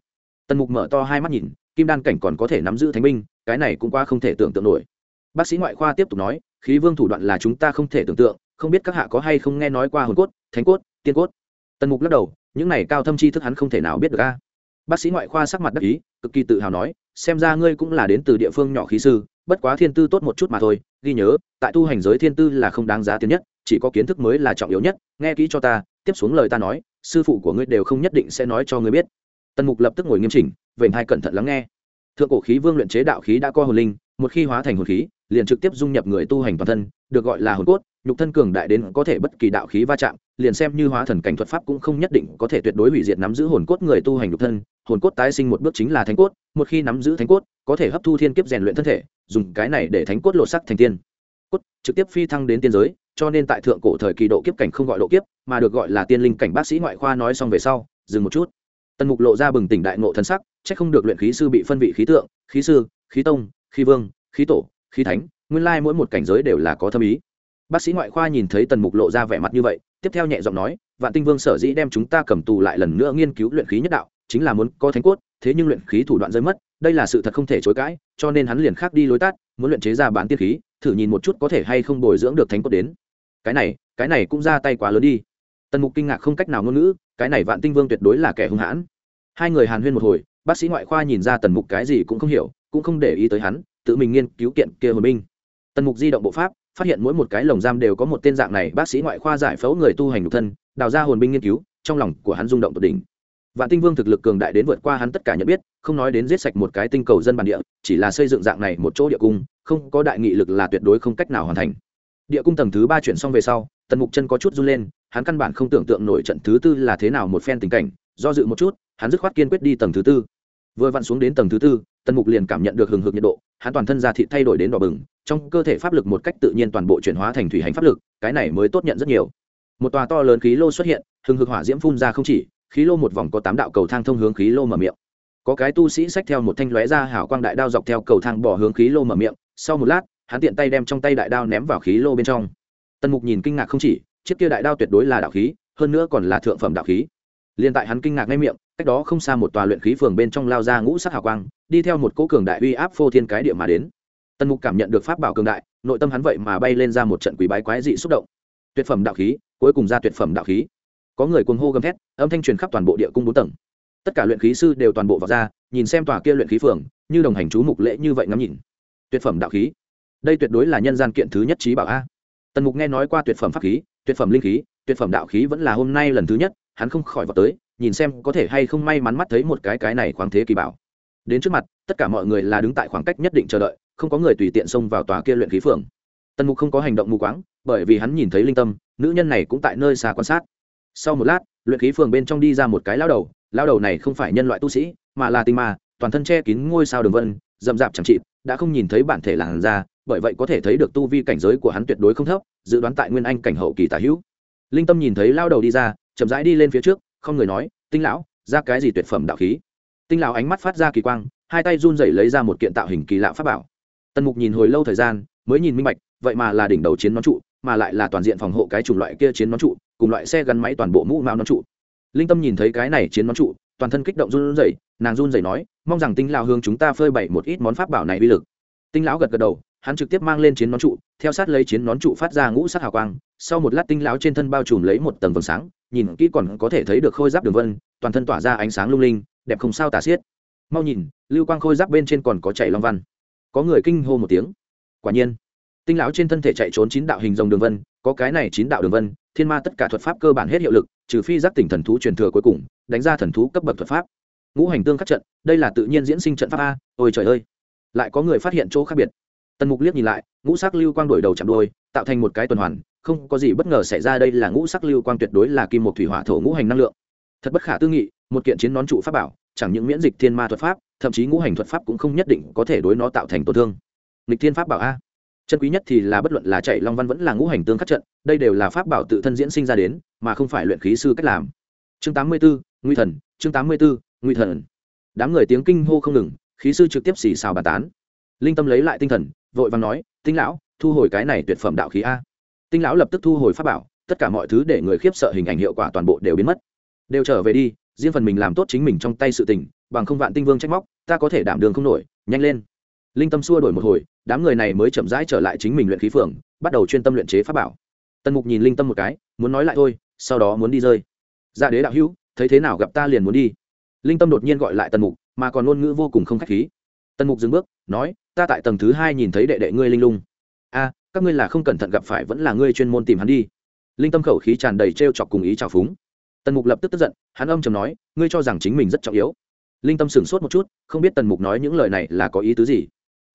Tần mục mở to hai mắt nhìn, kim đan cảnh còn có thể nắm giữ thánh binh, cái này cũng qua không thể tưởng tượng nổi. Bác sĩ ngoại khoa tiếp tục nói, khí vương thủ đoạn là chúng ta không thể tưởng tượng, không biết các hạ có hay không nghe nói qua hồn cốt, thánh cốt, tiên cốt. Tần mục lắc đầu, những này cao thâm chi thức hắn không thể nào biết được ca bác sĩ ngoại khoa sắc mặt đắc ý, cực kỳ tự hào nói, xem ra ngươi cũng là đến từ địa phương nhỏ khí sư, bất quá thiên tư tốt một chút mà thôi, ghi nhớ, tại tu hành giới thiên tư là không đáng giá tiền nhất, chỉ có kiến thức mới là trọng yếu nhất, nghe kỹ cho ta tiếp xuống lời ta nói, sư phụ của ngươi đều không nhất định sẽ nói cho ngươi biết. Tần mục lập tức ngồi nghiêm chỉnh vậy hai cẩn thận lắng nghe. Thượng cổ khí vương luyện chế đạo khí đã co hồn linh, một khi hóa thành hồn khí, liền trực tiếp dung nhập người tu hành toàn thân, được gọi là hồn cốt, nhục thân cường đại đến có thể bất kỳ đạo khí va chạm, liền xem như hóa thần cảnh thuật pháp cũng không nhất định có thể tuyệt đối hủy diệt nắm giữ hồn cốt người tu hành nhục thân. Hồn cốt tái sinh một bước chính là thánh cốt, một khi nắm giữ thánh cốt, có thể hấp thu thiên kiếp rèn luyện thân thể, dùng cái này để thánh cốt lột sắc thành tiên. Cốt trực tiếp phi thăng đến tiên giới cho nên tại thượng cổ thời kỳ độ kiếp cảnh không gọi độ kiếp, mà được gọi là tiên linh cảnh bác sĩ ngoại khoa nói xong về sau, dừng một chút. Tần mục lộ ra bừng tỉnh đại ngộ thân sắc, chắc không được luyện khí sư bị phân vị khí tượng, khí sư, khí tông, khí vương, khí tổ, khí thánh, nguyên lai mỗi một cảnh giới đều là có thâm ý. Bác sĩ ngoại khoa nhìn thấy tần mục lộ ra vẻ mặt như vậy, tiếp theo nhẹ giọng nói, vạn tinh vương sở dĩ đem chúng ta cầm tù lại lần nữa nghiên cứu luyện khí nhất đạo, chính là muốn có thánh cốt, thế nhưng luyện khí thủ đoạn rơi mất, đây là sự thật không thể chối cãi, cho nên hắn liền khác đi lối tát muốn luyện chế ra bán tiên khí thử nhìn một chút có thể hay không bồi dưỡng được thánh cốt đến. Cái này cái này cũng ra tay quá lớn đi. Tần mục kinh ngạc không cách nào ngôn ngữ, cái này vạn tinh vương tuyệt đối là kẻ hung hãn. Hai người hàn huyên một hồi, bác sĩ ngoại khoa nhìn ra tần mục cái gì cũng không hiểu, cũng không để ý tới hắn, tự mình nghiên cứu kiện kia hồn binh. Tần mục di động bộ pháp, phát hiện mỗi một cái lồng giam đều có một tên dạng này, bác sĩ ngoại khoa giải phẫu người tu hành nhục thân, đào ra hồn binh nghiên cứu, trong lòng của hắn rung động tột đỉnh. Vạn tinh vương thực lực cường đại đến vượt qua hắn tất cả nhận biết, không nói đến giết sạch một cái tinh cầu dân bản địa, chỉ là xây dựng dạng này một chỗ địa cung không có đại nghị lực là tuyệt đối không cách nào hoàn thành. Địa cung tầng thứ ba chuyển xong về sau, tần mục chân có chút run lên, hắn căn bản không tưởng tượng nổi trận thứ tư là thế nào một phen tình cảnh, do dự một chút, hắn dứt khoát kiên quyết đi tầng thứ tư. Vừa vặn xuống đến tầng thứ tư, tần mục liền cảm nhận được hừng hực nhiệt độ, hắn toàn thân da thịt thay đổi đến đỏ bừng, trong cơ thể pháp lực một cách tự nhiên toàn bộ chuyển hóa thành thủy hành pháp lực, cái này mới tốt nhận rất nhiều. Một tòa to lớn khí lô xuất hiện, hừng hực hỏa diễm phun ra không chỉ, khí lô một vòng có tám đạo cầu thang thông hướng khí lô mở miệng. Có cái tu sĩ xách theo một thanh lóe ra hảo quang đại đao dọc theo cầu thang bỏ hướng khí lô mở miệng sau một lát, hắn tiện tay đem trong tay đại đao ném vào khí lô bên trong. Tần mục nhìn kinh ngạc không chỉ, chiếc kia đại đao tuyệt đối là đạo khí, hơn nữa còn là thượng phẩm đạo khí. Liền tại hắn kinh ngạc ngay miệng, cách đó không xa một tòa luyện khí phường bên trong lao ra ngũ sắc hào quang, đi theo một cỗ cường đại uy áp phô thiên cái địa mà đến. Tần mục cảm nhận được pháp bảo cường đại, nội tâm hắn vậy mà bay lên ra một trận quý bái quái dị xúc động. Tuyệt phẩm đạo khí, cuối cùng ra tuyệt phẩm đạo khí. Có người cuồng hô gầm thét, âm thanh truyền khắp toàn bộ địa cung bốn tầng. Tất cả luyện khí sư đều toàn bộ vào ra, nhìn xem tòa kia luyện khí phường, như đồng hành chú mục lễ như vậy ngắm nhìn tuyệt phẩm đạo khí. Đây tuyệt đối là nhân gian kiện thứ nhất trí bảo a. Tần mục nghe nói qua tuyệt phẩm pháp khí, tuyệt phẩm linh khí, tuyệt phẩm đạo khí vẫn là hôm nay lần thứ nhất, hắn không khỏi vào tới, nhìn xem có thể hay không may mắn mắt thấy một cái cái này khoáng thế kỳ bảo. Đến trước mặt, tất cả mọi người là đứng tại khoảng cách nhất định chờ đợi, không có người tùy tiện xông vào tòa kia luyện khí phường. Tần mục không có hành động mù quáng, bởi vì hắn nhìn thấy linh tâm, nữ nhân này cũng tại nơi xa quan sát. Sau một lát, luyện khí phường bên trong đi ra một cái lao đầu lao đầu này không phải nhân loại tu sĩ, mà là tinh ma, toàn thân che kín ngôi sao đường vân, rậm rạp chẳng chịt đã không nhìn thấy bản thể làn ra bởi vậy có thể thấy được tu vi cảnh giới của hắn tuyệt đối không thấp, dự đoán tại nguyên anh cảnh hậu kỳ tả hữu. Linh tâm nhìn thấy lao đầu đi ra, chậm rãi đi lên phía trước, không người nói, tinh lão, ra cái gì tuyệt phẩm đạo khí? Tinh lão ánh mắt phát ra kỳ quang, hai tay run rẩy lấy ra một kiện tạo hình kỳ lạ pháp bảo. Tần mục nhìn hồi lâu thời gian, mới nhìn minh bạch, vậy mà là đỉnh đầu chiến nón trụ, mà lại là toàn diện phòng hộ cái chủng loại kia chiến nón trụ, cùng loại xe gắn máy toàn bộ mũ mao nón trụ. Linh tâm nhìn thấy cái này chiến nón trụ, toàn thân kích động run rẩy, nàng run rẩy nói mong rằng tinh lão hướng chúng ta phơi bày một ít món pháp bảo này uy lực. Tinh lão gật gật đầu, hắn trực tiếp mang lên chiến nón trụ, theo sát lấy chiến nón trụ phát ra ngũ sắc hào quang. Sau một lát tinh lão trên thân bao trùm lấy một tầng vầng sáng, nhìn kỹ còn có thể thấy được khôi giáp đường vân, toàn thân tỏa ra ánh sáng lung linh, đẹp không sao tả xiết. Mau nhìn, lưu quang khôi giáp bên trên còn có chạy long văn. Có người kinh hô một tiếng. Quả nhiên, tinh lão trên thân thể chạy trốn chín đạo hình dòng đường vân, có cái này chín đạo đường vân, thiên ma tất cả thuật pháp cơ bản hết hiệu lực, trừ phi giác tỉnh thần thú truyền thừa cuối cùng, đánh ra thần thú cấp bậc thuật pháp ngũ hành tương khắc trận đây là tự nhiên diễn sinh trận pháp a ôi trời ơi. Lại có người phát hiện chỗ khác biệt. Tần mục liếc nhìn lại ngũ sắc lưu quang đổi đầu chạm đôi tạo thành một cái tuần hoàn không có gì bất ngờ xảy ra đây là ngũ sắc lưu quang tuyệt đối là kim một thủy hỏa thổ ngũ hành năng lượng. Thật bất khả tư nghị một kiện chiến nón trụ pháp bảo chẳng những miễn dịch thiên ma thuật pháp thậm chí ngũ hành thuật pháp cũng không nhất định có thể đối nó tạo thành tổn thương. Nghịch thiên pháp bảo a. Chân quý nhất thì là bất luận là chạy long văn vẫn là ngũ hành tương khắc trận đây đều là pháp bảo tự thân diễn sinh ra đến mà không phải luyện khí sư cách làm. Chương tám mươi 84, nguy thần chương tám mươi 84, nguy thần. Đám người tiếng kinh hô không ngừng, khí sư trực tiếp xì xào bàn tán. Linh tâm lấy lại tinh thần, vội vàng nói, tinh lão, thu hồi cái này tuyệt phẩm đạo khí a. Tinh lão lập tức thu hồi pháp bảo, tất cả mọi thứ để người khiếp sợ hình ảnh hiệu quả toàn bộ đều biến mất. Đều trở về đi, riêng phần mình làm tốt chính mình trong tay sự tình, bằng không vạn tinh vương trách móc, ta có thể đảm đường không nổi, nhanh lên. Linh tâm xua đổi một hồi, đám người này mới chậm rãi trở lại chính mình luyện khí phường, bắt đầu chuyên tâm luyện chế pháp bảo. Tần mục nhìn linh tâm một cái, muốn nói lại thôi, sau đó muốn đi rơi. Ra đế đạo hữu, thấy thế nào gặp ta liền muốn đi linh tâm đột nhiên gọi lại tần mục, mà còn ngôn ngữ vô cùng không k h á c h khí. Tần mục dừng bước, nói, ta tại tầng thứ hai nhìn thấy đệ đệ ngươi linh lung. A, các ngươi là không cẩn thận gặp phải vẫn là ngươi chuyên môn tìm hắn đi. Linh tâm khẩu khí tràn đầy t r e o chọc cùng ý trào phúng. Tần mục lập tức tức giận, hắn âm chầm nói, ngươi cho rằng chính mình rất trọng yếu. Linh tâm sửng sốt một chút, không biết tần mục nói những lời này là có ý tứ gì.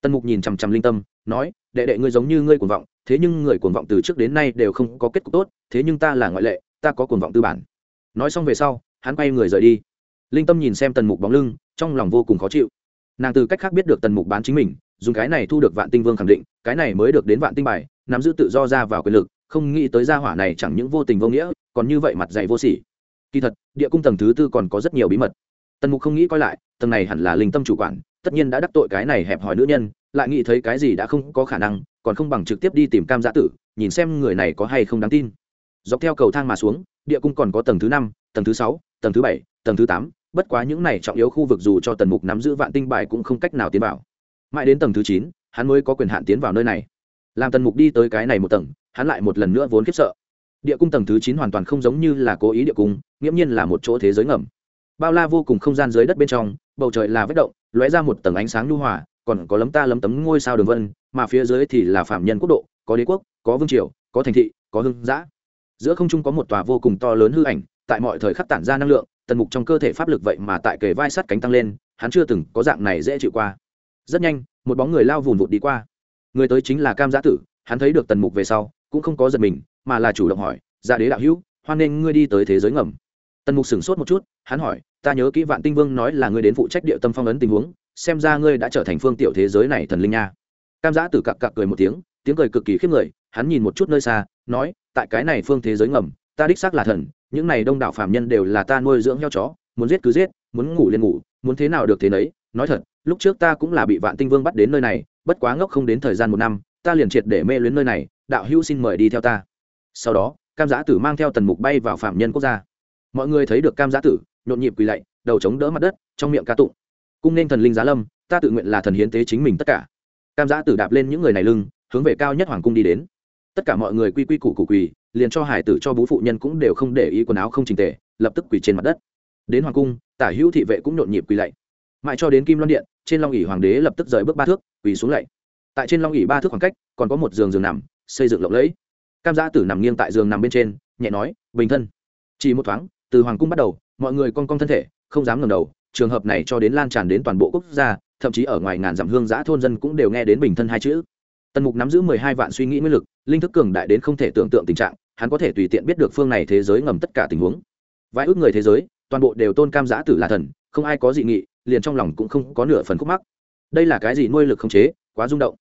Tần mục nhìn chằm chằm linh tâm, nói, đệ đệ ngươi giống như ngươi cuồng vọng, thế nhưng người cuồng vọng từ trước đến nay đều không có kết cục tốt, thế nhưng ta là ngoại lệ, ta có cuồng vọng tư bản. Nói xong về sau, hắn quay người rời đi linh tâm nhìn xem tần mục bóng lưng, trong lòng vô cùng khó chịu. Nàng từ cách khác biết được tần mục bán chính mình, dùng cái này thu được vạn tinh vương khẳng định, cái này mới được đến vạn tinh bài, nắm giữ tự do ra vào quyền lực, không nghĩ tới gia hỏa này chẳng những vô tình vô nghĩa, còn như vậy mặt dạy vô sỉ. Kỳ thật, địa cung tầng thứ tư còn có rất nhiều bí mật. Tần mục không nghĩ coi lại, tầng này hẳn là linh tâm chủ quản, tất nhiên đã đắc tội cái này hẹp hòi nữ nhân, lại nghĩ thấy cái gì đã không có khả năng, còn không bằng trực tiếp đi tìm cam giã tử, nhìn xem người này có hay không đáng tin. Dọc theo cầu thang mà xuống, địa cung còn có tầng thứ năm, tầng thứ sáu, tầng thứ bảy, tầng thứ tám bất quá những này trọng yếu khu vực dù cho tần mục nắm giữ vạn tinh bài cũng không cách nào tiến vào. Mãi đến tầng thứ chín, hắn mới có quyền hạn tiến vào nơi này. Làm tần mục đi tới cái này một tầng, hắn lại một lần nữa vốn khiếp sợ. Địa cung tầng thứ chín hoàn toàn không giống như là cố ý địa cung, nghiễm nhiên là một chỗ thế giới ngầm. Bao la vô cùng không gian dưới đất bên trong, bầu trời là vết động, lóe ra một tầng ánh sáng nhu hòa, còn có lấm ta lấm tấm ngôi sao đường vân, mà phía dưới thì là phạm nhân quốc độ, có đế quốc, có vương triều, có thành thị, có hưng giã giữa không trung có một tòa vô cùng to lớn hư ảnh, tại mọi thời khắc tản ra năng lượng tần mục trong cơ thể pháp lực vậy mà tại kề vai sắt cánh tăng lên, hắn chưa từng có dạng này dễ chịu qua. Rất nhanh, một bóng người lao vùn vụt đi qua. Người tới chính là cam giã tử, hắn thấy được tần mục về sau, cũng không có giật mình, mà là chủ động hỏi dạ đế đạo hữu, hoan nghênh ngươi đi tới thế giới ngầm. Tần mục sửng sốt một chút, hắn hỏi, ta nhớ kỹ vạn tinh vương nói là ngươi đến phụ trách địa tâm phong ấn tình huống, xem ra ngươi đã trở thành phương tiểu thế giới này thần linh nha. Cam giã tử cặc cặc cười một tiếng tiếng cười cực kỳ khiếp người, hắn nhìn một chút nơi xa, nói, tại cái này phương thế giới ngầm, ta đích xác là thần những này đông đảo phạm nhân đều là ta nuôi dưỡng heo chó, muốn giết cứ giết, muốn ngủ liền ngủ, muốn thế nào được thế nấy. Nói thật, lúc trước ta cũng là bị vạn tinh vương bắt đến nơi này, bất quá ngốc không đến thời gian một năm, ta liền triệt để mê luyến nơi này, đạo hữu xin mời đi theo ta. Sau đó, cam giã tử mang theo tần mục bay vào phạm nhân quốc gia. Mọi người thấy được cam giã tử, nhộn nhịp quỳ lạy, đầu chống đỡ mặt đất, trong miệng ca tụng. Cung nên thần linh giá lâm, ta tự nguyện là thần hiến tế chính mình tất cả. Cam giã tử đạp lên những người này lưng, hướng về cao nhất hoàng cung đi đến tất cả mọi người quy quy củ củ quỳ, liền cho hải tử cho bú phụ nhân cũng đều không để ý quần áo không trình tề, lập tức quỳ trên mặt đất. Đến hoàng cung, tả hữu thị vệ cũng nhộn nhịp quỳ lạy. Mãi cho đến kim loan điện, trên long ỉ hoàng đế lập tức rời bước ba thước, quỳ xuống lạy. Tại trên long ỉ ba thước khoảng cách, còn có một giường giường nằm, xây dựng lộng lẫy. Cam gia tử nằm nghiêng tại giường nằm bên trên, nhẹ nói, bình thân. Chỉ một thoáng, từ hoàng cung bắt đầu, mọi người con con thân thể, không dám ngẩng đầu, trường hợp này cho đến lan tràn đến toàn bộ quốc gia, thậm chí ở ngoài ngàn dặm hương giã thôn dân cũng đều nghe đến bình thân hai chữ tần mục nắm giữ mười hai vạn suy nghĩ nguyên lực, linh thức cường đại đến không thể tưởng tượng tình trạng, hắn có thể tùy tiện biết được phương này thế giới ngầm tất cả tình huống. Vài ước người thế giới, toàn bộ đều tôn cam giã tử là thần, không ai có dị nghị, liền trong lòng cũng không có nửa phần khúc mắc. Đây là cái gì nuôi lực không chế, quá rung động.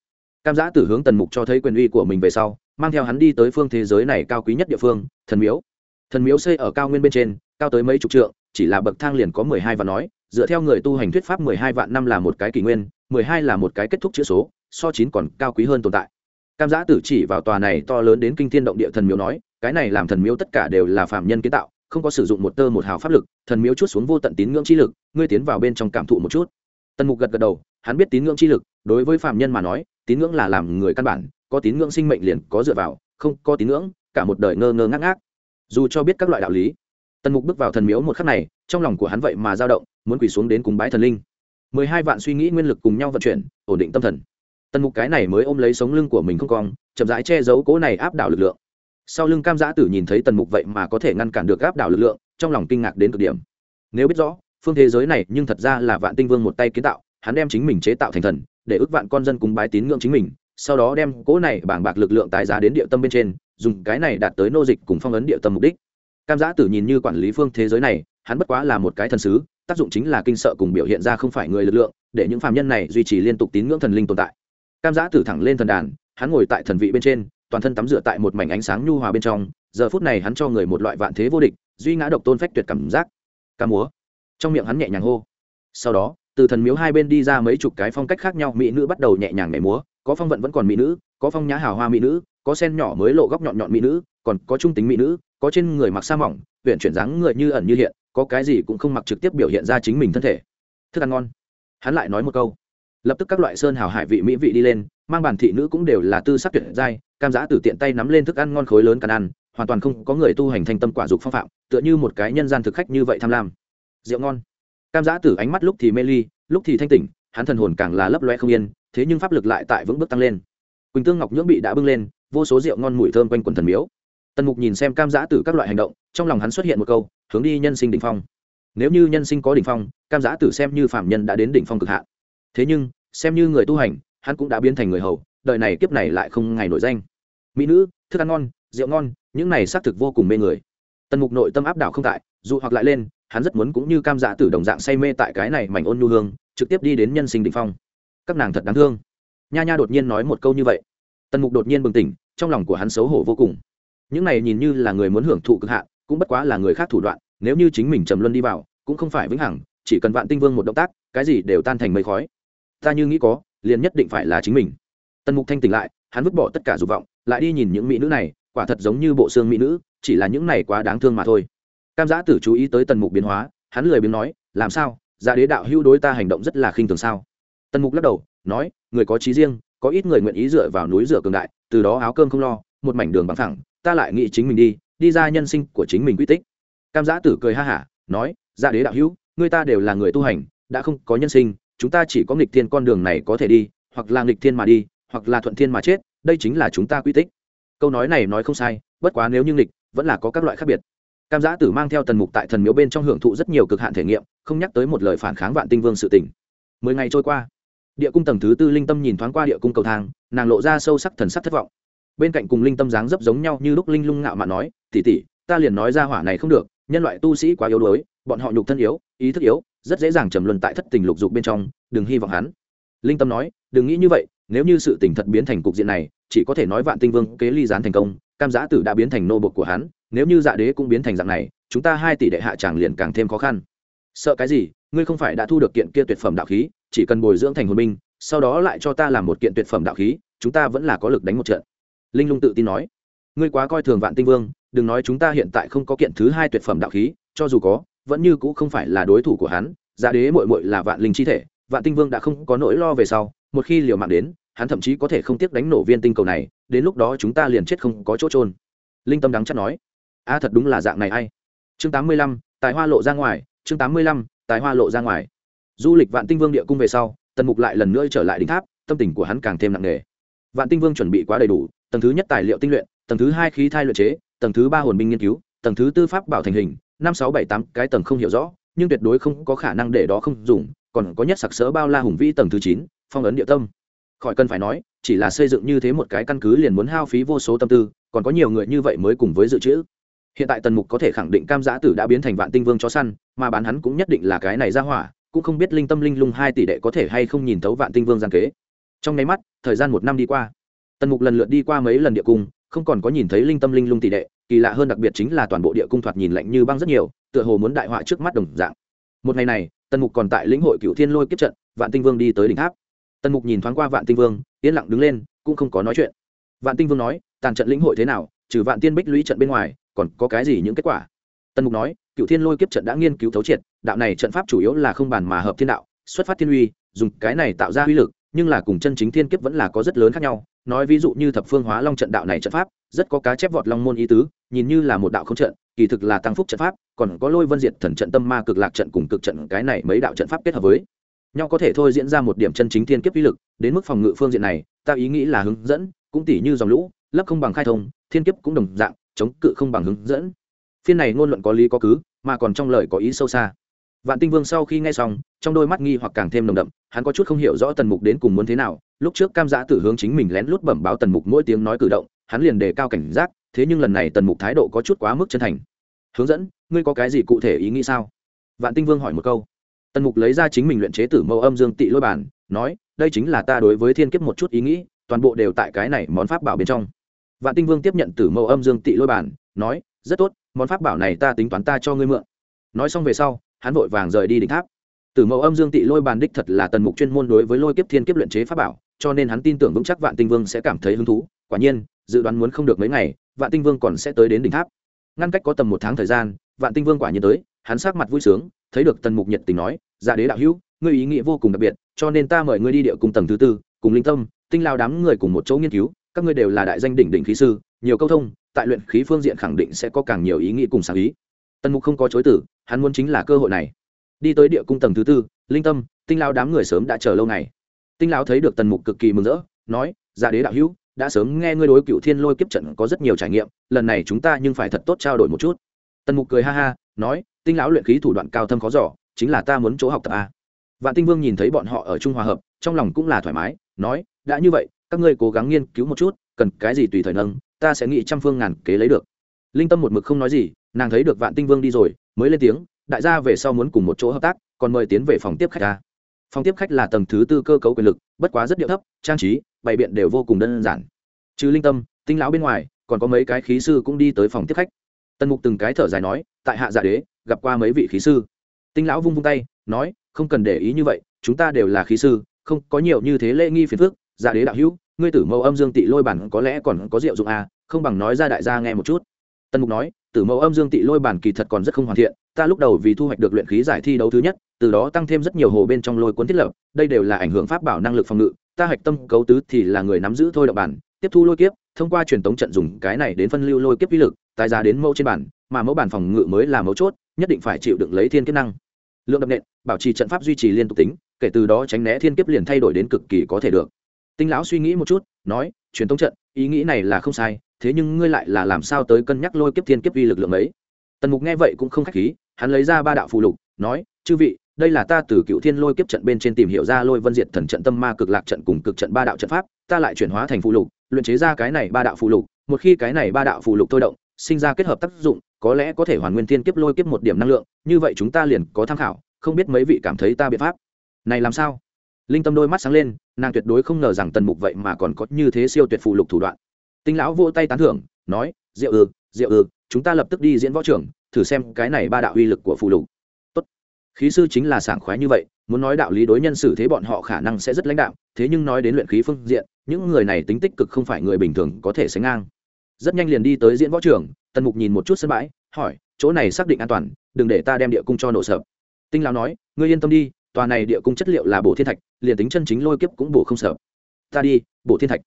Cam giã tử hướng tần mục cho thấy quyền uy của mình về sau, mang theo hắn đi tới phương thế giới này cao quý nhất địa phương, thần miếu. Thần miếu xây ở cao nguyên bên trên, cao tới mấy chục trượng, chỉ là bậc thang liền có mười hai vạn nói, dựa theo người tu hành thuyết pháp mười hai vạn năm là một cái kỷ nguyên, mười hai là một cái kết thúc chữ số so chín còn cao quý hơn tồn tại. Cam giã tử chỉ vào tòa này to lớn đến kinh thiên động địa thần miếu nói, cái này làm thần miếu tất cả đều là phạm nhân kiến tạo, không có sử dụng một tơ một hào pháp lực, thần miếu chút xuống vô tận tín ngưỡng chi lực, ngươi tiến vào bên trong cảm thụ một chút. Tần mục gật gật đầu, hắn biết tín ngưỡng chi lực, đối với phạm nhân mà nói, tín ngưỡng là làm người căn bản, có tín ngưỡng sinh mệnh liền có dựa vào, không có tín ngưỡng, cả một đời ngơ ngơ ngác ngác. Dù cho biết các loại đạo lý, tần mục bước vào thần miếu một khắc này, trong lòng của hắn vậy mà dao động, muốn quỳ xuống đến cùng bái thần linh. Mười hai vạn suy nghĩ nguyên lực cùng nhau vận chuyển, ổn định tâm thần tần mục cái này mới ôm lấy sống lưng của mình không cong, chậm rãi che giấu cố này áp đảo lực lượng. Sau lưng cam giã tử nhìn thấy tần mục vậy mà có thể ngăn cản được áp đảo lực lượng, trong lòng kinh ngạc đến cực điểm. Nếu biết rõ, phương thế giới này nhưng thật ra là vạn tinh vương một tay kiến tạo, hắn đem chính mình chế tạo thành thần, để ước vạn con dân cùng bái tín ngưỡng chính mình, sau đó đem cỗ này bảng bạc lực lượng tái giá đến địa tâm bên trên, dùng cái này đạt tới nô dịch cùng phong ấn địa tâm mục đích. Cam giã tử nhìn như quản lý phương thế giới này, hắn bất quá là một cái thần sứ, tác dụng chính là kinh sợ cùng biểu hiện ra không phải người lực lượng, để những phạm nhân này duy trì liên tục tín ngưỡng thần linh tồn tại cam giã tử thẳng lên thần đàn, hắn ngồi tại thần vị bên trên, toàn thân tắm rửa tại một mảnh ánh sáng nhu hòa bên trong, giờ phút này hắn cho người một loại vạn thế vô địch, duy ngã độc tôn phách tuyệt cảm giác. Ca múa. Trong miệng hắn nhẹ nhàng hô. Sau đó, từ thần miếu hai bên đi ra mấy chục cái phong cách khác nhau mỹ nữ bắt đầu nhẹ nhàng nhảy múa, có phong vận vẫn còn mỹ nữ, có phong nhã hào hoa mỹ nữ, có sen nhỏ mới lộ góc nhọn nhọn mỹ nữ, còn có trung tính mỹ nữ, có trên người mặc sa mỏng huyện chuyển dáng người như ẩn như hiện, có cái gì cũng không mặc trực tiếp biểu hiện ra chính mình thân thể. Thức ăn ngon. Hắn lại nói một câu lập tức các loại sơn hào hải vị mỹ vị đi lên, mang bản thị nữ cũng đều là tư sắc tuyệt giai, cam giã từ tiện tay nắm lên thức ăn ngon khối lớn cần ăn, hoàn toàn không có người tu hành thanh tâm quả dục phong phạm, tựa như một cái nhân gian thực khách như vậy tham lam. Rượu ngon. Cam giã tử ánh mắt lúc thì mê ly, lúc thì thanh tỉnh, hắn thần hồn càng là lấp loe không yên, thế nhưng pháp lực lại tại vững bước tăng lên. Quỳnh tương ngọc nhưỡng bị đã bưng lên, vô số rượu ngon mùi thơm quanh quần thần miếu. Tần mục nhìn xem cam giã tử các loại hành động, trong lòng hắn xuất hiện một câu, hướng đi nhân sinh đ ỉ n h phong. Nếu như nhân sinh có đ ỉ n h phong, cam giã tử xem như phạm nhân đã đến đỉnh phong cực hạn thế nhưng, xem như người tu hành, hắn cũng đã biến thành người hầu, đời này kiếp này lại không ngày nổi danh. Mỹ nữ, thức ăn ngon, rượu ngon, những này xác thực vô cùng mê người. Tần mục nội tâm áp đảo không tại, dù hoặc lại lên, hắn rất muốn cũng như cam dạ tử đồng dạng say mê tại cái này mảnh ôn nhu hương, trực tiếp đi đến nhân sinh đ ỉ n h phong. Các nàng thật đáng thương. Nha nha đột nhiên nói một câu như vậy. Tần mục đột nhiên bừng tỉnh, trong lòng của hắn xấu hổ vô cùng. Những này nhìn như là người muốn hưởng thụ cực hạn, cũng bất quá là người khác thủ đoạn, nếu như chính mình trầm luân đi vào, cũng không phải vĩnh hằng, chỉ cần vạn tinh vương một động tác, cái gì đều tan thành mây khói ta như nghĩ có, liền nhất định phải là chính mình. Tần mục thanh tỉnh lại, hắn vứt bỏ tất cả dục vọng, lại đi nhìn những mỹ nữ này, quả thật giống như bộ xương mỹ nữ, chỉ là những này quá đáng thương mà thôi. Cam giã tử chú ý tới tần mục biến hóa, hắn lười biếng nói, làm sao? Gia đế đạo hữu đối ta hành động rất là khinh thường sao? Tần mục lắc đầu, nói, người có trí riêng, có ít người nguyện ý dựa vào núi rửa cường đại, từ đó áo cơm không lo, một mảnh đường bằng thẳng, ta lại nghĩ chính mình đi đi ra nhân sinh của chính mình quy tích. Cam giã tử cười ha hả, nói giả đế đạo hữu, người ta đều là người tu hành, đã không có nhân sinh chúng ta chỉ có nghịch thiên con đường này có thể đi, hoặc là nghịch thiên mà đi, hoặc là thuận thiên mà chết, đây chính là chúng ta quy tích. Câu nói này nói không sai, bất quá nếu như nghịch, vẫn là có các loại khác biệt. Cam giã tử mang theo tần mục tại thần miếu bên trong hưởng thụ rất nhiều cực hạn thể nghiệm, không nhắc tới một lời phản kháng vạn tinh vương sự tỉnh mười ngày trôi qua, địa cung tầng thứ tư linh tâm nhìn thoáng qua địa cung cầu thang, nàng lộ ra sâu sắc thần sắc thất vọng. Bên cạnh cùng linh tâm dáng dấp giống nhau như lúc linh lung ngạo mạn nói tỉ tỉ ta liền nói ra hỏa này không được, nhân loại tu sĩ quá yếu đuối, bọn họ nhục thân yếu, ý thức yếu rất dễ dàng trầm luân tại thất tình lục dục bên trong, đừng hy vọng hắn. Linh tâm nói, đừng nghĩ như vậy, nếu như sự tình thật biến thành cục diện này, chỉ có thể nói vạn tinh vương kế ly gián thành công, cam giã tử đã biến thành nô bộc của hắn, nếu như dạ đế cũng biến thành dạng này, chúng ta hai tỷ đệ hạ tràng liền càng thêm khó khăn. Sợ cái gì, ngươi không phải đã thu được kiện kia tuyệt phẩm đạo khí, chỉ cần bồi dưỡng thành hồn binh, sau đó lại cho ta làm một kiện tuyệt phẩm đạo khí, chúng ta vẫn là có lực đánh một trận. Linh lung tự tin nói, ngươi quá coi thường vạn tinh vương, đừng nói chúng ta hiện tại không có kiện thứ hai tuyệt phẩm đạo khí, cho dù có vẫn như cũ không phải là đối thủ của hắn giá đế mội mội là vạn linh chi thể, vạn tinh vương đã không có nỗi lo về sau, một khi liều mạng đến, hắn thậm chí có thể không tiếc đánh nổ viên tinh cầu này, đến lúc đó chúng ta liền chết không có chỗ trôn linh tâm đắng chắc nói, a, thật đúng là dạng này ai? Chương tám mươi lăm, tài hoa lộ ra ngoài, chương tám mươi lăm, tài hoa lộ ra ngoài. Du lịch vạn tinh vương địa cung về sau, tần mục lại lần nữa trở lại đỉnh tháp, tâm tình của hắn càng thêm nặng nề. Vạn tinh vương chuẩn bị quá đầy đủ, tầng thứ nhất tài liệu tinh luyện, tầng thứ hai khí thai luyện chế, tầng thứ ba hồn binh nghiên cứu, tầng thứ tư pháp bảo thành hình năm sáu bảy tám, cái tầng không hiểu rõ, nhưng tuyệt đối không có khả năng để đó không dùng, còn có nhất sặc sỡ bao la hùng vĩ tầng thứ chín, phong ấn địa tâm. Khỏi cần phải nói, chỉ là xây dựng như thế một cái căn cứ liền muốn hao phí vô số tâm tư, còn có nhiều người như vậy mới cùng với dự trữ. Hiện tại tần mục có thể khẳng định cam giã tử đã biến thành vạn tinh vương chó săn, mà bán hắn cũng nhất định là cái này ra hỏa, cũng không biết linh tâm linh lung hai tỷ đệ có thể hay không nhìn thấu vạn tinh vương gian kế. Trong nháy mắt, thời gian một năm đi qua. Tần mục lần lượt đi qua mấy lần địa cung không còn có nhìn thấy linh tâm linh lung tỷ đệ, kỳ lạ hơn đặc biệt chính là toàn bộ địa cung thoạt nhìn lạnh như băng rất nhiều, tựa hồ muốn đại họa trước mắt đồng dạng. Một ngày này, tần mục còn tại lĩnh hội cựu thiên lôi kiếp trận, vạn tinh vương đi tới đỉnh tháp. Tần mục nhìn thoáng qua vạn tinh vương, yên lặng đứng lên, cũng không có nói chuyện. Vạn tinh vương nói, tàn trận lĩnh hội thế nào, trừ vạn tiên bích lũy trận bên ngoài, còn có cái gì những kết quả? Tần mục nói cựu thiên lôi kiếp trận đã nghiên cứu thấu triệt, đạo này trận pháp chủ yếu là không bàn mà hợp thiên đạo, xuất phát thiên uy, dùng cái này tạo ra uy lực, nhưng là cùng chân chính thiên kiếp vẫn là có rất lớn khác nhau nói ví dụ như thập phương hóa long trận đạo này trận pháp, rất có cá chép vọt long môn ý tứ, nhìn như là một đạo không trận, kỳ thực là tăng phúc trận pháp, còn có lôi vân diệt thần trận tâm ma cực lạc trận cùng cực trận cái này mấy đạo trận pháp kết hợp với. Nhau có thể thôi diễn ra một điểm chân chính thiên kiếp uy lực, đến mức phòng ngự phương diện này, ta ý nghĩ là hướng dẫn, cũng tỉ như dòng lũ, lấp không bằng khai thông, thiên kiếp cũng đồng dạng, chống cự không bằng hướng dẫn. Phiên này ngôn luận có lý có cứ, mà còn trong lời có ý sâu xa. Vạn tinh vương sau khi nghe xong, trong đôi mắt nghi hoặc càng thêm nồng đậm, hắn có chút không hiểu rõ tần mục đến cùng muốn thế nào lúc trước cam giã tử hướng chính mình lén lút bẩm báo tần mục mỗi tiếng nói cử động, hắn liền đề cao cảnh giác, thế nhưng lần này tần mục thái độ có chút quá mức chân thành. Hướng dẫn, ngươi có cái gì cụ thể ý nghĩ sao? Vạn tinh vương hỏi một câu. Tần mục lấy ra chính mình luyện chế tử mẫu âm dương tị lôi bản nói, đây chính là ta đối với thiên kiếp một chút ý nghĩ, toàn bộ đều tại cái này món pháp bảo bên trong. Vạn tinh vương tiếp nhận tử mẫu âm dương tị lôi bản nói, rất tốt, món pháp bảo này ta tính toán ta cho ngươi mượn. Nói xong về sau, hắn vội vàng rời đi đỉnh tháp. Tử mẫu âm dương tị lôi bàn đích thật là tần mục chuyên môn đối với lôi kiếp thiên kiếp luyện chế pháp bảo cho nên hắn tin tưởng vững chắc vạn tinh vương sẽ cảm thấy hứng thú. Quả nhiên, dự đoán muốn không được mấy ngày, vạn tinh vương còn sẽ tới đến đỉnh tháp. Ngăn cách có tầm một tháng thời gian, vạn tinh vương quả nhiên tới, hắn sắc mặt vui sướng, thấy được tần mục nhiệt tình nói dạ đế đạo hữu, ngươi ý nghĩa vô cùng đặc biệt, cho nên ta mời ngươi đi địa cùng tầng thứ tư, cùng linh tâm, tinh lao đám người cùng một chỗ nghiên cứu, các ngươi đều là đại danh đỉnh đỉnh khí sư, nhiều câu thông, tại luyện khí phương diện khẳng định sẽ có càng nhiều ý nghĩ cùng sáng ý. Tần mục không có chối tử hắn muốn chính là cơ hội này. Đi tới địa cung tầng thứ tư, linh tâm, tinh lao đám người sớm đã chờ lâu ngày tinh Lão thấy được tần mục cực kỳ mừng rỡ, nói dạ đế đạo hữu, đã sớm nghe ngươi đối cựu thiên lôi kiếp trận có rất nhiều trải nghiệm, lần này chúng ta nhưng phải thật tốt trao đổi một chút. Tần mục cười ha ha, nói, tinh lão luyện khí thủ đoạn cao thâm khó giỏ chính là ta muốn chỗ học tập a. Vạn tinh vương nhìn thấy bọn họ ở trung hòa hợp, trong lòng cũng là thoải mái, nói, đã như vậy, các ngươi cố gắng nghiên cứu một chút, cần cái gì tùy thời nâng, ta sẽ nghĩ trăm phương ngàn kế lấy được. Linh tâm một mực không nói gì, nàng thấy được vạn tinh vương đi rồi, mới lên tiếng, đại gia về sau muốn cùng một chỗ hợp tác, còn mời tiến về phòng tiếp khách ta phòng tiếp khách là tầng thứ tư cơ cấu quyền lực, bất quá rất điệu thấp, trang trí, bày biện đều vô cùng đơn giản. Trừ linh tâm, tinh lão bên ngoài, còn có mấy cái khí sư cũng đi tới phòng tiếp khách. Tần mục từng cái thở dài nói, tại hạ giả đế, gặp qua mấy vị khí sư. Tinh lão vung vung tay, nói, không cần để ý như vậy, chúng ta đều là khí sư, không có nhiều như thế lễ nghi phiền phức. Giả đế đạo hữu, ngươi tử mẫu âm dương tị lôi bản có lẽ còn có diệu dụng à không bằng nói ra đại gia nghe một chút. Tần mục nói tử mẫu âm dương tị lôi bản kỳ thật còn rất không hoàn thiện, ta lúc đầu vì thu hoạch được luyện khí giải thi đấu thứ nhất, từ đó tăng thêm rất nhiều hồ bên trong lôi cuốn thiết lập, đây đều là ảnh hưởng pháp bảo năng lực phòng ngự, ta hạch tâm cấu tứ thì là người nắm giữ thôi độc bản, tiếp thu lôi kiếp, thông qua truyền tống trận dùng cái này đến phân lưu lôi kiếp uy lực tài giá đến mẫu trên bản, mà mẫu bản phòng ngự mới là mấu chốt, nhất định phải chịu đựng lấy thiên kiếp năng. Lượng đập nện, bảo trì trận pháp duy trì liên tục tính, kể từ đó tránh né thiên kiếp liền thay đổi đến cực kỳ có thể được. Tinh lão suy nghĩ một chút, nói truyền tống trận, ý nghĩ này là không sai, thế nhưng ngươi lại là làm sao tới cân nhắc lôi kiếp thiên kiếp uy lực lượng ấy? Tần mục nghe vậy cũng không khách khí, hắn lấy ra ba đạo phù lục, nói, chư vị, đây là ta từ cựu thiên lôi kiếp trận bên trên tìm hiểu ra lôi vân diệt thần trận tâm ma cực lạc trận cùng cực trận ba đạo trận pháp, ta lại chuyển hóa thành phù lục, luyện chế ra cái này ba đạo phù lục, một khi cái này ba đạo phù lục thôi động, sinh ra kết hợp tác dụng, có lẽ có thể hoàn nguyên thiên kiếp lôi kiếp một điểm năng lượng, như vậy chúng ta liền có tham khảo, không biết mấy vị cảm thấy ta biện pháp? Này làm sao? Linh tâm đôi mắt sáng lên nàng tuyệt đối không ngờ rằng tần mục vậy mà còn có như thế siêu tuyệt phù lục thủ đoạn. Tinh lão vỗ tay tán thưởng nói diệu ư diệu ư chúng ta lập tức đi diễn võ trưởng thử xem cái này ba đạo uy lực của phù lục. Tốt. Khí sư chính là sảng khoái như vậy muốn nói đạo lý đối nhân xử thế bọn họ khả năng sẽ rất lãnh đạo thế nhưng nói đến luyện khí phương diện những người này tính tích cực không phải người bình thường có thể sánh ngang. Rất nhanh liền đi tới diễn võ trưởng, tần mục nhìn một chút sân bãi hỏi chỗ này xác định an toàn đừng để ta đem địa cung cho nổ sập. Tinh lão nói ngươi yên tâm đi tòa này địa cung chất liệu là bổ thiên thạch, liền tính chân chính lôi kiếp cũng bổ không sợ. Ta đi, bổ thiên thạch.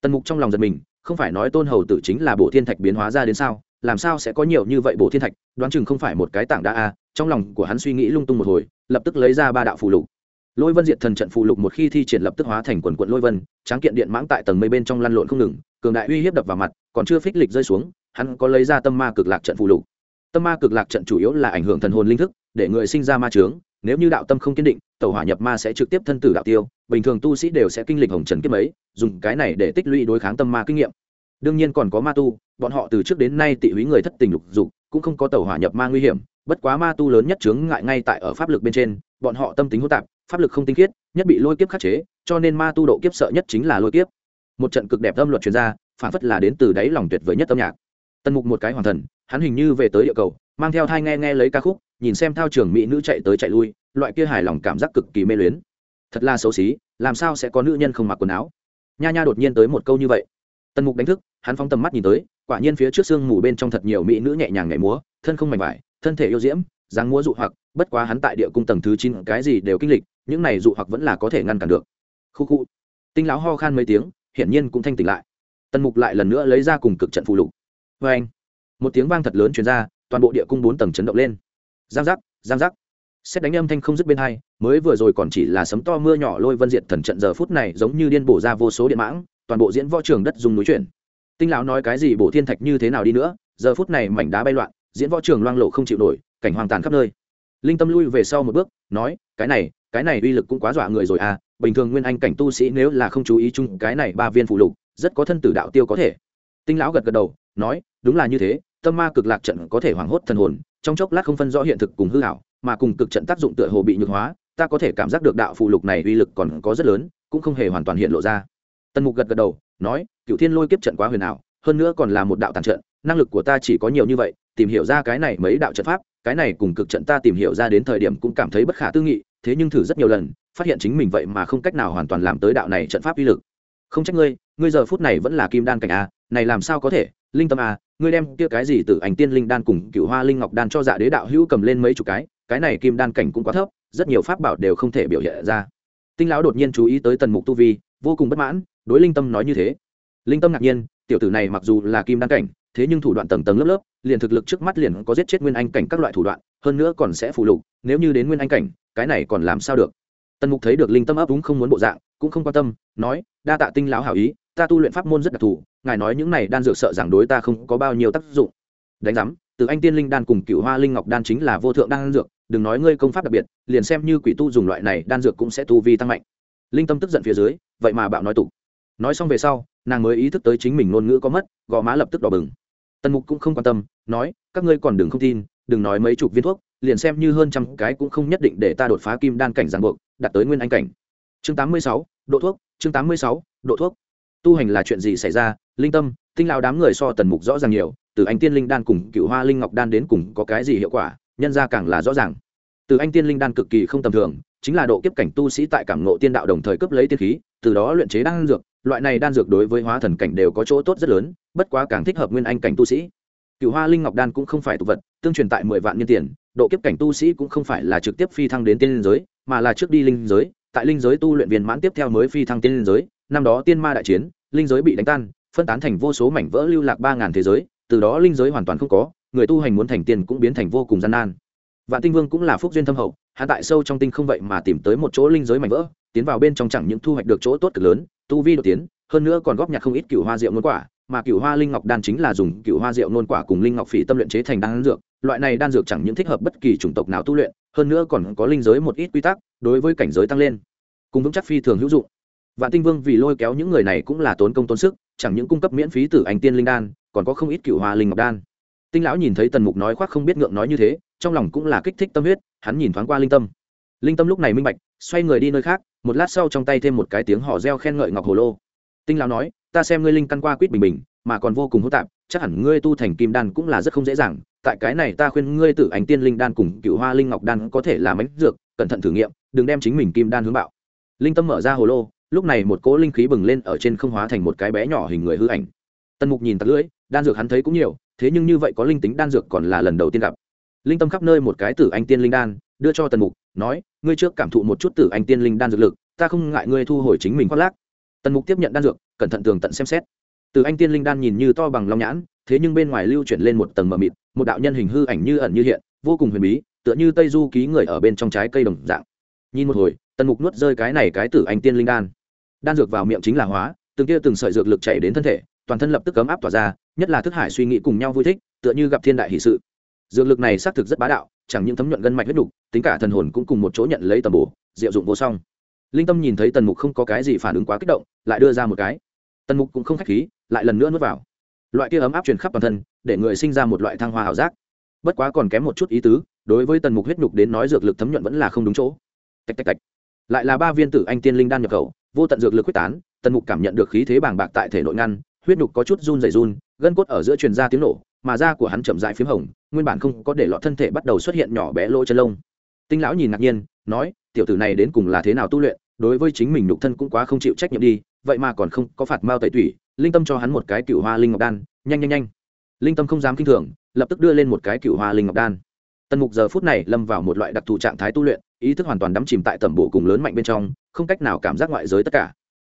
Tần mục trong lòng giật mình, không phải nói tôn hầu tử chính là bổ thiên thạch biến hóa ra đến sao? Làm sao sẽ có nhiều như vậy bổ thiên thạch? Đoán chừng không phải một cái tảng đá a trong lòng của hắn suy nghĩ lung tung một hồi, lập tức lấy ra ba đạo phù lục. Lôi vân diệt thần trận phù lục một khi thi triển lập tức hóa thành quần quận lôi vân, tráng kiện điện mãng tại tầng mây bên trong lăn lộn không ngừng, cường đại uy hiếp đập vào mặt, còn chưa phích lịch rơi xuống, hắn có lấy ra tâm ma cực lạc trận phù lục. Tâm ma cực lạc trận chủ yếu là ảnh hưởng thần hồn linh thức, để người sinh ra ma trướng nếu như đạo tâm không kiên định tàu hỏa nhập ma sẽ trực tiếp thân tử đạo tiêu, bình thường tu sĩ đều sẽ kinh lịch hồng trần kiếp ấy, dùng cái này để tích lũy đối kháng tâm ma kinh nghiệm. Đương nhiên còn có ma tu, bọn họ từ trước đến nay tị húy người thất tình lục dục, cũng không có tàu hỏa nhập ma nguy hiểm, bất quá ma tu lớn nhất chướng ngại ngay tại ở pháp lực bên trên, bọn họ tâm tính hỗn tạp, pháp lực không tinh khiết, nhất bị lôi kiếp khắc chế, cho nên ma tu độ kiếp sợ nhất chính là lôi kiếp. Một trận cực đẹp âm luật truyền ra, phản phất là đến từ đáy lòng tuyệt vời nhất âm nhạc. Tần mục một cái hoàng thần, hắn hình như về tới địa cầu mang theo thai nghe nghe lấy ca khúc, nhìn xem thao trường mỹ nữ chạy tới chạy lui, loại kia hài lòng cảm giác cực kỳ mê luyến. Thật là xấu xí, làm sao sẽ có nữ nhân không mặc quần áo? Nha nha đột nhiên tới một câu như vậy. Tần mục đánh thức, hắn phóng tầm mắt nhìn tới, quả nhiên phía trước sương mù bên trong thật nhiều mỹ nữ nhẹ nhàng nhảy múa, thân không mảnh vải, thân thể yêu diễm, dáng múa dụ hoặc, bất quá hắn tại địa cung tầng thứ chín, cái gì đều kinh lịch, những này dụ hoặc vẫn là có thể ngăn cản được. Khu khu. Tinh láo ho khan mấy tiếng, hiển nhiên cũng thanh tỉnh lại. Tần mục lại lần nữa lấy ra cùng cực trận phụ lục. Vê anh một tiếng vang thật lớn chuyển ra toàn bộ địa cung bốn tầng chấn động lên. Giang giác giang giác. Xét đánh âm thanh không dứt bên hai, mới vừa rồi còn chỉ là sấm to mưa nhỏ lôi vân diệt thần trận giờ phút này giống như điên bổ ra vô số điện mãng, toàn bộ diễn võ trường đất dùng núi chuyển. Tinh lão nói cái gì bổ thiên thạch như thế nào đi nữa, giờ phút này mảnh đá bay loạn, diễn võ trường loang lộ không chịu nổi, cảnh hoàng tàn khắp nơi. Linh tâm lui về sau một bước, nói, cái này cái này uy lực cũng quá dọa người rồi à bình thường nguyên anh cảnh tu sĩ nếu là không chú ý chung cái này ba viên phụ lục, rất có thân tử đạo tiêu có thể. Tinh lão gật gật đầu, nói, đúng là như thế tâm ma cực lạc trận có thể hoảng hốt thần hồn, trong chốc lát không phân rõ hiện thực cùng hư hảo mà cùng cực trận tác dụng tựa hồ bị nhược hóa, ta có thể cảm giác được đạo phụ lục này uy lực còn có rất lớn, cũng không hề hoàn toàn hiện lộ ra. Tần mục gật gật đầu, nói, cựu thiên lôi kiếp trận quá huyền ảo, hơn nữa còn là một đạo tàn trận, năng lực của ta chỉ có nhiều như vậy, tìm hiểu ra cái này mấy đạo trận pháp, cái này cùng cực trận ta tìm hiểu ra đến thời điểm cũng cảm thấy bất khả tư nghị, thế nhưng thử rất nhiều lần, phát hiện chính mình vậy mà không cách nào hoàn toàn làm tới đạo này trận pháp uy lực. Không trách ngươi ngươi giờ phút này vẫn là kim đan cảnh a, này làm sao có thể? Linh tâm à, ngươi đem kia cái gì từ ảnh tiên linh đan cùng cựu hoa linh ngọc đan cho dạ đế đạo hữu cầm lên mấy chục cái cái này kim đan cảnh cũng quá thấp rất nhiều pháp bảo đều không thể biểu hiện ra. Tinh lão đột nhiên chú ý tới tần mục tu vi vô cùng bất mãn đối linh tâm nói như thế. Linh tâm ngạc nhiên tiểu tử này mặc dù là kim đan cảnh thế nhưng thủ đoạn tầng tầng lớp lớp liền thực lực trước mắt liền có giết chết nguyên anh cảnh các loại thủ đoạn hơn nữa còn sẽ phụ lục nếu như đến nguyên anh cảnh cái này còn làm sao được? Tần mục thấy được linh tâm ấp úng không muốn bộ dạng cũng không quan tâm nói đa tạ tinh lão hảo ý ta tu luyện pháp môn rất đặc thù ngài nói những này đan dược sợ rằng đối ta không có bao nhiêu tác dụng. Đánh giám, từ anh tiên linh đan cùng cựu hoa linh ngọc đan chính là vô thượng đan dược, đừng nói ngươi công pháp đặc biệt, liền xem như quỷ tu dùng loại này đan dược cũng sẽ tu vi tăng mạnh. Linh tâm tức giận phía dưới, vậy mà bạo nói tục. Nói xong về sau, nàng mới ý thức tới chính mình ngôn ngữ có mất, gò má lập tức đỏ bừng. Tần mục cũng không quan tâm, nói, các ngươi còn đừng không tin, đừng nói mấy chục viên thuốc, liền xem như hơn trăm cái cũng không nhất định để ta đột phá kim đan cảnh giáng buộc, đạt tới nguyên anh cảnh. Chương tám mươi sáu, độ thuốc, chương tám mươi sáu, độ thuốc tu hành là chuyện gì xảy ra? Linh tâm, tinh lao đám người so tần mục rõ ràng nhiều, từ anh tiên linh đan cùng cựu hoa linh ngọc đan đến cùng có cái gì hiệu quả, nhân ra càng là rõ ràng. Từ anh tiên linh đan cực kỳ không tầm thường, chính là độ kiếp cảnh tu sĩ tại cảm ngộ tiên đạo đồng thời cấp lấy tiên khí, từ đó luyện chế đan dược, loại này đan dược đối với hóa thần cảnh đều có chỗ tốt rất lớn, bất quá càng thích hợp nguyên anh cảnh tu sĩ. Cựu hoa linh ngọc đan cũng không phải tục vật, tương truyền tại mười vạn nhân tiền, độ kiếp cảnh tu sĩ cũng không phải là trực tiếp phi thăng đến tiên linh giới, mà là trước đi linh giới, tại linh giới tu luyện viên mãn tiếp theo mới phi thăng tiên linh giới năm đó tiên ma đại chiến, linh giới bị đánh tan, phân tán thành vô số mảnh vỡ lưu lạc ba ngàn thế giới, từ đó linh giới hoàn toàn không có, người tu hành muốn thành tiên cũng biến thành vô cùng gian nan. Vạn tinh vương cũng là phúc duyên thâm hậu hạ tại sâu trong tinh không vậy mà tìm tới một chỗ linh giới mảnh vỡ, tiến vào bên trong chẳng những thu hoạch được chỗ tốt cực lớn, tu vi đột tiến, hơn nữa còn góp nhặt không ít cựu hoa rượu nôn quả, mà cựu hoa linh ngọc đan chính là dùng cựu hoa rượu nôn quả cùng linh ngọc phỉ tâm luyện chế thành đan dược, loại này đan dược chẳng những thích hợp bất kỳ chủng tộc nào tu luyện, hơn nữa còn có linh giới một ít quy tắc, đối với cảnh giới tăng lên, cùng vững chắc phi thường hữu dụng vạn tinh vương vì lôi kéo những người này cũng là tốn công tốn sức, chẳng những cung cấp miễn phí tử anh tiên linh đan, còn có không ít cựu hoa linh ngọc đan. Tinh lão nhìn thấy tần mục nói khoác không biết ngượng nói như thế, trong lòng cũng là kích thích tâm huyết, hắn nhìn thoáng qua linh tâm. Linh tâm lúc này minh bạch, xoay người đi nơi khác, một lát sau trong tay thêm một cái tiếng họ reo khen ngợi ngọc hồ lô. Tinh lão nói, ta xem ngươi linh căn qua quýt bình bình, mà còn vô cùng hỗn tạp, chắc hẳn ngươi tu thành kim đan cũng là rất không dễ dàng, tại cái này ta khuyên ngươi tự ảnh tiên linh đan cùng cựu hoa linh ngọc đan có thể làm ánh dược, cẩn thận thử nghiệm, đừng đem chính mình kim đan hướng bạo. Linh tâm mở ra hồ lô lúc này một cỗ linh khí bừng lên ở trên không hóa thành một cái bé nhỏ hình người hư ảnh. Tần mục nhìn tặc lưỡi, đan dược hắn thấy cũng nhiều, thế nhưng như vậy có linh tính đan dược còn là lần đầu tiên gặp. Linh tâm khắp nơi một cái tử anh tiên linh đan, đưa cho tần mục, nói, ngươi trước cảm thụ một chút tử anh tiên linh đan dược lực, ta không ngại ngươi thu hồi chính mình khoác lác. Tần mục tiếp nhận đan dược, cẩn thận tường tận xem xét. Tử anh tiên linh đan nhìn như to bằng long nhãn, thế nhưng bên ngoài lưu chuyển lên một tầng mờ mịt, một đạo nhân hình hư ảnh như ẩn như hiện, vô cùng huyền bí, tựa như tây du ký người ở bên trong trái cây đồng dạng. Nhìn một hồi, tần mục nuốt rơi cái này cái tử anh tiên linh đan đan dược vào miệng chính là hóa, từng kia từng sợi dược lực chảy đến thân thể, toàn thân lập tức cấm áp tỏa ra, nhất là thức hải suy nghĩ cùng nhau vui thích, tựa như gặp thiên đại hỷ sự. Dược lực này xác thực rất bá đạo, chẳng những thấm nhuận gân mạch huyết đục tính cả thần hồn cũng cùng một chỗ nhận lấy tầm bổ, diệu dụng vô song. Linh tâm nhìn thấy tần mục không có cái gì phản ứng quá kích động, lại đưa ra một cái. Tần mục cũng không k h á c h khí, lại lần nữa nuốt vào. Loại kia ấm áp truyền khắp toàn thân, để người sinh ra một loại thăng hoa ảo giác. Bất quá còn kém một chút ý tứ, đối với tần mục huyết nhục đến nói dược lực thấm nhuận vẫn là không đúng chỗ. Tạch tạch tạch. Lại là ba viên tử anh tiên linh đan nhập khẩu vô tận dược lực quyết tán, tần mục cảm nhận được khí thế bàng bạc tại thể nội ngăn, huyết nhục có chút run dày run, gân cốt ở giữa truyền ra tiếng nổ, mà da của hắn chậm dại p h í m hồng, nguyên bản không có để lọt thân thể bắt đầu xuất hiện nhỏ bé lỗ chân lông. Tinh lão nhìn ngạc nhiên, nói, tiểu tử này đến cùng là thế nào tu luyện? Đối với chính mình nhục thân cũng quá không chịu trách nhiệm đi, vậy mà còn không có phạt mao tẩy tủy, linh tâm cho hắn một cái cựu hoa linh ngọc đan, nhanh nhanh nhanh. Linh tâm không dám k i n h thường, lập tức đưa lên một cái cựu hoa linh ngọc đan. Tần mục giờ phút này lâm vào một loại đặc thù trạng thái tu luyện, ý thức hoàn toàn đắm chìm tại tẩm bộ cùng lớn mạnh bên trong không cách nào cảm giác ngoại giới tất cả.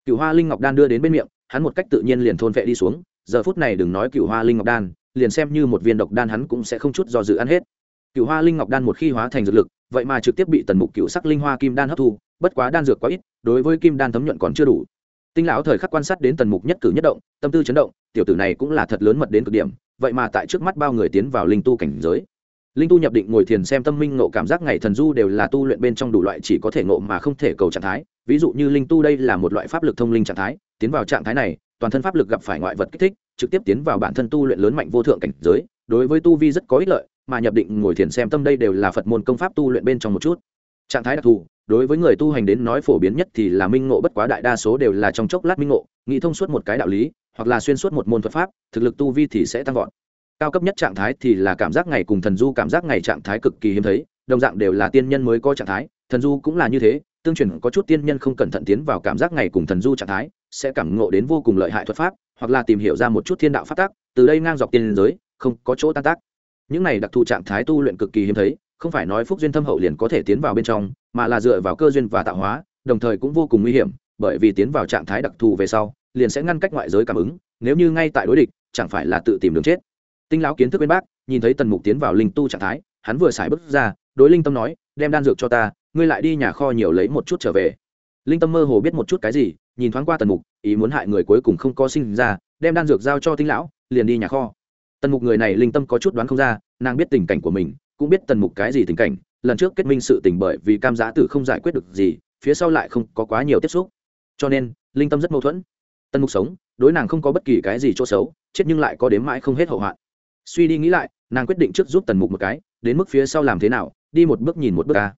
Cựu hoa linh ngọc đan đưa đến bên miệng, hắn một cách tự nhiên liền thôn vệ đi xuống, giờ phút này đừng nói cựu hoa linh ngọc đan, liền xem như một viên độc đan hắn cũng sẽ không chút do dự ăn hết. Cựu hoa linh ngọc đan một khi hóa thành dược lực, vậy mà trực tiếp bị tần mục cựu sắc linh hoa kim đan hấp thu, bất quá đan dược quá ít, đối với kim đan thấm nhuận còn chưa đủ. Tinh lão thời khắc quan sát đến tần mục nhất cử nhất động, tâm tư chấn động, tiểu tử này cũng là thật lớn mật đến cực điểm, vậy mà tại trước mắt bao người tiến vào linh tu cảnh giới linh tu nhập định ngồi thiền xem tâm minh ngộ cảm giác ngày thần du đều là tu luyện bên trong đủ loại chỉ có thể ngộ mà không thể cầu trạng thái. Ví dụ như linh tu đây là một loại pháp lực thông linh trạng thái, tiến vào trạng thái này, toàn thân pháp lực gặp phải ngoại vật kích thích, trực tiếp tiến vào bản thân tu luyện lớn mạnh vô thượng cảnh giới. Đối với tu vi rất có ích lợi, mà nhập định ngồi thiền xem tâm đây đều là phật môn công pháp tu luyện bên trong một chút. Trạng thái đặc thù, đối với người tu hành đến nói phổ biến nhất thì là minh ngộ bất quá đại đa số đều là trong chốc lát minh ngộ, nghĩ thông suốt một cái đạo lý, hoặc là xuyên suốt một môn thuật pháp, thực lực tu vi thì sẽ tăng vọt cao cấp nhất trạng thái thì là cảm giác ngày cùng thần du cảm giác ngày trạng thái cực kỳ hiếm thấy, đồng dạng đều là tiên nhân mới có trạng thái, thần du cũng là như thế, tương truyền có chút tiên nhân không cẩn thận tiến vào cảm giác ngày cùng thần du trạng thái, sẽ cảm ngộ đến vô cùng lợi hại thuật pháp, hoặc là tìm hiểu ra một chút thiên đạo phát tác từ đây ngang dọc tiên giới, không có chỗ tan tác. Những này đặc thù trạng thái tu luyện cực kỳ hiếm thấy, không phải nói phúc duyên thâm hậu liền có thể tiến vào bên trong, mà là dựa vào cơ duyên và tạo hóa, đồng thời cũng vô cùng nguy hiểm, bởi vì tiến vào trạng thái đặc thù về sau, liền sẽ ngăn cách ngoại giới cảm ứng, nếu như ngay tại đối địch, chẳng phải là tự tìm đường chết tinh lão kiến thức bên bác, nhìn thấy tần mục tiến vào linh tu trạng thái, hắn vừa xài bước ra, đối linh tâm nói, đem đan dược cho ta, ngươi lại đi nhà kho nhiều lấy một chút trở về. Linh tâm mơ hồ biết một chút cái gì, nhìn thoáng qua tần mục, ý muốn hại người cuối cùng không có sinh ra, đem đan dược giao cho tinh lão, liền đi nhà kho. Tần mục người này linh tâm có chút đoán không ra, nàng biết tình cảnh của mình, cũng biết tần mục cái gì tình cảnh, lần trước kết minh sự tình bởi vì cam giá tử không giải quyết được gì, phía sau lại không có quá nhiều tiếp xúc. Cho nên, linh tâm rất mâu thuẫn. Tần mục sống, đối nàng không có bất kỳ cái gì chỗ xấu, chết nhưng lại có đếm mãi không hết hậu hoạn suy đi nghĩ lại, nàng quyết định trước giúp tần mục một cái, đến mức phía sau làm thế nào, đi một bước nhìn một bước ca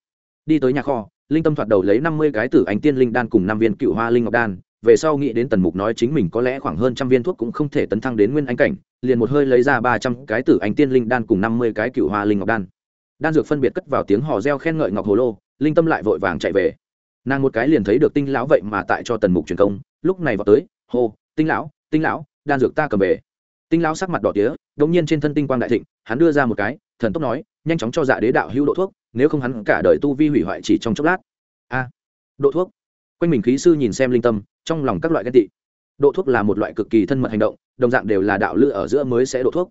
đi tới nhà kho, linh tâm thoạt đầu lấy năm mươi cái tử anh tiên linh đan cùng năm viên cựu hoa linh ngọc đan, về sau nghĩ đến tần mục nói chính mình có lẽ khoảng hơn trăm viên thuốc cũng không thể tấn thăng đến nguyên anh cảnh, liền một hơi lấy ra ba trăm cái tử anh tiên linh đan cùng năm mươi cái cựu hoa linh ngọc đan. Đan dược phân biệt cất vào tiếng hò reo khen ngợi ngọc hồ lô, linh tâm lại vội vàng chạy về. Nàng một cái liền thấy được tinh lão vậy mà tại cho tần mục truyền công, lúc này vào tới, hô, tinh lão tinh lão, đan dược ta cầm về. Tinh lão sắc mặt đỏ tía đột nhiên trên thân tinh quang đại thịnh, hắn đưa ra một cái, thần tốc nói, nhanh chóng cho dạ đế đạo hữu độ thuốc, nếu không hắn cả đời tu vi hủy hoại chỉ trong chốc lát. A, độ thuốc. Quanh mình khí sư nhìn xem linh tâm, trong lòng các loại ghen tị. Độ thuốc là một loại cực kỳ thân mật hành động, đồng dạng đều là đạo lữ ở giữa mới sẽ độ thuốc.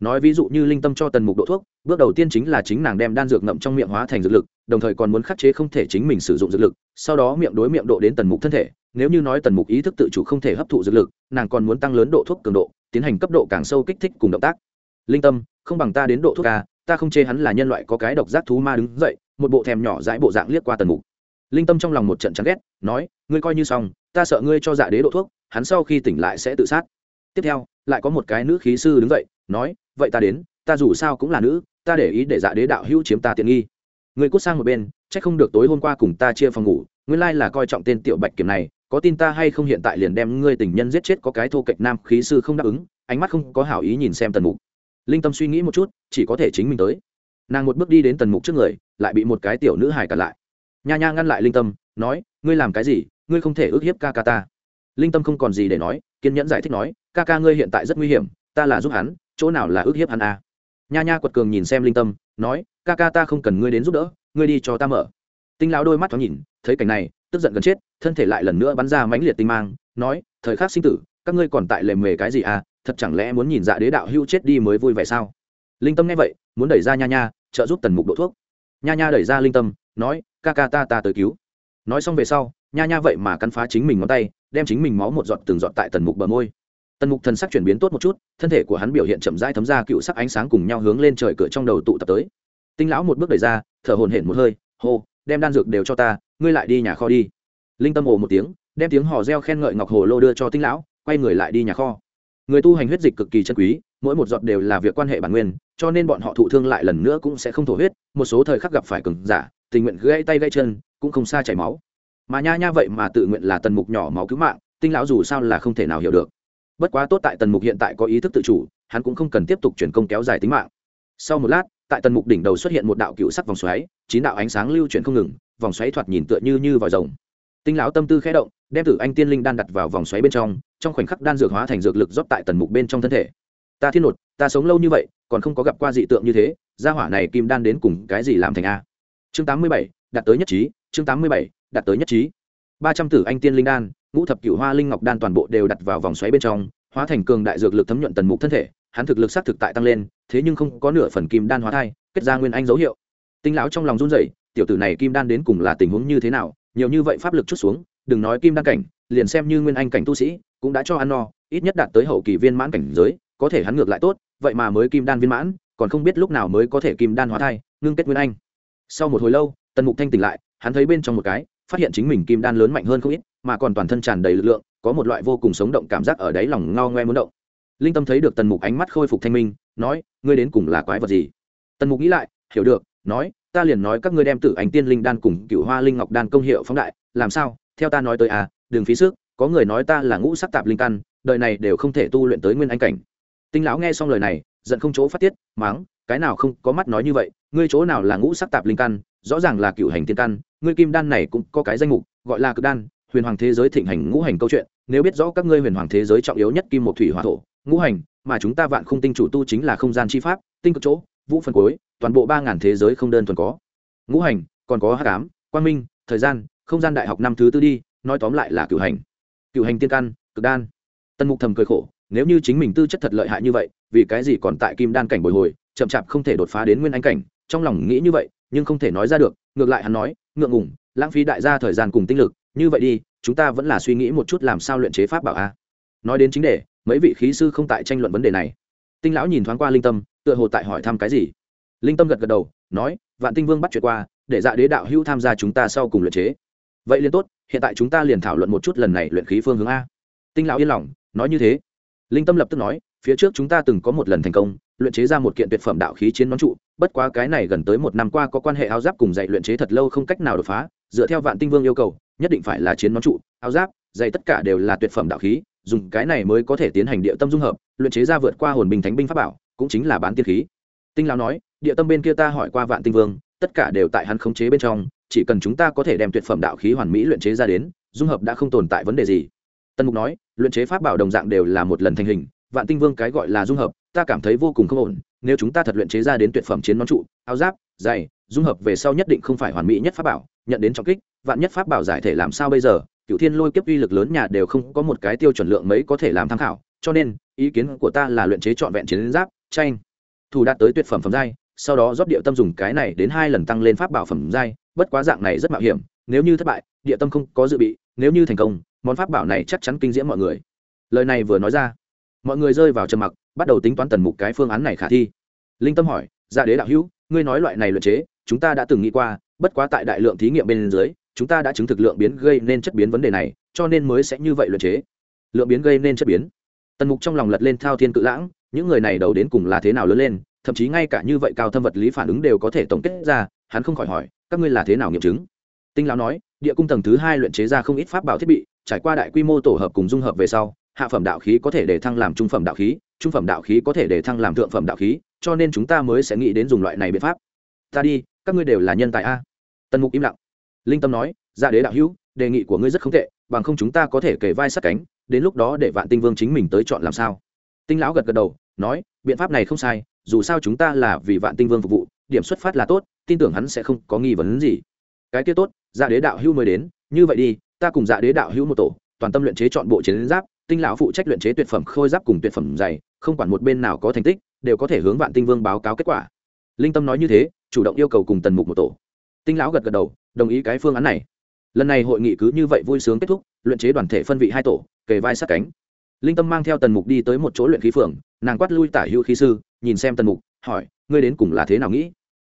Nói ví dụ như linh tâm cho tần mục độ thuốc, bước đầu tiên chính là chính nàng đem đan dược ngậm trong miệng hóa thành dược lực, đồng thời còn muốn khắc chế không thể chính mình sử dụng dược lực, sau đó miệng đối miệng độ đến tần mục thân thể, nếu như nói tần mục ý thức tự chủ không thể hấp thụ dược lực, nàng còn muốn tăng lớn độ thuốc cường độ tiến hành cấp độ càng sâu kích thích cùng động tác. Linh tâm, không bằng ta đến độ thuốc ca ta không chê hắn là nhân loại có cái độc giác thú ma đứng dậy, một bộ thèm nhỏ dãi bộ dạng liếc qua tần mục. Linh tâm trong lòng một trận chán ghét, nói, ngươi coi như xong, ta sợ ngươi cho dạ đế độ thuốc, hắn sau khi tỉnh lại sẽ tự sát. Tiếp theo, lại có một cái nữ khí sư đứng dậy, nói, vậy ta đến, ta dù sao cũng là nữ, ta để ý để dạ đế đạo hữu chiếm ta tiện nghi. Người cút sang một bên c h ắ c không được tối hôm qua cùng ta chia phòng ngủ, nguyên lai là coi trọng tên tiểu bạch kiểm này có tin ta hay không hiện tại liền đem ngươi tình nhân giết chết có cái thô kệch nam khí sư không đáp ứng, ánh mắt không có hảo ý nhìn xem tần mục. Linh tâm suy nghĩ một chút, chỉ có thể chính mình tới. Nàng một bước đi đến tần mục trước người, lại bị một cái tiểu nữ hài cản lại. Nha nha ngăn lại linh tâm, nói, ngươi làm cái gì? Ngươi không thể ước hiếp ca ca ta. Linh tâm không còn gì để nói, kiên nhẫn giải thích nói, ca ca ngươi hiện tại rất nguy hiểm, ta là giúp hắn, chỗ nào là ước hiếp hắn à. nha nha quật cường nhìn xem linh tâm, nói, ca ca ta không cần ngươi đến giúp đỡ, ngươi đi cho ta mở. Tinh lão đôi mắt thoáng nhìn, thấy cảnh này tức giận gần chết, thân thể lại lần nữa bắn ra mãnh liệt tinh mang, nói, thời khắc sinh tử, các ngươi còn tại lề mề cái gì à? Thật chẳng lẽ muốn nhìn dạ đế đạo hưu chết đi mới vui vẻ sao? Linh tâm nghe vậy, muốn đẩy ra nha nha, trợ giúp tần mục độ thuốc. Nha nha đẩy ra linh tâm, nói, ca ca ta ta tới cứu. Nói xong về sau, nha nha vậy mà cắn phá chính mình ngón tay, đem chính mình máu một giọt từng giọt tại tần mục bờ môi. Tần mục thần sắc chuyển biến tốt một chút, thân thể của hắn biểu hiện chậm rãi thấm ra cựu sắc ánh sáng cùng nhau hướng lên trời cửa trong đầu tụ tập tới. Tinh lão một bước đẩy ra, thở hồn hển một hơi, hô, đem đan dược đều cho ta ngươi lại đi nhà kho đi. Linh tâm ồ một tiếng, đem tiếng hò reo khen ngợi ngọc hồ lô đưa cho tinh lão, quay người lại đi nhà kho. Người tu hành huyết dịch cực kỳ chân quý, mỗi một giọt đều là việc quan hệ bản nguyên, cho nên bọn họ thụ thương lại lần nữa cũng sẽ không thổ huyết, một số thời khắc gặp phải cừng giả, tình nguyện gãy tay gãy chân, cũng không xa chảy máu. Mà nha nha vậy mà tự nguyện là tần mục nhỏ máu cứu mạng, tinh lão dù sao là không thể nào hiểu được. Bất quá tốt tại tần mục hiện tại có ý thức tự chủ, hắn cũng không cần tiếp tục chuyển công kéo dài tính mạng. Sau một lát, tại tần mục đỉnh đầu xuất hiện một đạo cựu sắc vòng xoáy, chín đạo ánh sáng lưu chuyển không ngừng vòng xoáy thoạt nhìn tựa như như vòi rồng. Tinh lão tâm tư khẽ động, đem tử anh tiên linh đan đặt vào vòng xoáy bên trong trong khoảnh khắc đan dược hóa thành dược lực rót tại tần mục bên trong thân thể. Ta thiên nột, ta sống lâu như vậy, còn không có gặp qua dị tượng như thế, gia hỏa này kim đan đến cùng cái gì làm thành a? Chương tám mươi bảy, đạt tới nhất trí, chương tám mươi bảy, đạt tới nhất trí. Ba trăm tử anh tiên linh đan, ngũ thập cửu hoa linh ngọc đan toàn bộ đều đặt vào vòng xoáy bên trong, hóa thành cường đại dược lực thấm nhuận tần mục thân thể, hắn thực lực sát thực tại tăng lên, thế nhưng không có nửa phần kim đan hóa thai, kết ra nguyên anh dấu hiệu. Tinh lão trong lòng run rẩy tiểu tử này kim đan đến cùng là tình huống như thế nào, nhiều như vậy pháp lực chút xuống, đừng nói kim đan cảnh, liền xem như nguyên anh cảnh tu sĩ, cũng đã cho ăn no, ít nhất đạt tới hậu kỳ viên mãn cảnh giới, có thể hắn ngược lại tốt, vậy mà mới kim đan viên mãn, còn không biết lúc nào mới có thể kim đan hóa thai, ngưng kết nguyên anh. Sau một hồi lâu, tần mục thanh tỉnh lại, hắn thấy bên trong một cái, phát hiện chính mình kim đan lớn mạnh hơn không ít, mà còn toàn thân tràn đầy lực lượng, có một loại vô cùng sống động cảm giác ở đáy lòng ngao ngoe muốn động. Linh tâm thấy được tần mục ánh mắt khôi phục thanh minh, nói, ngươi đến cùng là quái vật gì? Tần mục nghĩ lại, hiểu được, nói ta liền nói các ngươi đem tử ảnh tiên linh đan cùng cựu hoa linh ngọc đan công hiệu phóng đại, làm sao? Theo ta nói tới à đừng phí sức, có người nói ta là ngũ sắc tạp linh căn, đời này đều không thể tu luyện tới nguyên anh cảnh. Tinh lão nghe xong lời này, giận không chỗ phát tiết máng cái nào không có mắt nói như vậy, ngươi chỗ nào là ngũ sắc tạp linh căn, rõ ràng là cựu hành tiên căn, ngươi kim đan này cũng có cái danh mục, gọi là cực đan, huyền hoàng thế giới thịnh hành ngũ hành câu chuyện, nếu biết rõ các ngươi huyền hoàng thế giới trọng yếu nhất kim một thủy hỏa thổ, ngũ hành, mà chúng ta vạn không tinh chủ tu chính là không gian chi pháp, tinh cực chỗ vũ phần cuối, toàn bộ ba ngàn thế giới không đơn thuần có. Ngũ hành, còn có hắc ám, quang minh, thời gian, không gian đại học năm thứ tư đi, nói tóm lại là cửu hành. Cửu hành tiên căn, cực đan. Tân mục thầm cười khổ, nếu như chính mình tư chất thật lợi hại như vậy, vì cái gì còn tại kim đan cảnh bồi hồi, chậm chạp không thể đột phá đến nguyên anh cảnh, trong lòng nghĩ như vậy, nhưng không thể nói ra được, ngược lại hắn nói, ngượng ngùng, lãng phí đại gia thời gian cùng tinh lực, như vậy đi, chúng ta vẫn là suy nghĩ một chút làm sao luyện chế pháp bảo a. Nói đến chính đề, mấy vị khí sư không tại tranh luận vấn đề này. Tinh lão nhìn thoáng qua linh tâm tựa hồ tại hỏi thăm cái gì. Linh tâm gật gật đầu, nói, vạn tinh vương bắt chuyện qua, để dạ đế đạo hữu tham gia chúng ta sau cùng luyện chế. Vậy liền tốt, hiện tại chúng ta liền thảo luận một chút lần này luyện khí phương hướng a. Tinh lão yên lòng, nói như thế. Linh tâm lập tức nói, phía trước chúng ta từng có một lần thành công, luyện chế ra một kiện tuyệt phẩm đạo khí chiến nón trụ, bất quá cái này gần tới một năm qua có quan hệ áo giáp cùng dạy luyện chế thật lâu không cách nào đột phá, dựa theo vạn tinh vương yêu cầu, nhất định phải là chiến nón trụ, áo giáp, dạy tất cả đều là tuyệt phẩm đạo khí, dùng cái này mới có thể tiến hành địa tâm dung hợp, luyện chế ra vượt qua hồn bình thánh binh pháp bảo cũng chính là bán tiên khí. Tinh lão nói, địa tâm bên kia ta hỏi qua vạn tinh vương, tất cả đều tại hắn khống chế bên trong, chỉ cần chúng ta có thể đem tuyệt phẩm đạo khí hoàn mỹ luyện chế ra đến, dung hợp đã không tồn tại vấn đề gì. Tân mục nói, luyện chế pháp bảo đồng dạng đều là một lần thành hình, vạn tinh vương cái gọi là dung hợp, ta cảm thấy vô cùng không ổn, nếu chúng ta thật luyện chế ra đến tuyệt phẩm chiến nón trụ, áo giáp dày dung hợp về sau nhất định không phải hoàn mỹ nhất pháp bảo, nhận đến trọng kích, vạn nhất pháp bảo giải thể làm sao bây giờ cựu thiên lôi kiếp uy lực lớn nhà đều không có một cái tiêu chuẩn lượng mấy có thể làm tham khảo, cho nên, ý kiến của ta là luyện chế trọn vẹn chiến giáp tranh. Thủ đạt tới tuyệt phẩm phẩm giai, sau đó rót địa tâm dùng cái này đến hai lần tăng lên pháp bảo phẩm giai, bất quá dạng này rất mạo hiểm, nếu như thất bại, địa tâm không có dự bị, nếu như thành công, món pháp bảo này chắc chắn kinh diễm mọi người. Lời này vừa nói ra, mọi người rơi vào trầm mặc, bắt đầu tính toán tần mục cái phương án này khả thi. Linh tâm hỏi dạ đế đạo hữu, ngươi nói loại này luyện chế, chúng ta đã từng nghĩ qua, bất quá tại đại lượng thí nghiệm bên dưới, chúng ta đã chứng thực lượng biến gây nên chất biến vấn đề này, cho nên mới sẽ như vậy luyện chế. Lượng biến gây nên chất biến? Tần mục trong lòng lật lên thao thiên cự lãng những người này đầu đến cùng là thế nào lớn lên, thậm chí ngay cả như vậy cao thâm vật lý phản ứng đều có thể tổng kết ra, hắn không khỏi hỏi, các ngươi là thế nào nghiệm chứng? Tinh lão nói, địa cung tầng thứ hai luyện chế ra không ít pháp bảo thiết bị, trải qua đại quy mô tổ hợp cùng dung hợp về sau, hạ phẩm đạo khí có thể để thăng làm trung phẩm đạo khí, trung phẩm đạo khí có thể để thăng làm thượng phẩm đạo khí, cho nên chúng ta mới sẽ nghĩ đến dùng loại này biện pháp. Ta đi, các ngươi đều là nhân tài a. Tần mục im lặng. Linh tâm nói dạ đế đạo hữu, đề nghị của ngươi rất không tệ, bằng không chúng ta có thể kể vai sát cánh, đến lúc đó để vạn tinh vương chính mình tới chọn làm sao. Tinh lão gật gật đầu nói, biện pháp này không sai, dù sao chúng ta là vì vạn tinh vương phục vụ, điểm xuất phát là tốt, tin tưởng hắn sẽ không có nghi vấn gì. Cái kia tốt dạ đế đạo hữu mới đến, như vậy đi, ta cùng dạ đế đạo hữu một tổ, toàn tâm luyện chế chọn bộ chiến giáp, tinh lão phụ trách luyện chế tuyệt phẩm khôi giáp cùng tuyệt phẩm dày, không quản một bên nào có thành tích, đều có thể hướng vạn tinh vương báo cáo kết quả. Linh tâm nói như thế, chủ động yêu cầu cùng tần mục một tổ. Tinh lão gật gật đầu, đồng ý cái phương án này. Lần này hội nghị cứ như vậy vui sướng kết thúc, luyện chế đoàn thể phân vị hai tổ, kề vai sát cánh linh tâm mang theo tần mục đi tới một chỗ luyện khí phường, nàng quát lui tả hữu khí sư, nhìn xem tần mục, hỏi, ngươi đến cùng là thế nào nghĩ?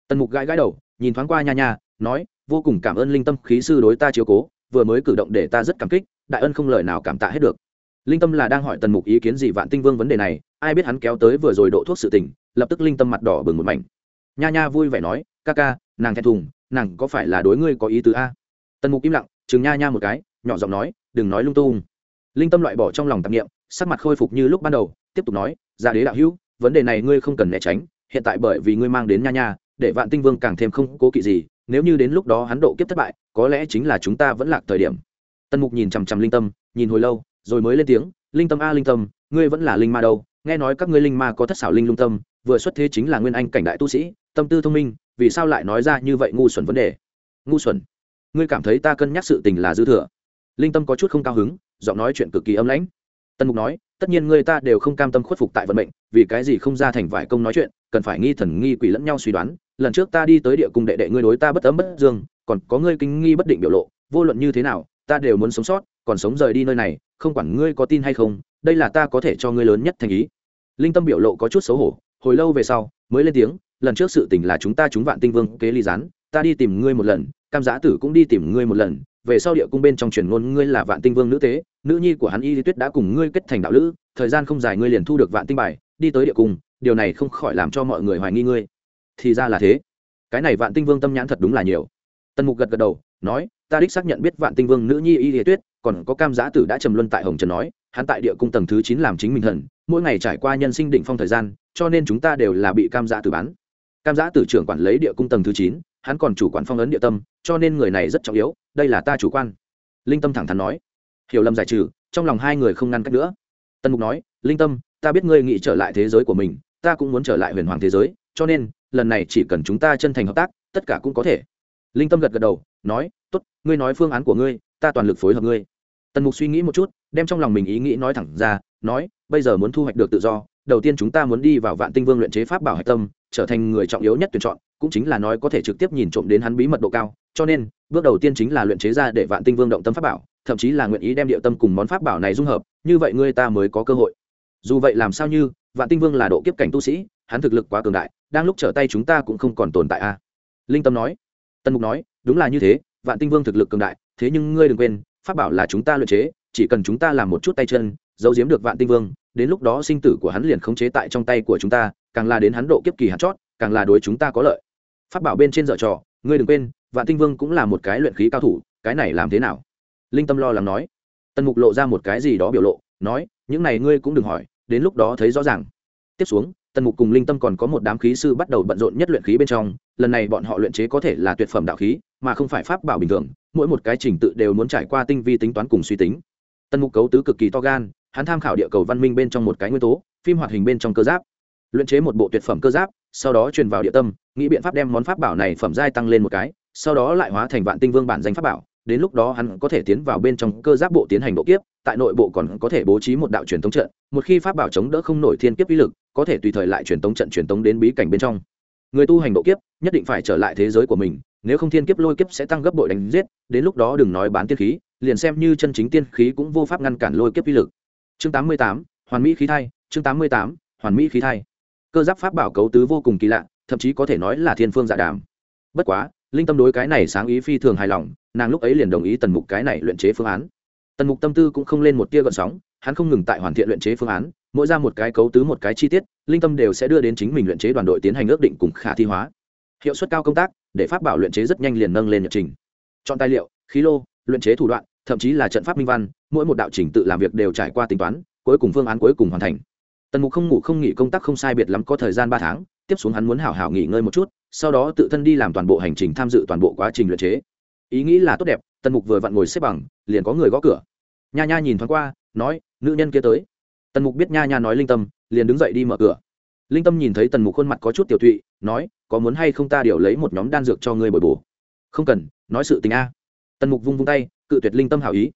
Tần mục gãi gãi đầu, nhìn thoáng qua nha nha, nói, vô cùng cảm ơn linh tâm khí sư đối ta chiếu cố, vừa mới cử động để ta rất cảm kích, đại ân không lời nào cảm tạ hết được. Linh tâm là đang hỏi tần mục ý kiến gì vạn tinh vương vấn đề này, ai biết hắn kéo tới vừa rồi độ thuốc sự tình, lập tức linh tâm mặt đỏ bừng một mảnh. Nha nha vui vẻ nói, ca ca, nàng thẹn thùng, nàng có phải là đối ngươi có ý tứ a? Tần mục im lặng, chừng nha nha một cái, nhỏ giọng nói, đừng nói lung tung. Linh tâm loại bỏ trong lòng tạp nghiệm sắc mặt khôi phục như lúc ban đầu, tiếp tục nói ra đế đạo hữu, vấn đề này ngươi không cần né tránh, hiện tại bởi vì ngươi mang đến nha nha, để vạn tinh vương càng thêm không cố kỵ gì, nếu như đến lúc đó hắn độ kiếp thất bại, có lẽ chính là chúng ta vẫn lạc thời điểm. Tần mục nhìn chằm chằm linh tâm, nhìn hồi lâu, rồi mới lên tiếng, linh tâm a, linh tâm, ngươi vẫn là linh ma đâu? Nghe nói các ngươi linh ma có thất xảo linh lung tâm, vừa xuất thế chính là nguyên anh cảnh đại tu sĩ, tâm tư thông minh, vì sao lại nói ra như vậy ngu xuẩn vấn đề? Ngu xuẩn? Ngươi cảm thấy ta cân nhắc sự tình là dư thừa? Linh tâm có chút không cao hứng, giọng nói chuyện cực kỳ âm lãnh tân mục nói, tất nhiên người ta đều không cam tâm khuất phục tại vận mệnh, vì cái gì không ra thành vải công nói chuyện, cần phải nghi thần nghi quỷ lẫn nhau suy đoán. Lần trước ta đi tới địa cung đệ đệ ngươi đối ta bất ấm bất dương, còn có ngươi kinh nghi bất định biểu lộ, vô luận như thế nào, ta đều muốn sống sót, còn sống rời đi nơi này, không quản ngươi có tin hay không, đây là ta có thể cho ngươi lớn nhất thành ý. Linh tâm biểu lộ có chút xấu hổ, hồi lâu về sau, mới lên tiếng, lần trước sự tình là chúng ta chúng vạn tinh vương kế ly gián, ta đi tìm ngươi một lần, cam giã tử cũng đi tìm ngươi một lần về sau địa cung bên trong truyền ngôn ngươi là vạn tinh vương nữ tế, nữ nhi của hắn y lý tuyết đã cùng ngươi kết thành đạo lữ, thời gian không dài ngươi liền thu được vạn tinh bài, đi tới địa cung, điều này không khỏi làm cho mọi người hoài nghi ngươi. Thì ra là thế. Cái này vạn tinh vương tâm nhãn thật đúng là nhiều. Tần mục gật gật đầu, nói, ta đích xác nhận biết vạn tinh vương nữ nhi y lý tuyết, còn có cam giã tử đã trầm luân tại hồng trần nói, hắn tại địa cung tầng thứ chín làm chính mình thần, mỗi ngày trải qua nhân sinh đỉnh phong thời gian, cho nên chúng ta đều là bị cam giã tử bán. Cam giã tử trưởng quản lấy địa cung tầng thứ chín hắn còn chủ quản phong ấn địa tâm, cho nên người này rất trọng yếu, đây là ta chủ quan. Linh tâm thẳng thắn nói. Hiểu lầm giải trừ, trong lòng hai người không ngăn cách nữa. Tân mục nói, linh tâm, ta biết ngươi nghĩ trở lại thế giới của mình, ta cũng muốn trở lại huyền hoàng thế giới, cho nên, lần này chỉ cần chúng ta chân thành hợp tác, tất cả cũng có thể. Linh tâm gật gật đầu, nói t ố t ngươi nói phương án của ngươi, ta toàn lực phối hợp ngươi. Tần mục suy nghĩ một chút, đem trong lòng mình ý nghĩ nói thẳng ra, nói, bây giờ muốn thu hoạch được tự do, đầu tiên chúng ta muốn đi vào vạn tinh vương luyện chế pháp bảo hạch tâm, trở thành người trọng yếu nhất tuyển chọn cũng chính là nói có thể trực tiếp nhìn trộm đến hắn bí mật độ cao, cho nên, bước đầu tiên chính là luyện chế ra để vạn tinh vương động tâm pháp bảo, thậm chí là nguyện ý đem địa tâm cùng món pháp bảo này dung hợp, như vậy ngươi ta mới có cơ hội. Dù vậy làm sao như, vạn tinh vương là độ kiếp cảnh tu sĩ, hắn thực lực quá cường đại, đang lúc trở tay chúng ta cũng không còn tồn tại a. Linh tâm nói. Tân mục nói, đúng là như thế, vạn tinh vương thực lực cường đại, thế nhưng ngươi đừng quên, pháp bảo là chúng ta luyện chế, chỉ cần chúng ta làm một chút tay chân, giấu giếm được vạn tinh vương, đến lúc đó sinh tử của hắn liền khống chế tại trong tay của chúng ta, càng là đến hắn độ kiếp kỳ hạt chót, càng là đối chúng ta có lợi pháp bảo bên trên dở trò, ngươi đừng quên, vạn tinh vương cũng là một cái luyện khí cao thủ, cái này làm thế nào? Linh tâm lo lắng nói. Tần mục lộ ra một cái gì đó biểu lộ, nói, những này ngươi cũng đừng hỏi, đến lúc đó thấy rõ ràng. Tiếp xuống, tần mục cùng linh tâm còn có một đám khí sư bắt đầu bận rộn nhất luyện khí bên trong, lần này bọn họ luyện chế có thể là tuyệt phẩm đạo khí, mà không phải pháp bảo bình thường, mỗi một cái trình tự đều muốn trải qua tinh vi tính toán cùng suy tính. Tần mục cấu tứ cực kỳ to gan, hắn tham khảo địa cầu văn minh bên trong một cái nguyên tố, phim hoạt hình bên trong cơ giáp luyện chế một bộ tuyệt phẩm cơ giáp sau đó truyền vào địa tâm nghĩ biện pháp đem món pháp bảo này phẩm giai tăng lên một cái sau đó lại hóa thành vạn tinh vương bản danh pháp bảo đến lúc đó hắn có thể tiến vào bên trong cơ giáp bộ tiến hành độ kiếp tại nội bộ còn có thể bố trí một đạo truyền thống trận một khi pháp bảo chống đỡ không nổi thiên kiếp uy lực có thể tùy thời lại truyền thống trận truyền thống đến bí cảnh bên trong. Người tu hành độ kiếp nhất định phải trở lại thế giới của mình nếu không thiên kiếp lôi kiếp sẽ tăng gấp bội đánh giết đến lúc đó đừng nói bán tiên khí liền xem như chân chính tiên khí cũng vô pháp ngăn cản lôi kiếp uy lực. Chương 88, hoàn mỹ khí thai chương 88, hoàn mỹ khí thai cơ giáp pháp bảo cấu tứ vô cùng kỳ lạ, thậm chí có thể nói là thiên phương dạ đàm. Bất quá, linh tâm đối cái này sáng ý phi thường hài lòng, nàng lúc ấy liền đồng ý tần mục cái này luyện chế phương án. Tần mục tâm tư cũng không lên một tia gợn sóng, hắn không ngừng tại hoàn thiện luyện chế phương án, mỗi ra một cái cấu tứ một cái chi tiết, linh tâm đều sẽ đưa đến chính mình luyện chế đoàn đội tiến hành ước định cùng khả thi hóa. Hiệu suất cao công tác, để pháp bảo luyện chế rất nhanh liền nâng lên nhật trình. Chọn tài liệu, khí lô, luyện chế thủ đoạn, thậm chí là trận pháp minh văn, mỗi một đạo trình tự làm việc đều trải qua tính toán, cuối cùng phương án cuối cùng hoàn thành tần mục không ngủ không nghỉ công tác không sai biệt lắm có thời gian ba tháng, tiếp xuống hắn muốn hảo hảo nghỉ ngơi một chút, sau đó tự thân đi làm toàn bộ hành trình tham dự toàn bộ quá trình luyện chế. Ý nghĩ là tốt đẹp, tần mục vừa vặn ngồi xếp bằng, liền có người gõ cửa. Nha nha nhìn thoáng qua, nói, nữ nhân kia tới. Tần mục biết nha nha nói linh tâm, liền đứng dậy đi mở cửa. Linh tâm nhìn thấy tần mục khuôn mặt có chút tiểu thụy nói, có muốn hay không ta điều lấy một nhóm đan dược cho ngươi bồi bổ? Không cần, nói sự tình a. Tần mục vung vung tay, cự tuyệt linh tâm hảo ý.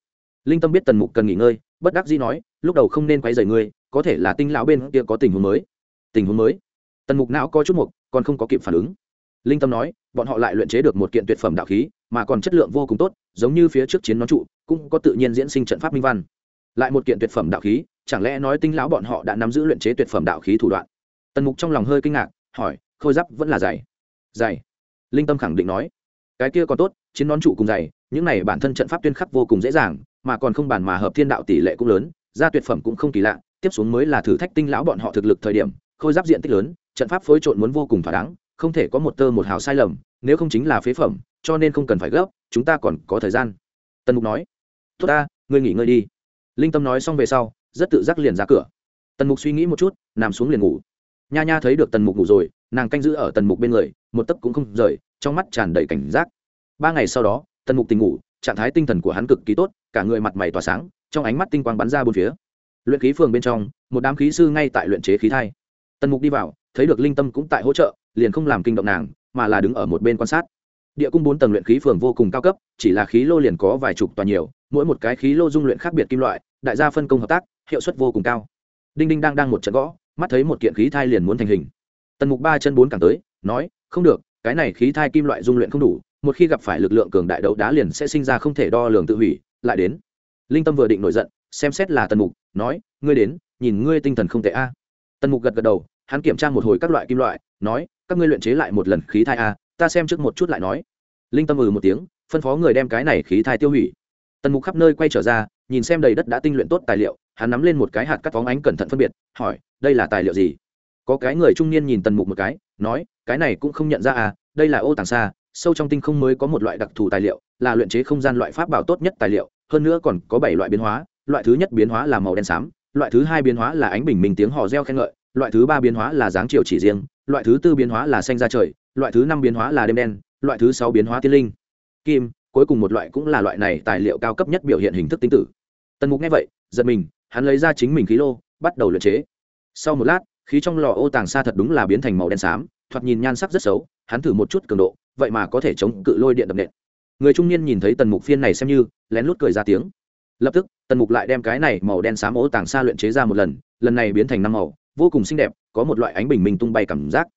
Linh tâm biết tần mục cần nghỉ ngơi, bất đắc dĩ nói, lúc đầu không nên quấy rầy ngươi có thể là tinh lão bên kia có tình huống mới. Tình huống mới? Tần mục não có chút mục, còn không có kịp phản ứng. Linh tâm nói, bọn họ lại luyện chế được một kiện tuyệt phẩm đạo khí, mà còn chất lượng vô cùng tốt, giống như phía trước chiến nón trụ, cũng có tự nhiên diễn sinh trận pháp minh văn. Lại một kiện tuyệt phẩm đạo khí, chẳng lẽ nói tinh lão bọn họ đã nắm giữ luyện chế tuyệt phẩm đạo khí thủ đoạn? Tần mục trong lòng hơi kinh ngạc, hỏi, khôi giáp vẫn là dày? Dày. Linh tâm khẳng định nói, cái kia còn tốt, chiến nón trụ cùng dày, những này bản thân trận pháp tuyên khắc vô cùng dễ dàng, mà còn không bàn mà hợp thiên đạo tỷ lệ cũng lớn ra tuyệt phẩm cũng không kỳ lạ tiếp xuống mới là thử thách tinh lão bọn họ thực lực thời điểm, khôi giáp diện tích lớn, trận pháp phối trộn muốn vô cùng thỏa đáng, không thể có một tơ một hào sai lầm, nếu không chính là phế phẩm, cho nên không cần phải gấp, chúng ta còn có thời gian. Tần mục nói. Tốt ta, ngươi nghỉ ngơi đi. Linh tâm nói xong về sau, rất tự giác liền ra cửa. Tần mục suy nghĩ một chút, nằm xuống liền ngủ. Nha nha thấy được tần mục ngủ rồi, nàng canh giữ ở tần mục bên người, một tấc cũng không rời, trong mắt tràn đầy cảnh giác. Ba ngày sau đó, tần mục tình ngủ, trạng thái tinh thần của hắn cực kỳ tốt, cả người mặt mày tỏa sáng, trong ánh mắt tinh quang bắn ra bốn phía luyện khí phường bên trong, một đám khí sư ngay tại luyện chế khí thai. Tần mục đi vào, thấy được linh tâm cũng tại hỗ trợ, liền không làm kinh động nàng, mà là đứng ở một bên quan sát. Địa cung bốn tầng luyện khí phường vô cùng cao cấp, chỉ là khí lô liền có vài chục tòa nhiều, mỗi một cái khí lô dung luyện khác biệt kim loại, đại gia phân công hợp tác, hiệu suất vô cùng cao. Đinh đinh đang đang một trận gõ, mắt thấy một kiện khí thai liền muốn thành hình. Tần mục ba chân bốn càng tới, nói, không được, cái này khí thai kim loại dung luyện không đủ, một khi gặp phải lực lượng cường đại đấu đá liền sẽ sinh ra không thể đo lường tự hủy, lại đến. Linh tâm vừa định nổi giận, xem xét là tần mục nói, ngươi đến, nhìn ngươi tinh thần không tệ a. Tần mục gật gật đầu, hắn kiểm tra một hồi các loại kim loại, nói, các ngươi luyện chế lại một lần khí thai a, ta xem trước một chút lại nói. Linh tâm ừ một tiếng, phân phó người đem cái này khí thai tiêu hủy. Tần mục khắp nơi quay trở ra, nhìn xem đầy đất đã tinh luyện tốt tài liệu, hắn nắm lên một cái hạt cắt phóng ánh cẩn thận phân biệt, hỏi, đây là tài liệu gì? Có cái người trung niên nhìn tần mục một cái, nói, cái này cũng không nhận ra à đây là ô tàng xa, sâu trong tinh không mới có một loại đặc thù tài liệu, là luyện chế không gian loại pháp bảo tốt nhất tài liệu, hơn nữa còn có bảy loại biến hóa loại thứ nhất biến hóa là màu đen xám, loại thứ hai biến hóa là ánh bình minh tiếng hò reo khen ngợi, loại thứ ba biến hóa là dáng chiều chỉ riêng, loại thứ tư biến hóa là xanh ra trời, loại thứ năm biến hóa là đêm đen, loại thứ sáu biến hóa tiên linh. Kim, cuối cùng một loại cũng là loại này tài liệu cao cấp nhất biểu hiện hình thức tinh tử. Tần mục nghe vậy, giật mình, hắn lấy ra chính mình khí lô, bắt đầu luyện chế. Sau một lát, khí trong lò ô tàng xa thật đúng là biến thành màu đen xám, thoạt nhìn nhan sắc rất xấu, hắn thử một chút cường độ, vậy mà có thể chống cự lôi điện đập nện. Người trung niên nhìn thấy tần mục phiên này xem như, lén lút cười ra tiếng lập tức, tần mục lại đem cái này màu đen xám ố tàng xa luyện chế ra một lần lần này biến thành năm màu, vô cùng xinh đẹp, có một loại ánh bình minh tung bay cảm giác.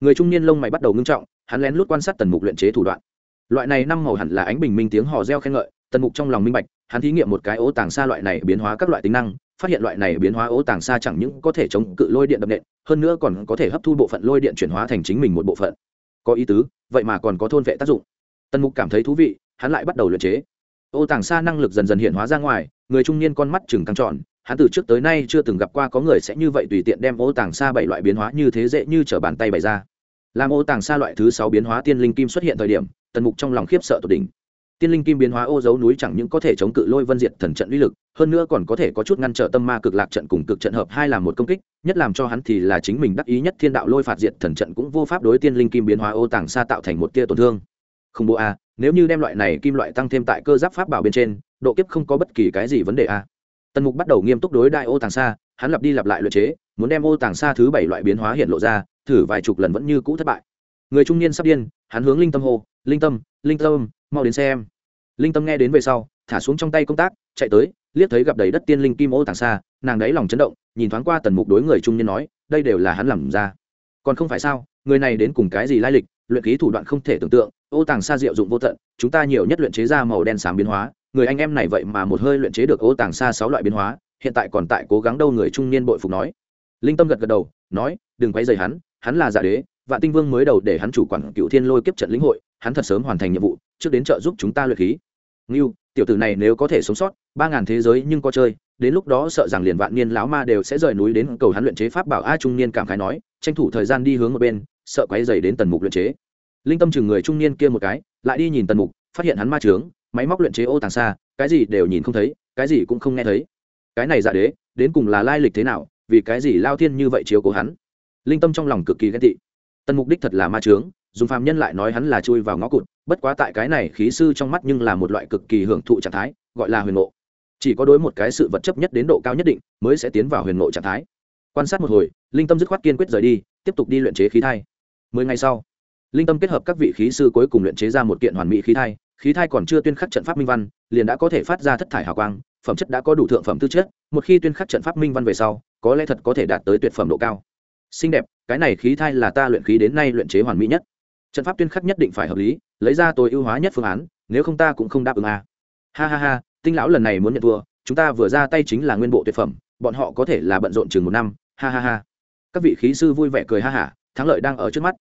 Người trung niên lông mày bắt đầu ngưng trọng, hắn lén lút quan sát tần mục luyện chế thủ đoạn. Loại này năm màu hẳn là ánh bình minh tiếng hò reo khen ngợi, tần mục trong lòng minh bạch, hắn thí nghiệm một cái ố tàng xa loại này biến hóa các loại tính năng, phát hiện loại này biến hóa ố tàng xa chẳng những có thể chống cự lôi điện đập nện, hơn nữa còn có thể hấp thu bộ phận lôi điện chuyển hóa thành chính mình một bộ phận. Có ý tứ, vậy mà còn có thôn vệ tác dụng. Tần mục cảm thấy thú vị, hắn lại bắt đầu luyện chế ô tàng xa năng lực dần dần hiện hóa ra ngoài, người trung niên con mắt chừng căng tròn, hắn từ trước tới nay chưa từng gặp qua có người sẽ như vậy tùy tiện đem ô tàng xa bảy loại biến hóa như thế dễ như t r ở bàn tay bày ra. Làm ô tàng xa loại thứ sáu biến hóa tiên linh kim xuất hiện thời điểm, tần mục trong lòng khiếp sợ tột đỉnh. Tiên linh kim biến hóa ô dấu núi chẳng những có thể chống cự lôi vân diệt thần trận uy lực, hơn nữa còn có thể có chút ngăn trở tâm ma cực lạc trận cùng cực trận hợp hai làm một công kích, nhất làm cho hắn thì là chính mình đắc ý nhất thiên đạo lôi phạt diệt thần trận cũng vô pháp đối tiên linh kim biến hóa ô tàng xa tạo thành một tia tổn thương không bộ a, nếu như đem loại này kim loại tăng thêm tại cơ giáp pháp bảo bên trên, độ kiếp không có bất kỳ cái gì vấn đề a. Tần mục bắt đầu nghiêm túc đối đại ô tàng xa, hắn lặp đi lặp lại luyện chế, muốn đem ô tàng xa thứ bảy loại biến hóa hiện lộ ra, thử vài chục lần vẫn như cũ thất bại. Người trung niên sắp điên, hắn hướng linh tâm hô, linh tâm linh tâm, mau đến xem. Linh tâm nghe đến về sau, thả xuống trong tay công tác, chạy tới, liếc thấy gặp đầy đất tiên linh kim ô tàng xa, nàng đáy lòng chấn động, nhìn thoáng qua tần mục đối người trung niên nói, đây đều là hắn làm ra. Còn không phải sao, người này đến cùng cái gì lai lịch, luyện khí thủ đoạn không thể tưởng tượng ô tàng Sa diệu dụng vô tận, chúng ta nhiều nhất luyện chế ra màu đen sáng biến hóa, người anh em này vậy mà một hơi luyện chế được ô tàng Sa sáu loại biến hóa, hiện tại còn tại cố gắng đâu người trung niên bội phục nói. Linh tâm gật gật đầu, nói, đừng quay dày hắn hắn là giả đế, vạn tinh vương mới đầu để hắn chủ quản cựu thiên lôi kiếp trận lĩnh hội, hắn thật sớm hoàn thành nhiệm vụ, trước đến trợ giúp chúng ta luyện khí. Ngưu, tiểu tử này nếu có thể sống sót, ba ngàn thế giới nhưng có chơi, đến lúc đó sợ rằng liền vạn niên lão ma đều sẽ rời núi đến cầu hắn luyện chế pháp bảo a trung niên cảm khái nói, tranh thủ thời gian đi hướng một bên, sợ quấy dày đến tần mục luyện chế linh tâm chừng người trung niên kia một cái, lại đi nhìn tần mục, phát hiện hắn ma trướng, máy móc luyện chế ô tàng xa, cái gì đều nhìn không thấy, cái gì cũng không nghe thấy. Cái này giả đế, đến cùng là lai lịch thế nào, vì cái gì lao thiên như vậy chiếu cố hắn? Linh tâm trong lòng cực kỳ ghen tị. Tần mục đích thật là ma trướng, dùng phàm nhân lại nói hắn là chui vào ngõ cụt, bất quá tại cái này khí sư trong mắt nhưng là một loại cực kỳ hưởng thụ trạng thái, gọi là huyền ngộ. Chỉ có đối một cái sự vật chấp nhất đến độ cao nhất định, mới sẽ tiến vào huyền ngộ trạng thái. Quan sát một hồi, linh tâm dứt khoát kiên quyết rời đi, tiếp tục đi luyện chế khí thai. Mười ngày sau linh tâm kết hợp các vị khí sư cuối cùng luyện chế ra một kiện hoàn mỹ khí thai khí thai còn chưa tuyên khắc trận pháp minh văn, liền đã có thể phát ra thất thải hào quang, phẩm chất đã có đủ thượng phẩm tư chất, một khi tuyên khắc trận pháp minh văn về sau, có lẽ thật có thể đạt tới tuyệt phẩm độ cao. Xinh đẹp, cái này khí thai là ta luyện khí đến nay luyện chế hoàn mỹ nhất. Trận pháp tuyên khắc nhất định phải hợp lý, lấy ra tối ưu hóa nhất phương án, nếu không ta cũng không đáp ứng a. À. ha ha ha, tinh lão lần này muốn nhận thua, chúng ta vừa ra tay chính là nguyên bộ tuyệt phẩm, bọn họ có thể là bận rộn chừng một năm, ha ha ha. Các vị khí sư vui vẻ cười ha hả, thắng lợi đang ở trước mắt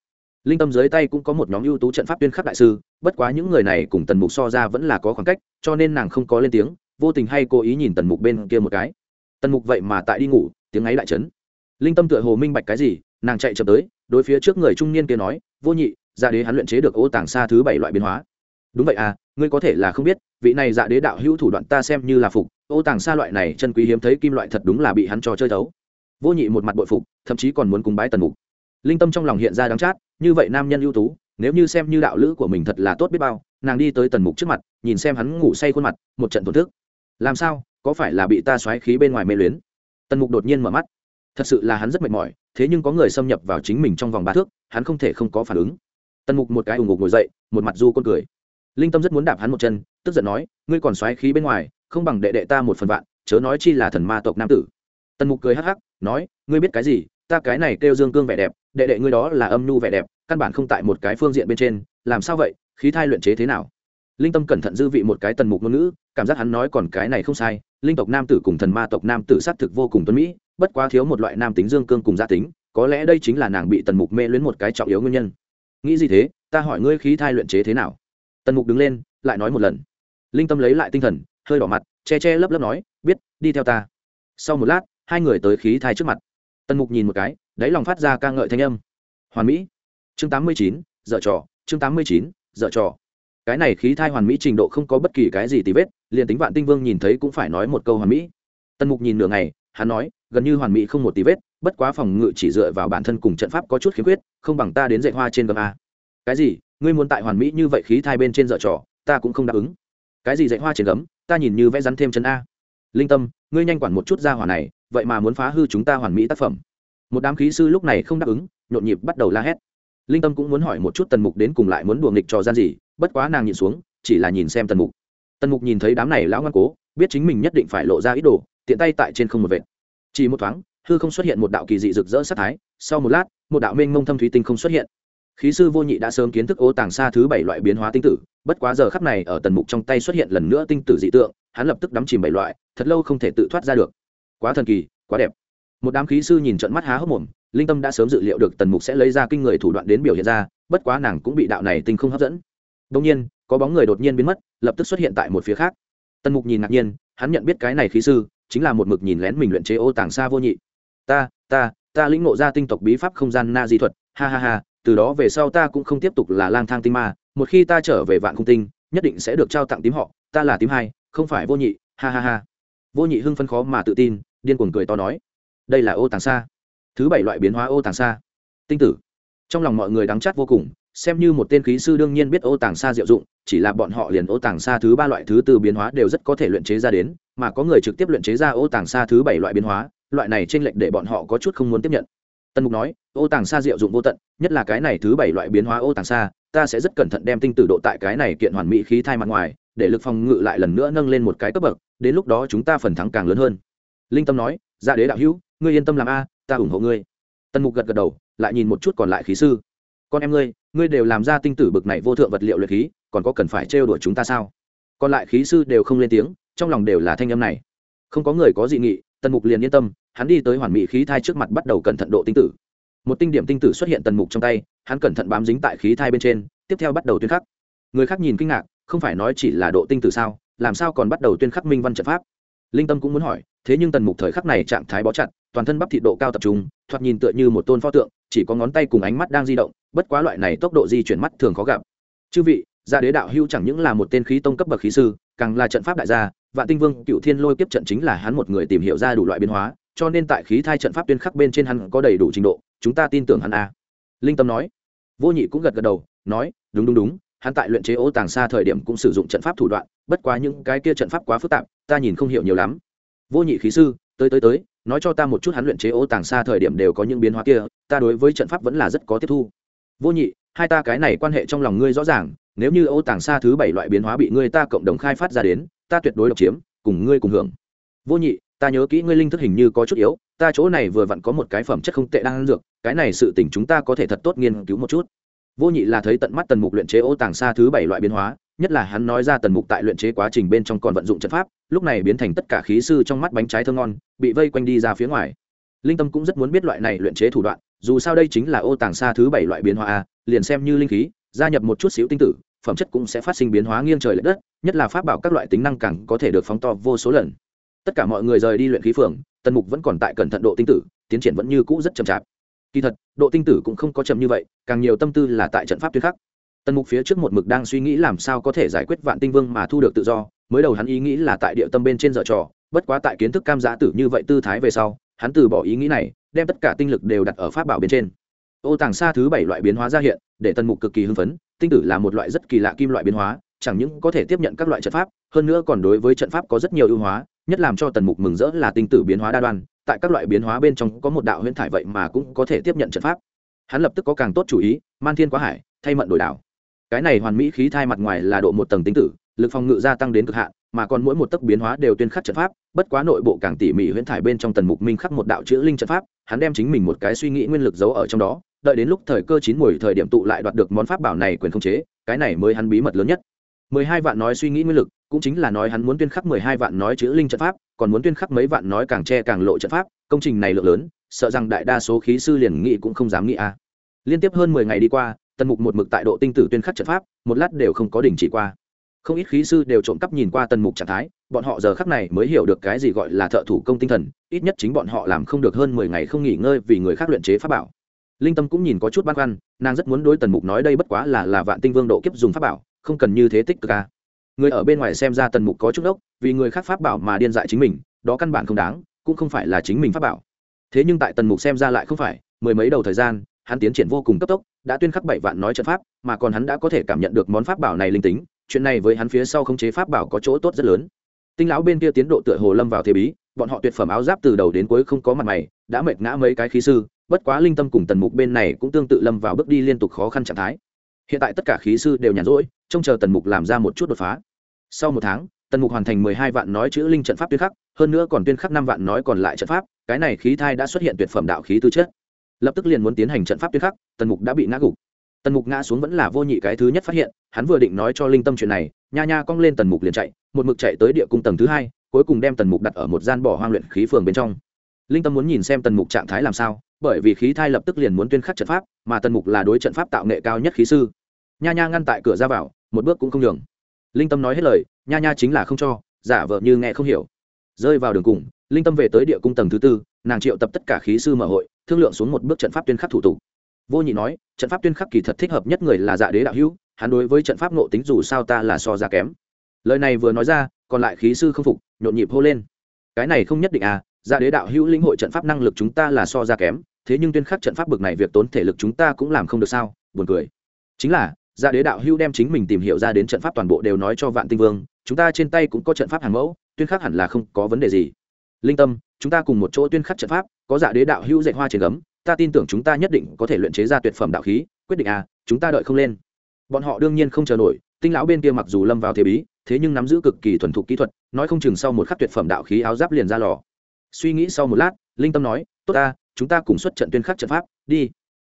linh tâm dưới tay cũng có một nhóm ưu tú trận pháp tuyên khắc đại sư, bất quá những người này cùng tần mục so ra vẫn là có khoảng cách, cho nên nàng không có lên tiếng, vô tình hay cố ý nhìn tần mục bên kia một cái. Tần mục vậy mà tại đi ngủ, tiếng ấy lại chấn. linh tâm tựa hồ minh bạch cái gì, nàng chạy chậm tới, đối phía trước người trung niên kia nói, vô nhị dạ đế hắn luyện chế được ô tàng xa thứ bảy loại biến hóa. Đúng vậy à ngươi có thể là không biết, vị này dạ đế đạo hữu thủ đoạn ta xem như là phục, ô tàng xa loại này chân quý hiếm thấy kim loại thật đúng là bị hắn cho chơi thấu. Vô nhị một mặt bội phục, thậm chí còn muốn cúng bái tần mục linh tâm trong lòng hiện ra đáng chát, như vậy nam nhân ưu tú, nếu như xem như đạo lữ của mình thật là tốt biết bao, nàng đi tới tần mục trước mặt, nhìn xem hắn ngủ say khuôn mặt, một trận thổn thức. Làm sao, có phải là bị ta xoáy khí bên ngoài mê luyến? Tần mục đột nhiên mở mắt. Thật sự là hắn rất mệt mỏi, thế nhưng có người xâm nhập vào chính mình trong vòng ba thước, hắn không thể không có phản ứng. Tần mục một cái ủng ngục ngồi dậy, một mặt du con cười. Linh tâm rất muốn đạp hắn một chân, tức giận nói, ngươi còn xoáy khí bên ngoài, không bằng đệ đệ ta một phần vạn, chớ nói chi là thần ma tộc nam tử. Tần mục cười hắc hắc, nói, ngươi biết cái gì ta cái này kêu dương cương vẻ đẹp, đệ đệ ngươi đó là âm nhu vẻ đẹp, căn bản không tại một cái phương diện bên trên, làm sao vậy, khí thai luyện chế thế nào? Linh tâm cẩn thận dư vị một cái tần mục ngôn ngữ, cảm giác hắn nói còn cái này không sai, linh tộc nam tử cùng thần ma tộc nam tử s á t thực vô cùng tuấn mỹ, bất quá thiếu một loại nam tính dương cương cùng gia tính, có lẽ đây chính là nàng bị tần mục mê luyến một cái trọng yếu nguyên nhân. Nghĩ gì thế, ta hỏi ngươi khí thai luyện chế thế nào? Tần mục đứng lên, lại nói một lần. Linh tâm lấy lại tinh thần, hơi đỏ mặt, che che lấp lấp nói, biết, đi theo ta. Sau một lát, hai người tới khí thai trước mặt tần mục nhìn một cái, đáy lòng phát ra ca ngợi thanh âm. Hoàn mỹ. Chương tám mươi chín dợ trò. Chương tám mươi chín dợ trò. Cái này khí thai hoàn mỹ trình độ không có bất kỳ cái gì tì vết, liền tính vạn tinh vương nhìn thấy cũng phải nói một câu hoàn mỹ. Tần mục nhìn nửa ngày, hắn nói, gần như hoàn mỹ không một tì vết, bất quá phòng ngự chỉ dựa vào bản thân cùng trận pháp có chút khiếm khuyết, không bằng ta đến dạy hoa trên gầm a. Cái gì? Ngươi muốn tại hoàn mỹ như vậy khí thai bên trên dợ trò, ta cũng không đáp ứng. Cái gì dạy hoa trên gấm, ta nhìn như vẽ rắn thêm chân a. Linh tâm, ngươi nhanh quản một chút ra hỏa này vậy mà muốn phá hư chúng ta hoàn mỹ tác phẩm. Một đám khí sư lúc này không đáp ứng, nhộn nhịp bắt đầu la hét. Linh tâm cũng muốn hỏi một chút tần mục đến cùng lại muốn đùa nghịch trò gian gì, bất quá nàng nhìn xuống, chỉ là nhìn xem tần mục. Tần mục nhìn thấy đám này lão ngoan cố, biết chính mình nhất định phải lộ ra ít đồ, tiện tay tại trên không một vệt. Chỉ một thoáng, hư không xuất hiện một đạo kỳ dị rực rỡ sắc thái, sau một lát, một đạo mênh mông thâm thúy tinh không xuất hiện. Khí sư vô nhị đã sớm kiến thức ô tàng xa thứ bảy loại biến hóa tinh tử, bất quá giờ khắp này ở tần mục trong tay xuất hiện lần nữa tinh tử dị tượng, hắn lập tức đắm chìm bảy loại, thật lâu không thể tự thoát ra được quá thần kỳ, quá đẹp. Một đám khí sư nhìn trận mắt há hốc mồm, linh tâm đã sớm dự liệu được tần mục sẽ lấy ra kinh người thủ đoạn đến biểu hiện ra, bất quá nàng cũng bị đạo này tinh không hấp dẫn. Đông nhiên, có bóng người đột nhiên biến mất, lập tức xuất hiện tại một phía khác. Tần mục nhìn ngạc nhiên, hắn nhận biết cái này khí sư, chính là một mực nhìn lén mình luyện chế ô tàng xa vô nhị. Ta ta ta lĩnh ngộ ra tinh tộc bí pháp không gian na di thuật, ha ha ha, từ đó về sau ta cũng không tiếp tục là lang thang tinh ma, một khi ta trở về vạn cung tinh, nhất định sẽ được trao tặng tím họ, ta là tím hai, không phải vô nhị, ha ha ha. Vô nhị hưng phân khó mà tự tin điên cuồng cười to nói, đây là ô tàng xa. Thứ bảy loại biến hóa ô tàng xa. Tinh tử. Trong lòng mọi người đắng chát vô cùng, xem như một tên khí sư đương nhiên biết ô tàng xa diệu dụng, chỉ là bọn họ liền ô tàng xa thứ ba loại thứ tư biến hóa đều rất có thể luyện chế ra đến, mà có người trực tiếp luyện chế ra ô tàng xa thứ bảy loại biến hóa, loại này t r ê n lệch để bọn họ có chút không muốn tiếp nhận. Tân mục nói, ô tàng xa diệu dụng vô tận, nhất là cái này thứ bảy loại biến hóa ô tàng xa, ta sẽ rất cẩn thận đem tinh tử độ tại cái này kiện hoàn mỹ khí thai mặt ngoài, để lực phòng ngự lại lần nữa nâng lên một cái cấp bậc, đến lúc đó chúng ta phần thắng càng lớn hơn linh tâm nói dạ đế đạo hữu, ngươi yên tâm làm a, ta ủng hộ ngươi. Tần mục gật gật đầu, lại nhìn một chút còn lại khí sư. Con em ngươi ngươi đều làm ra tinh tử bực này vô thượng vật liệu luyện khí, còn có cần phải trêu đuổi chúng ta sao? Còn lại khí sư đều không lên tiếng, trong lòng đều là thanh âm này. Không có người có dị nghị, tần mục liền yên tâm, hắn đi tới hoàn mỹ khí thai trước mặt bắt đầu cẩn thận độ tinh tử. Một tinh điểm tinh tử xuất hiện tần mục trong tay, hắn cẩn thận bám dính tại khí thai bên trên, tiếp theo bắt đầu tuyên khắc. Người khác nhìn kinh ngạc, không phải nói chỉ là độ tinh tử sao, làm sao còn bắt đầu tuyên khắc minh văn trận pháp? Linh tâm cũng muốn hỏi thế nhưng tần mục thời khắc này trạng thái bó chặt, toàn thân bắp thịt độ cao tập trung, thoạt nhìn tựa như một tôn pho tượng, chỉ có ngón tay cùng ánh mắt đang di động, bất quá loại này tốc độ di chuyển mắt thường khó gặp. Chư vị, gia đế đạo hưu chẳng những là một tên khí tông cấp bậc khí sư, càng là trận pháp đại gia, vạn tinh vương, cựu thiên lôi kiếp trận chính là hắn một người tìm hiểu ra đủ loại biến hóa, cho nên tại khí thai trận pháp tuyên khắc bên trên hắn có đầy đủ trình độ, chúng ta tin tưởng hắn a. Linh tâm nói. Vô nhị cũng gật gật đầu, nói, đúng đúng đúng, hắn tại luyện chế ô tàng xa thời điểm cũng sử dụng trận pháp thủ đoạn, bất quá những cái kia trận pháp quá phức tạp, ta nhìn không hiểu nhiều lắm vô nhị khí sư, tới tới tới, nói cho ta một chút hắn luyện chế ô tàng xa thời điểm đều có những biến hóa kia, ta đối với trận pháp vẫn là rất có tiếp thu. Vô nhị, hai ta cái này quan hệ trong lòng ngươi rõ ràng, nếu như ô tàng xa thứ bảy loại biến hóa bị ngươi ta cộng đồng khai phát ra đến, ta tuyệt đối độc chiếm, cùng ngươi cùng hưởng. Vô nhị, ta nhớ kỹ ngươi linh thức hình như có chút yếu, ta chỗ này vừa vặn có một cái phẩm chất không tệ đang ăn dược, cái này sự tỉnh chúng ta có thể thật tốt nghiên cứu một chút. Vô nhị là thấy tận mắt tần mục luyện chế ô tàng xa thứ bảy loại biến hóa nhất là hắn nói ra tần mục tại luyện chế quá trình bên trong còn vận dụng trận pháp, lúc này biến thành tất cả khí sư trong mắt bánh trái thơ ngon, bị vây quanh đi ra phía ngoài. Linh tâm cũng rất muốn biết loại này luyện chế thủ đoạn, dù sao đây chính là ô tàng xa thứ bảy loại biến hóa a, liền xem như linh khí, gia nhập một chút xíu tinh tử, phẩm chất cũng sẽ phát sinh biến hóa nghiêng trời l ệ đất, nhất là pháp bảo các loại tính năng càng có thể được phóng to vô số lần. Tất cả mọi người rời đi luyện khí phường, tần mục vẫn còn tại cẩn thận độ tinh tử, tiến triển vẫn như cũ rất chậm chạp. Kỳ thật, độ tinh tử cũng không có chậm như vậy, càng nhiều tâm tư là tại trận pháp tuyến khắc tần mục phía trước một mực đang suy nghĩ làm sao có thể giải quyết vạn tinh vương mà thu được tự do, mới đầu hắn ý nghĩ là tại địa tâm bên trên dở trò, bất quá tại kiến thức cam giã tử như vậy tư thái về sau, hắn từ bỏ ý nghĩ này, đem tất cả tinh lực đều đặt ở pháp bảo bên trên. Ô tàng xa thứ bảy loại biến hóa ra hiện, để tần mục cực kỳ hưng phấn, tinh tử là một loại rất kỳ lạ kim loại biến hóa, chẳng những có thể tiếp nhận các loại trận pháp, hơn nữa còn đối với trận pháp có rất nhiều ưu hóa, nhất làm cho tần mục mừng rỡ là tinh tử biến hóa đa đoan, tại các loại biến hóa bên trong có một đạo huyễn thải vậy mà cũng có thể tiếp nhận trận pháp. Hắn lập tức có càng tốt chủ ý, man thiên quá hải, thay mận đổi đảo cái này hoàn mỹ khí thai mặt ngoài là độ một tầng tinh tử, lực phòng ngự gia tăng đến cực hạn, mà còn mỗi một tấc biến hóa đều tuyên khắc trận pháp, bất quá nội bộ càng tỉ mỉ huyễn thải bên trong tần mục minh khắc một đạo chữ linh trận pháp, hắn đem chính mình một cái suy nghĩ nguyên lực giấu ở trong đó, đợi đến lúc thời cơ chín mùi thời điểm tụ lại đoạt được món pháp bảo này quyền không chế, cái này mới hắn bí mật lớn nhất. Mười hai vạn nói suy nghĩ nguyên lực, cũng chính là nói hắn muốn tuyên khắc mười hai vạn nói chữ linh trận pháp, còn muốn tuyên khắc mấy vạn nói càng che càng lộ trận pháp, công trình này lượng lớn, sợ rằng đại đa số khí sư liền nghĩ cũng không dám nghĩ a liên tiếp hơn mười ngày đi qua tần mục một mực tại độ tinh tử tuyên khắc trận pháp, một lát đều không có đình chỉ qua. Không ít khí sư đều trộm cắp nhìn qua tần mục trạng thái, bọn họ giờ khắc này mới hiểu được cái gì gọi là thợ thủ công tinh thần, ít nhất chính bọn họ làm không được hơn mười ngày không nghỉ ngơi vì người khác luyện chế pháp bảo. Linh tâm cũng nhìn có chút băn khoăn, nàng rất muốn đối tần mục nói đây bất quá là là vạn tinh vương độ kiếp dùng pháp bảo, không cần như thế tích cực ca người ở bên ngoài xem ra tần mục có chút ốc vì người khác pháp bảo mà điên dại chính mình, đó căn bản không đáng, cũng không phải là chính mình pháp bảo. Thế nhưng tại tần mục xem ra lại không phải, mười mấy đầu thời gian hắn tiến triển vô cùng cấp tốc, đã tuyên khắc bảy vạn nói trận pháp, mà còn hắn đã có thể cảm nhận được món pháp bảo này linh tính, chuyện này với hắn phía sau khống chế pháp bảo có chỗ tốt rất lớn. Tinh lão bên kia tiến độ tựa hồ lâm vào thế bí, bọn họ tuyệt phẩm áo giáp từ đầu đến cuối không có mặt mày, đã mệt ngã mấy cái khí sư, bất quá linh tâm cùng tần mục bên này cũng tương tự lâm vào bước đi liên tục khó khăn trạng thái. Hiện tại tất cả khí sư đều nhàn rỗi, trông chờ tần mục làm ra một chút đột phá. Sau một tháng, tần mục hoàn thành mười hai vạn nói chữ linh trận pháp tuyên khắc, hơn nữa còn tuyên khắc năm vạn nói còn lại trận pháp, cái này khí thai đã xuất hiện tuyệt phẩm đạo khí tư chất lập tức liền muốn tiến hành trận pháp tuyên khắc, tần mục đã bị ngã gục. Tần mục ngã xuống vẫn là vô nhị cái thứ nhất phát hiện, hắn vừa định nói cho linh tâm chuyện này, nha nha cong lên tần mục liền chạy, một mực chạy tới địa cung tầng thứ hai, cuối cùng đem tần mục đặt ở một gian bỏ hoang luyện khí phường bên trong. Linh tâm muốn nhìn xem tần mục trạng thái làm sao, bởi vì khí thai lập tức liền muốn tuyên khắc trận pháp, mà tần mục là đối trận pháp tạo nghệ cao nhất khí sư. Nha nha ngăn tại cửa ra vào, một bước cũng không nhường. Linh tâm nói hết lời, nha nha chính là không cho, giả vợ như nghe không hiểu. Rơi vào đường cùng linh tâm về tới địa cung tầng thứ tư, nàng triệu tập tất cả khí sư mở hội, thương lượng xuống một bước trận pháp tuyên khắc thủ tục. Vô nhị nói, trận pháp tuyên khắc kỳ thật thích hợp nhất người là dạ đế đạo hữu, hắn đối với trận pháp nộ tính dù sao ta là so ra kém. Lời này vừa nói ra, còn lại khí sư không phục, nhộn nhịp hô lên. Cái này không nhất định à dạ đế đạo hữu lĩnh hội trận pháp năng lực chúng ta là so ra kém, thế nhưng tuyên khắc trận pháp bực này việc tốn thể lực chúng ta cũng làm không được sao, buồn cười. Chính là dạ đế đạo hữu đem chính mình tìm hiểu ra đến trận pháp toàn bộ đều nói cho vạn tinh vương, chúng ta trên tay cũng có trận pháp hàng mẫu, tuyên khắc hẳn là không có vấn đề gì linh tâm, chúng ta cùng một chỗ tuyên khắc trận pháp, có dạ đế đạo hữu dạy hoa trên gấm, ta tin tưởng chúng ta nhất định có thể luyện chế ra tuyệt phẩm đạo khí, quyết định à chúng ta đợi không lên. Bọn họ đương nhiên không chờ nổi, tinh lão bên kia mặc dù lâm vào thế bí, thế nhưng nắm giữ cực kỳ thuần thục kỹ thuật, nói không chừng sau một khắc tuyệt phẩm đạo khí áo giáp liền ra lò. Suy nghĩ sau một lát, linh tâm nói, tốt ta, chúng ta cùng xuất trận tuyên khắc trận pháp, đi.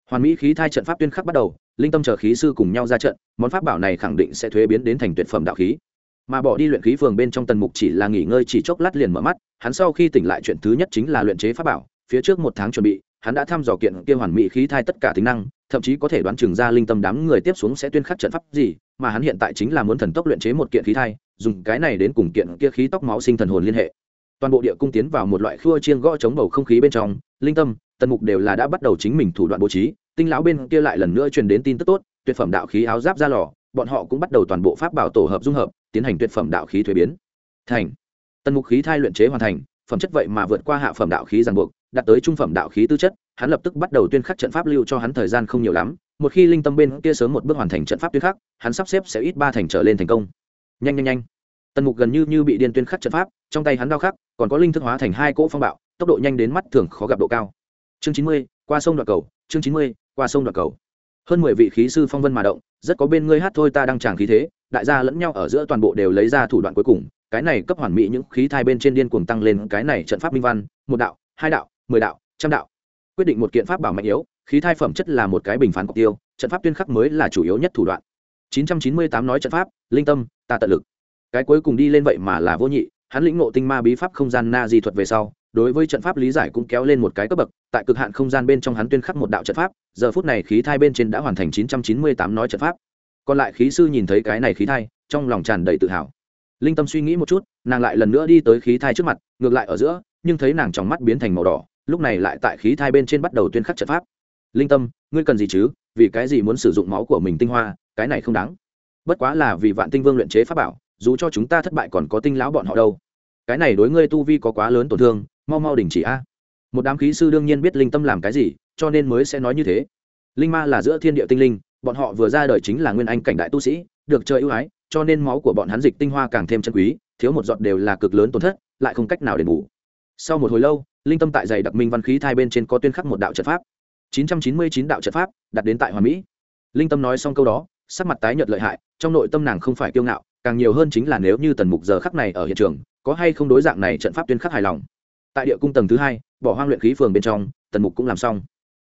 Hoàn mỹ khí thai trận pháp tuyên khắc bắt đầu, linh tâm chờ khí sư cùng nhau ra trận, món pháp bảo này khẳng định sẽ thuế biến đến thành tuyệt phẩm đạo khí mà bỏ đi luyện khí phường bên trong tần mục chỉ là nghỉ ngơi chỉ chốc lát liền mở mắt, hắn sau khi tỉnh lại chuyện thứ nhất chính là luyện chế pháp bảo, phía trước một tháng chuẩn bị, hắn đã thăm dò kiện kia hoàn mỹ khí thai tất cả tính năng, thậm chí có thể đoán chừng ra linh tâm đám người tiếp xuống sẽ tuyên khắc trận pháp gì, mà hắn hiện tại chính là muốn thần tốc luyện chế một kiện khí thai, dùng cái này đến cùng kiện kia khí tóc máu sinh thần hồn liên hệ. Toàn bộ địa cung tiến vào một loại khua chiên gõ chống bầu không khí bên trong, linh tâm, tần mục đều là đã bắt đầu chính mình thủ đoạn bố trí, tinh lão bên kia lại lần nữa truyền đến tin tức tốt, tuyệt phẩm đạo khí áo giáp ra lò bọn họ cũng bắt đầu toàn bộ pháp bảo tổ hợp dung hợp, tiến hành tuyệt phẩm đạo khí thuế biến. Thành. Tần mục khí thai luyện chế hoàn thành, phẩm chất vậy mà vượt qua hạ phẩm đạo khí ràng buộc, đạt tới trung phẩm đạo khí tư chất, hắn lập tức bắt đầu tuyên khắc trận pháp lưu cho hắn thời gian không nhiều lắm, một khi linh tâm bên kia sớm một bước hoàn thành trận pháp tuyên khắc, hắn sắp xếp sẽ ít ba thành trở lên thành công. Nhanh nhanh nhanh. Tần mục gần như như bị điên tuyên khắc trận pháp, trong tay hắn đao khắc, còn có linh thức hóa thành hai cỗ phong bạo, tốc độ nhanh đến mắt thường khó gặp độ cao. Chương chín mươi, qua sông đoạt cầu, chương chín mươi, qua sông đoạt cầu. Hơn mười vị khí sư phong vân mà động rất có bên ngươi hát thôi ta đang tràng khí thế, đại gia lẫn nhau ở giữa toàn bộ đều lấy ra thủ đoạn cuối cùng, cái này cấp hoàn mỹ những khí thai bên trên điên cuồng tăng lên, cái này trận pháp minh văn, một đạo, hai đạo, mười đạo, trăm đạo. Quyết định một kiện pháp bảo mạnh yếu, khí thai phẩm chất là một cái bình phán cọc tiêu, trận pháp tuyên khắc mới là chủ yếu nhất thủ đoạn. 998 nói trận pháp, linh tâm, ta tận lực. Cái cuối cùng đi lên vậy mà là vô nhị, hắn lĩnh ngộ tinh ma bí pháp không gian na di thuật về sau, đối với trận pháp lý giải cũng kéo lên một cái cấp bậc tại cực hạn không gian bên trong hắn tuyên khắc một đạo trận pháp, giờ phút này khí thai bên trên đã hoàn thành 998 nói trận pháp. Còn lại khí sư nhìn thấy cái này khí thai, trong lòng tràn đầy tự hào. Linh tâm suy nghĩ một chút, nàng lại lần nữa đi tới khí thai trước mặt, ngược lại ở giữa, nhưng thấy nàng trong mắt biến thành màu đỏ, lúc này lại tại khí thai bên trên bắt đầu tuyên khắc trận pháp. Linh tâm, ngươi cần gì chứ? Vì cái gì muốn sử dụng máu của mình tinh hoa? Cái này không đáng. Bất quá là vì vạn tinh vương luyện chế pháp bảo, dù cho chúng ta thất bại còn có tinh lão bọn họ đâu. Cái này đối ngươi tu vi có quá lớn tổn thương, mau mau đình chỉ a một đám khí sư đương nhiên biết linh tâm làm cái gì, cho nên mới sẽ nói như thế. Linh ma là giữa thiên địa tinh linh, bọn họ vừa ra đời chính là nguyên anh cảnh đại tu sĩ, được chơi ưu ái, cho nên máu của bọn hắn dịch tinh hoa càng thêm chân quý, thiếu một giọt đều là cực lớn tổn thất, lại không cách nào đền bù. Sau một hồi lâu, linh tâm tại giày đặc minh văn khí thai bên trên có tuyên khắc một đạo trận pháp. 999 đạo trận pháp, đặt đến tại hoàn mỹ. Linh tâm nói xong câu đó, sắc mặt tái nhợt lợi hại, trong nội tâm nàng không phải kiêu ngạo, càng nhiều hơn chính là nếu như tần mục giờ khắc này ở hiện trường, có hay không đối dạng này trận pháp tuyên khắc hài lòng. Tại địa cung tầng thứ hai bỏ hoang luyện khí phường bên trong, tần mục cũng làm xong.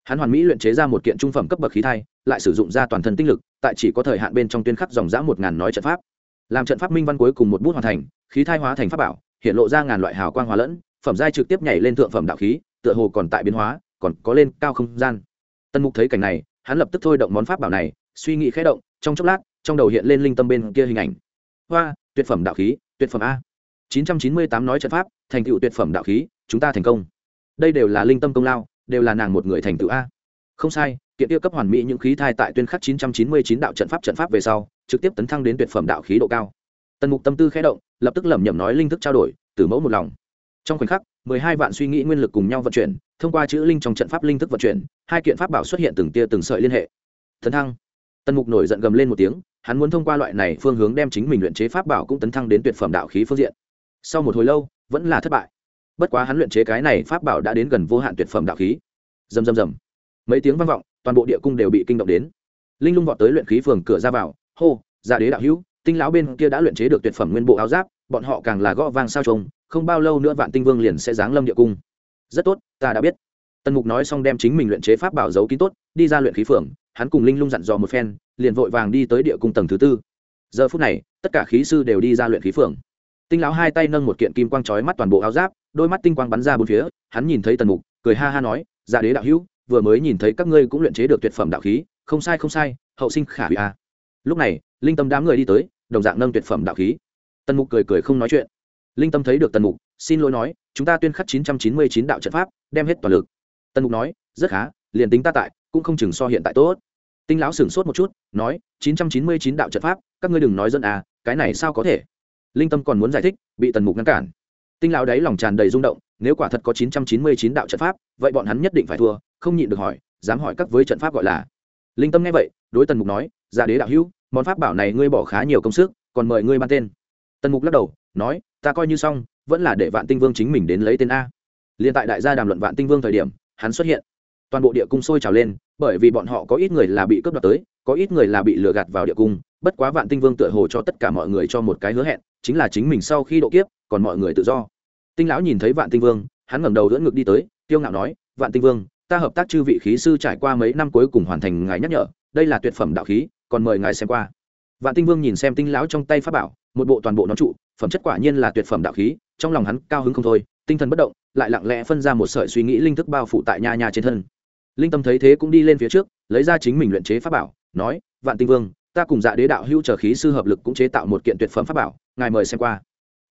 Hắn hoàn mỹ luyện chế ra một kiện trung phẩm cấp bậc khí thai, lại sử dụng ra toàn thân tinh lực, tại chỉ có thời hạn bên trong tuyên khắc dòng dã một ngàn nói trận pháp. Làm trận pháp minh văn cuối cùng một bút hoàn thành, khí thai hóa thành pháp bảo, hiện lộ ra ngàn loại hào quang hóa lẫn, phẩm giai trực tiếp nhảy lên thượng phẩm đạo khí, tựa hồ còn tại biến hóa, còn có lên cao không gian. Tần mục thấy cảnh này, hắn lập tức thôi động món pháp bảo này, suy nghĩ khẽ động, trong chốc lát, trong đầu hiện lên linh tâm bên kia hình ảnh. Hoa, tuyệt phẩm đạo khí, tuyệt phẩm a. 998 nói trận pháp, thành tựu tuyệt phẩm đạo khí, chúng ta thành công đây đều là linh tâm công lao, đều là nàng một người thành tựu a. Không sai, kiện tiêu cấp hoàn mỹ những khí thai tại tuyên khắc 999 đạo trận pháp trận pháp về sau, trực tiếp tấn thăng đến tuyệt phẩm đạo khí độ cao. Tần mục tâm tư khẽ động, lập tức lẩm nhẩm nói linh thức trao đổi, từ mẫu một lòng. Trong khoảnh khắc, mười hai vạn suy nghĩ nguyên lực cùng nhau vận chuyển, thông qua chữ linh trong trận pháp linh thức vận chuyển, hai kiện pháp bảo xuất hiện từng tia từng sợi liên hệ. Tấn thăng. Tần mục nổi giận gầm lên một tiếng, hắn muốn thông qua loại này phương hướng đem chính mình luyện chế pháp bảo cũng tấn thăng đến tuyệt phẩm đạo khí phương diện. Sau một hồi lâu, vẫn là thất bại bất quá hắn luyện chế cái này pháp bảo đã đến gần vô hạn tuyệt phẩm đạo khí. Dầm dầm dầm mấy tiếng vang vọng, toàn bộ địa cung đều bị kinh động đến. Linh lung vọt tới luyện khí phường cửa ra vào, hô gia đế đạo hữu, tinh lão bên kia đã luyện chế được tuyệt phẩm nguyên bộ áo giáp, bọn họ càng là gõ vang sao trông không bao lâu nữa vạn tinh vương liền sẽ giáng lâm địa cung. Rất tốt, ta đã biết. Tần mục nói xong đem chính mình luyện chế pháp bảo giấu kín tốt, đi ra luyện khí phường, hắn cùng linh lung dặn dò một phen, liền vội vàng đi tới địa cung tầng thứ tư. Giờ phút này, tất cả khí sư đều đi ra luyện khí phường. Tinh lão hai tay nâng một kiện kim quang trói mắt toàn bộ áo giáp đôi mắt tinh quang bắn ra bốn phía, hắn nhìn thấy tần mục, cười ha ha nói dạ đế đạo hữu, vừa mới nhìn thấy các ngươi cũng luyện chế được tuyệt phẩm đạo khí, không sai không sai, hậu sinh khả hủy a. Lúc này, linh tâm đám người đi tới, đồng dạng nâng tuyệt phẩm đạo khí. Tần mục cười cười không nói chuyện. Linh tâm thấy được tần mục, xin lỗi nói, chúng ta tuyên khắc chín trăm chín mươi chín đạo trận pháp, đem hết toàn lực. Tần mục nói, rất khá, liền tính ta tại, cũng không chừng so hiện tại tốt. Tinh lão sửng sốt một chút, nói, chín trăm chín mươi chín đạo trận pháp, các ngươi đừng nói dân à cái này sao có thể? Linh tâm còn muốn giải thích, bị tần mục ngăn cản tinh lão đấy lòng tràn đầy rung động, nếu quả thật có chín trăm chín mươi chín đạo trận pháp, vậy bọn hắn nhất định phải thua, không nhịn được hỏi, dám hỏi các với trận pháp gọi là. Linh tâm nghe vậy, đối tần mục nói dạ đế đạo hữu, món pháp bảo này ngươi bỏ khá nhiều công sức, còn mời ngươi ban tên. Tần mục lắc đầu, nói, ta coi như xong, vẫn là để vạn tinh vương chính mình đến lấy tên a. Liên tại đại gia đàm luận vạn tinh vương thời điểm, hắn xuất hiện. Toàn bộ địa cung sôi trào lên, bởi vì bọn họ có ít người là bị cướp đoạt tới, có ít người là bị lừa gạt vào địa cung bất quá vạn tinh vương tựa hồ cho tất cả mọi người cho một cái hứa hẹn, chính là chính mình sau khi độ kiếp, còn mọi người tự do. Tinh lão nhìn thấy vạn tinh vương, hắn ngẩng đầu đỡ ngực đi tới tiêu ngạo nói, vạn tinh vương, ta hợp tác chư vị khí sư trải qua mấy năm cuối cùng hoàn thành ngài nhắc nhở, đây là tuyệt phẩm đạo khí, còn mời ngài xem qua. Vạn tinh vương nhìn xem tinh lão trong tay pháp bảo, một bộ toàn bộ nó trụ, phẩm chất quả nhiên là tuyệt phẩm đạo khí, trong lòng hắn cao hứng không thôi, tinh thần bất động, lại lặng lẽ phân ra một sợi suy nghĩ linh thức bao phủ tại nha nha trên thân. Linh tâm thấy thế cũng đi lên phía trước, lấy ra chính mình luyện chế pháp bảo, nói, vạn tinh vương ta cùng dạ đế đạo hữu trở khí sư hợp lực cũng chế tạo một kiện tuyệt phẩm pháp bảo, ngài mời xem qua.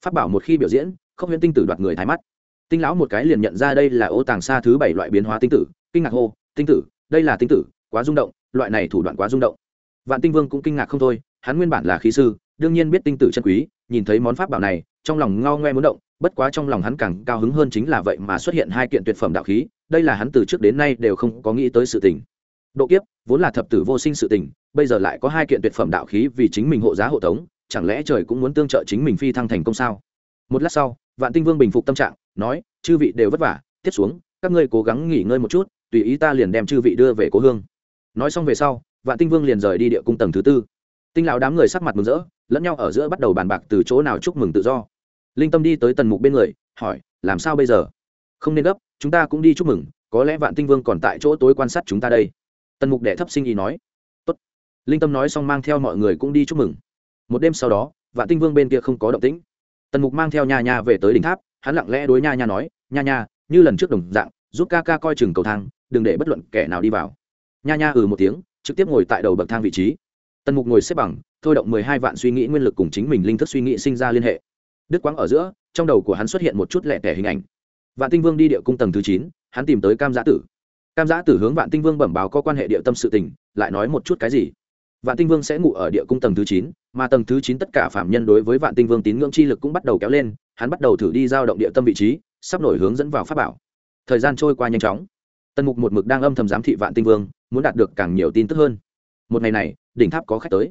Pháp bảo một khi biểu diễn không huyễn tinh tử đoạt người thái mắt. Tinh lão một cái liền nhận ra đây là ô tàng xa thứ bảy loại biến hóa tinh tử, kinh ngạc hô, tinh tử, đây là tinh tử, quá rung động, loại này thủ đoạn quá rung động. Vạn tinh vương cũng kinh ngạc không thôi, hắn nguyên bản là khí sư, đương nhiên biết tinh tử chân quý, nhìn thấy món pháp bảo này, trong lòng ngao ngoe muốn động, bất quá trong lòng hắn càng cao hứng hơn chính là vậy mà xuất hiện hai kiện tuyệt phẩm đạo khí, đây là hắn từ trước đến nay đều không có nghĩ tới sự tình độ kiếp, vốn là thập tử vô sinh sự tình, bây giờ lại có hai kiện tuyệt phẩm đạo khí vì chính mình hộ giá hộ tống, chẳng lẽ trời cũng muốn tương trợ chính mình phi thăng thành công sao? Một lát sau, vạn tinh vương bình phục tâm trạng, nói, chư vị đều vất vả, tiếp xuống, các ngươi cố gắng nghỉ ngơi một chút, tùy ý ta liền đem chư vị đưa về cố hương. Nói xong về sau, vạn tinh vương liền rời đi địa cung tầng thứ tư. Tinh lão đám người sắc mặt mừng rỡ, lẫn nhau ở giữa bắt đầu bàn bạc từ chỗ nào chúc mừng tự do. Linh tâm đi tới tần mục bên người, hỏi, làm sao bây giờ? Không nên gấp, chúng ta cũng đi chúc mừng, có lẽ vạn tinh vương còn tại chỗ tối quan sát chúng ta đây tần mục đệ thấp sinh ý nói, Tốt. linh tâm nói xong mang theo mọi người cũng đi chúc mừng. Một đêm sau đó, vạn tinh vương bên kia không có động tĩnh. Tần mục mang theo nha nha về tới đỉnh tháp, hắn lặng lẽ đối nha nha nói, nha nha, như lần trước đồng dạng, giúp ca ca coi chừng cầu thang, đừng để bất luận kẻ nào đi vào. Nha nha ừ một tiếng, trực tiếp ngồi tại đầu bậc thang vị trí. Tần mục ngồi xếp bằng, thôi động mười hai vạn suy nghĩ nguyên lực cùng chính mình linh thức suy nghĩ sinh ra liên hệ. Đức quang ở giữa, trong đầu của hắn xuất hiện một chút lẹ tẻ hình ảnh. Vạn tinh vương đi địa cung tầng thứ chín, hắn tìm tới cam giã tử cam giã tử hướng vạn tinh vương bẩm báo có quan hệ địa tâm sự tình, lại nói một chút cái gì? Vạn tinh vương sẽ ngủ ở địa cung tầng thứ chín, mà tầng thứ chín tất cả phạm nhân đối với vạn tinh vương tín ngưỡng chi lực cũng bắt đầu kéo lên, hắn bắt đầu thử đi giao động địa tâm vị trí, sắp nổi hướng dẫn vào pháp bảo. Thời gian trôi qua nhanh chóng. Tần mục một mực đang âm thầm giám thị vạn tinh vương, muốn đạt được càng nhiều tin tức hơn. Một ngày này, đỉnh tháp có khách tới.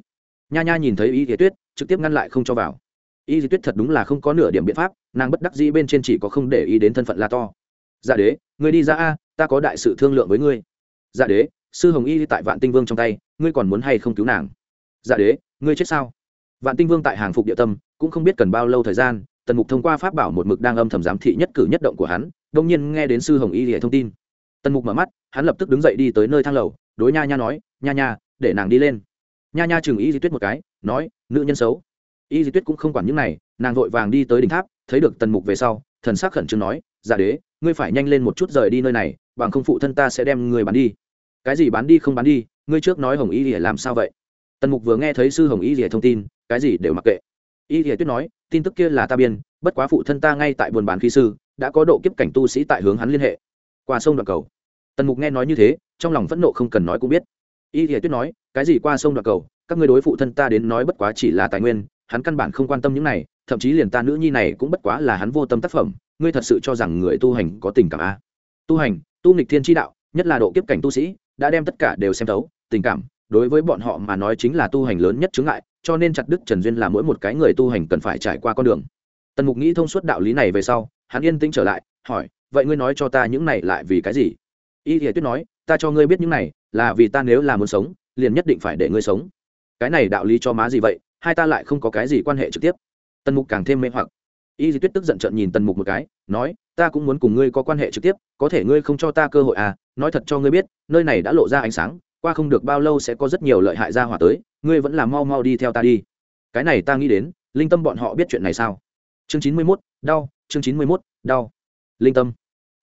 Nha nha nhìn thấy y thế tuyết, trực tiếp ngăn lại không cho vào. Y thế tuyết thật đúng là không có nửa điểm biện pháp, nàng bất đắc dĩ bên trên chỉ có không để ý đến thân phận la to. Dạ đế người đi ra a ta có đại sự thương lượng với ngươi. Dạ đế, sư hồng y tại vạn tinh vương trong tay, ngươi còn muốn hay không cứu nàng? Dạ đế, ngươi chết sao? Vạn tinh vương tại hàng phục địa tâm, cũng không biết cần bao lâu thời gian, tần mục thông qua pháp bảo một mực đang âm thầm giám thị nhất cử nhất động của hắn, đông nhiên nghe đến sư hồng y hệ thông tin. Tần mục mở mắt, hắn lập tức đứng dậy đi tới nơi thang lầu, đối nha nha nói, nha nha, để nàng đi lên. Nha nha chừng y di tuyết một cái, nói, nữ nhân xấu. Y di tuyết cũng không quản những này, nàng vội vàng đi tới đỉnh tháp, thấy được tần mục về sau, thần sắc khẩn trương nói giả đế, ngươi phải nhanh lên một chút rời đi nơi này bằng không phụ thân ta sẽ đem người bán đi. Cái gì bán đi không bán đi, ngươi trước nói hồng y lìa làm sao vậy? Tần mục vừa nghe thấy sư hồng y lìa thông tin, cái gì đều mặc kệ. Y lìa tuyết nói, tin tức kia là ta biên, bất quá phụ thân ta ngay tại buôn bán khí sư, đã có độ kiếp cảnh tu sĩ tại hướng hắn liên hệ. Qua sông đoạn cầu. Tần mục nghe nói như thế, trong lòng phẫn nộ không cần nói cũng biết. Y lìa tuyết nói, cái gì qua sông đoạn cầu, các ngươi đối phụ thân ta đến nói bất quá chỉ là tài nguyên, hắn căn bản không quan tâm những này, thậm chí liền ta nữ nhi này cũng bất quá là hắn vô tâm tác phẩm, ngươi thật sự cho rằng người tu hành có tình cảm a tu hành, tu nghịch thiên tri đạo, nhất là độ kiếp cảnh tu sĩ, đã đem tất cả đều xem thấu, tình cảm, đối với bọn họ mà nói chính là tu hành lớn nhất chướng ngại, cho nên chặt đức trần duyên là mỗi một cái người tu hành cần phải trải qua con đường. Tần mục nghĩ thông suốt đạo lý này về sau, hắn yên tĩnh trở lại, hỏi, vậy ngươi nói cho ta những này lại vì cái gì? Y thì tuyết nói, ta cho ngươi biết những này, là vì ta nếu là muốn sống, liền nhất định phải để ngươi sống. Cái này đạo lý cho má gì vậy, hai ta lại không có cái gì quan hệ trực tiếp. Tần mục càng thêm mê hoặc. Y di tuyết tức giận trợn nhìn tần mục một cái, nói ta cũng muốn cùng ngươi có quan hệ trực tiếp, có thể ngươi không cho ta cơ hội à nói thật cho ngươi biết, nơi này đã lộ ra ánh sáng, qua không được bao lâu sẽ có rất nhiều lợi hại ra hỏa tới, ngươi vẫn là mau mau đi theo ta đi. Cái này ta nghĩ đến, linh tâm bọn họ biết chuyện này sao? Chương chín mươi mốt, đau, chương chín mươi mốt, đau. Linh tâm.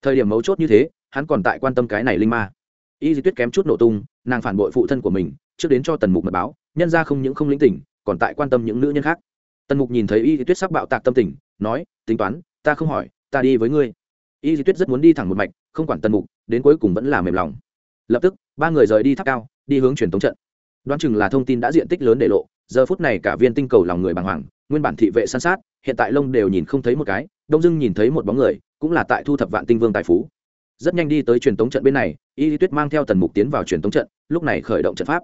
Thời điểm mấu chốt như thế, hắn còn tại quan tâm cái này linh ma. Y di tuyết kém chút nổ tung, nàng phản bội phụ thân của mình, trước đến cho tần mục mật báo, nhân ra không những không lĩnh tỉnh, còn tại quan tâm những nữ nhân khác. Tần mục nhìn thấy y di tuyết sắp bạo tạc tâm tình, nói, tính toán, ta không hỏi ta đi với ngươi. Y di tuyết rất muốn đi thẳng một mạch, không quản tần mục, đến cuối cùng vẫn là mềm lòng. Lập tức, ba người rời đi tháp cao, đi hướng truyền tống trận. Đoán chừng là thông tin đã diện tích lớn để lộ, giờ phút này cả viên tinh cầu lòng người bàng hoàng, nguyên bản thị vệ san sát, hiện tại lông đều nhìn không thấy một cái, đông dưng nhìn thấy một bóng người, cũng là tại thu thập vạn tinh vương tài phú. Rất nhanh đi tới truyền tống trận bên này, y lý tuyết mang theo tần mục tiến vào truyền tống trận, lúc này khởi động trận pháp.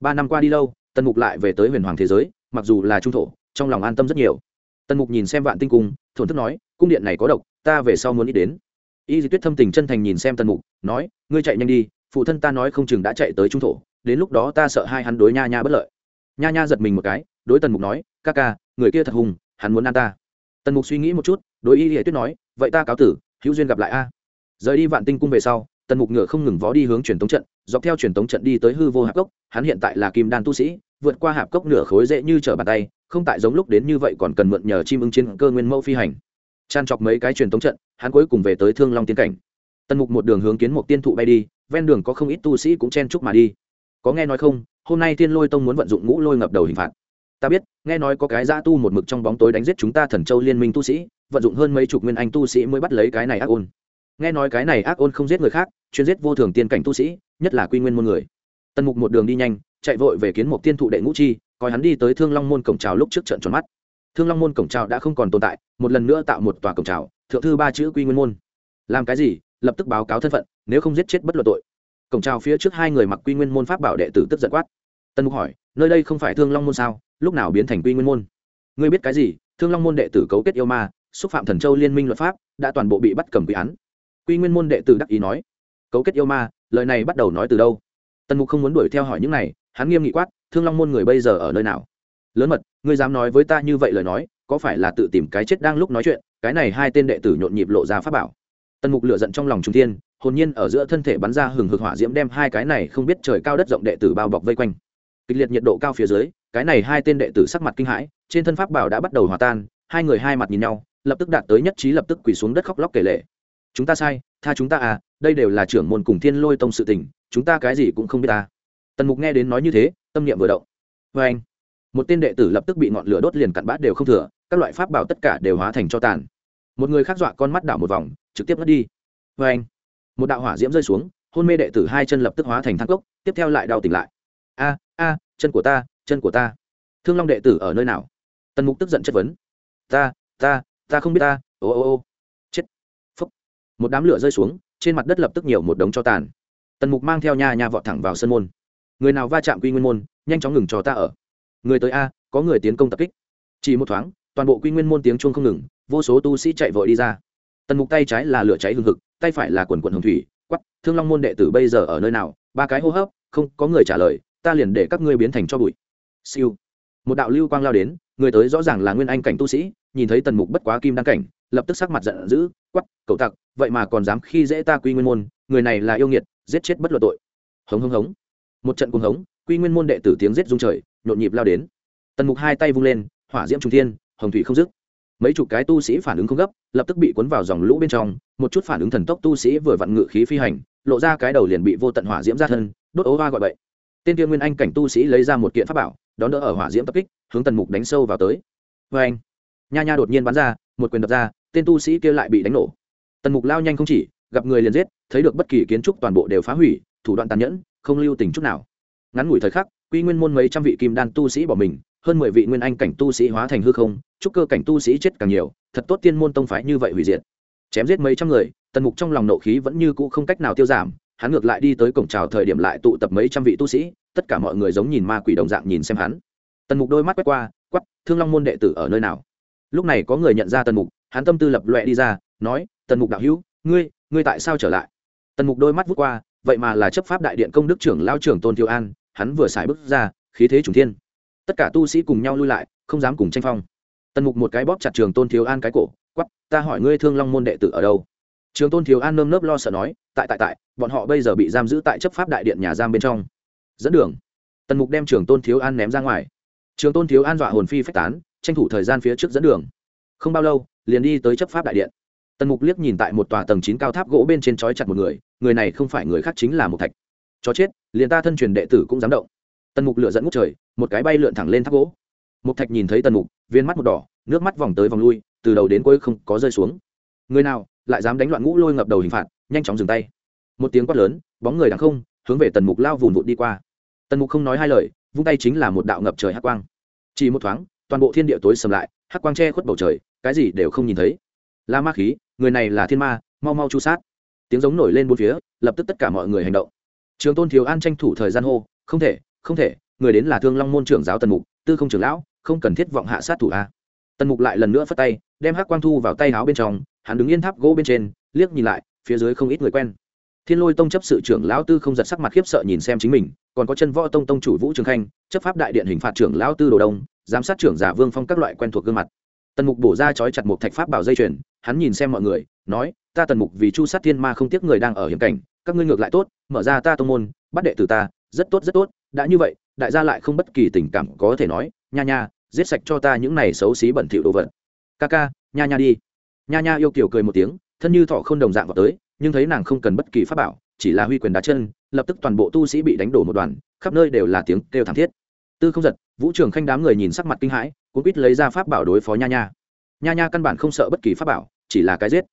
Ba năm qua đi lâu, tần mục lại về tới huyền hoàng thế giới, mặc dù là trung thổ, trong lòng an tâm rất nhiều tần mục nhìn xem vạn tinh cung thổn thức nói cung điện này có độc ta về sau muốn đi đến. Y di tuyết thâm tình chân thành nhìn xem tần mục nói ngươi chạy nhanh đi phụ thân ta nói không chừng đã chạy tới trung thổ đến lúc đó ta sợ hai hắn đối nha nha bất lợi. Nha nha giật mình một cái đối tần mục nói ca ca người kia thật hùng hắn muốn ăn ta. Tần mục suy nghĩ một chút đối y di tuyết nói vậy ta cáo tử hữu duyên gặp lại a. Rời đi vạn tinh cung về sau tần mục ngựa không ngừng vó đi hướng truyền tống trận dọc theo truyền tống trận đi tới hư vô hạp gốc, hắn hiện tại là kim đan tu sĩ vượt qua hạp cốc nửa khối dễ như trở bàn tay, không tại giống lúc đến như vậy còn cần mượn nhờ chim ưng chiến cơ nguyên mẫu phi hành. Tràn chọc mấy cái truyền tống trận, hắn cuối cùng về tới thương long tiến cảnh. Tần mục một đường hướng kiến một tiên thụ bay đi, ven đường có không ít tu sĩ cũng chen chúc mà đi. Có nghe nói không, hôm nay tiên lôi tông muốn vận dụng ngũ lôi ngập đầu hình phạt. Ta biết, nghe nói có cái dã tu một mực trong bóng tối đánh giết chúng ta thần châu liên minh tu sĩ, vận dụng hơn mấy chục nguyên anh tu sĩ mới bắt lấy cái này ác ôn. Nghe nói cái này ác ôn không giết người khác, chuyên giết vô thường tiên cảnh tu sĩ, nhất là quy nguyên môn người tần mục một đường đi nhanh, chạy vội về kiến một tiên thụ đệ ngũ chi, coi hắn đi tới thương long môn cổng trào lúc trước trận tròn mắt. Thương long môn cổng trào đã không còn tồn tại, một lần nữa tạo một tòa cổng trào thượng thư ba chữ quy nguyên môn. Làm cái gì? Lập tức báo cáo thân phận, nếu không giết chết bất luận tội. Cổng trào phía trước hai người mặc quy nguyên môn pháp bảo đệ tử tức giận quát. Tân mục hỏi, nơi đây không phải thương long môn sao? Lúc nào biến thành quy nguyên môn? Ngươi biết cái gì? Thương long môn đệ tử cấu kết yêu ma, xúc phạm thần châu liên minh luật pháp, đã toàn bộ bị bắt cầm quy án. Quy nguyên môn đệ tử đắc ý nói, cấu kết yêu ma, lời này bắt đầu nói từ đâu? Tần mục không muốn đuổi theo hỏi những này, hắn nghiêm nghị quát, thương long môn người bây giờ ở nơi nào? Lớn mật, ngươi dám nói với ta như vậy lời nói, có phải là tự tìm cái chết đang lúc nói chuyện? Cái này hai tên đệ tử nhộn nhịp lộ ra pháp bảo. Tần mục lựa giận trong lòng trung tiên hồn nhiên ở giữa thân thể bắn ra hừng hực hỏa diễm đem hai cái này không biết trời cao đất rộng đệ tử bao bọc vây quanh. Kịch liệt nhiệt độ cao phía dưới, cái này hai tên đệ tử sắc mặt kinh hãi, trên thân pháp bảo đã bắt đầu hòa tan, hai người hai mặt nhìn nhau, lập tức đạt tới nhất trí lập tức quỳ xuống đất khóc lóc kể lệ chúng ta sai, tha chúng ta à đây đều là trưởng môn cùng thiên lôi tông sự tình chúng ta cái gì cũng không biết ta. Tần mục nghe đến nói như thế, tâm niệm vừa động. Vê anh, một tên đệ tử lập tức bị ngọn lửa đốt liền cặn bát đều không thừa, các loại pháp bảo tất cả đều hóa thành cho tàn. Một người khác dọa con mắt đảo một vòng, trực tiếp mất đi. Vê anh, một đạo hỏa diễm rơi xuống, hôn mê đệ tử hai chân lập tức hóa thành thang cốc, tiếp theo lại đau tỉnh lại. A a, chân của ta, chân của ta. Thương long đệ tử ở nơi nào? Tần mục tức giận chất vấn. Ta ta ta không biết ta. Ô ô ô. Chết. Phúc. Một đám lửa rơi xuống, trên mặt đất lập tức nhiều một đống cho tàn tần mục mang theo nhà nhà vọt thẳng vào sân môn. Người nào va chạm quy nguyên môn, nhanh chóng ngừng cho ta ở. Người tới a, có người tiến công tập kích. Chỉ một thoáng, toàn bộ quy nguyên môn tiếng chuông không ngừng, vô số tu sĩ chạy vội đi ra. Tần mục tay trái là lửa cháy hừng hực, tay phải là quần quần hồng thủy quắp thương long môn đệ tử bây giờ ở nơi nào? Ba cái hô hấp, không, có người trả lời, ta liền để các ngươi biến thành cho bụi. Siêu. Một đạo lưu quang lao đến, người tới rõ ràng là nguyên anh cảnh tu sĩ, nhìn thấy tần mục bất quá kim đăng cảnh, lập tức sắc mặt giận dữ quắp cậu tặc, vậy mà còn dám khi dễ ta quy nguyên môn người này là yêu nghiệt, giết chết bất luận tội. Hống hống hống. Một trận cuồng hống, quy nguyên môn đệ tử tiếng giết rung trời, nhộn nhịp lao đến. Tần mục hai tay vung lên, hỏa diễm trung thiên, hồng thủy không dứt. Mấy chục cái tu sĩ phản ứng không gấp, lập tức bị cuốn vào dòng lũ bên trong, một chút phản ứng thần tốc tu sĩ vừa vặn ngự khí phi hành, lộ ra cái đầu liền bị vô tận hỏa diễm ra thân, đốt ố va gọi bậy. Tên tiên nguyên anh cảnh tu sĩ lấy ra một kiện pháp bảo, đón đỡ ở hỏa diễm tập kích, hướng tần mục đánh sâu vào tới. Vê anh, nha nha đột nhiên bắn ra, một quyền đập ra, tên tu sĩ kia lại bị đánh nổ. Tần mục lao nhanh không chỉ gặp người liền giết, thấy được bất kỳ kiến trúc toàn bộ đều phá hủy, thủ đoạn tàn nhẫn, không lưu tình chút nào. Ngắn ngủi thời khắc, quy nguyên môn mấy trăm vị kim đan tu sĩ bỏ mình, hơn mười vị nguyên anh cảnh tu sĩ hóa thành hư không trúc cơ cảnh tu sĩ chết càng nhiều, thật tốt tiên môn tông phái như vậy hủy diệt. Chém giết mấy trăm người, tần mục trong lòng nộ khí vẫn như cũ không cách nào tiêu giảm, hắn ngược lại đi tới cổng trào thời điểm lại tụ tập mấy trăm vị tu sĩ, tất cả mọi người giống nhìn ma quỷ đồng dạng nhìn xem hắn. Tần mục đôi mắt quét qua quắp thương long môn đệ tử ở nơi nào? Lúc này có người nhận ra tần mục, hắn tâm tư lập loẹ đi ra, nói, tần mục đạo hữu, ngươi ngươi tại sao trở lại? Tần mục đôi mắt vút qua, vậy mà là chấp pháp đại điện công đức trưởng lao trưởng tôn thiêu an, hắn vừa xài bước ra, khí thế trùng thiên. Tất cả tu sĩ cùng nhau lui lại, không dám cùng tranh phong. Tần mục một cái bóp chặt trường tôn thiếu an cái cổ quắp ta hỏi ngươi thương long môn đệ tử ở đâu? Trường tôn thiếu an nơm nớp lo sợ nói, tại tại tại, bọn họ bây giờ bị giam giữ tại chấp pháp đại điện nhà giam bên trong. Dẫn đường. Tần mục đem trường tôn thiếu an ném ra ngoài. Trường tôn thiếu an dọa hồn phi phách tán, tranh thủ thời gian phía trước dẫn đường. Không bao lâu, liền đi tới chấp pháp đại điện tần mục liếc nhìn tại một tòa tầng chín cao tháp gỗ bên trên trói chặt một người người này không phải người khác chính là một thạch. Chó chết, liền ta thân truyền đệ tử cũng dám động. Tần mục lựa dẫn ngút trời, một cái bay lượn thẳng lên tháp gỗ. Một thạch nhìn thấy tần mục, viên mắt một đỏ, nước mắt vòng tới vòng lui, từ đầu đến cuối không có rơi xuống. Người nào, lại dám đánh loạn ngũ lôi ngập đầu hình phạt, nhanh chóng dừng tay. Một tiếng quát lớn, bóng người đằng không, hướng về tần mục lao vùn vụt đi qua. Tần mục không nói hai lời, vung tay chính là một đạo ngập trời hắc quang. Chỉ một thoáng, toàn bộ thiên địa tối sầm lại, hắc quang che khuất bầu trời, cái gì đều không nhìn thấy. La ma khí người này là thiên ma, mau mau chu sát. Tiếng giống nổi lên bốn phía, lập tức tất cả mọi người hành động. Trường tôn thiếu an tranh thủ thời gian hô, không thể không thể, người đến là thương long môn trưởng giáo tần mục, tư không trưởng lão, không cần thiết vọng hạ sát thủ a. Tần mục lại lần nữa phất tay, đem hắc quang thu vào tay áo bên trong, hắn đứng yên tháp gỗ bên trên, liếc nhìn lại, phía dưới không ít người quen. Thiên lôi tông chấp sự trưởng lão tư không giật sắc mặt khiếp sợ nhìn xem chính mình, còn có chân võ tông tông chủ vũ trường khanh, chấp pháp đại điện hình phạt trưởng lão tư đồ đông, giám sát trưởng giả vương phong các loại quen thuộc gương mặt. Tần mục bổ ra chói chặt một thạch pháp bảo dây chuyền hắn nhìn xem mọi người, nói, ta tần mục vì chu sát thiên ma không tiếc người đang ở hiểm cảnh, các ngươi ngược lại tốt, mở ra ta tông môn, bắt đệ tử ta, rất tốt rất tốt, đã như vậy, đại gia lại không bất kỳ tình cảm có thể nói, nha nha, giết sạch cho ta những này xấu xí bẩn thỉu đồ vật. Ca ca, nha nha đi. Nha nha yêu kiểu cười một tiếng, thân như thọ không đồng dạng vào tới, nhưng thấy nàng không cần bất kỳ pháp bảo, chỉ là huy quyền đá chân, lập tức toàn bộ tu sĩ bị đánh đổ một đoàn, khắp nơi đều là tiếng kêu thảm thiết. Tư không giật, vũ trường khanh đám người nhìn sắc mặt kinh hãi cũng biết lấy ra pháp bảo đối phó nha nha. Nha nha căn bản không sợ bất kỳ pháp bảo chỉ là cái giết.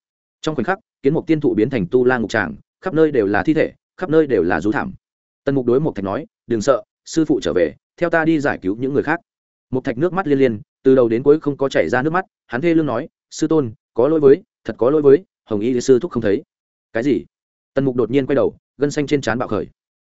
Trong khoảnh khắc, kiến mục tiên thụ biến thành tu la ngục tràng, khắp nơi đều là thi thể, khắp nơi đều là rú thảm. Tần mục đối một thạch nói, đừng sợ, sư phụ trở về, theo ta đi giải cứu những người khác. Một thạch nước mắt liên liên, từ đầu đến cuối không có chảy ra nước mắt, hắn thê lương nói, sư tôn, có lỗi với, thật có lỗi với, hồng y sư thúc không thấy. Cái gì? Tần mục đột nhiên quay đầu, gân xanh trên trán bạo khởi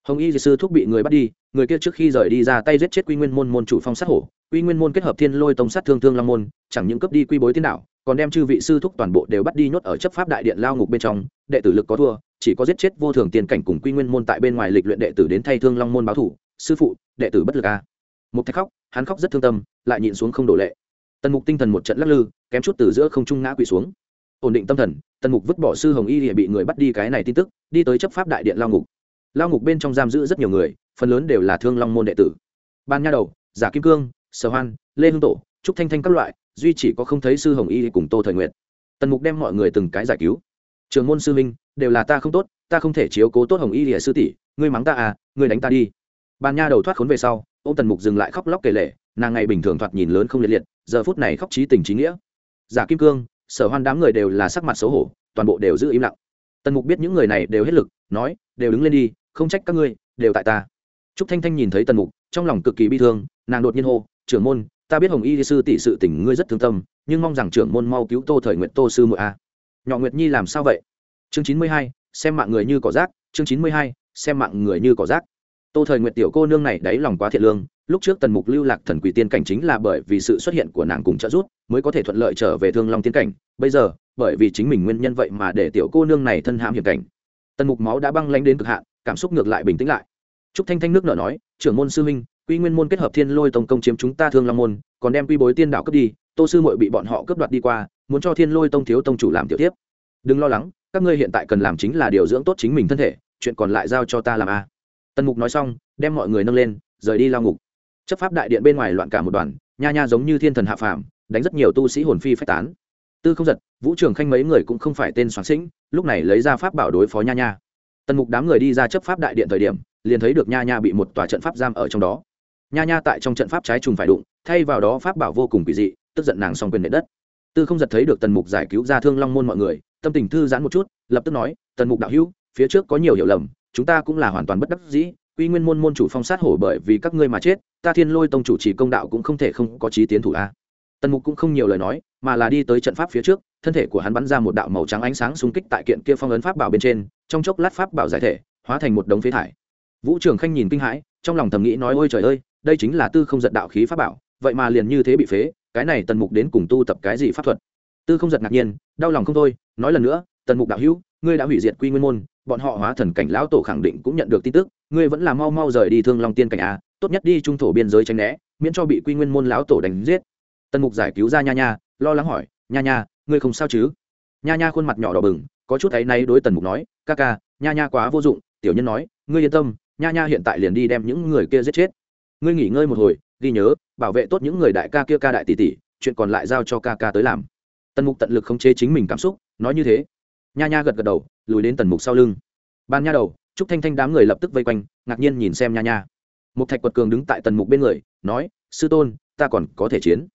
hồng y sư thúc bị người bắt đi, người kia trước khi rời đi ra tay giết chết quy nguyên môn môn chủ phong sát hổ. Quy nguyên môn kết hợp thiên lôi tông sát thương thương long môn, chẳng những cấp đi quy bối tiên đạo, còn đem chư vị sư thúc toàn bộ đều bắt đi nhốt ở chấp pháp đại điện lao ngục bên trong. Đệ tử lực có thua, chỉ có giết chết vô thường tiền cảnh cùng quy nguyên môn tại bên ngoài lịch luyện đệ tử đến thay thương long môn báo thủ. Sư phụ, đệ tử bất lực a à. một thạch khóc, hắn khóc rất thương tâm, lại nhịn xuống không đổ lệ. Tần mục tinh thần một trận lắc lư, kém chút từ giữa không trung ngã quỵ xuống. Ổn định tâm thần, tần mục vứt bỏ sư hồng y địa bị người bắt đi cái này tin tức, đi tới chấp pháp đại điện lao ngục lao ngục bên trong giam giữ rất nhiều người phần lớn đều là thương long môn đệ tử. Ban nha đầu giả kim cương sở hoan lê hương tổ trúc thanh thanh các loại duy chỉ có không thấy sư hồng y cùng tô thời nguyện tần mục đem mọi người từng cái giải cứu. Trường môn sư minh đều là ta không tốt ta không thể chiếu cố tốt hồng y lìa sư tỷ ngươi mắng ta à ngươi đánh ta đi. Ban nha đầu thoát khốn về sau ô tần mục dừng lại khóc lóc kể lệ, nàng ngày bình thường thoạt nhìn lớn không liệt liệt giờ phút này khóc trí tình trí nghĩa. Giả kim cương sở hoan đám người đều là sắc mặt xấu hổ toàn bộ đều giữ im lặng. Tần mục biết những người này đều hết lực nói đều đứng lên đi không trách các ngươi, đều tại ta. Trúc thanh thanh nhìn thấy tần mục, trong lòng cực kỳ bi thương, nàng đột nhiên hô, trưởng môn, ta biết hồng y sư tỷ sự tình ngươi rất thương tâm, nhưng mong rằng trưởng môn mau cứu tô thời nguyện tô sư muội a. À. nguyệt nhi làm sao vậy? Chương chín mươi hai, xem mạng người như cỏ rác, chương chín mươi hai, xem mạng người như cỏ rác. Tô thời nguyện tiểu cô nương này đáy lòng quá thiệt lương, lúc trước tần mục lưu lạc thần quỷ tiên cảnh chính là bởi vì sự xuất hiện của nàng cùng trợ giúp, mới có thể thuận lợi trở về thương long tiên cảnh. Bây giờ, bởi vì chính mình nguyên nhân vậy mà để tiểu cô nương này thân hãm hiểm cảnh. Tần mục máu đã băng lanh đến cực hạn cảm xúc ngược lại bình tĩnh lại. Trúc thanh thanh nước nở nói, trưởng môn sư minh quy nguyên môn kết hợp thiên lôi tông công chiếm chúng ta thương long môn, còn đem quy bối tiên đạo cướp đi, tô sư muội bị bọn họ cướp đoạt đi qua, muốn cho thiên lôi tông thiếu tông chủ làm tiểu tiếp đừng lo lắng, các ngươi hiện tại cần làm chính là điều dưỡng tốt chính mình thân thể, chuyện còn lại giao cho ta làm a. Tần mục nói xong, đem mọi người nâng lên, rời đi lao ngục. Chấp pháp đại điện bên ngoài loạn cả một đoàn, nha nha giống như thiên thần hạ phàm, đánh rất nhiều tu sĩ hồn phi phách tán. Tư không giật, vũ trường khanh mấy người cũng không phải tên soạn sĩnh, lúc này lấy ra pháp bảo đối phó nha nha tần mục đám người đi ra chấp pháp đại điện thời điểm, liền thấy được nha nha bị một tòa trận pháp giam ở trong đó. Nha nha tại trong trận pháp trái trùng phải đụng, thay vào đó pháp bảo vô cùng quỷ dị, tức giận nàng xong quyền nệ đất. Tư không giật thấy được tần mục giải cứu ra thương long môn mọi người, tâm tình thư giãn một chút, lập tức nói, tần mục đạo hữu, phía trước có nhiều hiểu lầm, chúng ta cũng là hoàn toàn bất đắc dĩ, quy nguyên môn môn chủ phong sát hổ bởi vì các ngươi mà chết, ta thiên lôi tông chủ trì công đạo cũng không thể không có trí tiến thủ a. Tần mục cũng không nhiều lời nói mà là đi tới trận pháp phía trước, thân thể của hắn bắn ra một đạo màu trắng ánh sáng xung kích tại kiện kia phong ấn pháp bảo bên trên, trong chốc lát pháp bảo giải thể, hóa thành một đống phế thải. Vũ trường khanh nhìn kinh hãi, trong lòng thầm nghĩ nói, ôi trời ơi, đây chính là tư không giật đạo khí pháp bảo, vậy mà liền như thế bị phế, cái này tần mục đến cùng tu tập cái gì pháp thuật? Tư không giật ngạc nhiên, đau lòng không thôi, nói lần nữa, tần mục đạo hữu, ngươi đã hủy diệt quy nguyên môn, bọn họ hóa thần cảnh lão tổ khẳng định cũng nhận được tin tức, ngươi vẫn là mau mau rời đi thương long tiên cảnh a, tốt nhất đi trung thổ biên giới tránh né, miễn cho bị quy nguyên môn lão tổ đánh giết tần mục giải cứu ra nha nha, lo lắng hỏi, nha nha, ngươi không sao chứ? Nha nha khuôn mặt nhỏ đỏ bừng, có chút thấy nay đối tần mục nói, ca ca, nha nha quá vô dụng, tiểu nhân nói, ngươi yên tâm, nha nha hiện tại liền đi đem những người kia giết chết. Ngươi nghỉ ngơi một hồi, ghi nhớ, bảo vệ tốt những người đại ca kia ca đại tỷ tỷ, chuyện còn lại giao cho ca ca tới làm. Tần mục tận lực khống chế chính mình cảm xúc, nói như thế. Nha nha gật gật đầu, lùi đến tần mục sau lưng. Ban nha đầu, trúc thanh thanh đám người lập tức vây quanh, ngạc nhiên nhìn xem nha nha. Một thạch quật cường đứng tại tần mục bên người, nói, sư tôn, ta còn có thể chiến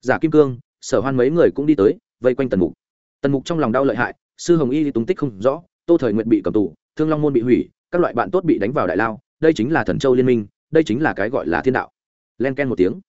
giả kim cương, sở hoan mấy người cũng đi tới, vây quanh tần mục. Tần mục trong lòng đau lợi hại, sư hồng y thì tung tích không rõ, tô thời nguyện bị cầm tù, thương long môn bị hủy, các loại bạn tốt bị đánh vào đại lao, đây chính là thần châu liên minh, đây chính là cái gọi là thiên đạo. Len ken một tiếng.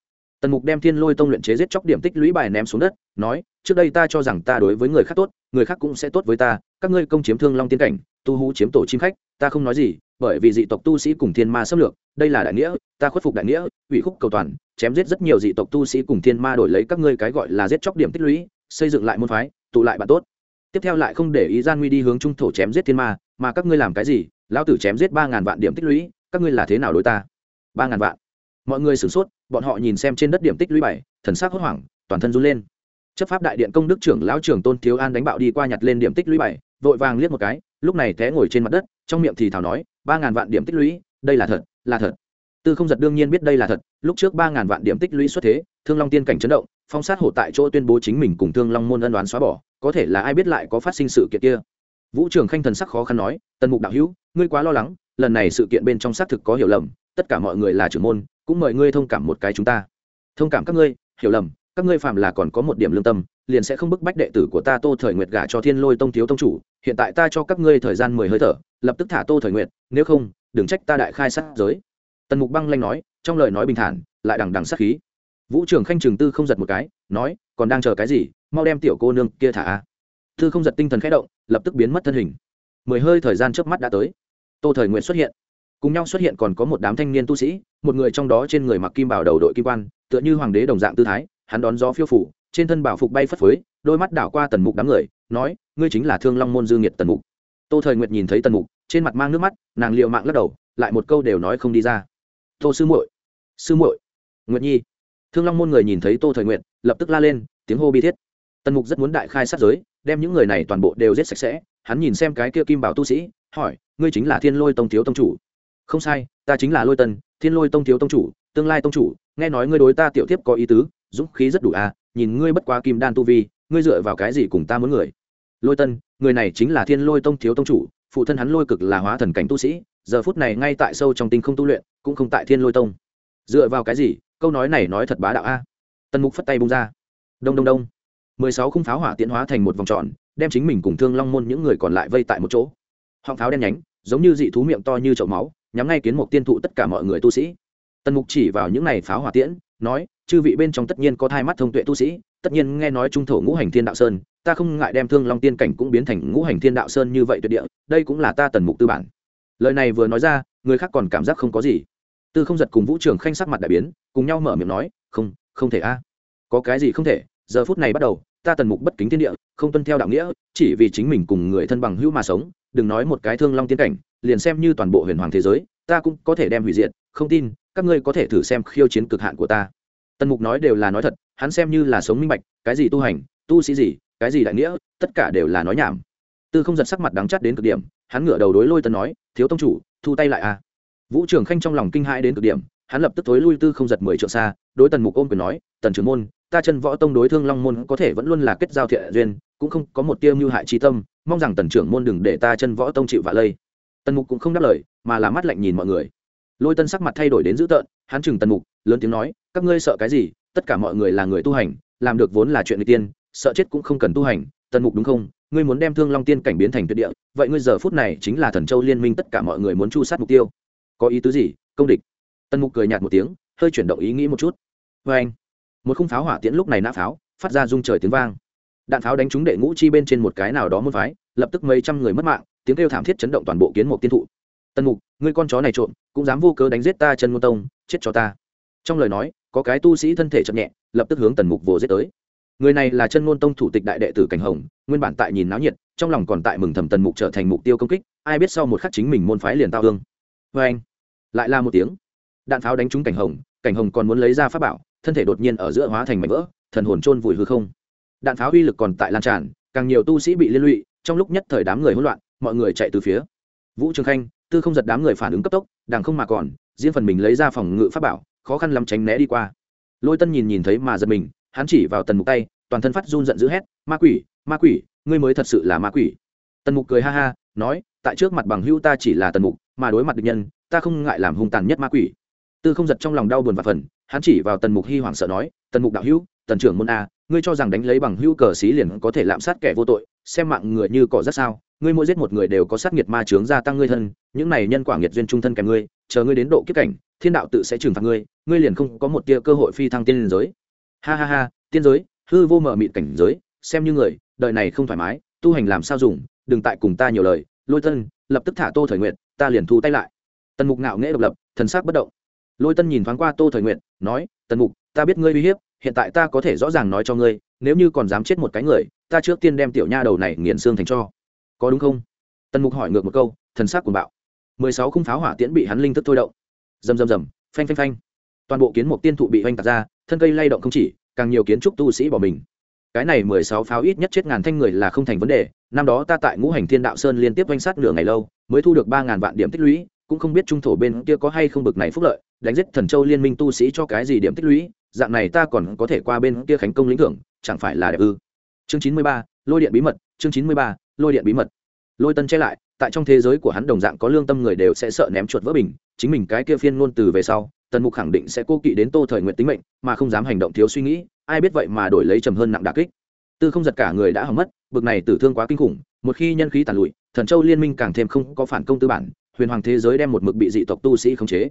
Tần mục đem thiên lôi tông luyện chế giết chóc điểm tích lũy bài ném xuống đất, nói, trước đây ta cho rằng ta đối với người khác tốt, người khác cũng sẽ tốt với ta, các ngươi công chiếm thương long tiên cảnh, tu hú chiếm tổ chim khách, ta không nói gì bởi vì dị tộc tu sĩ cùng thiên ma xâm lược, đây là đại nghĩa, ta khuất phục đại nghĩa, ủy khúc cầu toàn, chém giết rất nhiều dị tộc tu sĩ cùng thiên ma đổi lấy các ngươi cái gọi là giết chóc điểm tích lũy, xây dựng lại môn phái, tụ lại bạn tốt. Tiếp theo lại không để ý gian nguy đi hướng trung thổ chém giết thiên ma, mà các ngươi làm cái gì? Lão tử chém giết ba ngàn vạn điểm tích lũy, các ngươi là thế nào đối ta? Ba ngàn vạn. Mọi người sửng sốt, bọn họ nhìn xem trên đất điểm tích lũy bảy, thần sắc hốt hoảng, toàn thân run lên. Chấp pháp đại điện công đức trưởng lão trưởng tôn thiếu an đánh bạo đi qua nhặt lên điểm tích lũy bảy, vội vàng liếc một cái, lúc này té ngồi trên mặt đất, trong miệng thì thảo nói ba ngàn vạn điểm tích lũy, đây là thật là thật. Tư không giật đương nhiên biết đây là thật, lúc trước ba ngàn vạn điểm tích lũy xuất thế, thương long tiên cảnh chấn động, phong sát hổ tại chỗ tuyên bố chính mình cùng thương long môn ân đoán xóa bỏ, có thể là ai biết lại có phát sinh sự kiện kia. Vũ trường khanh thần sắc khó khăn nói, tần mục đạo hữu, ngươi quá lo lắng, lần này sự kiện bên trong xác thực có hiểu lầm, tất cả mọi người là trưởng môn, cũng mời ngươi thông cảm một cái chúng ta. Thông cảm các ngươi, hiểu lầm, các ngươi phạm là còn có một điểm lương tâm liền sẽ không bức bách đệ tử của ta tô thời nguyệt gả cho thiên lôi tông thiếu tông chủ, hiện tại ta cho các ngươi thời gian mười hơi thở, lập tức thả tô thời nguyệt, nếu không, đừng trách ta đại khai sát giới. Tần mục băng lanh nói, trong lời nói bình thản, lại đằng đằng sát khí. Vũ trưởng khanh trường tư không giật một cái, nói, còn đang chờ cái gì? Mau đem tiểu cô nương kia thả thư không giật tinh thần khẽ động, lập tức biến mất thân hình. Mười hơi thời gian trước mắt đã tới. Tô thời nguyện xuất hiện. Cùng nhau xuất hiện còn có một đám thanh niên tu sĩ, một người trong đó trên người mặc kim bảo đầu đội kim quan, tựa như hoàng đế đồng dạng tư thái, hắn đón gió phiêu phủ trên thân bảo phục bay phất phới, đôi mắt đảo qua tần mục đám người, nói, ngươi chính là thương long môn dư nghiệt tần mục. Tô thời nguyệt nhìn thấy tần mục, trên mặt mang nước mắt, nàng liệu mạng lắc đầu, lại một câu đều nói không đi ra. Tô sư muội sư muội. Nguyệt nhi. Thương long môn người nhìn thấy tô thời nguyệt, lập tức la lên, tiếng hô bi thiết. Tần mục rất muốn đại khai sát giới, đem những người này toàn bộ đều giết sạch sẽ, hắn nhìn xem cái kia kim bảo tu sĩ, hỏi, ngươi chính là thiên lôi tông thiếu tông chủ? Không sai, ta chính là lôi tân thiên lôi tông thiếu tông chủ, tương lai tông chủ, nghe nói ngươi đối ta tiểu tiếp có ý tứ dũng khí rất đủ à nhìn ngươi bất quá kim đan tu vi, ngươi dựa vào cái gì cùng ta muốn người? Lôi tân, người này chính là thiên lôi tông thiếu tông chủ, phụ thân hắn lôi cực là hóa thần cảnh tu sĩ, giờ phút này ngay tại sâu trong tinh không tu luyện, cũng không tại thiên lôi tông. Dựa vào cái gì? Câu nói này nói thật bá đạo a. À. tân mục phất tay bung ra. Đông đông đông. Mười sáu khung pháo hỏa tiễn hóa thành một vòng tròn, đem chính mình cùng thương long môn những người còn lại vây tại một chỗ. Họng pháo đen nhánh, giống như dị thú miệng to như chậu máu, nhắm ngay kiến mục tiên thụ tất cả mọi người tu sĩ. Tần mục chỉ vào những này pháo hỏa tiễn, nói chư vị bên trong tất nhiên có thai mắt thông tuệ tu sĩ, tất nhiên nghe nói trung thổ ngũ hành thiên đạo sơn, ta không ngại đem thương long tiên cảnh cũng biến thành ngũ hành thiên đạo sơn như vậy tuyệt địa, đây cũng là ta tần mục tư bản. Lời này vừa nói ra, người khác còn cảm giác không có gì. Tư không giật cùng vũ trường khanh sắc mặt đại biến, cùng nhau mở miệng nói, không không thể a. Có cái gì không thể, giờ phút này bắt đầu, ta tần mục bất kính thiên địa, không tuân theo đạo nghĩa, chỉ vì chính mình cùng người thân bằng hữu mà sống, đừng nói một cái thương long tiên cảnh, liền xem như toàn bộ huyền hoàng thế giới, ta cũng có thể đem hủy diệt, không tin, các ngươi có thể thử xem khiêu chiến cực hạn của ta tần mục nói đều là nói thật, hắn xem như là sống minh bạch, cái gì tu hành, tu sĩ gì, cái gì đại nghĩa, tất cả đều là nói nhảm. Tư không giật sắc mặt đắng chắt đến cực điểm, hắn ngửa đầu đối lôi Tần nói, thiếu tông chủ, thu tay lại a. Vũ trường khanh trong lòng kinh hãi đến cực điểm, hắn lập tức tối lui tư không giật mười trượng xa, đối tần mục ôm quyền nói, tần trưởng môn, ta chân võ tông đối thương long môn có thể vẫn luôn là kết giao thiện duyên, cũng không có một tiêu mưu hại trí tâm, mong rằng tần trưởng môn đừng để ta chân võ tông chịu vạ lây. Tần mục cũng không đáp lời, mà là mắt lạnh nhìn mọi người. Lôi tân sắc mặt thay đổi đến dữ tợn, hắn chừng tần mục lớn tiếng nói, các ngươi sợ cái gì? Tất cả mọi người là người tu hành, làm được vốn là chuyện người tiên, sợ chết cũng không cần tu hành. Tần mục đúng không? Ngươi muốn đem thương long tiên cảnh biến thành tuyệt địa, vậy ngươi giờ phút này chính là thần châu liên minh tất cả mọi người muốn chu sát mục tiêu. Có ý tứ gì? Công địch. Tần mục cười nhạt một tiếng, hơi chuyển động ý nghĩ một chút. Vê anh, một khung pháo hỏa tiễn lúc này nã pháo, phát ra rung trời tiếng vang. Đạn pháo đánh trúng đệ ngũ chi bên trên một cái nào đó môn phái, lập tức mấy trăm người mất mạng, tiếng kêu thảm thiết chấn động toàn bộ kiến mục tiên thụ. Tần mục, ngươi con chó này trộm, cũng dám vô cớ đánh giết ta chân ngôn tông, chết cho ta trong lời nói, có cái tu sĩ thân thể chậm nhẹ, lập tức hướng tần mục vồ giết tới. Người này là chân ngôn tông thủ tịch đại đệ tử cảnh hồng, nguyên bản tại nhìn náo nhiệt, trong lòng còn tại mừng thầm tần mục trở thành mục tiêu công kích, ai biết sau một khắc chính mình môn phái liền tao hương. Vê anh, lại là một tiếng. Đạn pháo đánh trúng cảnh hồng cảnh hồng còn muốn lấy ra pháp bảo, thân thể đột nhiên ở giữa hóa thành mảnh vỡ, thần hồn trôn vùi hư không. Đạn pháo uy lực còn tại lan tràn, càng nhiều tu sĩ bị liên lụy, trong lúc nhất thời đám người hỗn loạn, mọi người chạy từ phía. Vũ trường khanh, tư không giật đám người phản ứng cấp tốc đàng không mà còn, riêng phần mình lấy ra phòng ngự pháp bảo khó khăn lắm tránh né đi qua. Lôi tân nhìn nhìn thấy mà giật mình, hắn chỉ vào tần mục tay, toàn thân phát run giận dữ hét, ma quỷ ma quỷ, ngươi mới thật sự là ma quỷ. Tần mục cười ha ha, nói, tại trước mặt bằng hữu ta chỉ là tần mục, mà đối mặt địch nhân, ta không ngại làm hung tàn nhất ma quỷ. Tư không giật trong lòng đau buồn và phần, hắn chỉ vào tần mục hy hoảng sợ nói, tần mục đạo hữu, tần trưởng môn a, ngươi cho rằng đánh lấy bằng hữu cờ xí liền có thể lạm sát kẻ vô tội, xem mạng người như cỏ rất sao, ngươi mỗi giết một người đều có sát nghiệt ma trướng gia tăng ngươi thân, những này nhân quả nghiệt duyên trung thân kèm ngươi, chờ ngươi đến độ kiếp cảnh thiên đạo tự sẽ trừng phạt ngươi ngươi liền không có một tia cơ hội phi thăng tiên giới. Ha ha ha, tiên giới, hư vô mở mịt cảnh giới, xem như người, đời này không thoải mái, tu hành làm sao dùng, đừng tại cùng ta nhiều lời. Lôi tân, lập tức thả tô thời nguyện ta liền thu tay lại. Tần mục ngạo nghễ độc lập, thần sắc bất động. Lôi tân nhìn thoáng qua tô thời nguyện nói, tần mục, ta biết ngươi uy hiếp, hiện tại ta có thể rõ ràng nói cho ngươi, nếu như còn dám chết một cái người, ta trước tiên đem tiểu nha đầu này nghiền xương thành cho. Có đúng không? Tần mục hỏi ngược một câu, thần sắc cuồng bạo. Mười sáu khung pháo hỏa tiễn bị hắn linh thức thôi động rầm rầm rầm, phanh phanh phanh. Toàn bộ kiến mục tiên thụ bị oanh tạc ra, thân cây lay động không chỉ, càng nhiều kiến trúc tu sĩ bỏ mình. Cái này mười sáu pháo ít nhất chết ngàn thanh người là không thành vấn đề, năm đó ta tại ngũ hành thiên đạo sơn liên tiếp oanh sát nửa ngày lâu, mới thu được ba ngàn vạn điểm tích lũy, cũng không biết trung thổ bên kia có hay không bực này phúc lợi, đánh giết thần châu liên minh tu sĩ cho cái gì điểm tích lũy, dạng này ta còn có thể qua bên kia khánh công lĩnh thưởng, chẳng phải là đẹp ư? Chương chín mươi ba, lôi điện bí mật, chương chín mươi ba, lôi điện bí mật. Lôi tân che lại, tại trong thế giới của hắn đồng dạng có lương tâm người đều sẽ sợ ném chuột vỡ bình chính mình cái kia phiên ngôn từ về sau, tần mục khẳng định sẽ cô kỵ đến tô thời nguyện tính mệnh, mà không dám hành động thiếu suy nghĩ, ai biết vậy mà đổi lấy trầm hơn nặng đà kích. Tư không giật cả người đã hỏng mất, bực này tử thương quá kinh khủng, một khi nhân khí tàn lụi, thần châu liên minh càng thêm không có phản công tư bản, huyền hoàng thế giới đem một mực bị dị tộc tu sĩ khống chế.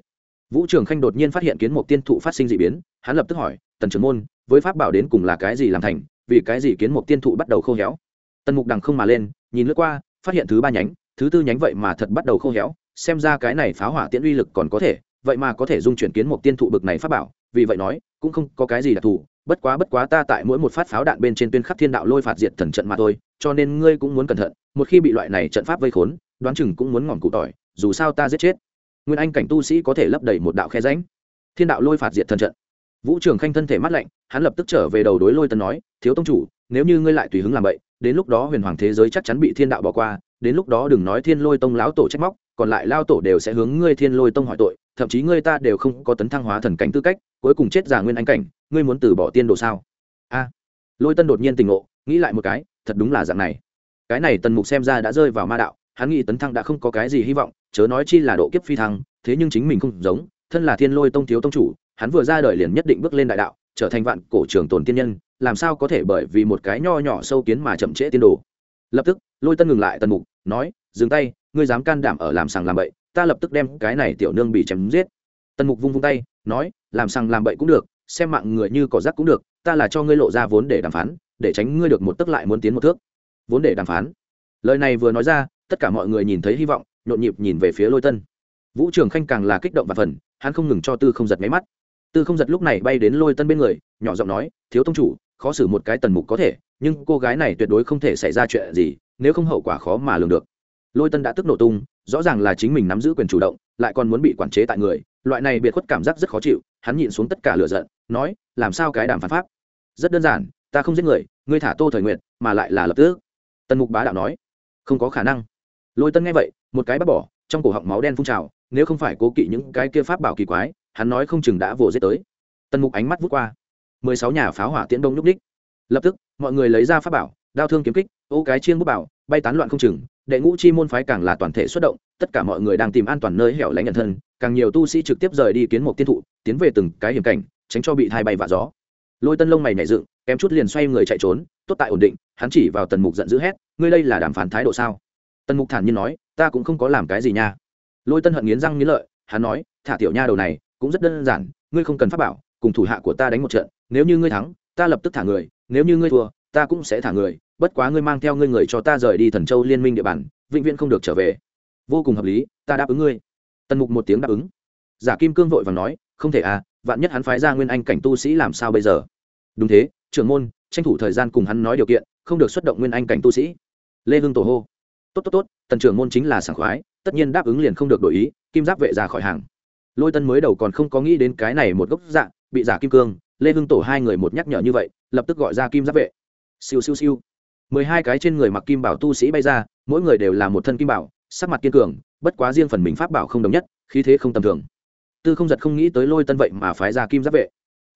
Vũ trường khanh đột nhiên phát hiện kiến mục tiên thụ phát sinh d ị biến, hắn lập tức hỏi, tần trưởng môn, với pháp bảo đến cùng là cái gì làm thành? Vì cái gì kiến mục tiên thụ bắt đầu khô héo? Tần mục đằng không mà lên, nhìn lướt qua, phát hiện thứ ba nhánh, thứ tư nhánh vậy mà thật bắt đầu khô héo xem ra cái này pháo hỏa tiễn uy lực còn có thể, vậy mà có thể dung chuyển kiến một tiên thụ bực này pháp bảo, vì vậy nói, cũng không có cái gì đặc thù, bất quá bất quá ta tại mỗi một phát pháo đạn bên trên tuyên khắc thiên đạo lôi phạt diệt thần trận mà thôi, cho nên ngươi cũng muốn cẩn thận, một khi bị loại này trận pháp vây khốn, đoán chừng cũng muốn ngọn cụ tỏi, dù sao ta giết chết. Nguyên anh cảnh tu sĩ có thể lấp đầy một đạo khe ránh thiên đạo lôi phạt diệt thần trận. Vũ trường khanh thân thể mắt lạnh, hắn lập tức trở về đầu đối lôi tân nói, thiếu tông chủ, nếu như ngươi lại tùy hứng làm vậy, đến lúc đó huyền hoàng thế giới chắc chắn bị thiên đạo bỏ qua, đến lúc đó đừng nói thiên lôi tông lão tổ trách móc còn lại lao tổ đều sẽ hướng ngươi thiên lôi tông hỏi tội, thậm chí ngươi ta đều không có tấn thăng hóa thần cảnh tư cách, cuối cùng chết giả nguyên anh cảnh, ngươi muốn từ bỏ tiên đồ sao? A. Lôi tân đột nhiên tình ngộ, nghĩ lại một cái, thật đúng là dạng này. Cái này tần mục xem ra đã rơi vào ma đạo, hắn nghĩ tấn thăng đã không có cái gì hy vọng, chớ nói chi là độ kiếp phi thăng, thế nhưng chính mình không giống, thân là thiên lôi tông thiếu tông chủ, hắn vừa ra đời liền nhất định bước lên đại đạo, trở thành vạn cổ trường tồn tiên nhân, làm sao có thể bởi vì một cái nho nhỏ sâu kiến mà chậm trễ tiên đồ. Lập tức, lôi tân ngừng lại tần mục, nói, dừng tay ngươi dám can đảm ở làm sàng làm bậy, ta lập tức đem cái này tiểu nương bị chém giết. Tần mục vung vung tay, nói, làm sàng làm bậy cũng được, xem mạng người như cỏ rác cũng được, ta là cho ngươi lộ ra vốn để đàm phán, để tránh ngươi được một tấc lại muốn tiến một thước. Vốn để đàm phán. Lời này vừa nói ra, tất cả mọi người nhìn thấy hy vọng, nhộn nhịp nhìn về phía lôi tân. Vũ trường khanh càng là kích động và phần, hắn không ngừng cho tư không giật máy mắt. Tư không giật lúc này bay đến lôi tân bên người, nhỏ giọng nói, thiếu tông chủ, khó xử một cái tần mục có thể, nhưng cô gái này tuyệt đối không thể xảy ra chuyện gì, nếu không hậu quả khó mà lường được lôi tân đã tức nổ tung, rõ ràng là chính mình nắm giữ quyền chủ động, lại còn muốn bị quản chế tại người, loại này biệt khuất cảm giác rất khó chịu, hắn nhịn xuống tất cả lửa giận, nói, làm sao cái đàm phán pháp? Rất đơn giản, ta không giết người, ngươi thả tô thời nguyện mà lại là lập tức. Tần mục bá đạo nói, không có khả năng. Lôi tân nghe vậy, một cái bắt bỏ, trong cổ họng máu đen phun trào, nếu không phải cố kỵ những cái kia pháp bảo kỳ quái, hắn nói không chừng đã vồ giết tới. Tần mục ánh mắt vút qua. Mười sáu nhà pháo hỏa tiễn đông nhúc ních lập tức, mọi người lấy ra pháp bảo, đao thương kiếm kích, ô cái chiên bút bảo, bay tán loạn không chừng đệ ngũ chi môn phái càng là toàn thể xuất động, tất cả mọi người đang tìm an toàn nơi hẻo lánh nhận thân, càng nhiều tu sĩ trực tiếp rời đi kiến một tiên thụ, tiến về từng cái hiểm cảnh, tránh cho bị thai bay vạ gió. Lôi tân lông mày nhảy dựng, kém chút liền xoay người chạy trốn, tốt tại ổn định, hắn chỉ vào tần mục giận dữ hét, ngươi đây là đàm phán thái độ sao? Tần mục thản nhiên nói, ta cũng không có làm cái gì nha. Lôi tân hận nghiến răng nghiến lợi, hắn nói, thả tiểu nha đầu này, cũng rất đơn giản, ngươi không cần pháp bảo, cùng thủ hạ của ta đánh một trận, nếu như ngươi thắng, ta lập tức thả người, nếu như ngươi thua, ta cũng sẽ thả người bất quá ngươi mang theo ngươi người cho ta rời đi thần châu liên minh địa bàn, vĩnh viễn không được trở về. Vô cùng hợp lý, ta đáp ứng ngươi. Tần mục một tiếng đáp ứng. Giả kim cương vội và nói, không thể à vạn nhất hắn phái ra nguyên anh cảnh tu sĩ làm sao bây giờ? Đúng thế, trưởng môn, tranh thủ thời gian cùng hắn nói điều kiện, không được xuất động nguyên anh cảnh tu sĩ. Lê hưng tổ hô. Tốt tốt tốt, tần trưởng môn chính là sảng khoái, tất nhiên đáp ứng liền không được đổi ý, kim giáp vệ ra khỏi hàng. Lôi tân mới đầu còn không có nghĩ đến cái này một gốc dạng bị giả kim cương, lê hưng tổ hai người một nhắc nhở như vậy, lập tức gọi ra kim giáp vệ. Siêu siêu siêu mười hai cái trên người mặc kim bảo tu sĩ bay ra, mỗi người đều là một thân kim bảo, sắc mặt kiên cường, bất quá riêng phần mình pháp bảo không đồng nhất, khí thế không tầm thường. Tư không giật không nghĩ tới lôi tân vậy mà phái ra kim giáp vệ.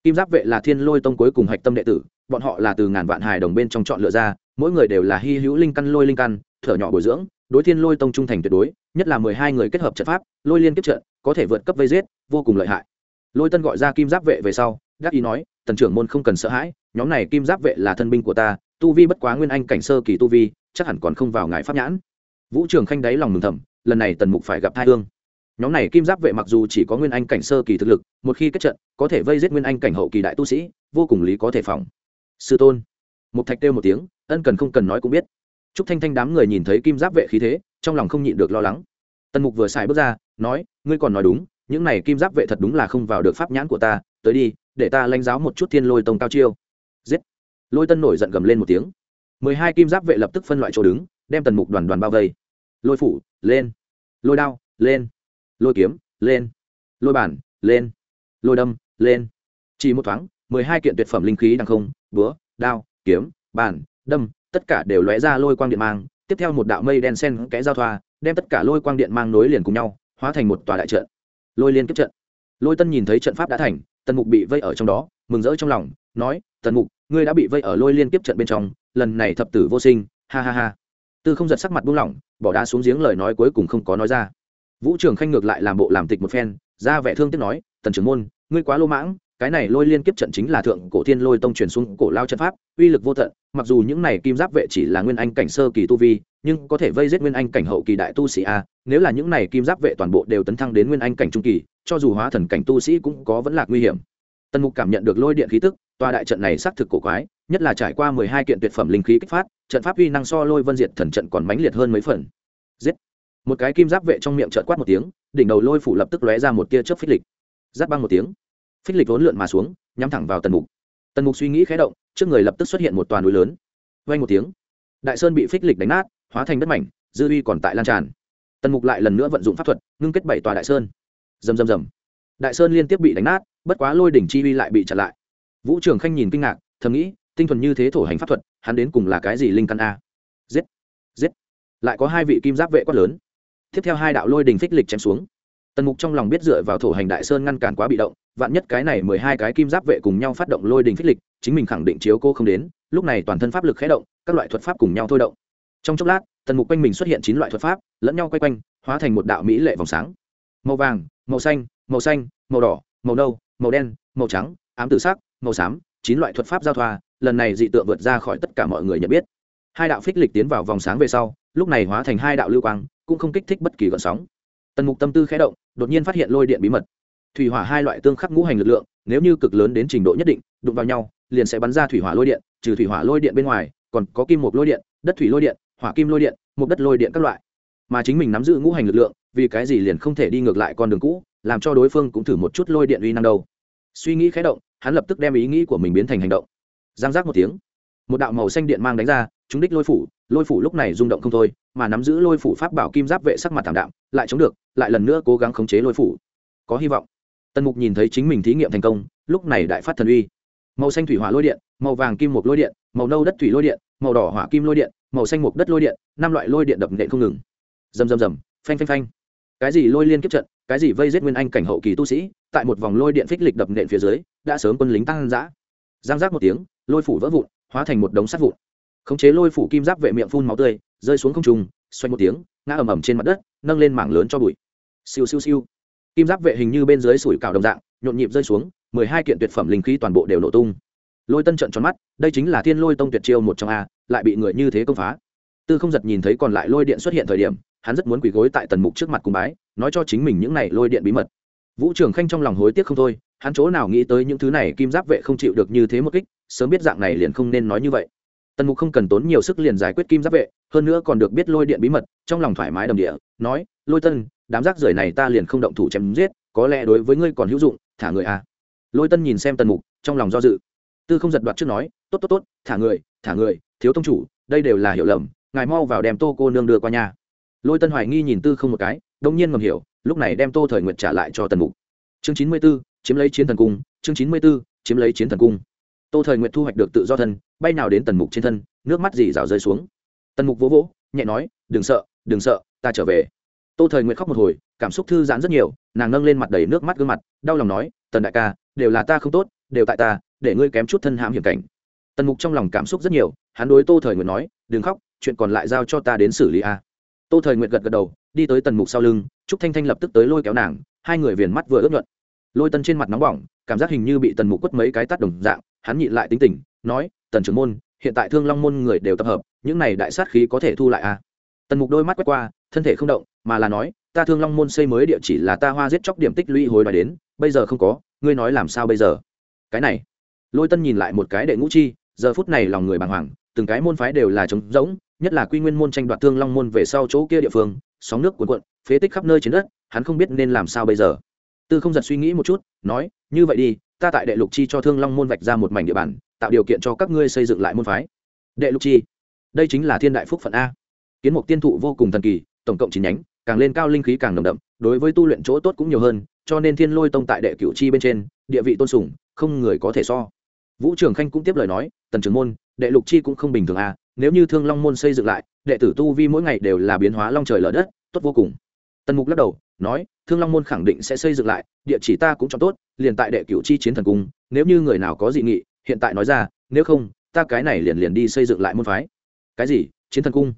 Kim giáp vệ là thiên lôi tông cuối cùng hạch tâm đệ tử, bọn họ là từ ngàn vạn hài đồng bên trong chọn lựa ra, mỗi người đều là hy hữu linh căn lôi linh căn, thở nhỏ bồi dưỡng, đối thiên lôi tông trung thành tuyệt đối, nhất là mười hai người kết hợp trận pháp, lôi liên kết trận, có thể vượt cấp vây giết, vô cùng lợi hại. Lôi tân gọi ra kim giáp vệ về sau gác ý nói, tần trưởng môn không cần sợ hãi, nhóm này kim giáp vệ là thân binh của ta, tu vi bất quá nguyên anh cảnh sơ kỳ tu vi, chắc hẳn còn không vào ngài pháp nhãn. Vũ trường khanh đáy lòng mừng thầm, lần này tần mục phải gặp thai hương. Nhóm này kim giáp vệ mặc dù chỉ có nguyên anh cảnh sơ kỳ thực lực, một khi kết trận, có thể vây giết nguyên anh cảnh hậu kỳ đại tu sĩ, vô cùng lý có thể phòng. Sư tôn. Một thạch kêu một tiếng, ân cần không cần nói cũng biết. T r ú c thanh thanh đám người nhìn thấy kim giáp vệ khí thế, trong lòng không nhịn được lo lắng. Tần mục vừa xài bước ra, nói, ngươi còn nói đúng, những này kim giáp vệ thật đúng là không vào được pháp nhãn của ta, tới đi để ta lãnh giáo một chút thiên lôi tông cao chiêu. Giết. Lôi tân nổi giận gầm lên một tiếng. Mười hai kim giáp vệ lập tức phân loại chỗ đứng, đem tần mục đoàn đoàn bao vây. Lôi phủ, lên. Lôi đao, lên. Lôi kiếm, lên. Lôi bản, lên. Lôi đâm, lên. Chỉ một thoáng, mười hai kiện tuyệt phẩm linh khí đằng không, búa, đao, kiếm bản đâm, tất cả đều lóe ra lôi quang điện mang. Tiếp theo một đạo mây đen sen kẽ giao thoa, đem tất cả lôi quang điện mang nối liền cùng nhau, hóa thành một tòa đại trận. Lôi liên tiếp trận. Lôi tân nhìn thấy trận pháp đã thành tần mục bị vây ở trong đó, mừng rỡ trong lòng, nói, tần mục, ngươi đã bị vây ở lôi liên tiếp trận bên trong, lần này thập tử vô sinh, ha ha ha. Tư không giật sắc mặt buông lỏng, bỏ đá xuống giếng lời nói cuối cùng không có nói ra. Vũ trường khanh ngược lại làm bộ làm tịch một phen, ra vẻ thương tiếc nói, tần trưởng môn, ngươi quá lô mãng, cái này lôi liên kiếp trận chính là thượng cổ thiên lôi tông truyền xuống cổ lao trận pháp, uy lực vô tận, mặc dù những này kim giáp vệ chỉ là nguyên anh cảnh sơ kỳ tu vi, nhưng có thể vây giết nguyên anh cảnh hậu kỳ đại tu sĩ a, nếu là những này kim giáp vệ toàn bộ đều tấn thăng đến nguyên anh cảnh trung kỳ cho dù hóa thần cảnh tu sĩ cũng có vẫn là nguy hiểm. Tần mục cảm nhận được lôi điện khí tức, tòa đại trận này xác thực cổ quái, nhất là trải qua mười hai kiện tuyệt phẩm linh khí kích phát, trận pháp uy năng so lôi vân diệt thần trận còn mãnh liệt hơn mấy phần. Giết! Một cái kim giáp vệ trong miệng trợn quát một tiếng, đỉnh đầu lôi phủ lập tức lóe ra một tia chớp phích lịch. Giáp băng một tiếng. Phích lịch vốn lượn mà xuống, nhắm thẳng vào tần mục. Tần mục suy nghĩ khé động, trước người lập tức xuất hiện một toàn núi lớn. Vay một tiếng. Đại sơn bị phích lịch đánh nát, hóa thành đất mảnh, dư uy còn tại lan tràn. Tần mục lại lần nữa vận dụng pháp thuật, ngưng kết bảy tòa đại sơn rầm rầm rầm. Đại sơn liên tiếp bị đánh nát, bất quá lôi đỉnh chi uy lại bị chặn lại. Vũ trường khanh nhìn kinh ngạc, thầm nghĩ, tinh thuần như thế thổ hành pháp thuật, hắn đến cùng là cái gì linh căn a? Giết! Giết! Lại có hai vị kim giáp vệ quát lớn. Tiếp theo hai đạo lôi đình phích lịch chém xuống. Tần mục trong lòng biết dựa vào thổ hành đại sơn ngăn cản quá bị động, vạn nhất cái này mười hai cái kim giáp vệ cùng nhau phát động lôi đình phích lịch, chính mình khẳng định chiếu cô không đến, lúc này toàn thân pháp lực khé động, các loại thuật pháp cùng nhau thôi động. Trong chốc lát, tần mục quanh mình xuất hiện chín loại thuật pháp, lẫn nhau quay quanh, hóa thành một đạo mỹ lệ vòng sáng. Màu vàng màu xanh màu xanh, màu đỏ, màu nâu, màu đen, màu trắng, ám tử sắc, màu xám, chín loại thuật pháp giao thoa, lần này dị tượng vượt ra khỏi tất cả mọi người nhận biết. Hai đạo phích lịch tiến vào vòng sáng về sau, lúc này hóa thành hai đạo lưu quang, cũng không kích thích bất kỳ gợn sóng. Tần mục tâm tư khẽ động, đột nhiên phát hiện lôi điện bí mật. Thủy hỏa hai loại tương khắc ngũ hành lực lượng, nếu như cực lớn đến trình độ nhất định, đụng vào nhau, liền sẽ bắn ra thủy hỏa lôi điện, trừ thủy hỏa lôi điện bên ngoài, còn có kim một lôi điện, đất thủy lôi điện, hỏa kim lôi điện một đất lôi điện các loại. Mà chính mình nắm giữ ngũ hành lực lượng vì cái gì liền không thể đi ngược lại con đường cũ, làm cho đối phương cũng thử một chút lôi điện uy năng đâu. Suy nghĩ khé động, hắn lập tức đem ý nghĩ của mình biến thành hành động. Giang giác một tiếng, một đạo màu xanh điện mang đánh ra chúng đích lôi phủ lôi phủ lúc này rung động không thôi, mà nắm giữ lôi phủ pháp bảo kim giáp vệ sắc mặt thảm đạm, lại chống được, lại lần nữa cố gắng khống chế lôi phủ. Có hy vọng. Tần mục nhìn thấy chính mình thí nghiệm thành công, lúc này đại phát thần uy. Màu xanh thủy hỏa lôi điện, màu vàng kim một lôi điện, màu nâu đất thủy lôi điện, màu đỏ hỏa kim lôi điện, màu xanh mục đất lôi điện, năm loại lôi điện đập nện không ngừng. Rầm rầm rầm, phanh phanh phanh cái gì lôi liên kiếp trận, cái gì vây giết nguyên anh cảnh hậu kỳ tu sĩ, tại một vòng lôi điện phích lịch đập nện phía dưới, đã sớm quân lính tăng dã. Giang giác một tiếng, lôi phủ vỡ vụn, hóa thành một đống sắt vụn. Khống chế lôi phủ kim giáp vệ miệng phun máu tươi, rơi xuống không trung, xoay một tiếng, ngã ầm ầm trên mặt đất, nâng lên mảng lớn cho bụi. Siêu siêu siêu. Kim giáp vệ hình như bên dưới sủi cào đồng dạng, nhộn nhịp rơi xuống, mười hai kiện tuyệt phẩm linh khí toàn bộ đều nổ tung. Lôi tân trận tròn mắt, đây chính là thiên lôi tông tuyệt chiêu một trong a, lại bị người như thế công phá. Tư không giật nhìn thấy còn lại lôi điện xuất hiện thời điểm hắn rất muốn quỳ gối tại tần mục trước mặt cùng bái, nói cho chính mình những này lôi điện bí mật. Vũ trường khanh trong lòng hối tiếc không thôi, hắn chỗ nào nghĩ tới những thứ này, kim giáp vệ không chịu được như thế một kích, sớm biết dạng này liền không nên nói như vậy. Tần mục không cần tốn nhiều sức liền giải quyết kim giáp vệ, hơn nữa còn được biết lôi điện bí mật, trong lòng thoải mái đầm địa, nói, lôi tân, đám rác rưởi này ta liền không động thủ chém giết, có lẽ đối với ngươi còn hữu dụng, thả người à. lôi tân nhìn xem tần mục, trong lòng do dự. Tư không giật đoạt trước nói, tốt tốt tốt, thả người thả người, thiếu tông chủ, đây đều là hiểu lầm, ngài mau vào đem tô cô nương đưa qua nhà lôi tân hoài nghi nhìn tư không một cái đông nhiên ngầm hiểu, lúc này đem tô thời nguyện trả lại cho tần mục. Chương chín mươi b ố chiếm lấy chiến thần cung, chương chín mươi b ố chiếm lấy chiến thần cung. Tô thời nguyện thu hoạch được tự do thân, bay nào đến tần mục trên thân, nước mắt dì rào rơi xuống. Tần mục vỗ vỗ, nhẹ nói, đừng sợ đừng sợ, ta trở về. Tô thời nguyện khóc một hồi, cảm xúc thư giãn rất nhiều, nàng nâng lên mặt đầy nước mắt gương mặt, đau lòng nói, tần đại ca, đều là ta không tốt, đều tại ta, để ngươi kém chút thân hãm hiểm cảnh. Tần mục trong lòng cảm xúc rất nhiều, hắn đối tô thời nguyện nói, đừng khóc, chuyện còn lại giao cho ta đến xử lý a tô thời nguyện gật gật đầu, đi tới tần mục sau lưng, trúc thanh thanh lập tức tới lôi kéo nàng, hai người viền mắt vừa ướt nhuận lôi tân trên mặt nóng bỏng, cảm giác hình như bị tần mục quất mấy cái tắt đồng dạng, hắn nhịn lại tính tình, nói, tần trưởng môn, hiện tại thương long môn người đều tập hợp, những này đại sát khí có thể thu lại à? tần mục đôi mắt quét qua, thân thể không động, mà là nói, ta thương long môn xây mới địa chỉ là ta hoa giết chóc điểm tích lũy hồi đòi đến, bây giờ không có, ngươi nói làm sao bây giờ cái này, lôi tân nhìn lại một cái đệ ngũ chi, giờ phút này lòng người bàng hoàng, từng cái môn phái đều là trống rỗng nhất là quy nguyên môn tranh đoạt thương long môn về sau chỗ kia địa phương, sóng nước cuồn cuộn, phế tích khắp nơi trên đất, hắn không biết nên làm sao bây giờ. Tư không giật suy nghĩ một chút, nói, như vậy đi, ta tại đệ lục chi cho thương long môn vạch ra một mảnh địa bàn, tạo điều kiện cho các ngươi xây dựng lại môn phái. Đệ lục chi, đây chính là thiên đại phúc phận a. Kiến mục tiên thụ vô cùng thần kỳ, tổng cộng chín nhánh, càng lên cao linh khí càng nồng đậm, đối với tu luyện chỗ tốt cũng nhiều hơn, cho nên thiên lôi tông tại đệ cửu chi bên trên, địa vị tôn sùng, không người có thể so. Vũ trường khanh cũng tiếp lời nói, tần trưởng môn, đệ lục chi cũng không bình thường a nếu như thương long môn xây dựng lại, đệ tử tu vi mỗi ngày đều là biến hóa long trời lở đất, tốt vô cùng. Tần mục lắc đầu, nói, thương long môn khẳng định sẽ xây dựng lại, địa chỉ ta cũng cho tốt, liền tại đệ cửu chi chiến thần cung, nếu như người nào có dị nghị, hiện tại nói ra, nếu không, ta cái này liền liền đi xây dựng lại môn phái. Cái gì? Chiến thần cung?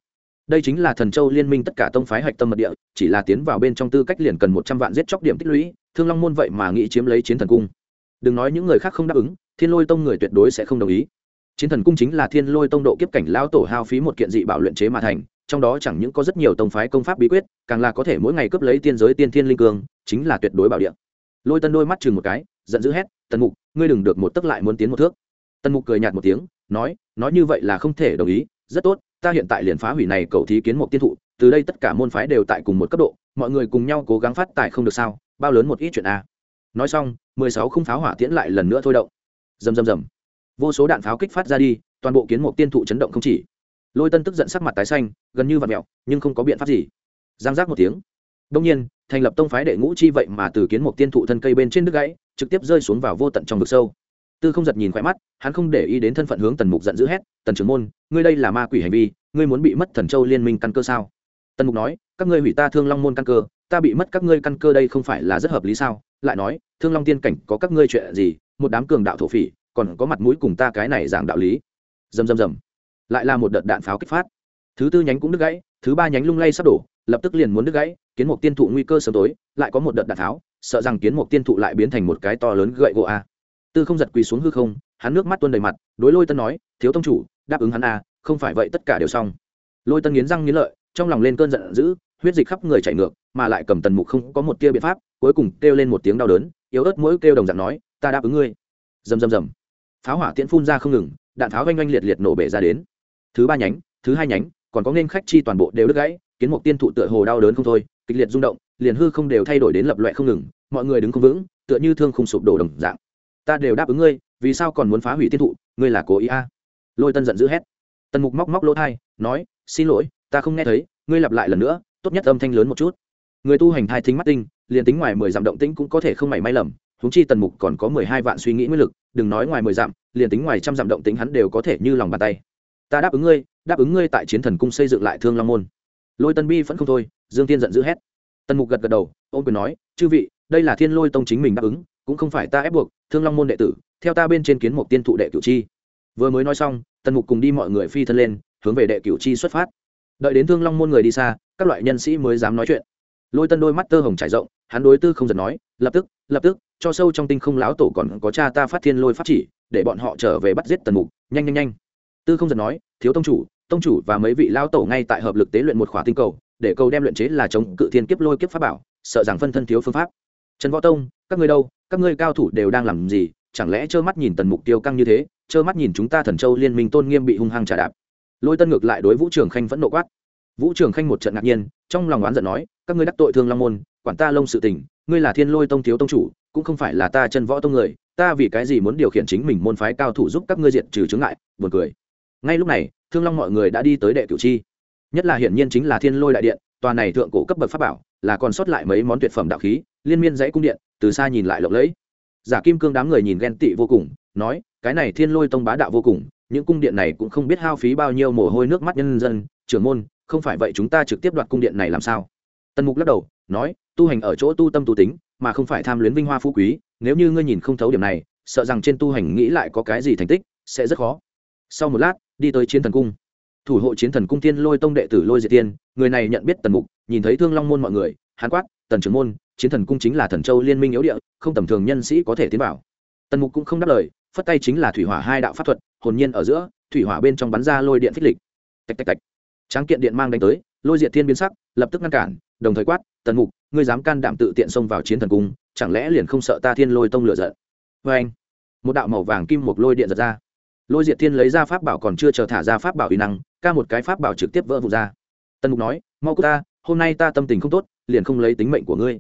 Đây chính là thần châu liên minh tất cả tông phái hạch tâm mật địa, chỉ là tiến vào bên trong tư cách liền cần một trăm vạn giết chóc điểm tích lũy, thương long môn vậy mà nghĩ chiếm lấy chiến thần cung. Đừng nói những người khác không đáp ứng, thiên lôi tông người tuyệt đối sẽ không đồng ý chiến thần cung chính là thiên lôi tông độ kiếp cảnh lao tổ hao phí một kiện dị bảo luyện chế mà thành, trong đó chẳng những có rất nhiều tông phái công pháp bí quyết, càng là có thể mỗi ngày cướp lấy tiên giới tiên thiên linh cương, chính là tuyệt đối bảo địa. Lôi tân đôi mắt chừng một cái, giận dữ hét, tần mục, ngươi đừng được một tấc lại muốn tiến một thước. Tần mục cười nhạt một tiếng, nói nói như vậy là không thể đồng ý, rất tốt, ta hiện tại liền phá hủy này cầu thí kiến một tiên thụ, từ đây tất cả môn phái đều tại cùng một cấp độ, mọi người cùng nhau cố gắng phát tài không được sao, bao lớn một ít chuyện a nói xong, mười sáu khung pháo hỏa tiễn lại lần nữa thôi động. Rầm rầm rầm vô số đạn pháo kích phát ra đi, toàn bộ kiến mục tiên thụ chấn động không chỉ. Lôi tân tức giận sắc mặt tái xanh, gần như vạt mẹo nhưng không có biện pháp gì. Giang giác một tiếng. Đông nhiên, thành lập tông phái đệ ngũ chi vậy mà từ kiến mục tiên thụ thân cây bên trên đứt gãy, trực tiếp rơi xuống vào vô tận trong vực sâu. Tư không giật nhìn khỏe mắt, hắn không để ý đến thân phận hướng tần mục giận dữ hét, tần trưởng môn, ngươi đây là ma quỷ hành vi, ngươi muốn bị mất thần châu liên minh căn cơ sao? Tần mục nói, các ngươi hủy ta thương long môn căn cơ, ta bị mất các ngươi căn cơ đây không phải là rất hợp lý sao? Lại nói, thương long tiên cảnh có các ngươi chuyện gì, một đám cường đạo thổ phỉ còn có mặt mũi cùng ta cái này giảng đạo lý. Dầm dầm dầm. Lại là một đợt đạn pháo kích phát. Thứ tư nhánh cũng đứt gãy thứ ba nhánh lung lay sắp đổ lập tức liền muốn đứt gãy kiến một tiên thụ nguy cơ sớm tối lại có một đợt đạn pháo, sợ rằng kiến một tiên thụ lại biến thành một cái to lớn gậy gỗ a. Tư không giật quỳ xuống hư không hắn nước mắt tuôn đầy mặt đối lôi tân nói thiếu tông chủ đáp ứng hắn a không phải vậy tất cả đều xong. Lôi tân nghiến răng nghiến lợi trong lòng lên cơn giận dữ huyết dịch khắp người chảy ngược mà lại cầm tần mục không có một tia biện pháp cuối cùng kêu lên một tiếng đau đớn yếu ớt mỗi kêu đồng dạng nói ta đáp ứng ngươi. Rầm rầm rầm pháo hỏa tiễn phun ra không ngừng, đạn pháo oanh oanh liệt liệt nổ bể ra đến. Thứ ba nhánh, thứ hai nhánh, còn có nên khách chi toàn bộ đều đứt gãy, kiến mục tiên thụ tựa hồ đau đớn không thôi, kịch liệt rung động, liền hư không đều thay đổi đến lập loại không ngừng, mọi người đứng không vững, tựa như thương không sụp đổ đồng dạng. Ta đều đáp ứng ngươi, vì sao còn muốn phá hủy tiên thụ, ngươi là cố ý a? À? lôi tân giận dữ hét. Tần mục móc móc lỗ thai, nói, xin lỗi, ta không nghe thấy, ngươi lặp lại lần nữa, tốt nhất âm thanh lớn một chút. Người tu hành thai thính mắt tinh, liền tính ngoài mười dặm động tĩnh cũng có thể không mảy may lầm húng chi tần mục còn có mười hai vạn suy nghĩ nguyên lực đừng nói ngoài mười dặm, liền tính ngoài trăm dặm động tính hắn đều có thể như lòng bàn tay. Ta đáp ứng ngươi, đáp ứng ngươi tại chiến thần cung xây dựng lại thương long môn. Lôi tân bi vẫn không thôi, dương tiên giận dữ hét. Tần mục gật gật đầu ô quyền nói, chư vị, đây là thiên lôi tông chính mình đáp ứng, cũng không phải ta ép buộc, thương long môn đệ tử, theo ta bên trên kiến một tiên thụ đệ cửu chi. Vừa mới nói xong, tần mục cùng đi mọi người phi thân lên, hướng về đệ cửu chi xuất phát. Đợi đến thương long môn người đi xa, các loại nhân sĩ mới dám nói chuyện. Lôi tân đôi mắt tơ hồng trải rộng, hắn đối tư không giật nói, lập tức lập tức cho sâu trong tinh không lão tổ còn có cha ta phát thiên lôi phát chỉ, để bọn họ trở về bắt giết tần mục. Nhanh nhanh nhanh. Tư không giật nói, thiếu tông chủ tông chủ và mấy vị lão tổ ngay tại hợp lực tế luyện một khỏa tinh cầu, để cầu đem luyện chế là chống cự thiên kiếp lôi kiếp pháp bảo, sợ rằng phân thân thiếu phương pháp. Trần võ tông, các ngươi đâu? Các ngươi cao thủ đều đang làm gì? Chẳng lẽ trơ mắt nhìn tần mục tiêu căng như thế? Trơ mắt nhìn chúng ta thần châu liên minh tôn nghiêm bị hung hăng trả đạp. Lôi tân ngược lại đối vũ trường khanh vẫn nộ quát. Vũ trường khanh một trận ngạc nhiên, trong lòng oán giận nói, các ngươi đắc tội thương long môn, quản ta lông sự tình ngươi là thiên lôi tông thiếu tông chủ, cũng không phải là ta chân võ tông người, ta vì cái gì muốn điều khiển chính mình môn phái cao thủ giúp các ngươi diện trừ chướng ngại, buồn cười. Ngay lúc này, thương long mọi người đã đi tới đệ cửu chi. Nhất là hiển nhiên chính là thiên lôi đại điện, tòa này thượng cổ cấp bậc pháp bảo, là còn sót lại mấy món tuyệt phẩm đạo khí, liên miên dãy cung điện, từ xa nhìn lại lộng lẫy. Giả kim cương đám người nhìn ghen tị vô cùng, nói, cái này thiên lôi tông bá đạo vô cùng, những cung điện này cũng không biết hao phí bao nhiêu mồ hôi nước mắt nhân dân, trưởng môn, không phải vậy chúng ta trực tiếp đoạt cung điện này làm sao? Tần mục lắc đầu, nói, tu hành ở chỗ tu tâm tu tính, mà không phải tham luyến vinh hoa phú quý, nếu như ngươi nhìn không thấu điểm này, sợ rằng trên tu hành nghĩ lại có cái gì thành tích, sẽ rất khó. Sau một lát, đi tới chiến thần cung. Thủ hộ chiến thần cung tiên lôi tông đệ tử lôi diệt tiên, người này nhận biết tần mục, nhìn thấy thương long môn mọi người hán quát, tần trưởng môn, chiến thần cung chính là thần châu liên minh yếu địa, không tầm thường nhân sĩ có thể tiến vào. Tần mục cũng không đáp lời, phất tay chính là thủy hỏa hai đạo pháp thuật, hồn nhiên ở giữa, thủy hỏa bên trong bắn ra lôi điện phích lịch. Tạch tạch tạch. Tráng kiện điện mang đánh tới, lôi diệt thiên biến sắc, lập tức ngăn cản đồng thời quát, tần mục, ngươi dám can đảm tự tiện xông vào chiến thần cung, chẳng lẽ liền không sợ ta thiên lôi tông lửa giận? Vê anh, một đạo màu vàng kim một lôi điện giật ra. Lôi diệt thiên lấy ra pháp bảo còn chưa chờ thả ra pháp bảo uy năng, ca một cái pháp bảo trực tiếp vỡ vụt ra. Tần mục nói, mau cô ta, hôm nay ta tâm tình không tốt, liền không lấy tính mệnh của ngươi.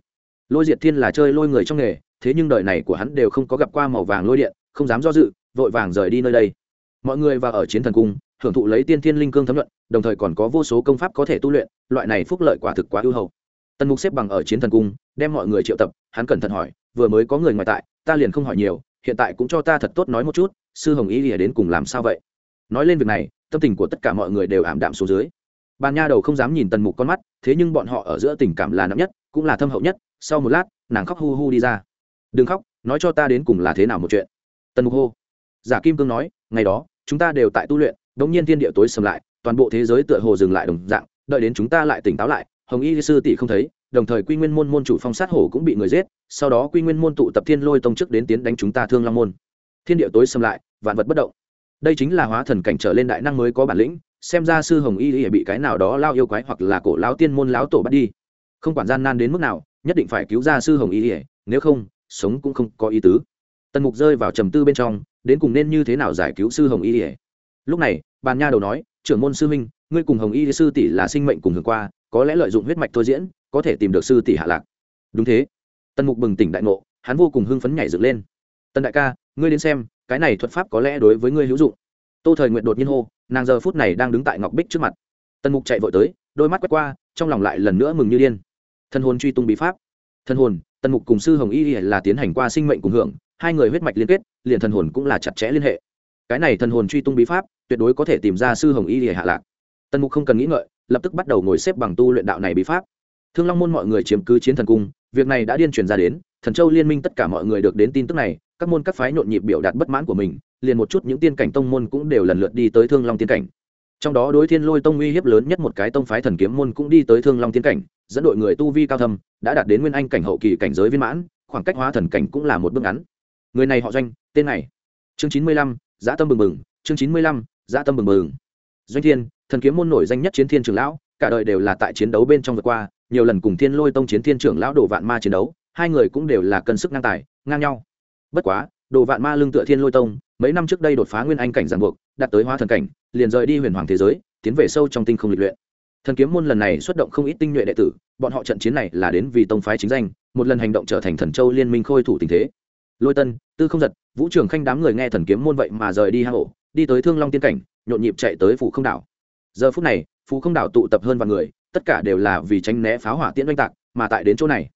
Lôi diệt thiên là chơi lôi người trong nghề, thế nhưng đời này của hắn đều không có gặp qua màu vàng lôi điện, không dám do dự, vội vàng rời đi nơi đây. Mọi người vào ở chiến thần cung hưởng thụ lấy tiên thiên linh cương thấm luận đồng thời còn có vô số công pháp có thể tu luyện, loại này phúc lợi quả thực quá ưu hậu tần mục xếp bằng ở chiến thần cung, đem mọi người triệu tập, hắn cẩn thận hỏi, vừa mới có người ngoài tại, ta liền không hỏi nhiều, hiện tại cũng cho ta thật tốt nói một chút, sư hồng ý lìa đến cùng làm sao vậy? Nói lên việc này, tâm tình của tất cả mọi người đều ảm đạm xuống dưới. Bàn nha đầu không dám nhìn tần mục con mắt, thế nhưng bọn họ ở giữa tình cảm là nặng nhất, cũng là thâm hậu nhất, sau một lát, nàng khóc hu hu đi ra. Đừng khóc, nói cho ta đến cùng là thế nào một chuyện. Tần mục hô. Giả kim cương nói, ngày đó, chúng ta đều tại tu luyện đống nhiên thiên địa tối sầm lại, toàn bộ thế giới tựa hồ dừng lại đồng dạng, đợi đến chúng ta lại tỉnh táo lại, hồng y sư tỷ không thấy, đồng thời quy nguyên môn môn chủ phong sát hổ cũng bị người giết, sau đó quy nguyên môn tụ tập thiên lôi tông trước đến tiến đánh chúng ta thương long môn. Thiên địa tối sầm lại, vạn vật bất động. Đây chính là hóa thần cảnh trở lên đại năng mới có bản lĩnh, xem ra sư hồng y y bị cái nào đó lao yêu quái hoặc là cổ lão tiên môn lão tổ bắt đi. Không quản gian nan đến mức nào, nhất định phải cứu ra sư hồng y y nếu không, sống cũng không có ý tứ. Tần mục rơi vào trầm tư bên trong, đến cùng nên như thế nào giải cứu sư hồng y ỉa lúc này, bàn nha đầu nói, trưởng môn sư minh ngươi cùng hồng y sư tỷ là sinh mệnh cùng hưởng qua, có lẽ lợi dụng huyết mạch thôi diễn, có thể tìm được sư tỷ hạ lạc. Đúng thế. Tần mục bừng tỉnh đại ngộ, hắn vô cùng hưng phấn nhảy dựng lên. Tần đại ca, ngươi đến xem, cái này thuật pháp có lẽ đối với ngươi hữu dụng. Tô thời nguyện đột nhiên hô, nàng giờ phút này đang đứng tại ngọc bích trước mặt. Tần mục chạy vội tới, đôi mắt quét qua, trong lòng lại lần nữa mừng như điên. Thân hồn truy tung bí pháp. Thân hồn, tần mục cùng sư hồng y là tiến hành qua sinh mệnh cùng hưởng, hai người huyết mạch liên kết, liền thần hồn cũng là chặt chẽ liên hệ. Cái này thần hồn truy tung bí pháp tuyệt đối có thể tìm ra sư hồng y để hạ lạc. Tần mục không cần nghĩ ngợi, lập tức bắt đầu ngồi xếp bằng tu luyện đạo này bí pháp. Thương long môn mọi người chiếm cứ chiến thần cung, việc này đã điên truyền ra đến, thần châu liên minh tất cả mọi người được đến tin tức này, các môn các phái nhộn nhịp biểu đạt bất mãn của mình, liền một chút những tiên cảnh tông môn cũng đều lần lượt đi tới thương long tiên cảnh. Trong đó đối thiên lôi tông uy hiếp lớn nhất một cái tông phái thần kiếm môn cũng đi tới thương long tiên cảnh, dẫn đội người tu vi cao thâm, đã đạt đến nguyên anh cảnh hậu kỳ cảnh giới viên mãn, khoảng cách hóa thần cảnh cũng là một bước ngắn. Người này họ doanh, tên này. Chương chín mươi lăm, giã tâm bừng bừng. Chương chín mươi lăm dã tâm bừng bừng. Doanh thiên, thần kiếm môn nổi danh nhất chiến thiên trưởng lão, cả đời đều là tại chiến đấu bên trong vượt qua, nhiều lần cùng thiên lôi tông chiến thiên trưởng lão đồ vạn ma chiến đấu, hai người cũng đều là cân sức ngang tài, ngang nhau. Bất quá, đồ vạn ma lương tựa thiên lôi tông, mấy năm trước đây đột phá nguyên anh cảnh giảng buộc, đạt tới hóa thần cảnh, liền rời đi huyền hoàng thế giới, tiến về sâu trong tinh không lịch luyện. Thần kiếm môn lần này xuất động không ít tinh nhuệ đệ tử, bọn họ trận chiến này là đến vì tông phái chính danh, một lần hành động trở thành thần châu liên minh khôi thủ tình thế. Lôi tân, tư không giật, vũ trường khanh đám người nghe thần kiếm môn vậy mà rời đi hang ổ đi tới thương long tiên cảnh, nhộn nhịp chạy tới phủ không đảo. Giờ phút này phủ không đảo tụ tập hơn vài người, tất cả đều là vì tránh né pháo hỏa tiễn doanh tạc mà tại đến chỗ này.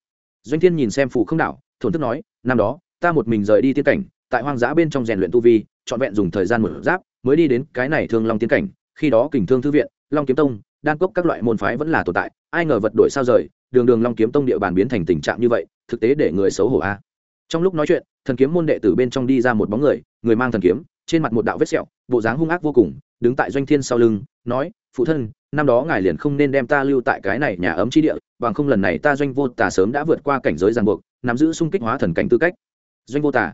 Doanh thiên nhìn xem phủ không đảo, thổn thức nói, năm đó, ta một mình rời đi tiên cảnh, tại hoang dã bên trong rèn luyện tu vi, trọn vẹn dùng thời gian một giáp, mới đi đến cái này thương long tiên cảnh, khi đó kình thương thư viện, long kiếm tông, đan cốc các loại môn phái vẫn là tồn tại, ai ngờ vật đổi sao rời, đường đường long kiếm tông địa bàn biến thành tình trạng như vậy, thực tế để người xấu hổ a. Trong lúc nói chuyện thần kiếm môn đệ tử bên trong đi ra một bóng người người mang thần kiếm, trên mặt một đạo vết sẹo, bộ dáng hung ác vô cùng, đứng tại doanh thiên sau lưng, nói, phụ thân, năm đó ngài liền không nên đem ta lưu tại cái này nhà ấm chi địa, bằng không lần này ta doanh vô tà sớm đã vượt qua cảnh giới ràng buộc, nắm giữ sung kích hóa thần cảnh tư cách. Doanh vô tà.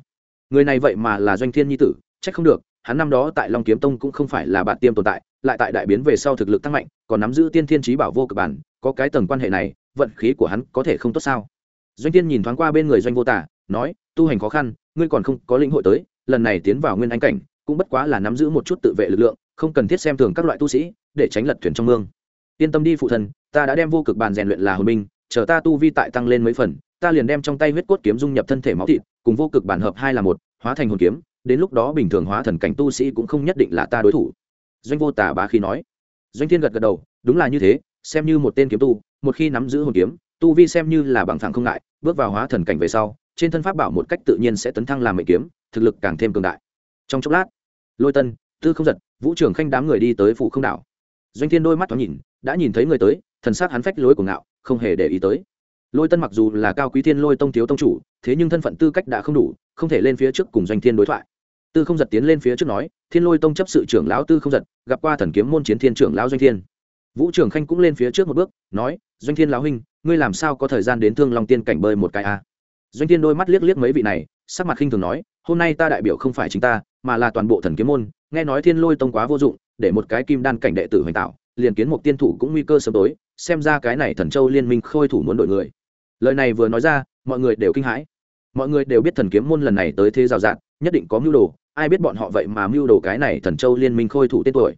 Người này vậy mà là doanh thiên nhi tử trách không được, hắn năm đó tại long kiếm tông cũng không phải là bạn tiêm tồn tại, lại tại đại biến về sau thực lực tăng mạnh, còn nắm giữ tiên thiên trí bảo vô cực bản, có cái tầng quan hệ này, vận khí của hắn có thể không tốt sao? Doanh tiên nhìn thoáng qua bên người doanh vô tả nói, tu hành khó khăn, ngươi còn không có lĩnh hội tới, lần này tiến vào nguyên anh cảnh, cũng bất quá là nắm giữ một chút tự vệ lực lượng, không cần thiết xem thường các loại tu sĩ, để tránh lật thuyền trong mương. Yên tâm đi phụ thân ta đã đem vô cực bàn rèn luyện là hồn binh, chờ ta tu vi tại tăng lên mấy phần, ta liền đem trong tay huyết cốt kiếm dung nhập thân thể máu thịt, cùng vô cực bản hợp hai là một, hóa thành hồn kiếm, đến lúc đó bình thường hóa thần cảnh tu sĩ cũng không nhất định là ta đối thủ. Doanh vô tả bá khí nói. Doanh thiên gật gật đầu, đúng là như thế, xem như một tên kiếm tu, một khi nắm giữ hồn kiếm, tu vi xem như là bằng thẳng không ngại, bước vào hóa thần cảnh về sau trên thân pháp bảo một cách tự nhiên sẽ tấn thăng làm mệnh kiếm, thực lực càng thêm cường đại. Trong chốc lát, lôi tân, tư không giật, vũ trưởng khanh đám người đi tới phủ không đảo. Doanh thiên đôi mắt thoáng nhìn, đã nhìn thấy người tới, thần s á c hắn phách lối của ngạo, không hề để ý tới. Lôi tân mặc dù là cao quý thiên lôi tông thiếu tông chủ, thế nhưng thân phận tư cách đã không đủ, không thể lên phía trước cùng doanh thiên đối thoại. Tư không giật tiến lên phía trước nói, thiên lôi tông chấp sự trưởng lão tư không giật, gặp qua thần kiếm môn chiến thiên trưởng lão doanh thiên. Vũ trưởng khanh cũng lên phía trước một bước, nói, doanh thiên lão huynh, ngươi làm sao có thời gian đến thương long tiên cảnh bơi một cái a doanh thiên đôi mắt liếc liếc mấy vị này, sắc mặt khinh thường nói, hôm nay ta đại biểu không phải chính ta, mà là toàn bộ thần kiếm môn, nghe nói thiên lôi tông quá vô dụng, để một cái kim đan cảnh đệ tử hoành tạo, liền kiến một tiên thủ cũng nguy cơ sớm tối, xem ra cái này thần châu liên minh khôi thủ muốn đội người. Lời này vừa nói ra, mọi người đều kinh hãi. Mọi người đều biết thần kiếm môn lần này tới thế rào rạt nhất định có mưu đồ, ai biết bọn họ vậy mà mưu đồ cái này thần châu liên minh khôi thủ tên tuổi.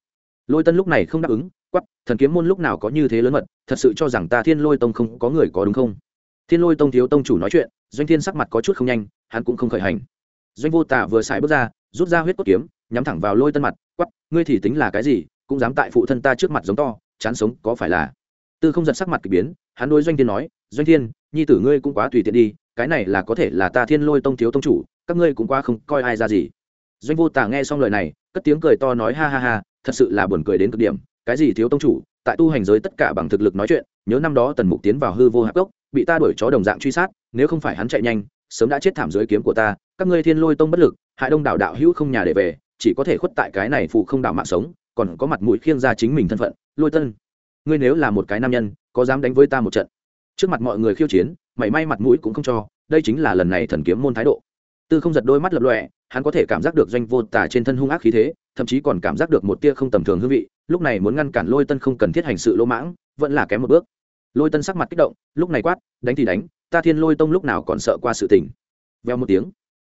Lôi tân lúc này không đáp ứng quắp thần kiếm môn lúc nào có như thế lớn mật, thật sự cho rằng ta thiên lôi tông không có người có đúng không? Thiên lôi tông thiếu tông chủ nói chuyện doanh thiên sắc mặt có chút không nhanh, hắn cũng không khởi hành. Doanh vô tả vừa xài bước ra, rút ra huyết cốt kiếm, nhắm thẳng vào lôi tân mặt quắp ngươi thì tính là cái gì, cũng dám tại phụ thân ta trước mặt giống to, chán sống có phải là? Tư không giật sắc mặt k ỳ biến, hắn đối doanh thiên nói, doanh thiên, nhi tử ngươi cũng quá tùy tiện đi, cái này là có thể là ta thiên lôi tông thiếu tông chủ, các ngươi cũng quá không coi ai ra gì. Doanh vô tả nghe xong lời này, cất tiếng cười to nói, ha ha ha, thật sự là buồn cười đến cực điểm, cái gì thiếu tông chủ tại tu hành giới tất cả bằng thực lực nói chuyện, nhớ năm đó tần mục tiến vào hư vô hạp gốc bị ta đuổi chó đồng dạng truy sát, nếu không phải hắn chạy nhanh, sớm đã chết thảm dưới kiếm của ta, các ngươi thiên lôi tông bất lực hại đông đảo đạo hữu không nhà để về, chỉ có thể khuất tại cái này phụ không đảo mạng sống, còn có mặt mũi khiêng ra chính mình thân phận, lôi tân. Ngươi nếu là một cái nam nhân, có dám đánh với ta một trận? Trước mặt mọi người khiêu chiến, mảy may mặt mũi cũng không cho, đây chính là lần này thần kiếm môn thái độ tư không giật đôi mắt lập lọe hắn có thể cảm giác được doanh vô tả trên thân hung ác khí thế, thậm chí còn cảm giác được một tia không tầm thường hương vị, lúc này muốn ngăn cản lôi tân không cần thiết hành sự lỗ mãng, vẫn là kém một bước. Lôi tân sắc mặt kích động, lúc này quát, đánh thì đánh, ta thiên lôi tông lúc nào còn sợ qua sự tình? Veo một tiếng,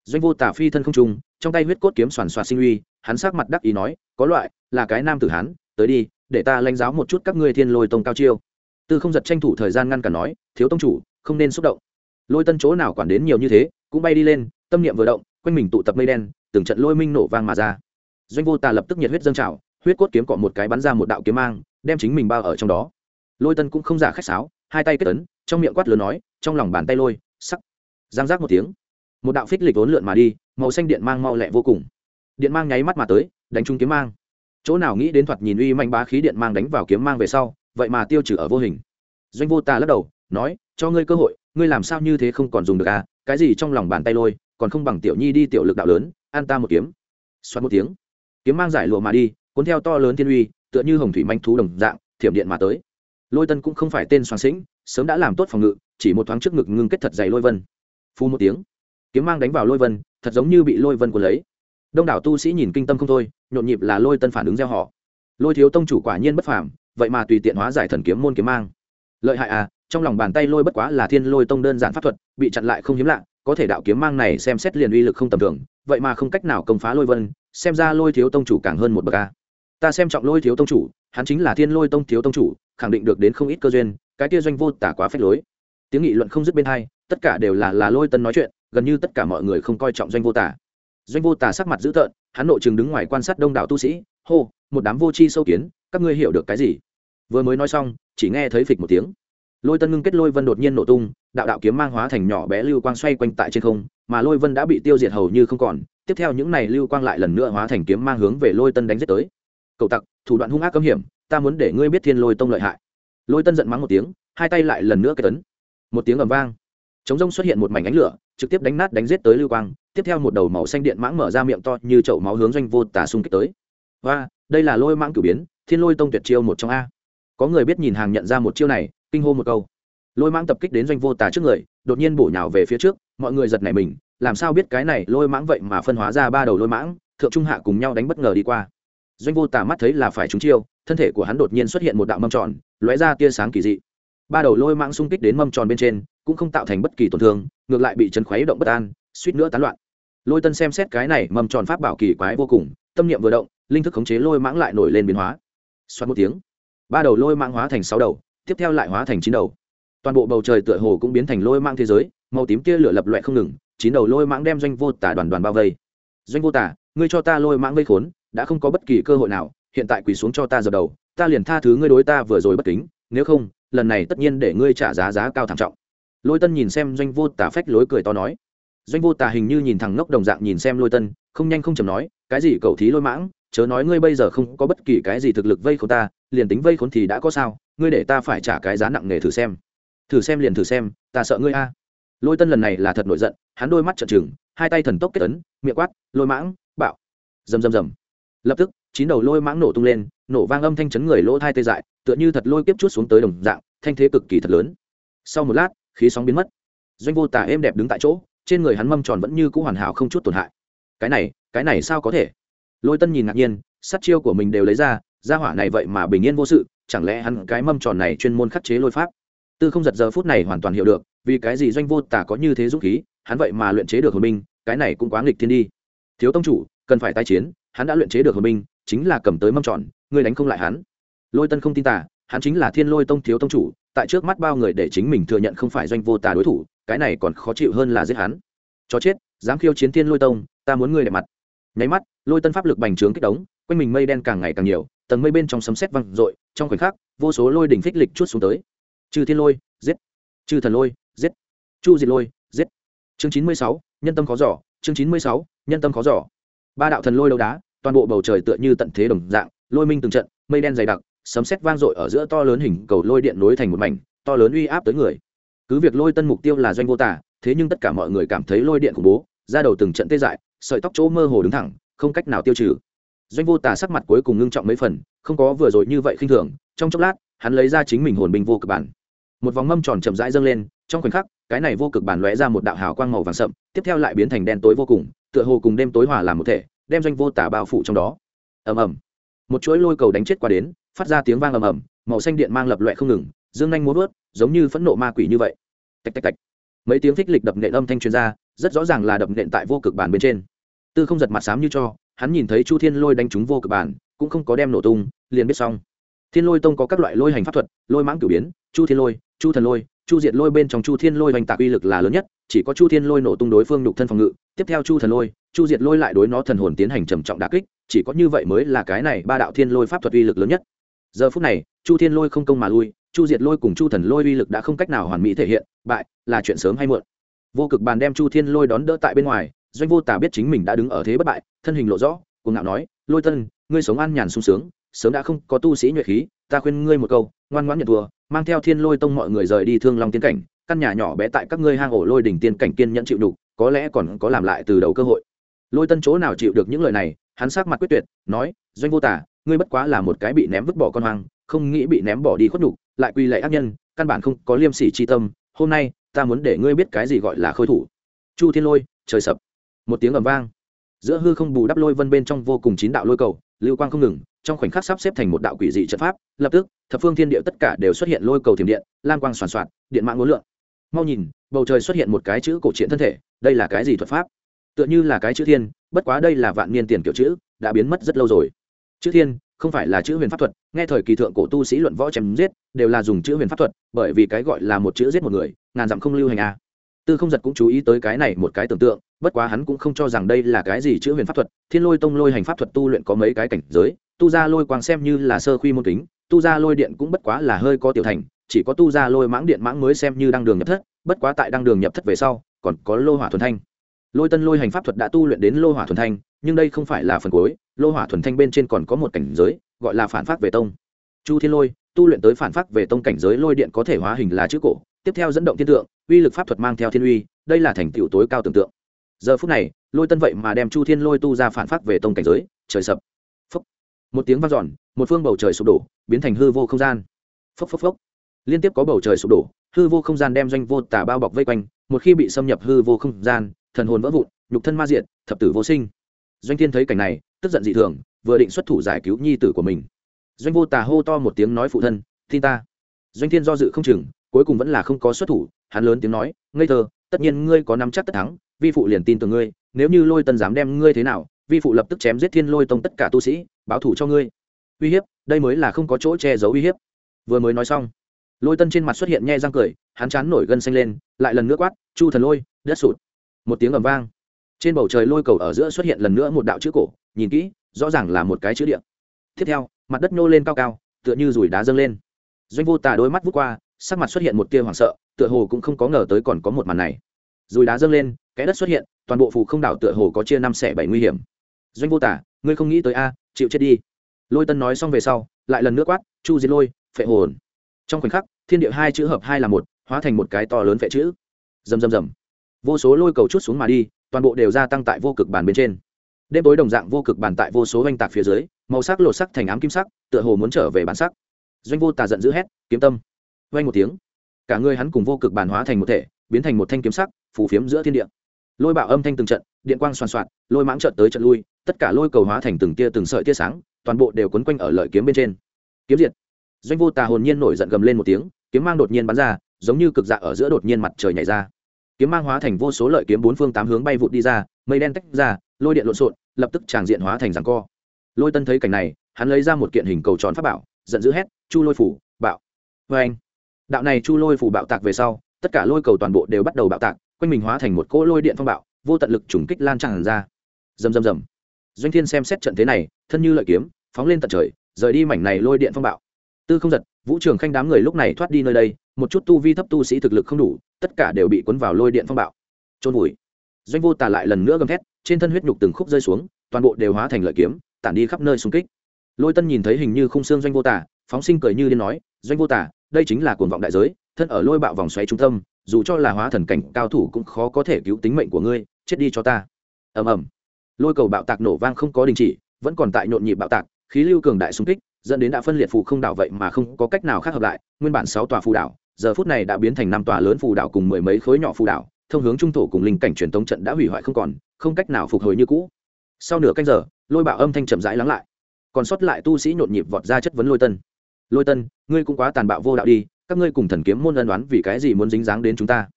doanh vô tả phi thân không trung, trong tay huyết cốt kiếm soàn soạt sinh uy, hắn sắc mặt đắc ý nói, có loại, là cái nam tử hán, tới đi, để ta lãnh giáo một chút các ngươi thiên lôi tông cao chiêu. Tư không giật tranh thủ thời gian ngăn cản nói, thiếu tông chủ, không nên xúc động. Lôi tân chỗ nào quản đến nhiều như thế, cũng bay đi lên tâm niệm vừa động, quanh mình tụ tập mây đen, từng trận lôi minh nổ vang mà ra. Doanh vô tà lập tức nhiệt huyết dâng trào, huyết cốt kiếm cọ một cái bắn ra một đạo kiếm mang, đem chính mình bao ở trong đó. Lôi tân cũng không giả khách sáo, hai tay kết ấn, trong miệng quát lớn nói, trong lòng bàn tay lôi, sắc. Giang giác một tiếng, một đạo phích lịch vốn lượn mà đi, màu xanh điện mang mau lẹ vô cùng. Điện mang nháy mắt mà tới, đánh trúng kiếm mang. Chỗ nào nghĩ đến thoạt nhìn uy manh bá khí điện mang đánh vào kiếm mang về sau, vậy mà tiêu trừ ở vô hình. Doanh vô tà lắc đầu, nói, cho ngươi cơ hội, ngươi làm sao như thế không còn dùng được à? Cái gì trong lòng bàn tay lôi còn không bằng tiểu nhi đi tiểu lực đạo lớn, an ta một kiếm. Xoắn một tiếng, kiếm mang giải lụa mà đi, cuốn theo to lớn thiên uy, tựa như hồng thủy manh thú đồng dạng, thiểm điện mà tới. Lôi tân cũng không phải tên soàn sĩnh, sớm đã làm tốt phòng ngự, chỉ một thoáng trước ngực ngưng kết thật dày lôi vân. Phu một tiếng, kiếm mang đánh vào lôi vân, thật giống như bị lôi vân của lấy. Đông đảo tu sĩ nhìn kinh tâm không thôi, nhộn nhịp là lôi tân phản ứng gieo họ. Lôi thiếu tông chủ quả nhiên bất phàm, vậy mà tùy tiện hóa giải thần kiếm môn kiếm mang. Lợi hại à trong lòng bàn tay lôi bất quá là thiên lôi tông đơn giản pháp thuật, bị chặn lại không hiếm lạ có thể đạo kiếm mang này xem xét liền uy lực không tầm thường, vậy mà không cách nào công phá lôi vân, xem ra lôi thiếu tông chủ càng hơn một bậc a. Ta xem trọng lôi thiếu tông chủ, hắn chính là thiên lôi tông thiếu tông chủ, khẳng định được đến không ít cơ duyên, cái kia doanh vô tả quá phép lối. Tiếng nghị luận không dứt bên hai, tất cả đều là là lôi tân nói chuyện, gần như tất cả mọi người không coi trọng doanh vô tả. Doanh vô tả sắc mặt dữ tợn, hắn nội chừng đứng ngoài quan sát đông đảo tu sĩ, hô, một đám vô tri sâu kiến, các ngươi hiểu được cái gì? Vừa mới nói xong, chỉ nghe thấy phịch một tiếng lôi tân ngưng kết lôi vân đột nhiên nổ tung đạo đạo kiếm mang hóa thành nhỏ bé lưu quang xoay quanh tại trên không mà lôi vân đã bị tiêu diệt hầu như không còn tiếp theo những này lưu quang lại lần nữa hóa thành kiếm mang hướng về lôi tân đánh giết tới cậu tặc thủ đoạn hung ác cấm hiểm ta muốn để ngươi biết thiên lôi tông lợi hại lôi tân giận mắng một tiếng hai tay lại lần nữa kết tấn một tiếng ầm vang chống rông xuất hiện một mảnh ánh lửa trực tiếp đánh nát đánh giết tới lưu quang tiếp theo một đầu màu xanh điện mãng mở ra miệng to như chậu máu hướng doanh vô tả xung kích tới và đây là lôi mãng cử biến thiên lôi tông tuyệt chiêu một trong a có người biết nhìn hàng nhận ra một chiêu này kinh hô một câu. Lôi mãng tập kích đến doanh vô tà trước người, đột nhiên bổ nhào về phía trước, mọi người giật nảy mình, làm sao biết cái này lôi mãng vậy mà phân hóa ra ba đầu lôi mãng, thượng trung hạ cùng nhau đánh bất ngờ đi qua. Doanh vô tà mắt thấy là phải trúng chiêu, thân thể của hắn đột nhiên xuất hiện một đạo mâm tròn, lóe ra tia sáng kỳ dị. Ba đầu lôi mãng xung kích đến mâm tròn bên trên, cũng không tạo thành bất kỳ tổn thương, ngược lại bị chấn khuấy động bất an, suýt nữa tán loạn. Lôi tân xem xét cái này mâm tròn pháp bảo kỳ quái vô cùng, tâm niệm vừa động, linh thức khống chế lôi mãng lại nổi lên biến hóa. Xoát một tiếng, ba đầu lôi mãng hóa thành sáu đầu tiếp theo lại hóa thành chín đầu. Toàn bộ bầu trời tựa hồ cũng biến thành lôi mang thế giới, màu tím tia lửa lập loẹ không ngừng, chín đầu lôi mãng đem doanh vô tả đoàn đoàn bao vây. Doanh vô tả, ngươi cho ta lôi mãng vây khốn, đã không có bất kỳ cơ hội nào, hiện tại quỳ xuống cho ta dập đầu, ta liền tha thứ ngươi đối ta vừa rồi bất kính, nếu không, lần này tất nhiên để ngươi trả giá giá cao thảm trọng. Lôi tân nhìn xem doanh vô tả phách lối cười to nói. Doanh vô tả hình như nhìn thằng ngốc đồng dạng nhìn xem lôi tân, không nhanh không chầm nói, cái gì cậu thí lôi mãng chớ nói ngươi bây giờ không có bất kỳ cái gì thực lực vây khốn ta liền tính vây khốn thì đã có sao ngươi để ta phải trả cái giá nặng nề thử xem. Thử xem liền thử xem ta sợ ngươi a. Lôi tân lần này là thật nổi giận hắn đôi mắt trợn trừng hai tay thần tốc kết tấn, miệng quát lôi mãng bạo. Rầm rầm rầm. Lập tức chín đầu lôi mãng nổ tung lên nổ vang âm thanh chấn người lỗ thai tê dại tựa như thật lôi kiếp chút xuống tới đồng dạng thanh thế cực kỳ thật lớn. Sau một lát khí sóng biến mất. Doanh vô tả êm đẹp đứng tại chỗ trên người hắn mâm tròn vẫn như c ũ hoàn hảo không chút tổn hại. Cái này cái này sao có thể? Lôi tân nhìn ngạc nhiên, sát chiêu của mình đều lấy ra ra hỏa này vậy mà bình yên vô sự, chẳng lẽ hắn cái mâm tròn này chuyên môn khắc chế lôi pháp? Tư không giật giờ phút này hoàn toàn hiểu được, vì cái gì doanh vô tả có như thế dũng khí, hắn vậy mà luyện chế được hồn binh, cái này cũng quá nghịch thiên đi. Thiếu tông chủ, cần phải tai chiến, hắn đã luyện chế được hồn binh, chính là cầm tới mâm tròn, ngươi đánh không lại hắn. Lôi tân không tin tả hắn chính là thiên lôi tông thiếu tông chủ, tại trước mắt bao người để chính mình thừa nhận không phải doanh vô tà đối thủ, cái này còn khó chịu hơn là giết hắn. Chó chết, dám khiêu chiến thiên lôi tông, ta muốn ngươi đẹp mặt. Nháy mắt lôi tân pháp lực bành trướng kích đống, quanh mình mây đen càng ngày càng nhiều, tầng mây bên trong sấm sét văng r trong khoảnh khắc, vô số lôi đỉnh phích lịch chút xuống tới. Chư thiên lôi, giết. Chư thần lôi, giết. Chu diệt lôi, giết. Chương chín mươi sáu, nhân tâm khó giỏ chương chín mươi sáu, nhân tâm khó giỏ ba đạo thần lôi đấu đá, toàn bộ bầu trời tựa như tận thế đồng dạng, lôi minh từng trận, mây đen dày đặc, sấm sét vang dội ở giữa to lớn hình cầu lôi điện nối thành một mảnh, to lớn uy áp tới người. Cứ việc lôi tân mục tiêu là doanh vô tả thế nhưng tất cả mọi người cảm thấy lôi điện khủng bố ra đầu từng trận tê dại, sợi tóc chỗ mơ hồ đứng thẳng không cách nào tiêu trừ. Doanh vô tả sắc mặt cuối cùng ngưng trọng mấy phần, không có vừa rồi như vậy khinh thường, trong chốc lát, hắn lấy ra chính mình hồn binh vô cực bản. Một vòng mâm tròn chậm rãi dâng lên, trong khoảnh khắc, cái này vô cực bản lóe ra một đạo hào quang màu vàng sậm, tiếp theo lại biến thành đen tối vô cùng, tựa hồ cùng đêm tối hòa làm một thể, đem doanh vô tả bao phủ trong đó. Ầm ầm. Một chuỗi lôi cầu đánh chết qua đến, phát ra tiếng vang ầm ầm, màu xanh điện mang lập loẹ không ngừng, dương nhanh muốn vớt, giống như phẫn nộ ma quỷ như vậy. Tạch tạch tạch. Mấy tiếng thích lịch đập nện âm thanh truyền ra, rất rõ ràng là đập nện tại vô cực bản bên trên tư không giật mặt sám như cho, hắn nhìn thấy chu thiên lôi đánh trúng vô cực bản, cũng không có đem nổ tung, liền biết xong. Thiên lôi tông có các loại lôi hành pháp thuật, lôi mãng cửu biến, chu thiên lôi, chu thần lôi, chu diệt lôi bên trong chu thiên lôi hoành tạc uy lực là lớn nhất, chỉ có chu thiên lôi nổ tung đối phương nhục thân phòng ngự, tiếp theo chu thần lôi, chu diệt lôi lại đối nó thần hồn tiến hành trầm trọng đà kích, chỉ có như vậy mới là cái này ba đạo thiên lôi pháp thuật uy lực lớn nhất. Giờ phút này, chu thiên lôi không công mà lui, chu diệt lôi cùng chu thần lôi uy lực đã không cách nào hoàn mỹ thể hiện, bại, là chuyện sớm hay muộn. Vô cực bàn đem chu thiên lôi đón đỡ tại bên ngoài doanh vô tả biết chính mình đã đứng ở thế bất bại, thân hình lộ rõ, cuồng ngạo nói, lôi tân, ngươi sống an nhàn sung sướng, sớm đã không có tu sĩ nhuệ khí, ta khuyên ngươi một câu, ngoan ngoãn nhận thua, mang theo thiên lôi tông mọi người rời đi thương long tiến cảnh, căn nhà nhỏ bé tại các ngươi hang ổ lôi đỉnh tiên cảnh kiên nhẫn chịu đủ có lẽ còn có làm lại từ đầu cơ hội. Lôi tân chỗ nào chịu được những lời này, hắn sắc mặt quyết tuyệt, nói, doanh vô tả, ngươi bất quá là một cái bị ném vứt bỏ con hoang, không nghĩ bị ném bỏ đi khuất nhục, lại quy lệ ác nhân, căn bản không có liêm sỉ chi tâm, hôm nay ta muốn để ngươi biết cái gì gọi là khôi thủ. Chu thiên lôi, trời sập một tiếng ầm vang. Giữa hư không bù đắp lôi vân bên trong vô cùng chín đạo lôi cầu, lưu quang không ngừng, trong khoảnh khắc sắp xếp thành một đạo quỷ dị trận pháp, lập tức, thập phương thiên địa tất cả đều xuất hiện lôi cầu thiểm điện lan quang soàn soạt, điện mạng ngối lượng. Mau nhìn, bầu trời xuất hiện một cái chữ cổ truyện thân thể, đây là cái gì thuật pháp? Tựa như là cái chữ thiên, bất quá đây là vạn niên tiền kiểu chữ, đã biến mất rất lâu rồi. Chữ thiên, không phải là chữ huyền pháp thuật, nghe thời kỳ thượng cổ tu sĩ luận võ chém giết, đều là dùng chữ huyền pháp thuật, bởi vì cái gọi là một chữ giết một người, ngàn dặm không lưu hành a à tư không giật cũng chú ý tới cái này một cái tưởng tượng, bất quá hắn cũng không cho rằng đây là cái gì chữ huyền pháp thuật, thiên lôi tông lôi hành pháp thuật tu luyện có mấy cái cảnh giới, tu ra lôi quang xem như là sơ khuy môn kính, tu ra lôi điện cũng bất quá là hơi có tiểu thành, chỉ có tu ra lôi mãng điện mãng mới xem như đăng đường nhập thất, bất quá tại đăng đường nhập thất về sau, còn có lô hỏa thuần thanh. Lôi tân lôi hành pháp thuật đã tu luyện đến lô hỏa thuần thanh, nhưng đây không phải là phần cuối, lô hỏa thuần thanh bên trên còn có một cảnh giới, gọi là phản phát về tông. Chu thiên lôi, tu luyện tới phản phát về tông cảnh giới lôi điện có thể hóa hình là chữ cổ tiếp theo dẫn động thiên tượng, uy lực pháp thuật mang theo thiên uy, đây là thành tựu tối cao tưởng tượng. Giờ phút này, lôi tân vậy mà đem chu thiên lôi tu ra phản phát về tông cảnh giới, trời sập. Phốc. Một tiếng vang dọn, một phương bầu trời sụp đổ, biến thành hư vô không gian. Phốc phốc phốc. Liên tiếp có bầu trời sụp đổ, hư vô không gian đem doanh vô tả bao bọc vây quanh, một khi bị xâm nhập hư vô không gian, thần hồn vỡ vụn, nhục thân ma diện thập tử vô sinh. Doanh thiên thấy cảnh này, tức giận dị thường, vừa định xuất thủ giải cứu nhi tử của mình. Doanh vô tà hô to một tiếng nói phụ thân tin ta. Doanh thiên do dự không chừng cuối cùng vẫn là không có xuất thủ, hắn lớn tiếng nói, ngây thơ, tất nhiên ngươi có nắm chắc tất thắng, vi phụ liền tin tưởng ngươi, nếu như lôi tân dám đem ngươi thế nào, vi phụ lập tức chém giết thiên lôi tông tất cả tu sĩ, báo thủ cho ngươi. Uy hiếp, đây mới là không có chỗ che giấu uy hiếp. Vừa mới nói xong, lôi tân trên mặt xuất hiện nhe răng cười, hắn chán nổi gân xanh lên, lại lần nữa quát, chu thần lôi, đất sụt. Một tiếng ầm vang. Trên bầu trời lôi cầu ở giữa xuất hiện lần nữa một đạo chữ cổ, nhìn kỹ, rõ ràng là một cái chữ điện tiếp theo, mặt đất nhô lên cao cao, tựa như rủi đá dâng lên. Doanh vô tà đôi mắt vút qua sắc mặt xuất hiện một tia hoảng sợ, tựa hồ cũng không có ngờ tới còn có một màn này. Rồi đá dâng lên cái đất xuất hiện, toàn bộ phù không đảo tựa hồ có chia năm xẻ bảy nguy hiểm. Doanh vô tả, ngươi không nghĩ tới a, chịu chết đi. Lôi tân nói xong về sau, lại lần nước quát, chu diệt lôi, phệ hồn. Trong khoảnh khắc, thiên địa hai chữ hợp hai là một, hóa thành một cái to lớn phệ chữ. Rầm rầm rầm. Vô số lôi cầu chút xuống mà đi, toàn bộ đều gia tăng tại vô cực bàn bên trên. Đêm tối đồng dạng vô cực bàn tại vô số oanh tạc phía dưới, màu sắc lột sắc thành ám kim sắc, tựa hồ muốn trở về bản sắc. Doanh vô tà giận dữ hét, kiếm tâm! Vang một tiếng. Cả người hắn cùng vô cực bản hóa thành một thể, biến thành một thanh kiếm sắc phủ phiếm giữa thiên địa. Lôi bạo âm thanh từng trận, điện quang xoan xoạt, lôi mãng trận tới trận lui, tất cả lôi cầu hóa thành từng tia từng sợi tia sáng, toàn bộ đều quấn quanh ở lợi kiếm bên trên. Kiếm diệt. Doanh vô tà hồn nhiên nổi giận gầm lên một tiếng, kiếm mang đột nhiên bắn ra, giống như cực dạ ở giữa đột nhiên mặt trời nhảy ra. Kiếm mang hóa thành vô số lợi kiếm bốn phương tám hướng bay vụt đi ra, mây đen tách ra, lôi điện lộn xộn, lập tức tràng diện hóa thành rằng co. Lôi tân thấy cảnh này, hắn lấy ra một kiện hình cầu tròn pháp bảo, giận dữ hét, chu lôi phủ, bạo. Vê anh đạo này chu lôi phủ bạo tạc về sau, tất cả lôi cầu toàn bộ đều bắt đầu bạo tạc, quanh mình hóa thành một cỗ lôi điện phong bạo, vô tận lực trùng kích lan tràn ra. Rầm rầm rầm. Doanh thiên xem xét trận thế này, thân như lợi kiếm, phóng lên tận trời, rời đi mảnh này lôi điện phong bạo. Tư không giật, vũ trường khanh đám người lúc này thoát đi nơi đây, một chút tu vi thấp tu sĩ thực lực không đủ, tất cả đều bị cuốn vào lôi điện phong bạo. Trôn vùi. Doanh vô tà lại lần nữa gầm thét, trên thân huyết nhục từng khúc rơi xuống, toàn bộ đều hóa thành lợi kiếm, tản đi khắp nơi xung kích. Lôi tân nhìn thấy hình như khung xương doanh vô tà, phóng sinh cười như điên nói, doanh vô tà đây chính là cuồng vọng đại giới, thân ở lôi bạo vòng xoáy trung tâm, dù cho là hóa thần cảnh cao thủ cũng khó có thể cứu tính mệnh của ngươi, chết đi cho ta. Ầm ầm. Lôi cầu bạo tạc nổ vang không có đình chỉ, vẫn còn tại nhộn nhịp bạo tạc, khí lưu cường đại xung kích, dẫn đến đã phân liệt phù không đảo vậy mà không có cách nào khác hợp lại, nguyên bản sáu tòa phù đảo, giờ phút này đã biến thành năm tòa lớn phù đảo cùng mười mấy khối nhỏ phù đảo, thông hướng trung thổ cùng linh cảnh truyền tống trận đã hủy hoại không còn, không cách nào phục hồi như cũ. Sau nửa canh giờ, lôi bạo âm thanh chậm rãi lắng lại. Còn sót lại tu sĩ nhộn nhịp vọt ra chất vấn lôi tân lôi tân, ngươi cũng quá tàn bạo vô đạo đi, các ngươi cùng thần kiếm môn ân đoán vì cái gì muốn dính dáng đến chúng ta?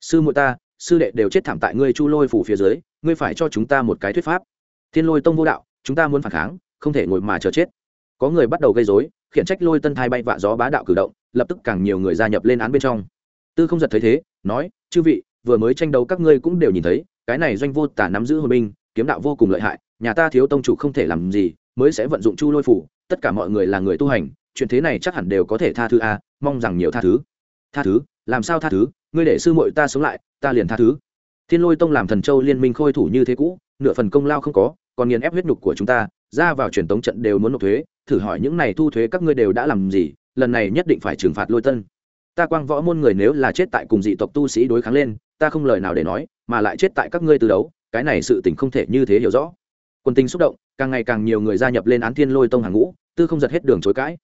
Sư muội ta, sư đệ đều chết thảm tại ngươi chu lôi phủ phía dưới, ngươi phải cho chúng ta một cái thuyết pháp. Thiên lôi tông vô đạo, chúng ta muốn phản kháng, không thể ngồi mà chờ chết. Có người bắt đầu gây dối khiển trách lôi tân thai bay vạ gió bá đạo cử động, lập tức càng nhiều người gia nhập lên án bên trong. Tư không giật thấy thế, nói, chư vị, vừa mới tranh đấu các ngươi cũng đều nhìn thấy, cái này doanh vô tả nắm giữ hồn binh, kiếm đạo vô cùng lợi hại, nhà ta thiếu tông chủ không thể làm gì, mới sẽ vận dụng chu lôi phủ, tất cả mọi người là người tu hành chuyện thế này chắc hẳn đều có thể tha thứ a, mong rằng nhiều tha thứ. Tha thứ? Làm sao tha thứ? Ngươi để sư muội ta sống lại, ta liền tha thứ. Thiên lôi tông làm thần châu liên minh khôi thủ như thế cũ, nửa phần công lao không có, còn nghiền ép huyết nhục của chúng ta, ra vào truyền tống trận đều muốn nộp thuế, thử hỏi những này thu thuế các ngươi đều đã làm gì, lần này nhất định phải trừng phạt lôi tân. Ta quang võ môn người nếu là chết tại cùng dị tộc tu sĩ đối kháng lên, ta không lời nào để nói, mà lại chết tại các ngươi từ đấu, cái này sự tình không thể như thế hiểu rõ. Quân tình xúc động, càng ngày càng nhiều người gia nhập lên án thiên lôi tông hàng ngũ, tư không giật hết đường chối cãi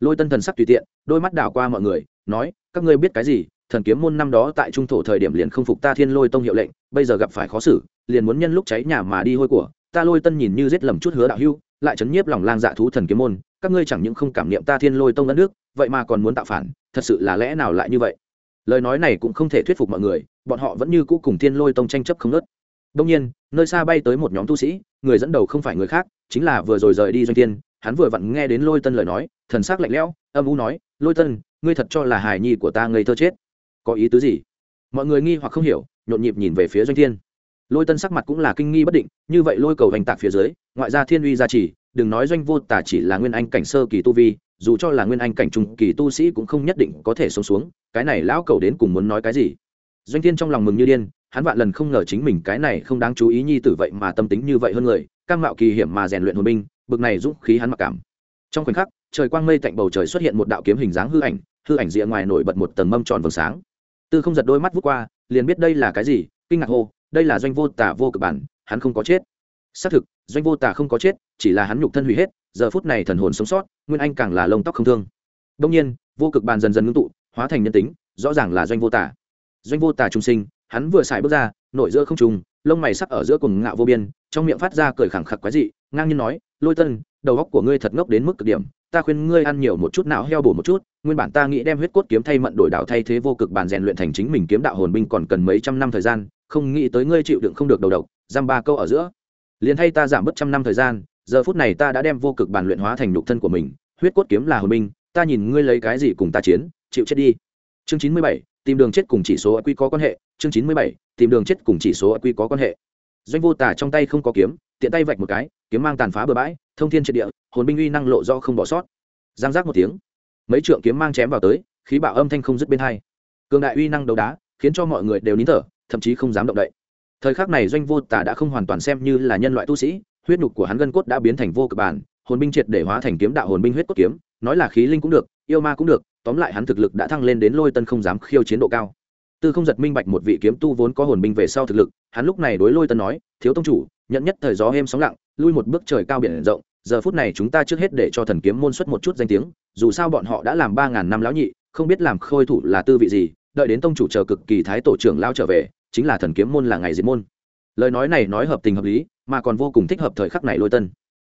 lôi tân thần sắc tùy tiện, đôi mắt đảo qua mọi người, nói, các ngươi biết cái gì? Thần kiếm môn năm đó tại trung thổ thời điểm liền không phục ta thiên lôi tông hiệu lệnh, bây giờ gặp phải khó xử, liền muốn nhân lúc cháy nhà mà đi hôi của. Ta lôi tân nhìn như giết lầm chút hứa đạo hưu, lại chấn nhiếp lòng lang dạ thú thần kiếm môn, các ngươi chẳng những không cảm niệm ta thiên lôi tông đất nước vậy mà còn muốn tạo phản, thật sự là lẽ nào lại như vậy? Lời nói này cũng không thể thuyết phục mọi người, bọn họ vẫn như cũ cùng thiên lôi tông tranh chấp không nớt đông nhiên, nơi xa bay tới một nhóm tu sĩ, người dẫn đầu không phải người khác, chính là vừa rồi rời đi doanh tiên hắn vừa vặn nghe đến lôi tân lời nói, thần s ắ c lạnh lẽo, âm u nói, lôi tân, ngươi thật cho là hài nhi của ta ngây thơ chết? Có ý tứ gì? Mọi người nghi hoặc không hiểu, nhộn nhịp nhìn về phía doanh thiên. Lôi tân sắc mặt cũng là kinh nghi bất định, như vậy lôi cầu hành tạc phía dưới, ngoại gia thiên uy gia trì, đừng nói doanh vô tả chỉ là nguyên anh cảnh sơ kỳ tu vi, dù cho là nguyên anh cảnh trung kỳ tu sĩ cũng không nhất định có thể sống xuống, cái này lão cầu đến cùng muốn nói cái gì? Doanh thiên trong lòng mừng như điên, hắn vạn lần không ngờ chính mình cái này không đáng chú ý nhi tử vậy mà tâm tính như vậy hơn người, cam mạo kỳ hiểm mà rèn luyện hồn binh bực này dũng khí hắn mặc cảm. Trong khoảnh khắc, trời quang mây tạnh bầu trời xuất hiện một đạo kiếm hình dáng hư ảnh hư ảnh rìa ngoài nổi bật một tầng mâm tròn vầng sáng. Tư không giật đôi mắt vút qua, liền biết đây là cái gì, kinh ngạc hô, đây là doanh vô tả vô cực bản, hắn không có chết. Xác thực, doanh vô tả không có chết, chỉ là hắn nhục thân hủy hết, giờ phút này thần hồn sống sót, nguyên anh càng là lông tóc không thương. Đông nhiên, vô cực bàn dần dần ngưng tụ, hóa thành nhân tính, rõ ràng là doanh vô tả doanh vô tả trung sinh, hắn vừa xài bước ra nổi giữa không trùng, lông mày sắc ở giữa cùng ngạo vô biên, trong miệng phát ra cười khẳng khặc quái dị, ngang nhiên nói lôi tân, đầu óc của ngươi thật ngốc đến mức cực điểm, ta khuyên ngươi ăn nhiều một chút não heo bổ một chút, nguyên bản ta nghĩ đem huyết cốt kiếm thay mận đổi đạo thay thế vô cực bản rèn luyện thành chính mình kiếm đạo hồn binh còn cần mấy trăm năm thời gian, không nghĩ tới ngươi chịu đựng không được đầu độc, giam ba câu ở giữa. Liền thay ta giảm bớt trăm năm thời gian, giờ phút này ta đã đem vô cực bản luyện hóa thành nhục thân của mình, huyết cốt kiếm là hồn binh, ta nhìn ngươi lấy cái gì cùng ta chiến, chịu chết đi. Chương chín mươi bảy, tìm đường chết cùng chỉ số quy có quan hệ, chương chín mươi bảy, tìm đường chết cùng chỉ số quy có quan hệ. Doanh vô tả trong tay không có kiếm tiện tay vạch một cái, kiếm mang tàn phá bừa bãi, thông thiên triệt địa, hồn binh uy năng lộ do không bỏ sót. Giang giác một tiếng, mấy trượng kiếm mang chém vào tới, khí bạo âm thanh không dứt bên hai. Cường đại uy năng đấu đá, khiến cho mọi người đều nín thở, thậm chí không dám động đậy. Thời khắc này doanh vô tả đã không hoàn toàn xem như là nhân loại tu sĩ, huyết nhục của hắn gân cốt đã biến thành vô cực bản, hồn binh triệt để hóa thành kiếm đạo hồn binh huyết cốt kiếm, nói là khí linh cũng được, yêu ma cũng được, tóm lại hắn thực lực đã thăng lên đến lôi tân không dám khiêu chiến độ cao tư không giật minh bạch một vị kiếm tu vốn có hồn binh về sau thực lực hắn lúc này đối lôi tân nói thiếu tông chủ nhận nhất thời gió êm sóng lặng lui một bước trời cao biển rộng giờ phút này chúng ta trước hết để cho thần kiếm môn xuất một chút danh tiếng dù sao bọn họ đã làm ba ngàn năm lão nhị không biết làm khôi thủ là tư vị gì đợi đến tông chủ chờ cực kỳ thái tổ trưởng lao trở về chính là thần kiếm môn là ngày diệt môn. Lời nói này nói hợp tình hợp lý mà còn vô cùng thích hợp thời khắc này lôi tân.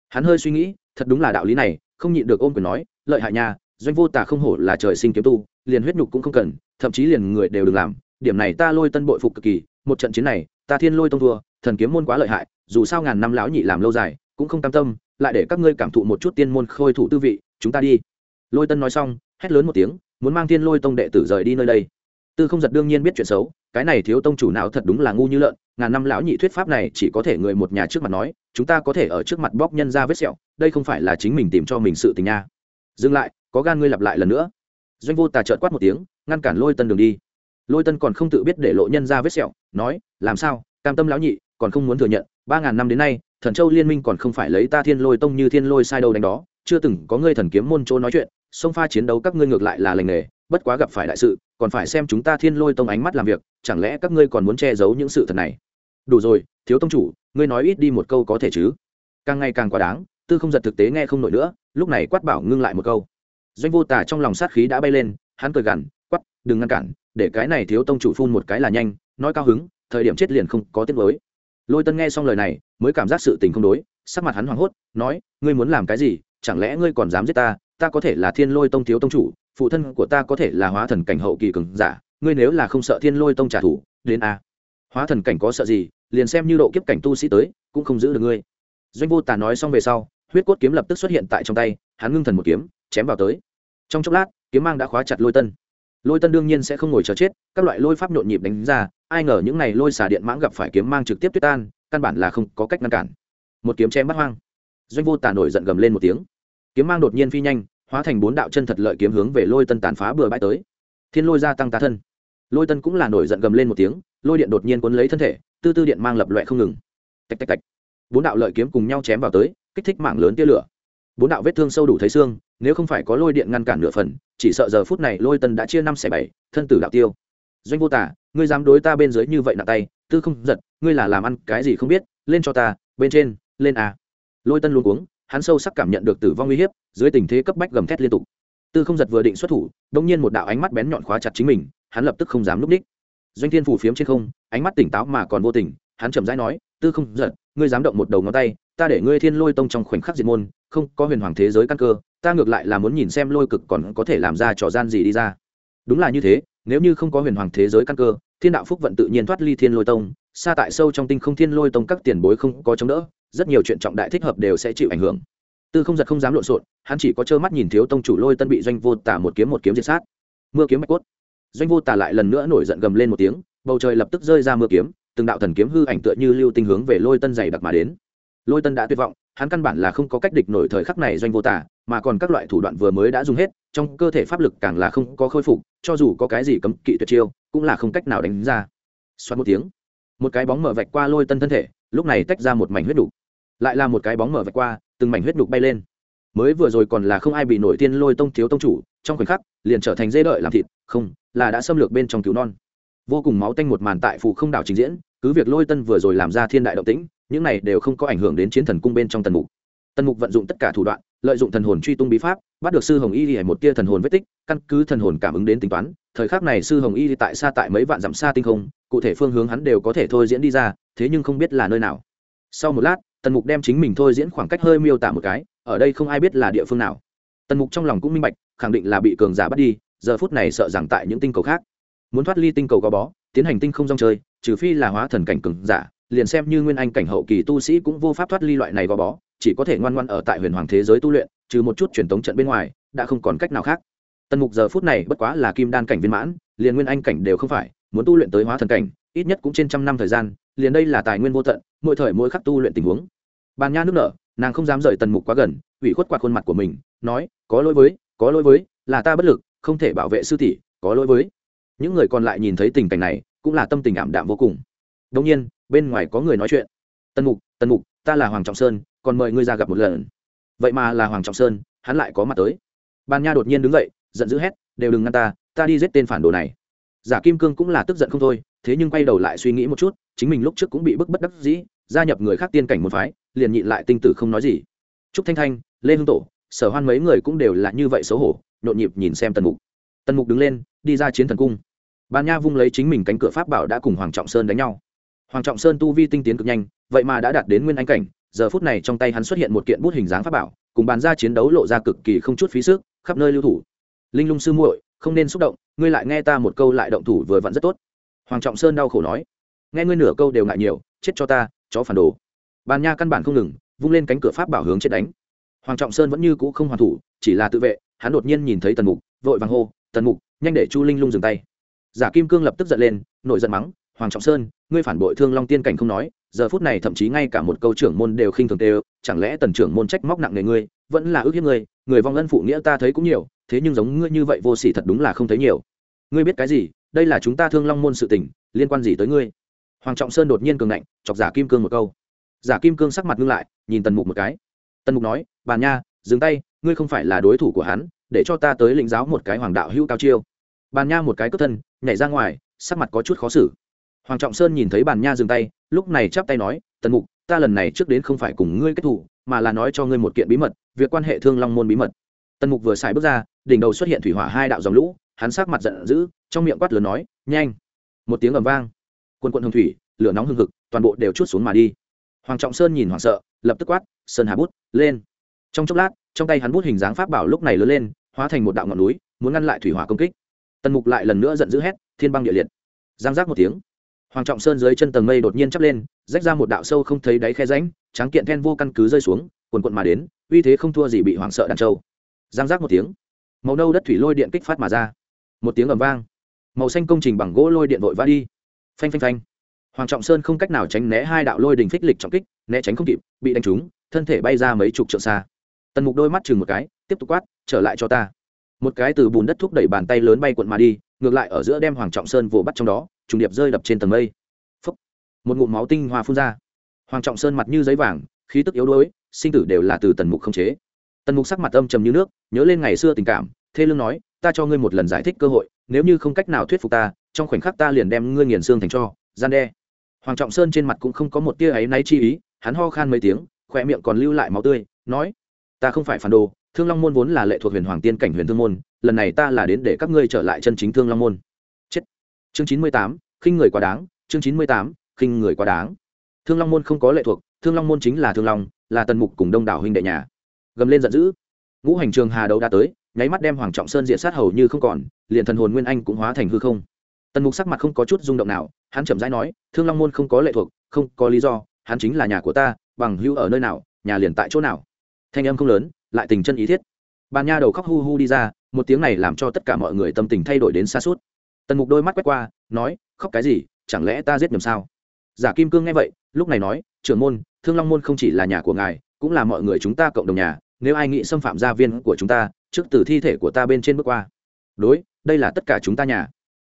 Hắn hơi suy nghĩ thật đúng là đạo lý này không nhịn được ôm quyền nói lợi hại nhà, doanh vô tả không hổ là trời sinh kiếm tu liền huyết nhục cũng không cần thậm chí liền người đều được làm, điểm này ta lôi tân bội phục cực kỳ, một trận chiến này, ta thiên lôi tông thua, thần kiếm môn quá lợi hại, dù sao ngàn năm lão nhị làm lâu dài, cũng không cam tâm, lại để các ngươi cảm thụ một chút tiên môn khôi thủ tư vị, chúng ta đi. Lôi tân nói xong, hét lớn một tiếng, muốn mang thiên lôi tông đệ tử rời đi nơi đây. Tư không giật đương nhiên biết chuyện xấu, cái này thiếu tông chủ nào thật đúng là ngu như lợn, ngàn năm lão nhị thuyết pháp này chỉ có thể người một nhà trước mặt nói, chúng ta có thể ở trước mặt bóc nhân ra vết sẹo, đây không phải là chính mình tìm cho mình sự tình nha. Dừng lại, có gan ngươi lặp lại lần nữa. Doanh vô tà trợt quát một tiếng ngăn cản lôi tân đường đi. Lôi tân còn không tự biết để lộ nhân ra vết sẹo, nói, làm sao, cam tâm lão nhị, còn không muốn thừa nhận, ba ngàn năm đến nay, thần châu liên minh còn không phải lấy ta thiên lôi tông như thiên lôi sai đâu đánh đó, chưa từng có ngươi thần kiếm môn chỗ nói chuyện, sông pha chiến đấu các ngươi ngược lại là lành nghề, bất quá gặp phải đại sự, còn phải xem chúng ta thiên lôi tông ánh mắt làm việc, chẳng lẽ các ngươi còn muốn che giấu những sự thật này? Đủ rồi, thiếu tông chủ, ngươi nói ít đi một câu có thể chứ? Càng ngày càng quá đáng, tư không giật thực tế nghe không nổi nữa, lúc này quát bảo ngưng lại một câu. Doanh vô tả trong lòng sát khí đã bay lên, hắn cười gằn đừng ngăn cản, để cái này thiếu tông chủ phun một cái là nhanh, nói cao hứng, thời điểm chết liền không có tiết mới. Lôi tân nghe xong lời này, mới cảm giác sự tình không đối, sắc mặt hắn hoảng hốt, nói, ngươi muốn làm cái gì, chẳng lẽ ngươi còn dám giết ta? Ta có thể là thiên lôi tông thiếu tông chủ, phụ thân của ta có thể là hóa thần cảnh hậu kỳ cường giả, ngươi nếu là không sợ thiên lôi tông trả thù, đến a. Hóa thần cảnh có sợ gì, liền xem như độ kiếp cảnh tu sĩ tới, cũng không giữ được ngươi. Doanh vô tà nói xong về sau, huyết cốt kiếm lập tức xuất hiện tại trong tay, hắn ngưng thần một kiếm, chém vào tới. Trong chốc lát, kiếm mang đã khóa chặt lôi tân lôi tân đương nhiên sẽ không ngồi chờ chết, các loại lôi pháp nhộn nhịp đánh ra, ai ngờ những n à y lôi xả điện mãng gặp phải kiếm mang trực tiếp tuyết tan, căn bản là không có cách ngăn cản. Một kiếm chém bắt hoang. Doanh vô tả nổi giận gầm lên một tiếng. Kiếm mang đột nhiên phi nhanh, hóa thành bốn đạo chân thật lợi kiếm hướng về lôi tân tàn phá bừa bãi tới. Thiên lôi gia tăng tá thân. Lôi tân cũng là nổi giận gầm lên một tiếng, lôi điện đột nhiên cuốn lấy thân thể, tư tư điện mang lập loại không ngừng. Tạch tạch tạch. Bốn đạo lợi kiếm cùng nhau chém vào tới, kích thích mạng lớn tia lửa. Bốn đạo vết thương sâu đủ thấy xương nếu không phải có lôi điện ngăn cản nửa phần, chỉ sợ giờ phút này lôi tân đã chia năm xẻ bảy, thân tử đạo tiêu. Doanh vô tả, ngươi dám đối ta bên dưới như vậy nặng tay, tư không giật, ngươi là làm ăn cái gì không biết, lên cho ta, bên trên, lên à. lôi tân luôn cuống, hắn sâu sắc cảm nhận được tử vong uy hiếp, dưới tình thế cấp bách gầm thét liên tục. Tư không giật vừa định xuất thủ đông nhiên một đạo ánh mắt bén nhọn khóa chặt chính mình, hắn lập tức không dám núp ních doanh thiên phủ phiếm trên không, ánh mắt tỉnh táo mà còn vô tình, hắn chậm rãi nói, tư không giật, ngươi dám động một đầu ngón tay, ta để ngươi thiên lôi tông trong khoảnh khắc diệt môn, không có huyền hoàng thế giới căn cơ ta ngược lại là muốn nhìn xem lôi cực còn có thể làm ra trò gian gì đi ra. Đúng là như thế, nếu như không có huyền hoàng thế giới căn cơ, thiên đạo phúc vận tự nhiên thoát ly thiên lôi tông, xa tại sâu trong tinh không thiên lôi tông các tiền bối không có chống đỡ, rất nhiều chuyện trọng đại thích hợp đều sẽ chịu ảnh hưởng. Tư không giật không dám lộn xộn, hắn chỉ có trơ mắt nhìn thiếu tông chủ lôi tân bị doanh vô tả một kiếm một kiếm diệt sát. Mưa kiếm mạch cốt. Doanh vô tả lại lần nữa nổi giận gầm lên một tiếng, bầu trời lập tức rơi ra mưa kiếm, từng đạo thần kiếm hư ảnh tựa như lưu tinh hướng về lôi tân dày đặc mà đến. Lôi tân đã tuyệt vọng, hắn căn bản là không có cách địch nổi thời khắc này doanh vô tả mà còn các loại thủ đoạn vừa mới đã dùng hết, trong cơ thể pháp lực càng là không có khôi phục, cho dù có cái gì cấm kỵ tuyệt chiêu, cũng là không cách nào đánh ra. Xoát một tiếng, một cái bóng mở vạch qua lôi tân thân thể, lúc này tách ra một mảnh huyết đục. Lại là một cái bóng mở vạch qua, từng mảnh huyết đục bay lên. Mới vừa rồi còn là không ai bị nổi tiên lôi tông thiếu tông chủ, trong khoảnh khắc, liền trở thành dê đợi làm thịt, không, là đã xâm lược bên trong cứu non. Vô cùng máu tanh một màn tại phù không đảo trình diễn, cứ việc lôi tân vừa rồi làm ra thiên đại động tĩnh, những này đều không có ảnh hưởng đến chiến thần cung bên trong tần mục. Tần mục vận dụng tất cả thủ đoạn lợi dụng thần hồn truy tung bí pháp, bắt được sư hồng y hay một tia thần hồn vết tích, căn cứ thần hồn cảm ứng đến tính toán, thời khắc này sư hồng y tại xa tại mấy vạn dặm xa tinh không, cụ thể phương hướng hắn đều có thể thôi diễn đi ra, thế nhưng không biết là nơi nào. Sau một lát, tần mục đem chính mình thôi diễn khoảng cách hơi miêu tả một cái, ở đây không ai biết là địa phương nào. Tần mục trong lòng cũng minh bạch, khẳng định là bị cường giả bắt đi, giờ phút này sợ rằng tại những tinh cầu khác. Muốn thoát ly tinh cầu gò bó, tiến hành tinh không rong chơi, trừ phi là hóa thần cảnh cường giả, liền xem như nguyên anh cảnh hậu kỳ tu sĩ cũng vô pháp thoát ly loại này gò bó chỉ có thể ngoan ngoan ở tại huyền hoàng thế giới tu luyện, trừ một chút truyền thống trận bên ngoài, đã không còn cách nào khác. Tần mục giờ phút này bất quá là kim đan cảnh viên mãn, liền nguyên anh cảnh đều không phải, muốn tu luyện tới hóa thần cảnh, ít nhất cũng trên trăm năm thời gian, liền đây là tài nguyên vô tận, mỗi thời mỗi khắc tu luyện tình huống. Bàn nha nước nở, nàng không dám rời tần mục quá gần, ủy khuất quạt khuôn mặt của mình, nói, có lỗi với, có lỗi với, là ta bất lực, không thể bảo vệ sư tỷ, có lỗi với. Những người còn lại nhìn thấy tình cảnh này, cũng là tâm tình ảm đạm vô cùng. Đông nhiên, bên ngoài có người nói chuyện tần mục tần mục, ta là hoàng trọng sơn, còn mời ngươi ra gặp một lần. Vậy mà là hoàng trọng sơn, hắn lại có mặt tới. Bàn nha đột nhiên đứng dậy, giận dữ hét, đều đừng ngăn ta ta đi giết tên phản đồ này. Giả kim cương cũng là tức giận không thôi, thế nhưng quay đầu lại suy nghĩ một chút, chính mình lúc trước cũng bị bức bất đắc dĩ, gia nhập người khác tiên cảnh một phái, liền nhịn lại tinh tử không nói gì. Trúc thanh thanh, lê hương tổ, sở hoan mấy người cũng đều là như vậy xấu hổ, nhộn nhịp nhìn xem tần mục. Tần mục đứng lên, đi ra chiến thần cung. Bàn nha vung lấy chính mình cánh cửa pháp bảo đã cùng hoàng trọng sơn đánh nhau. Hoàng trọng sơn tu vi tinh tiến cực nhanh vậy mà đã đạt đến nguyên anh cảnh, giờ phút này trong tay hắn xuất hiện một kiện bút hình dáng pháp bảo, cùng bàn ra chiến đấu lộ ra cực kỳ không chút phí sức, khắp nơi lưu thủ. Linh lung sư muội, không nên xúc động, ngươi lại nghe ta một câu lại động thủ vừa vặn rất tốt. Hoàng trọng sơn đau khổ nói, nghe ngươi nửa câu đều ngại nhiều, chết cho ta, chó phản đồ. Bàn nha căn bản không ngừng, vung lên cánh cửa pháp bảo hướng chết đánh. Hoàng trọng sơn vẫn như cũ không hoàn thủ, chỉ là tự vệ, hắn đột nhiên nhìn thấy tần mục, vội vàng hô, tần mục, nhanh để chu linh lung dừng tay. Giả kim cương lập tức giận lên nổi giận mắng hoàng trọng sơn, ngươi phản bội thương long tiên cảnh không nói, giờ phút này thậm chí ngay cả một câu trưởng môn đều khinh thường tê chẳng lẽ tần trưởng môn trách móc nặng nề ngươi, vẫn là ước hiếp ngươi, người vong ân phụ nghĩa ta thấy cũng nhiều, thế nhưng giống ngươi như vậy vô sỉ thật đúng là không thấy nhiều. Ngươi biết cái gì, đây là chúng ta thương long môn sự tình, liên quan gì tới ngươi? Hoàng trọng sơn đột nhiên cường ngạnh, chọc giả kim cương một câu. Giả kim cương sắc mặt ngưng lại, nhìn tần mục một cái. Tần mục nói bàn nha, dừng tay, ngươi không phải là đối thủ của hắn, để cho ta tới lĩnh giáo một cái hoàng đạo hữu cao chiêu. Bàn nha một cái cất thân, nhảy ra ngoài, sắc mặt có chút khó xử hoàng trọng sơn nhìn thấy bàn nha dừng tay, lúc này chắp tay nói, tần mục, ta lần này trước đến không phải cùng ngươi kết thủ mà là nói cho ngươi một kiện bí mật, việc quan hệ thương long môn bí mật. Tần mục vừa xài bước ra, đỉnh đầu xuất hiện thủy hỏa hai đạo dòng lũ, hắn sắc mặt giận dữ, trong miệng quát lớn nói, nhanh! Một tiếng ầm vang, quân quận hồng thủy, lửa nóng hừng hực, toàn bộ đều chút xuống mà đi. Hoàng trọng sơn nhìn hoảng sợ, lập tức quát, sơn hà bút, lên! Trong chốc lát, trong tay hắn bút hình dáng pháp bảo lúc này lớn lên, hóa thành một đạo ngọn núi, muốn ngăn lại thủy hỏa công kích. Tần mục lại lần nữa giận dữ hét, thiên băng địa liệt! Giang giác một tiếng hoàng trọng sơn dưới chân tầng mây đột nhiên chắp lên, rách ra một đạo sâu không thấy đáy khe ránh tráng kiện then vô căn cứ rơi xuống quần quận mà đến, uy thế không thua gì bị hoàng sợ đàn trâu. Giang giác một tiếng, màu nâu đất thủy lôi điện kích phát mà ra. Một tiếng ầm vang, màu xanh công trình bằng gỗ lôi điện vội vã đi. Phanh phanh phanh. Hoàng trọng sơn không cách nào tránh né hai đạo lôi đình phích lịch trọng kích, né tránh không kịp, bị đánh trúng, thân thể bay ra mấy chục trượng xa. Tần mục đôi mắt chừng một cái, tiếp tục quát, trở lại cho ta một cái từ bùn đất thúc đẩy bàn tay lớn bay cuộn mà đi, ngược lại ở giữa đem hoàng trọng sơn vồ bắt trong đó, trùng điệp rơi đập trên tầng mây. Phúc. một ngụm máu tinh hoa phun ra. Hoàng trọng sơn mặt như giấy vàng, khí tức yếu đuối, sinh tử đều là từ tần mục không chế. Tần mục sắc mặt âm trầm như nước, nhớ lên ngày xưa tình cảm, thê lương nói, ta cho ngươi một lần giải thích cơ hội, nếu như không cách nào thuyết phục ta, trong khoảnh khắc ta liền đem ngươi nghiền xương thành cho, gian đe. Hoàng trọng sơn trên mặt cũng không có một tia áy náy chi ý, hắn ho khan mấy tiếng khỏe miệng còn lưu lại máu tươi, nói, ta không phải phản đồ thương long môn vốn là lệ thuộc huyền hoàng tiên cảnh huyền thương môn, lần này ta là đến để các ngươi trở lại chân chính thương long môn. Chết. Chương chín mươi tám, khinh người quá đáng. Chương chín mươi tám, khinh người quá đáng. Thương long môn không có lệ thuộc, thương long môn chính là thương long, là tần mục cùng đông đảo huynh đệ nhà. Gầm lên giận dữ. Ngũ hành trường hà đấu đã tới, nháy mắt đem hoàng trọng sơn diện sát hầu như không còn, liền thần hồn nguyên anh cũng hóa thành hư không. Tần mục sắc mặt không có chút rung động nào, hắn chậm rãi nói, thương long môn không có lệ thuộc, không có lý do, hắn chính là nhà của ta, bằng hữu ở nơi nào, nhà liền tại chỗ nào. Thanh âm không lớn lại tình chân ý thiết. Bàn nha đầu khóc hu hu đi ra, một tiếng này làm cho tất cả mọi người tâm tình thay đổi đến xa suốt. Tần mục đôi mắt quét qua, nói, khóc cái gì, chẳng lẽ ta giết nhầm sao? Giả kim cương nghe vậy, lúc này nói, trưởng môn, thương long môn không chỉ là nhà của ngài, cũng là mọi người chúng ta cộng đồng nhà, nếu ai nghĩ xâm phạm gia viên của chúng ta, trước từ thi thể của ta bên trên bước qua. Đối, đây là tất cả chúng ta nhà.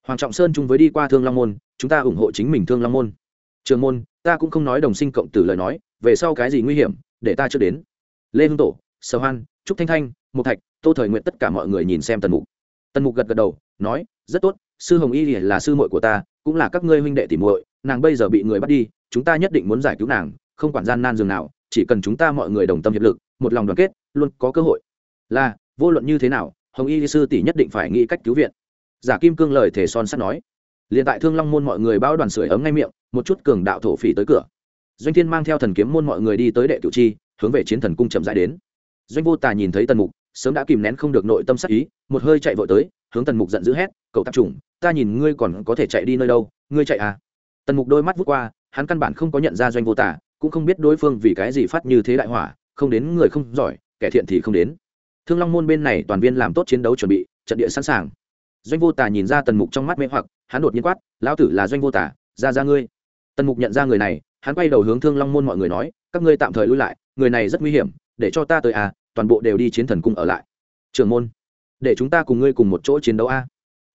Hoàng trọng sơn chung với đi qua thương long môn, chúng ta ủng hộ chính mình thương long môn. Trường môn, ta cũng không nói đồng sinh cộng tử lời nói, về sau cái gì nguy hiểm, để ta chưa đến. Lê hưng tổ sở hoan trúc thanh thanh mục thạch, tô thời nguyện tất cả mọi người nhìn xem tần mục. Tần mục gật gật đầu, nói, rất tốt, sư hồng y là sư muội của ta, cũng là các ngươi huynh đệ tỉ muội, nàng bây giờ bị người bắt đi, chúng ta nhất định muốn giải cứu nàng, không quản gian nan dường nào, chỉ cần chúng ta mọi người đồng tâm hiệp lực, một lòng đoàn kết, luôn có cơ hội. Là, vô luận như thế nào, hồng y sư tỷ nhất định phải nghĩ cách cứu viện. Giả kim cương lời thể son sắt nói. Liền tại thương long môn mọi người bao đoàn sưởi ấm ngay miệng, một chút cường đạo thổ phỉ tới cửa. Doanh thiên mang theo thần kiếm môn mọi người đi tới đệ cửu chi, hướng về chiến thần cung chậm rãi đến doanh vô tà nhìn thấy tần mục, sớm đã kìm nén không được nội tâm sắc ý, một hơi chạy vội tới, hướng tần mục giận dữ hét, cậu tạp trùng ta nhìn ngươi còn có thể chạy đi nơi đâu, ngươi chạy à? Tần mục đôi mắt vút qua, hắn căn bản không có nhận ra doanh vô tà, cũng không biết đối phương vì cái gì phát như thế đại hỏa, không đến người không giỏi, kẻ thiện thì không đến. Thương long môn bên này toàn viên làm tốt chiến đấu chuẩn bị, trận địa sẵn sàng. Doanh vô tà nhìn ra tần mục trong mắt mê hoặc, hắn đột nhiên quát, lão tử là doanh vô tà, ra ra ngươi. Tần mục nhận ra người này, hắn quay đầu hướng thương long môn mọi người nói, các ngươi tạm thời lui lại, người này rất nguy hiểm, để cho ta tới à toàn bộ đều đi chiến thần cung ở lại. Trưởng môn, để chúng ta cùng ngươi cùng một chỗ chiến đấu a. À?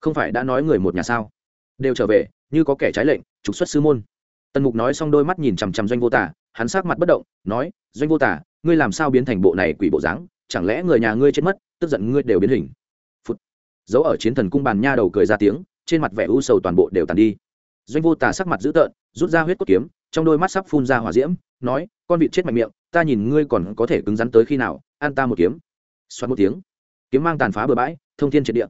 không phải đã nói người một nhà sao? Đều trở về, như có kẻ trái lệnh, trục xuất sư môn. Tần mục nói xong đôi mắt nhìn chằm chằm doanh vô tả, hắn sát mặt bất động, nói, doanh vô tả, ngươi làm sao biến thành bộ này quỷ bộ dáng? Chẳng lẽ người nhà ngươi chết mất, tức giận ngươi đều biến hình? Phút. Giấu ở chiến thần cung bàn nha đầu cười ra tiếng, trên mặt vẻ u sầu toàn bộ đều tàn đi. Doanh vô tả sắc mặt dữ tợn, rút ra huyết cốt kiếm, trong đôi mắt sắp phun ra hỏa diễm, nói, con vịt chết mạnh miệng, ta nhìn ngươi còn có thể cứng rắn tới khi nào an ta một kiếm. Xoắn một tiếng. Kiếm mang tàn phá bừa bãi, thông thiên triệt địa.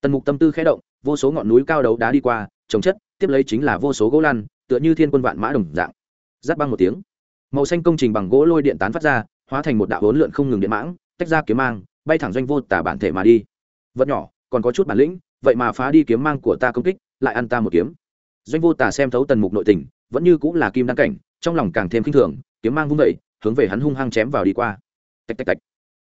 Tần mục tâm tư khẽ động, vô số ngọn núi cao đấu đá đi qua, trồng chất, tiếp lấy chính là vô số gỗ lăn, tựa như thiên quân vạn mã đồng dạng. Giáp băng một tiếng. Màu xanh công trình bằng gỗ lôi điện tán phát ra, hóa thành một đạo hỗn lượn không ngừng điện mãng, tách ra kiếm mang, bay thẳng doanh vô tả bản thể mà đi. Vật nhỏ, còn có chút bản lĩnh, vậy mà phá đi kiếm mang của ta công kích, lại ăn ta một kiếm. Doanh vô tả xem thấu tần mục nội tình, vẫn như cũng là kim đăng cảnh, trong lòng càng thêm khinh thường, kiếm mang vung vẩy hướng về hắn hung hăng chém vào đi qua tạch tạch tạch.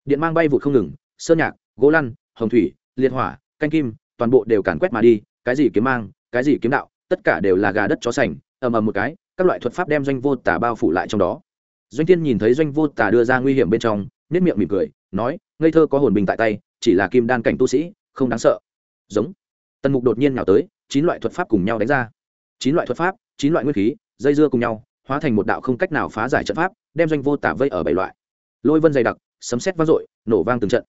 Điện mang bay vụt không ngừng, sơn nhạc, gỗ lăn, hồng thủy, liệt hỏa, canh kim, toàn bộ đều càn quét mà đi, cái gì kiếm mang, cái gì kiếm đạo, tất cả đều là gà đất chó sành, ầm ầm một cái, các loại thuật pháp đem doanh vô tả bao phủ lại trong đó. Doanh thiên nhìn thấy doanh vô tả đưa ra nguy hiểm bên trong nết miệng mỉm cười, nói, ngây thơ có hồn bình tại tay, chỉ là kim đan cảnh tu sĩ, không đáng sợ. Giống. Tần mục đột nhiên nhào tới, chín loại thuật pháp cùng nhau đánh ra. Chín loại thuật pháp, chín loại nguyên khí, dây dưa cùng nhau, hóa thành một đạo không cách nào phá giải trận pháp, đem doanh vô tả vây ở bảy loại lôi vân dày đặc, sấm xét vang dội, nổ vang từng trận.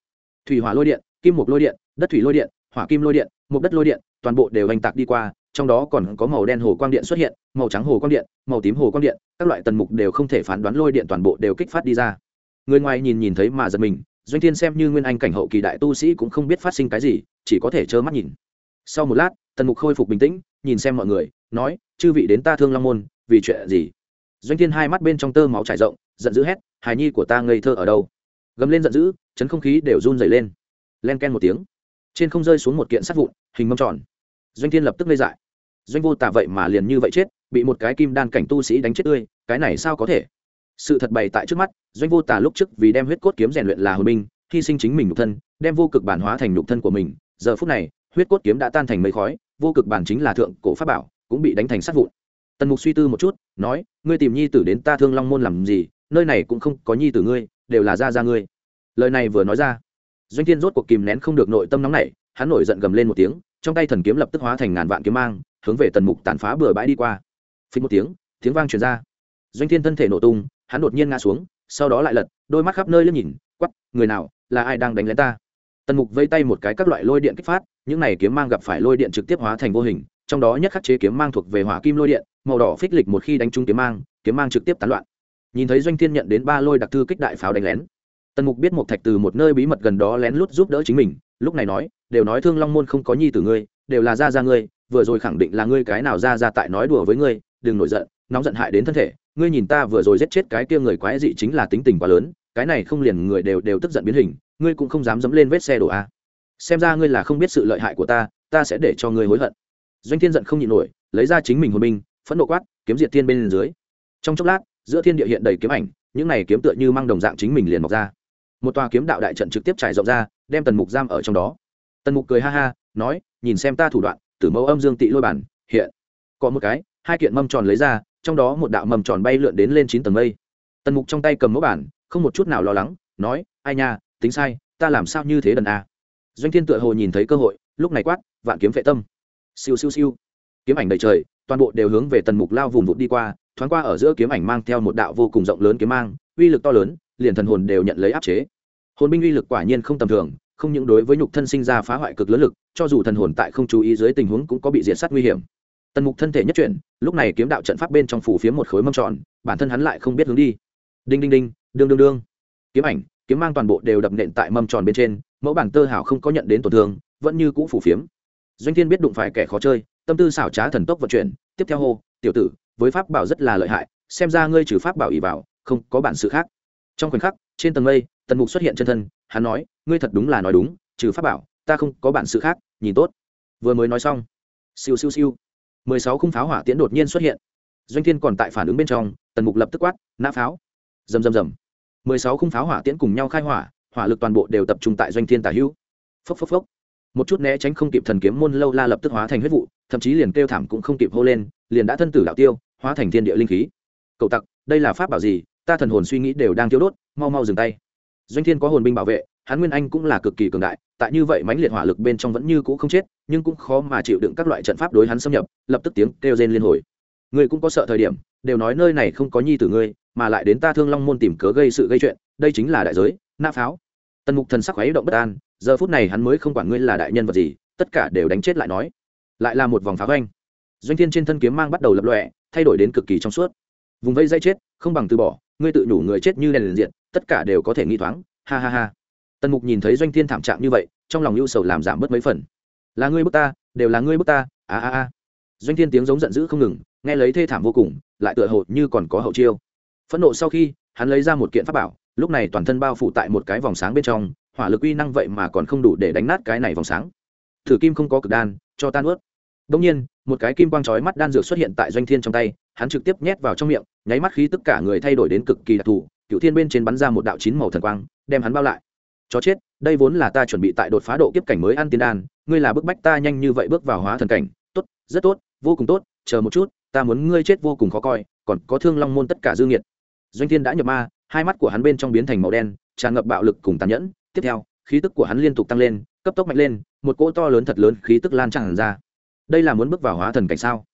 Thủy hỏa lôi điện, kim mục lôi điện, đất thủy lôi điện, hỏa kim lôi điện, mục đất lôi điện, toàn bộ đều hành tạc đi qua, trong đó còn có màu đen hồ quang điện xuất hiện, màu trắng hồ quang điện, màu tím hồ quang điện, các loại tần mục đều không thể phán đoán lôi điện toàn bộ đều kích phát đi ra. Người ngoài nhìn nhìn thấy mà giật mình, doanh thiên xem như nguyên anh cảnh hậu kỳ đại tu sĩ cũng không biết phát sinh cái gì, chỉ có thể trơ mắt nhìn. Sau một lát, tần mục khôi phục bình tĩnh, nhìn xem mọi người, nói, chư vị đến ta thương long môn, vì chuyện gì? Doanh thiên hai mắt bên trong tơ máu trải rộng, giận dữ hét, hài nhi của ta ngây thơ ở đâu? Gầm lên giận dữ, chấn không khí đều run dày lên. Len ken một tiếng. Trên không rơi xuống một kiện sắt vụn, hình mâm tròn. Doanh thiên lập tức ngây dại. Doanh vô tả vậy mà liền như vậy chết, bị một cái kim đan cảnh tu sĩ đánh chết tươi, cái này sao có thể? Sự thật bày tại trước mắt, doanh vô tả lúc trước vì đem huyết cốt kiếm rèn luyện là hồi binh, hy sinh chính mình nhục thân, đem vô cực bản hóa thành nhục thân của mình. Giờ phút này, huyết cốt kiếm đã tan thành mây khói, vô cực bản chính là thượng cổ pháp bảo, cũng bị đánh thành sát vụn tần mục suy tư một chút, nói, ngươi tìm nhi tử đến ta thương long môn làm gì? Nơi này cũng không có nhi tử ngươi, đều là ra ra ngươi. Lời này vừa nói ra, doanh thiên rốt cuộc kìm nén không được nội tâm nóng nảy, hắn nổi giận gầm lên một tiếng, trong tay thần kiếm lập tức hóa thành ngàn vạn kiếm mang, hướng về tần mục tàn phá bừa bãi đi qua. Phí một tiếng tiếng vang truyền ra. Doanh thiên thân thể nổ tung, hắn đột nhiên ngã xuống, sau đó lại lật, đôi mắt khắp nơi liếc nhìn quắp người nào, là ai đang đánh lén ta? Tần mục vây tay một cái các loại lôi điện kích phát, những này kiếm mang gặp phải lôi điện trực tiếp hóa thành vô hình trong đó nhất khắc chế kiếm mang thuộc về hỏa kim lôi điện, màu đỏ phích lịch một khi đánh trúng kiếm mang kiếm mang trực tiếp tán loạn. Nhìn thấy doanh thiên nhận đến ba lôi đặc thư kích đại pháo đánh lén, tần mục biết một thạch từ một nơi bí mật gần đó lén lút giúp đỡ chính mình, lúc này nói, đều nói thương long môn không có nhi tử ngươi, đều là ra ra ngươi, vừa rồi khẳng định là ngươi cái nào ra ra tại nói đùa với ngươi, đừng nổi giận, nóng giận hại đến thân thể, ngươi nhìn ta vừa rồi giết chết cái kia người quái dị chính là tính tình quá lớn, cái này không liền người đều đều tức giận biến hình, ngươi cũng không dám dẫm lên vết xe đổ a xem ra ngươi là không biết sự lợi hại của ta ta sẽ để cho ngươi hối hận doanh thiên giận không nhịn nổi lấy ra chính mình hồn binh, phẫn nộ quát kiếm diệt thiên bên dưới. Trong chốc lát giữa thiên địa hiện đầy kiếm ảnh những này kiếm tựa như mang đồng dạng chính mình liền mọc ra. Một tòa kiếm đạo đại trận trực tiếp trải rộng ra đem tần mục giam ở trong đó. Tần mục cười ha ha nói nhìn xem ta thủ đoạn tử mẫu âm dương tị lôi bản hiện. Có một cái hai kiện mâm tròn lấy ra trong đó một đạo mầm tròn bay lượn đến lên chín tầng mây. Tần mục trong tay cầm mẫu bản không một chút nào lo lắng nói ai nha tính sai ta làm sao như thế đần a? Doanh thiên tựa hồ nhìn thấy cơ hội lúc này quát vạn kiếm vệ tâm siêu siêu siêu. Kiếm ảnh đầy trời, toàn bộ đều hướng về tần mục lao vùng vụt đi qua, thoáng qua ở giữa kiếm ảnh mang theo một đạo vô cùng rộng lớn kiếm mang, uy lực to lớn, liền thần hồn đều nhận lấy áp chế. Hồn binh uy lực quả nhiên không tầm thường, không những đối với nhục thân sinh ra phá hoại cực lớn lực, cho dù thần hồn tại không chú ý dưới tình huống cũng có bị diệt sát nguy hiểm. Tần mục thân thể nhất chuyển, lúc này kiếm đạo trận pháp bên trong phủ phía một khối mâm tròn, bản thân hắn lại không biết hướng đi. Đinh đinh đinh, đương đương đương. Kiếm ảnh, kiếm mang toàn bộ đều đập nện tại mâm tròn bên trên, mẫu bản tơ hảo không có nhận đến tổn thương, vẫn như cũ phủ phiếm doanh thiên biết đụng phải kẻ khó chơi, tâm tư xảo trá thần tốc vận chuyển, tiếp theo hô, tiểu tử, với pháp bảo rất là lợi hại, xem ra ngươi trừ pháp bảo ỉ vào, không có bản sự khác. Trong khoảnh khắc, trên tầng mây, tần mục xuất hiện chân thân, hắn nói, ngươi thật đúng là nói đúng, trừ pháp bảo, ta không có bản sự khác, nhìn tốt. Vừa mới nói xong, siêu siêu siêu, mười sáu khung pháo hỏa tiễn đột nhiên xuất hiện. Doanh thiên còn tại phản ứng bên trong, tần mục lập tức quát, nã pháo! Rầm rầm rầm. mười sáu khung pháo hỏa tiễn cùng nhau khai hỏa hỏa lực toàn bộ đều tập trung tại doanh thiên tả hữu. Phốc phốc phốc một chút né tránh không kịp thần kiếm môn lâu la lập tức hóa thành huyết vụ, thậm chí liền kêu thảm cũng không kịp hô lên, liền đã thân tử đạo tiêu, hóa thành thiên địa linh khí. Cậu tặc, đây là pháp bảo gì? Ta thần hồn suy nghĩ đều đang tiêu đốt, mau mau dừng tay. Doanh thiên có hồn binh bảo vệ, hắn nguyên anh cũng là cực kỳ cường đại, tại như vậy mãnh liệt hỏa lực bên trong vẫn như cũ không chết, nhưng cũng khó mà chịu đựng các loại trận pháp đối hắn xâm nhập, lập tức tiếng kêu rên liên hồi. Ngươi cũng có sợ thời điểm, đều nói nơi này không có nhi tử ngươi, mà lại đến ta thương long môn tìm cớ gây sự gây chuyện, đây chính là đại giới nã pháo. Tần mục thần sắc khuấy động bất an giờ phút này hắn mới không quản ngươi là đại nhân vật gì, tất cả đều đánh chết lại nói. Lại là một vòng pháo anh doanh thiên trên thân kiếm mang bắt đầu lập lọe thay đổi đến cực kỳ trong suốt. Vùng vây dây chết, không bằng từ bỏ, ngươi tự nhủ người chết như đèn liền diện tất cả đều có thể nghi thoáng, ha ha ha. Tần mục nhìn thấy doanh thiên thảm trạng như vậy, trong lòng ưu sầu làm giảm bớt mấy phần. Là ngươi bước ta, đều là ngươi bước ta, a a a. Doanh thiên tiếng giống giận dữ không ngừng, nghe lấy thê thảm vô cùng, lại tựa hồ như còn có hậu chiêu. Phẫn nộ sau khi, hắn lấy ra một kiện pháp bảo, lúc này toàn thân bao phủ tại một cái vòng sáng bên trong hỏa lực uy năng vậy mà còn không đủ để đánh nát cái này vòng sáng. Thử kim không có cực đan, cho tan ướt đông nhiên, một cái kim quang chói mắt đan dược xuất hiện tại doanh thiên trong tay, hắn trực tiếp nhét vào trong miệng, nháy mắt khí tất cả người thay đổi đến cực kỳ đặc thù cựu thiên bên trên bắn ra một đạo chín màu thần quang, đem hắn bao lại. Chó chết, đây vốn là ta chuẩn bị tại đột phá độ kiếp cảnh mới ăn tiên đan, ngươi là bức bách ta nhanh như vậy bước vào hóa thần cảnh. Tốt, rất tốt, vô cùng tốt, chờ một chút, ta muốn ngươi chết vô cùng khó coi, còn có thương long môn tất cả dư nghiệt. Doanh thiên đã nhập ma, hai mắt của hắn bên trong biến thành màu đen, tràn ngập bạo lực cùng tàn nhẫn tiếp theo, khí tức của hắn liên tục tăng lên, cấp tốc mạnh lên, một cỗ to lớn thật lớn khí tức lan tràn ra. Đây là muốn bước vào hóa thần cảnh sao?